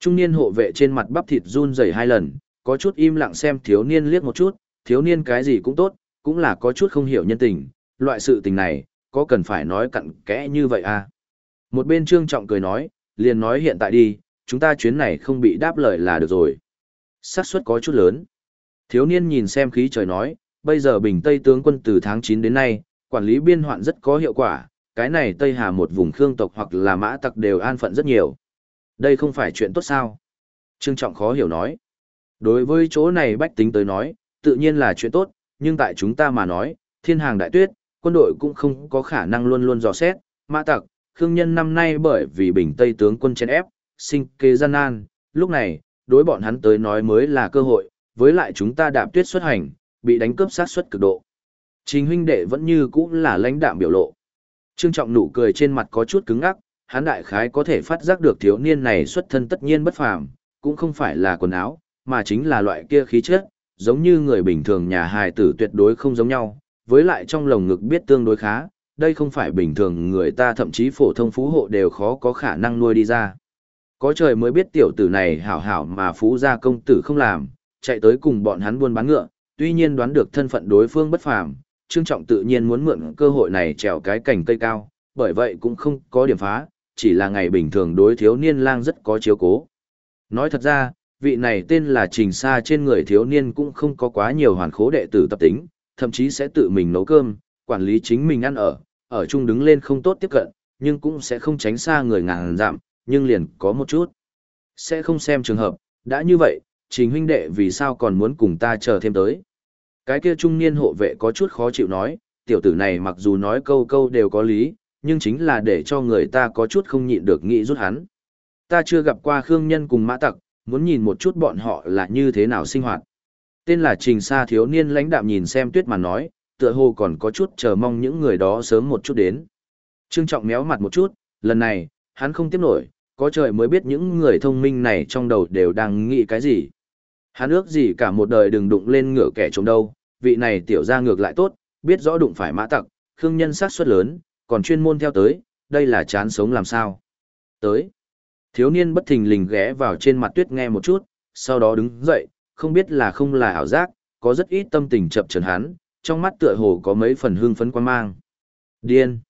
Trung niên hộ vệ trên mặt bắp thịt run rẩy hai lần, có chút im lặng xem thiếu niên liếc một chút, thiếu niên cái gì cũng tốt, cũng là có chút không hiểu nhân tình, loại sự tình này, có cần phải nói cặn kẽ như vậy à? Một bên trương trọng cười nói, liền nói hiện tại đi, chúng ta chuyến này không bị đáp lời là được rồi. xác suất có chút lớn. Thiếu niên nhìn xem khí trời nói, bây giờ Bình Tây tướng quân từ tháng 9 đến nay, quản lý biên hoạn rất có hiệu quả, cái này Tây Hà một vùng khương tộc hoặc là mã tặc đều an phận rất nhiều. Đây không phải chuyện tốt sao? Trương Trọng khó hiểu nói. Đối với chỗ này bách tính tới nói, tự nhiên là chuyện tốt, nhưng tại chúng ta mà nói, thiên hàng đại tuyết, quân đội cũng không có khả năng luôn luôn dò xét, mã tặc, khương nhân năm nay bởi vì bình Tây tướng quân chèn ép, sinh kế gian nan, lúc này, đối bọn hắn tới nói mới là cơ hội, với lại chúng ta đạp tuyết xuất hành, bị đánh cướp sát suất cực độ. Trình huynh đệ vẫn như cũng là lãnh đạm biểu lộ. Trương Trọng nụ cười trên mặt có chút cứng ngắc, hắn đại khái có thể phát giác được thiếu niên này xuất thân tất nhiên bất phàm, cũng không phải là quần áo, mà chính là loại kia khí chất, giống như người bình thường nhà hài tử tuyệt đối không giống nhau, với lại trong lồng ngực biết tương đối khá, đây không phải bình thường người ta thậm chí phổ thông phú hộ đều khó có khả năng nuôi đi ra. Có trời mới biết tiểu tử này hảo hảo mà phú gia công tử không làm, chạy tới cùng bọn hắn buôn bán ngựa, tuy nhiên đoán được thân phận đối phương bất phàm, Trương Trọng tự nhiên muốn mượn cơ hội này trèo cái cành cây cao, bởi vậy cũng không có điểm phá, chỉ là ngày bình thường đối thiếu niên lang rất có chiếu cố. Nói thật ra, vị này tên là Trình Sa trên người thiếu niên cũng không có quá nhiều hoàn khố đệ tử tập tính, thậm chí sẽ tự mình nấu cơm, quản lý chính mình ăn ở, ở chung đứng lên không tốt tiếp cận, nhưng cũng sẽ không tránh xa người ngàn giảm, nhưng liền có một chút. Sẽ không xem trường hợp, đã như vậy, trình huynh đệ vì sao còn muốn cùng ta chờ thêm tới. Cái kia trung niên hộ vệ có chút khó chịu nói, tiểu tử này mặc dù nói câu câu đều có lý, nhưng chính là để cho người ta có chút không nhịn được nghĩ rút hắn. Ta chưa gặp qua Khương Nhân cùng mã tặc, muốn nhìn một chút bọn họ là như thế nào sinh hoạt. Tên là Trình Sa thiếu niên lãnh đạm nhìn xem tuyết mà nói, tựa hồ còn có chút chờ mong những người đó sớm một chút đến. Trương Trọng méo mặt một chút, lần này, hắn không tiếp nổi, có trời mới biết những người thông minh này trong đầu đều đang nghĩ cái gì. Hắn ước gì cả một đời đừng đụng lên ngựa kẻ trống đâu, vị này tiểu ra ngược lại tốt, biết rõ đụng phải mã tặc, khương nhân sát suất lớn, còn chuyên môn theo tới, đây là chán sống làm sao. Tới. Thiếu niên bất thình lình ghé vào trên mặt tuyết nghe một chút, sau đó đứng dậy, không biết là không là ảo giác, có rất ít tâm tình chậm chần hắn, trong mắt tựa hồ có mấy phần hương phấn quan mang. Điên.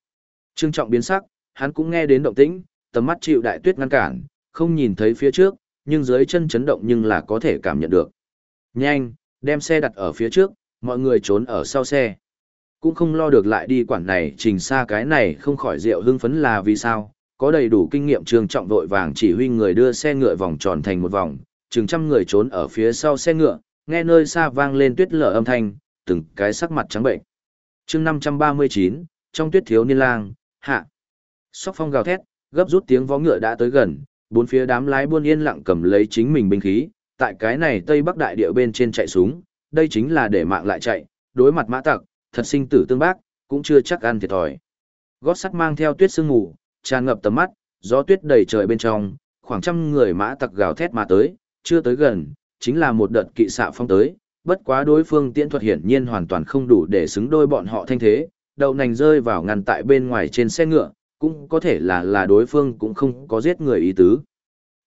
Trương trọng biến sắc, hắn cũng nghe đến động tĩnh, tầm mắt chịu đại tuyết ngăn cản, không nhìn thấy phía trước, nhưng dưới chân chấn động nhưng là có thể cảm nhận được. Nhanh, đem xe đặt ở phía trước, mọi người trốn ở sau xe. Cũng không lo được lại đi quản này trình xa cái này không khỏi rượu hưng phấn là vì sao, có đầy đủ kinh nghiệm trường trọng vội vàng chỉ huy người đưa xe ngựa vòng tròn thành một vòng, chừng trăm người trốn ở phía sau xe ngựa, nghe nơi xa vang lên tuyết lở âm thanh, từng cái sắc mặt trắng bệnh. chương 539, trong tuyết thiếu niên lang, hạ. Sóc phong gào thét, gấp rút tiếng vó ngựa đã tới gần, bốn phía đám lái buôn yên lặng cầm lấy chính mình binh khí, tại cái này Tây Bắc đại địa bên trên chạy súng, đây chính là để mạng lại chạy, đối mặt mã tặc, thật sinh tử tương bác, cũng chưa chắc ăn thiệt thòi. Gót sắt mang theo tuyết sương ngủ, tràn ngập tầm mắt, gió tuyết đầy trời bên trong, khoảng trăm người mã tặc gào thét mà tới, chưa tới gần, chính là một đợt kỵ xạ phong tới, bất quá đối phương tiễn thuật hiển nhiên hoàn toàn không đủ để xứng đôi bọn họ thanh thế, đầu nành rơi vào ngăn tại bên ngoài trên xe ngựa, cũng có thể là là đối phương cũng không có giết người ý tứ.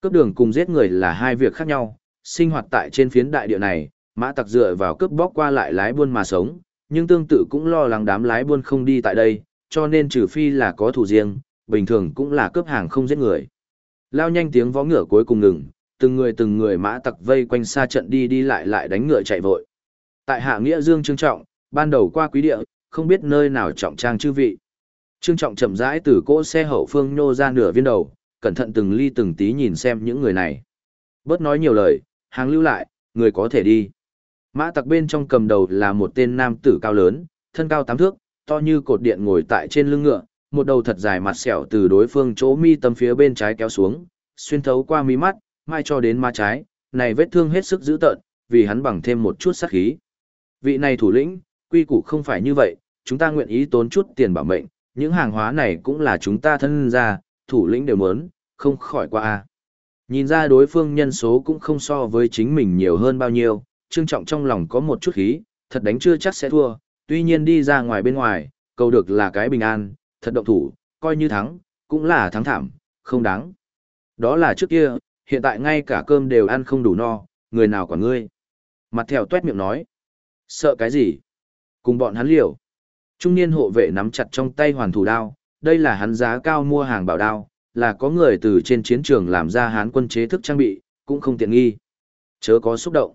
Cướp đường cùng giết người là hai việc khác nhau, sinh hoạt tại trên phiến đại địa này, mã tặc dựa vào cướp bóc qua lại lái buôn mà sống, nhưng tương tự cũng lo lắng đám lái buôn không đi tại đây, cho nên trừ phi là có thủ riêng, bình thường cũng là cướp hàng không giết người. Lao nhanh tiếng vó ngựa cuối cùng ngừng, từng người từng người mã tặc vây quanh xa trận đi đi lại lại đánh ngựa chạy vội. Tại hạ nghĩa Dương Trương Trọng, ban đầu qua quý địa, không biết nơi nào trọng trang chư vị. Trương Trọng chậm rãi từ cỗ xe hậu phương nhô ra nửa viên đầu, cẩn thận từng ly từng tí nhìn xem những người này. Bớt nói nhiều lời, hàng lưu lại, người có thể đi. Mã tặc bên trong cầm đầu là một tên nam tử cao lớn, thân cao tám thước, to như cột điện ngồi tại trên lưng ngựa, một đầu thật dài mặt sẹo từ đối phương chỗ mi tâm phía bên trái kéo xuống, xuyên thấu qua mí mắt, mai cho đến má trái, này vết thương hết sức dữ tợn, vì hắn bằng thêm một chút sát khí. Vị này thủ lĩnh, quy củ không phải như vậy, chúng ta nguyện ý tốn chút tiền bảo mệnh, những hàng hóa này cũng là chúng ta thân ra, thủ lĩnh đều muốn, không khỏi qua a. Nhìn ra đối phương nhân số cũng không so với chính mình nhiều hơn bao nhiêu, Trương Trọng trong lòng có một chút khí, thật đánh chưa chắc sẽ thua, tuy nhiên đi ra ngoài bên ngoài, cầu được là cái bình an, thật động thủ, coi như thắng, cũng là thắng thảm, không đáng. Đó là trước kia, hiện tại ngay cả cơm đều ăn không đủ no, người nào quản ngươi. Mặt thèo tuét miệng nói. Sợ cái gì? Cùng bọn hắn liều. Trung niên hộ vệ nắm chặt trong tay hoàn thủ đao, đây là hắn giá cao mua hàng bảo đao, là có người từ trên chiến trường làm ra hán quân chế thức trang bị, cũng không tiện nghi. Chớ có xúc động.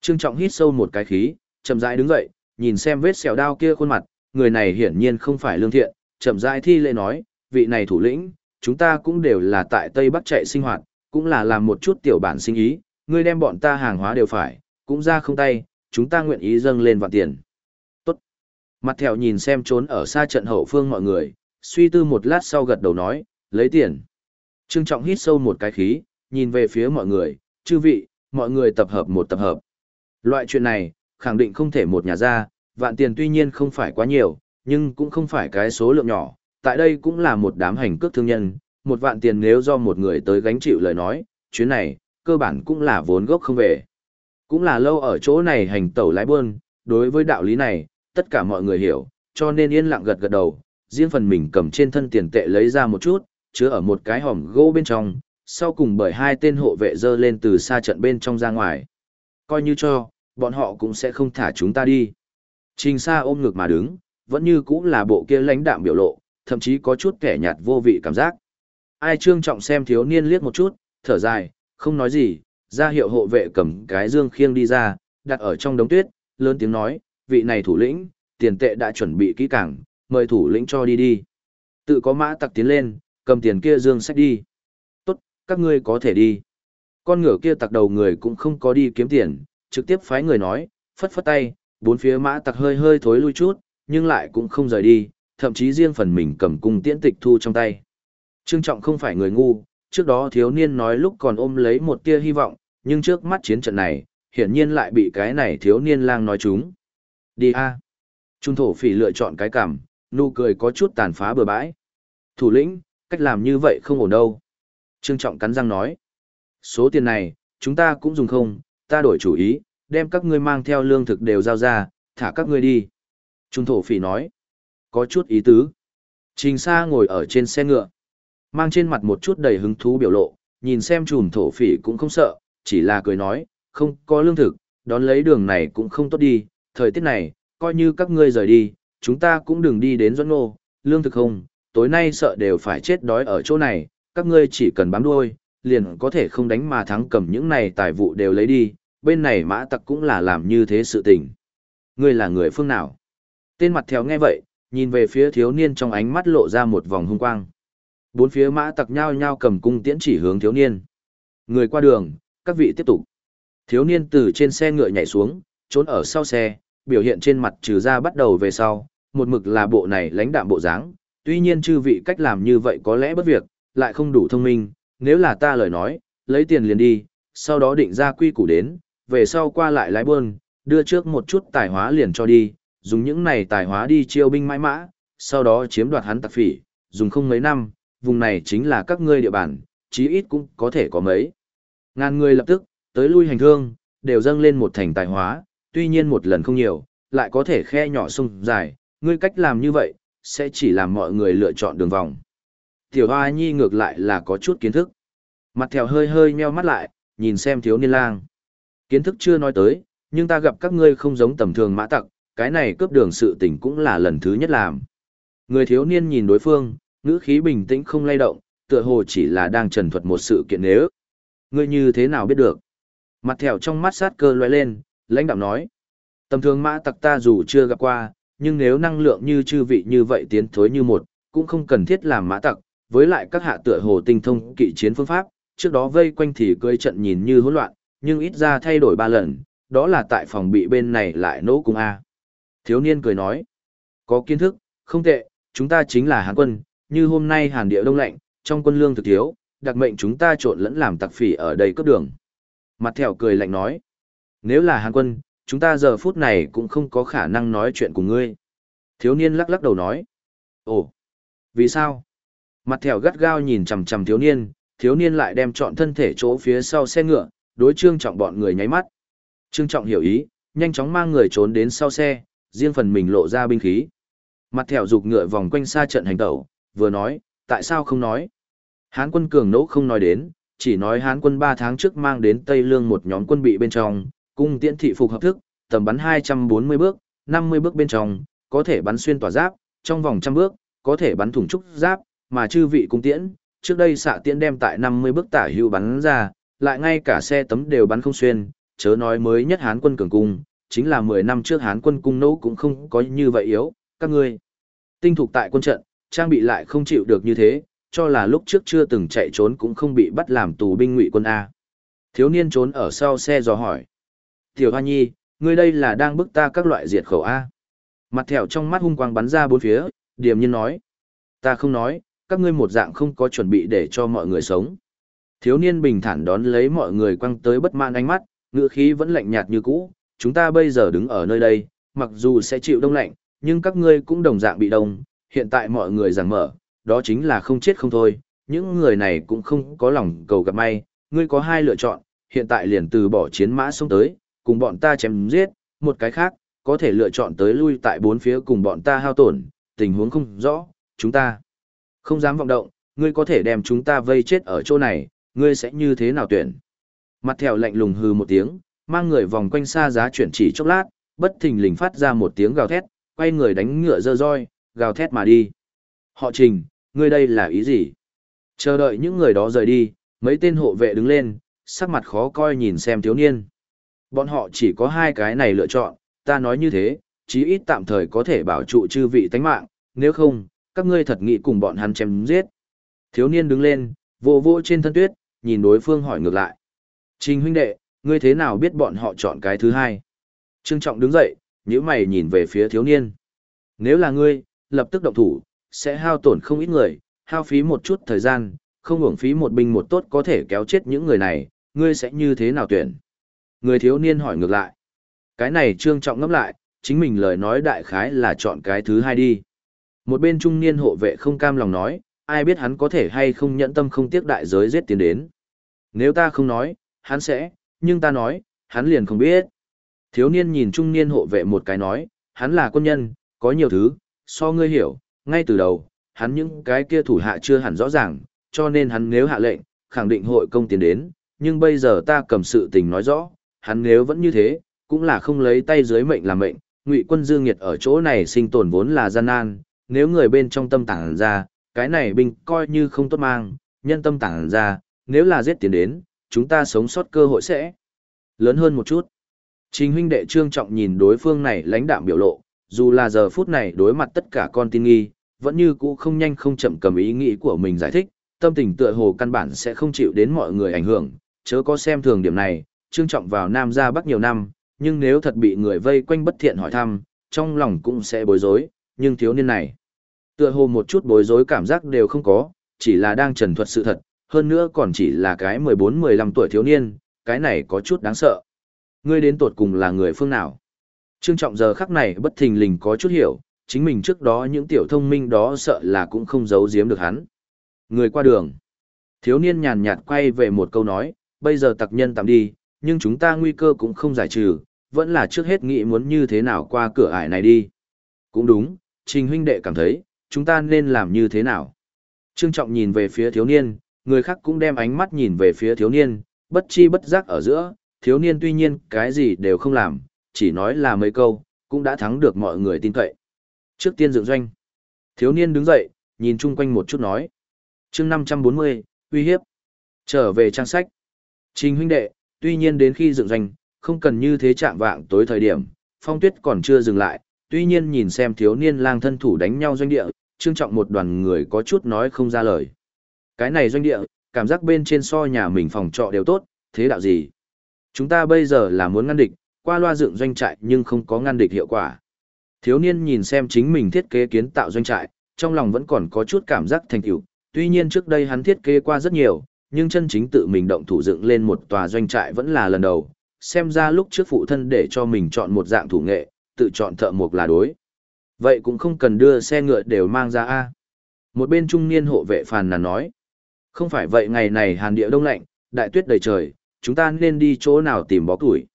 Trương Trọng hít sâu một cái khí, chậm rãi đứng dậy, nhìn xem vết sẹo đao kia khuôn mặt, người này hiển nhiên không phải lương thiện, chậm rãi thi lễ nói, vị này thủ lĩnh, chúng ta cũng đều là tại Tây Bắc chạy sinh hoạt, cũng là làm một chút tiểu bản sinh ý, ngươi đem bọn ta hàng hóa đều phải, cũng ra không tay, chúng ta nguyện ý dâng lên vạn tiền. Tốt. Mặt thẹo nhìn xem trốn ở xa trận hậu phương mọi người, suy tư một lát sau gật đầu nói, lấy tiền. Trương Trọng hít sâu một cái khí, nhìn về phía mọi người, chư vị, mọi người tập hợp một tập hợp. Loại chuyện này, khẳng định không thể một nhà ra, vạn tiền tuy nhiên không phải quá nhiều, nhưng cũng không phải cái số lượng nhỏ, tại đây cũng là một đám hành cước thương nhân, một vạn tiền nếu do một người tới gánh chịu lời nói, chuyến này, cơ bản cũng là vốn gốc không về. Cũng là lâu ở chỗ này hành tẩu lái buôn, đối với đạo lý này, tất cả mọi người hiểu, cho nên yên lặng gật gật đầu, riêng phần mình cầm trên thân tiền tệ lấy ra một chút, chứa ở một cái hòm gỗ bên trong, sau cùng bởi hai tên hộ vệ dơ lên từ xa trận bên trong ra ngoài. Coi như cho, bọn họ cũng sẽ không thả chúng ta đi. Trình Sa ôm ngực mà đứng, vẫn như cũng là bộ kia lãnh đạm biểu lộ, thậm chí có chút kẻ nhạt vô vị cảm giác. Ai trương trọng xem thiếu niên liếc một chút, thở dài, không nói gì, ra hiệu hộ vệ cầm cái dương khiêng đi ra, đặt ở trong đống tuyết, lớn tiếng nói, vị này thủ lĩnh, tiền tệ đã chuẩn bị kỹ càng, mời thủ lĩnh cho đi đi. Tự có mã tặc tiến lên, cầm tiền kia dương sách đi. Tốt, các ngươi có thể đi. Con ngựa kia tặc đầu người cũng không có đi kiếm tiền, trực tiếp phái người nói, phất phất tay, bốn phía mã tặc hơi hơi thối lui chút, nhưng lại cũng không rời đi, thậm chí riêng phần mình cầm cung tiễn tịch thu trong tay. Trương Trọng không phải người ngu, trước đó thiếu niên nói lúc còn ôm lấy một tia hy vọng, nhưng trước mắt chiến trận này, hiển nhiên lại bị cái này thiếu niên lang nói chúng. Đi a. Trung thổ phỉ lựa chọn cái cảm, nụ cười có chút tàn phá bừa bãi. Thủ lĩnh, cách làm như vậy không ổn đâu. Trương Trọng cắn răng nói. Số tiền này, chúng ta cũng dùng không, ta đổi chủ ý, đem các ngươi mang theo lương thực đều giao ra, thả các ngươi đi. Trung thổ phỉ nói. Có chút ý tứ. Trình Sa ngồi ở trên xe ngựa. Mang trên mặt một chút đầy hứng thú biểu lộ, nhìn xem chùm thổ phỉ cũng không sợ, chỉ là cười nói, không có lương thực, đón lấy đường này cũng không tốt đi, thời tiết này, coi như các ngươi rời đi, chúng ta cũng đừng đi đến Doãn Ngô, lương thực không, tối nay sợ đều phải chết đói ở chỗ này, các ngươi chỉ cần bám đuôi, liền có thể không đánh mà thắng cầm những này tài vụ đều lấy đi, bên này mã tặc cũng là làm như thế sự tình. Ngươi là người phương nào? Tên mặt theo nghe vậy, nhìn về phía thiếu niên trong ánh mắt lộ ra một vòng hung quang. Bốn phía mã tặc nhao nhao cầm cung tiễn chỉ hướng thiếu niên. Người qua đường, các vị tiếp tục. Thiếu niên từ trên xe ngựa nhảy xuống, trốn ở sau xe, biểu hiện trên mặt trừ ra bắt đầu về sau, một mực là bộ này lãnh đạm bộ dáng. Tuy nhiên chư vị cách làm như vậy có lẽ bất việc, lại không đủ thông minh, nếu là ta lời nói, lấy tiền liền đi, sau đó định ra quy củ đến, về sau qua lại lái buôn, đưa trước một chút tài hóa liền cho đi, dùng những này tài hóa đi chiêu binh mãi mã, sau đó chiếm đoạt hắn tặc phỉ, dùng không mấy năm, vùng này chính là các ngươi địa bàn, chí ít cũng có thể có mấy. Ngàn người lập tức, tới lui hành thương, đều dâng lên một thành tài hóa, tuy nhiên một lần không nhiều, lại có thể khe nhỏ sung dài, ngươi cách làm như vậy, sẽ chỉ làm mọi người lựa chọn đường vòng. Tiểu Hoa Nhi ngược lại là có chút kiến thức. Mặt theo hơi hơi meo mắt lại, nhìn xem thiếu niên lang. Kiến thức chưa nói tới, nhưng ta gặp các ngươi không giống tầm thường mã tặc, cái này cướp đường sự tình cũng là lần thứ nhất làm. Người thiếu niên nhìn đối phương, ngữ khí bình tĩnh không lay động, tựa hồ chỉ là đang trần thuật một sự kiện nếu. Ngươi như thế nào biết được? Mặt thẻo trong mắt sát cơ lóe lên, lãnh đạo nói. Tầm thường mã tặc ta dù chưa gặp qua, nhưng nếu năng lượng như chư vị như vậy tiến thối như một, cũng không cần thiết làm mã tặc, với lại các hạ tựa hồ tinh thông kỵ chiến phương pháp, trước đó vây quanh thì cưỡi trận nhìn như hỗn loạn, nhưng ít ra thay đổi ba lần, đó là tại phòng bị bên này lại nỗ cùng A. Thiếu niên cười nói, có kiến thức, không tệ, chúng ta chính là Hán quân, như hôm nay Hàn địa đông lạnh, trong quân lương thực thiếu, đặc mệnh chúng ta trộn lẫn làm tặc phỉ ở đây cấp đường. Mặt thẻo cười lạnh nói, nếu là Hàn quân, chúng ta giờ phút này cũng không có khả năng nói chuyện cùng ngươi. Thiếu niên lắc lắc đầu nói, ồ, vì sao? Mặt thẻo gắt gao nhìn chằm chằm thiếu niên, thiếu niên lại đem chọn thân thể chỗ phía sau xe ngựa, đối trương trọng bọn người nháy mắt. Trương trọng hiểu ý, nhanh chóng mang người trốn đến sau xe, riêng phần mình lộ ra binh khí. Mặt thẻo dục ngựa vòng quanh xa trận hành tẩu, vừa nói, tại sao không nói? Hán quân cường nỗ không nói đến, chỉ nói Hán quân 3 tháng trước mang đến Tây Lương một nhóm quân bị bên trong, cung tiễn thị phục hợp thức, tầm bắn 240 bước, 50 bước bên trong, có thể bắn xuyên tỏa giáp, trong vòng trăm bước, có thể bắn thủng trúc giáp, mà chư vị cung tiễn, trước đây xạ tiễn đem tại 50 bước tả hưu bắn ra, lại ngay cả xe tấm đều bắn không xuyên, chớ nói mới nhất Hán quân cường cung, chính là 10 năm trước Hán quân cung nỗ cũng không có như vậy yếu, các ngươi. Tinh thục tại quân trận, trang bị lại không chịu được như thế, cho là lúc trước chưa từng chạy trốn cũng không bị bắt làm tù binh ngụy quân A. Thiếu niên trốn ở sau xe dò hỏi. Tiểu Hoa Nhi, ngươi đây là đang bức ta các loại diệt khẩu A. Mặt thẻo trong mắt hung quang bắn ra bốn phía, điềm nhiên nói. Ta không nói, các ngươi một dạng không có chuẩn bị để cho mọi người sống. Thiếu niên bình thản đón lấy mọi người quăng tới bất mãn ánh mắt, ngữ khí vẫn lạnh nhạt như cũ. Chúng ta bây giờ đứng ở nơi đây, mặc dù sẽ chịu đông lạnh, nhưng các ngươi cũng đồng dạng bị đông. Hiện tại mọi người giảng mở, đó chính là không chết không thôi. Những người này cũng không có lòng cầu gặp may. Ngươi có hai lựa chọn, hiện tại liền từ bỏ chiến mã xuống tới, cùng bọn ta chém giết. Một cái khác, có thể lựa chọn tới lui tại bốn phía cùng bọn ta hao tổn, tình huống không rõ, chúng ta không dám vọng động, ngươi có thể đem chúng ta vây chết ở chỗ này, ngươi sẽ như thế nào tuyển? Mặt thèo lạnh lùng hừ một tiếng, mang người vòng quanh xa giá chuyển chỉ chốc lát, bất thình lình phát ra một tiếng gào thét, quay người đánh ngựa dơ roi, gào thét mà đi. Họ trình, ngươi đây là ý gì? Chờ đợi những người đó rời đi, mấy tên hộ vệ đứng lên, sắc mặt khó coi nhìn xem thiếu niên. Bọn họ chỉ có hai cái này lựa chọn, ta nói như thế, chí ít tạm thời có thể bảo trụ chư vị tánh mạng, nếu không, các ngươi thật nghĩ cùng bọn hắn chém giết. Thiếu niên đứng lên, vô vô trên thân tuyết, nhìn đối phương hỏi ngược lại. Trình huynh đệ, ngươi thế nào biết bọn họ chọn cái thứ hai? Trương Trọng đứng dậy, nhíu mày nhìn về phía thiếu niên. Nếu là ngươi, lập tức động thủ, sẽ hao tổn không ít người, hao phí một chút thời gian, không hưởng phí một binh một tốt có thể kéo chết những người này, ngươi sẽ như thế nào tuyển? Người thiếu niên hỏi ngược lại. Cái này Trương Trọng ngẫm lại, chính mình lời nói đại khái là chọn cái thứ hai đi. Một bên trung niên hộ vệ không cam lòng nói, ai biết hắn có thể hay không nhẫn tâm không tiếc đại giới giết tiến đến. Nếu ta không nói, hắn sẽ, nhưng ta nói, hắn liền không biết. Thiếu niên nhìn trung niên hộ vệ một cái nói, hắn là quân nhân, có nhiều thứ, so ngươi hiểu, ngay từ đầu, hắn những cái kia thủ hạ chưa hẳn rõ ràng, cho nên hắn nếu hạ lệnh, khẳng định hội công tiến đến, nhưng bây giờ ta cầm sự tình nói rõ, hắn nếu vẫn như thế, cũng là không lấy tay dưới mệnh làm mệnh, ngụy quân dương nghiệt ở chỗ này sinh tồn vốn là gian nan, nếu người bên trong tâm tản ra, cái này binh coi như không tốt mang, nhân tâm tản ra, nếu là giết tiến đến, chúng ta sống sót cơ hội sẽ lớn hơn một chút. Trình huynh đệ trương trọng nhìn đối phương này lãnh đạm biểu lộ, dù là giờ phút này đối mặt tất cả con tin nghi, vẫn như cũ không nhanh không chậm cầm ý nghĩ của mình giải thích, tâm tình tựa hồ căn bản sẽ không chịu đến mọi người ảnh hưởng, chớ có xem thường điểm này, trương trọng vào Nam ra Bắc nhiều năm, nhưng nếu thật bị người vây quanh bất thiện hỏi thăm, trong lòng cũng sẽ bối rối, nhưng thiếu niên này, tựa hồ một chút bối rối cảm giác đều không có, chỉ là đang trần thuật sự thật, hơn nữa còn chỉ là cái 14-15 tuổi thiếu niên, cái này có chút đáng sợ. Ngươi đến tột cùng là người phương nào? Trương Trọng giờ khắc này bất thình lình có chút hiểu, chính mình trước đó những tiểu thông minh đó sợ là cũng không giấu giếm được hắn. Người qua đường. Thiếu niên nhàn nhạt quay về một câu nói, bây giờ tặc nhân tạm đi, nhưng chúng ta nguy cơ cũng không giải trừ, vẫn là trước hết nghĩ muốn như thế nào qua cửa ải này đi. Cũng đúng, Trình huynh đệ cảm thấy, chúng ta nên làm như thế nào? Trương Trọng nhìn về phía thiếu niên, người khác cũng đem ánh mắt nhìn về phía thiếu niên, bất chi bất giác ở giữa, thiếu niên tuy nhiên cái gì đều không làm, chỉ nói là mấy câu, cũng đã thắng được mọi người tin cậy. Trước tiên dựng doanh, thiếu niên đứng dậy, nhìn chung quanh một chút nói. chương 540, uy hiếp. Trở về trang sách. Trình huynh đệ, tuy nhiên đến khi dựng doanh, không cần như thế chạm vạng tối thời điểm, phong tuyết còn chưa dừng lại, tuy nhiên nhìn xem thiếu niên lang thân thủ đánh nhau doanh địa, trương trọng một đoàn người có chút nói không ra lời. Cái này doanh địa, cảm giác bên trên so nhà mình phòng trọ đều tốt, thế đạo gì? Chúng ta bây giờ là muốn ngăn địch, qua loa dựng doanh trại nhưng không có ngăn địch hiệu quả. Thiếu niên nhìn xem chính mình thiết kế kiến tạo doanh trại, trong lòng vẫn còn có chút cảm giác thành tựu. Tuy nhiên trước đây hắn thiết kế qua rất nhiều, nhưng chân chính tự mình động thủ dựng lên một tòa doanh trại vẫn là lần đầu. Xem ra lúc trước phụ thân để cho mình chọn một dạng thủ nghệ, tự chọn thợ mộc là đối. Vậy cũng không cần đưa xe ngựa đều mang ra a. Một bên trung niên hộ vệ phàn nàn nói. Không phải vậy ngày này hàn địa đông lạnh, đại tuyết đầy trời, chúng ta nên đi chỗ nào tìm bó củi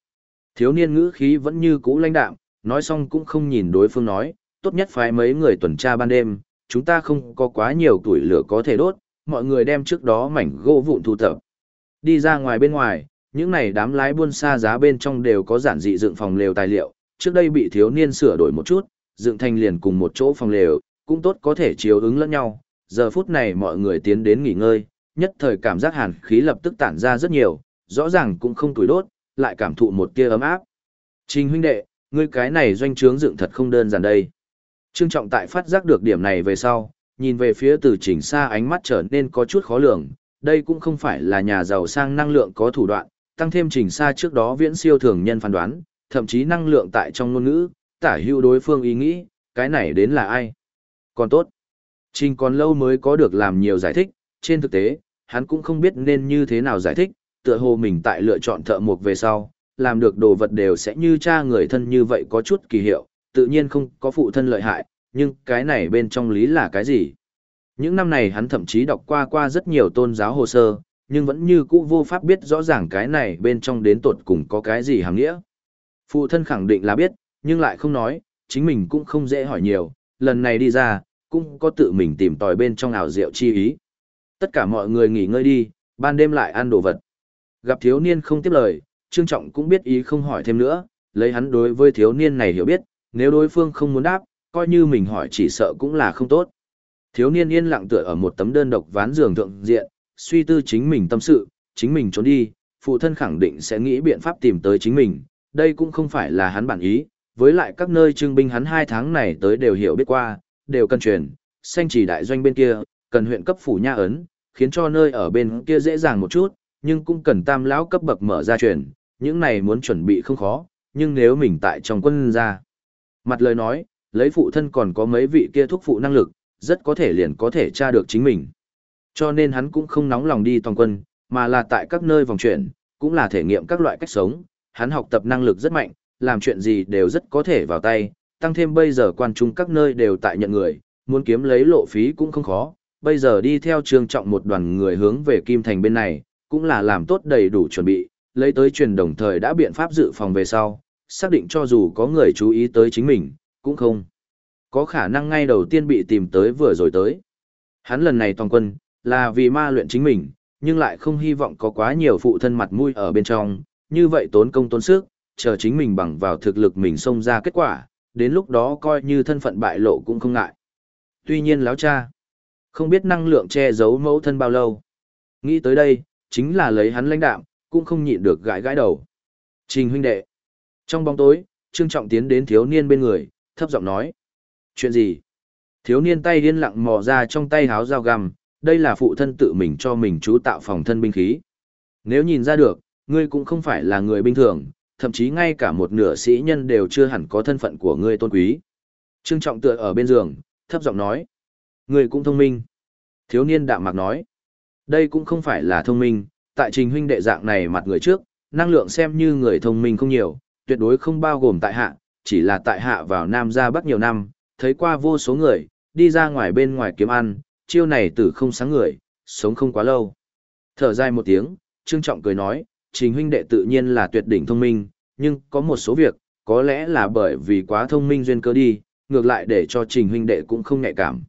Thiếu niên ngữ khí vẫn như cũ lãnh đạm, nói xong cũng không nhìn đối phương nói, tốt nhất phải mấy người tuần tra ban đêm, chúng ta không có quá nhiều tuổi lửa có thể đốt, mọi người đem trước đó mảnh gỗ vụn thu thập. Đi ra ngoài bên ngoài, những này đám lái buôn xa giá bên trong đều có giản dị dựng phòng lều tài liệu, trước đây bị thiếu niên sửa đổi một chút, dựng thành liền cùng một chỗ phòng lều, cũng tốt có thể chiếu ứng lẫn nhau. Giờ phút này mọi người tiến đến nghỉ ngơi, nhất thời cảm giác hàn khí lập tức tản ra rất nhiều, rõ ràng cũng không tuổi đốt, lại cảm thụ một tia ấm áp. Trình huynh đệ, ngươi cái này doanh trướng dựng thật không đơn giản đây. Trương Trọng tại phát giác được điểm này về sau, nhìn về phía từ trình xa ánh mắt trở nên có chút khó lường, đây cũng không phải là nhà giàu sang năng lượng có thủ đoạn, tăng thêm trình xa trước đó viễn siêu thường nhân phán đoán, thậm chí năng lượng tại trong ngôn ngữ, tả hữu đối phương ý nghĩ, cái này đến là ai. Còn tốt, trình còn lâu mới có được làm nhiều giải thích, trên thực tế, hắn cũng không biết nên như thế nào giải thích, tựa hồ mình tại lựa chọn thợ mộc về sau, làm được đồ vật đều sẽ như cha người thân như vậy có chút kỳ hiệu, tự nhiên không có phụ thân lợi hại, nhưng cái này bên trong lý là cái gì? Những năm này hắn thậm chí đọc qua qua rất nhiều tôn giáo hồ sơ, nhưng vẫn như cũ vô pháp biết rõ ràng cái này bên trong đến tột cùng có cái gì hàng nghĩa. Phụ thân khẳng định là biết, nhưng lại không nói, chính mình cũng không dễ hỏi nhiều, lần này đi ra, cũng có tự mình tìm tòi bên trong ảo diệu chi ý. Tất cả mọi người nghỉ ngơi đi, ban đêm lại ăn đồ vật. Gặp thiếu niên không tiếp lời, Trương Trọng cũng biết ý không hỏi thêm nữa, lấy hắn đối với thiếu niên này hiểu biết, nếu đối phương không muốn đáp, coi như mình hỏi chỉ sợ cũng là không tốt. Thiếu niên yên lặng tựa ở một tấm đơn độc ván giường thượng diện, suy tư chính mình tâm sự, chính mình trốn đi, phụ thân khẳng định sẽ nghĩ biện pháp tìm tới chính mình, đây cũng không phải là hắn bản ý, với lại các nơi trưng binh hắn hai tháng này tới đều hiểu biết qua, đều cần truyền, xanh chỉ đại doanh bên kia, cần huyện cấp phủ nha ấn, khiến cho nơi ở bên kia dễ dàng một chút, nhưng cũng cần tam lão cấp bậc mở ra truyền, những này muốn chuẩn bị không khó, nhưng nếu mình tại trong quân ra. Mặt lời nói, lấy phụ thân còn có mấy vị kia thúc phụ năng lực, rất có thể liền có thể tra được chính mình. Cho nên hắn cũng không nóng lòng đi toàn quân, mà là tại các nơi vòng chuyển, cũng là thể nghiệm các loại cách sống, hắn học tập năng lực rất mạnh, làm chuyện gì đều rất có thể vào tay, tăng thêm bây giờ quan trung các nơi đều tại nhận người, muốn kiếm lấy lộ phí cũng không khó, bây giờ đi theo trường trọng một đoàn người hướng về Kim Thành bên này, cũng là làm tốt đầy đủ chuẩn bị, lấy tới truyền đồng thời đã biện pháp dự phòng về sau, xác định cho dù có người chú ý tới chính mình, cũng không. Có khả năng ngay đầu tiên bị tìm tới vừa rồi tới. Hắn lần này toàn quân, là vì ma luyện chính mình, nhưng lại không hy vọng có quá nhiều phụ thân mặt mũi ở bên trong, như vậy tốn công tốn sức, chờ chính mình bằng vào thực lực mình xông ra kết quả, đến lúc đó coi như thân phận bại lộ cũng không ngại. Tuy nhiên láo cha, không biết năng lượng che giấu mẫu thân bao lâu. Nghĩ tới đây, chính là lấy hắn lãnh đạm, cũng không nhịn được gãi gãi đầu. Trình huynh đệ. Trong bóng tối, Trương Trọng tiến đến thiếu niên bên người, thấp giọng nói. Chuyện gì? Thiếu niên tay điên lặng mò ra trong tay háo dao găm, đây là phụ thân tự mình cho mình chú tạo phòng thân binh khí. Nếu nhìn ra được, ngươi cũng không phải là người bình thường, thậm chí ngay cả một nửa sĩ nhân đều chưa hẳn có thân phận của ngươi tôn quý. Trương Trọng tựa ở bên giường, thấp giọng nói. Ngươi cũng thông minh. Thiếu niên đạm mạc nói. Đây cũng không phải là thông minh, tại trình huynh đệ dạng này mặt người trước, năng lượng xem như người thông minh không nhiều, tuyệt đối không bao gồm tại hạ, chỉ là tại hạ vào Nam ra Bắc nhiều năm, thấy qua vô số người, đi ra ngoài bên ngoài kiếm ăn, chiêu này tử không sáng người, sống không quá lâu. Thở dài một tiếng, Trương Trọng cười nói, trình huynh đệ tự nhiên là tuyệt đỉnh thông minh, nhưng có một số việc, có lẽ là bởi vì quá thông minh duyên cơ đi, ngược lại để cho trình huynh đệ cũng không nhạy cảm.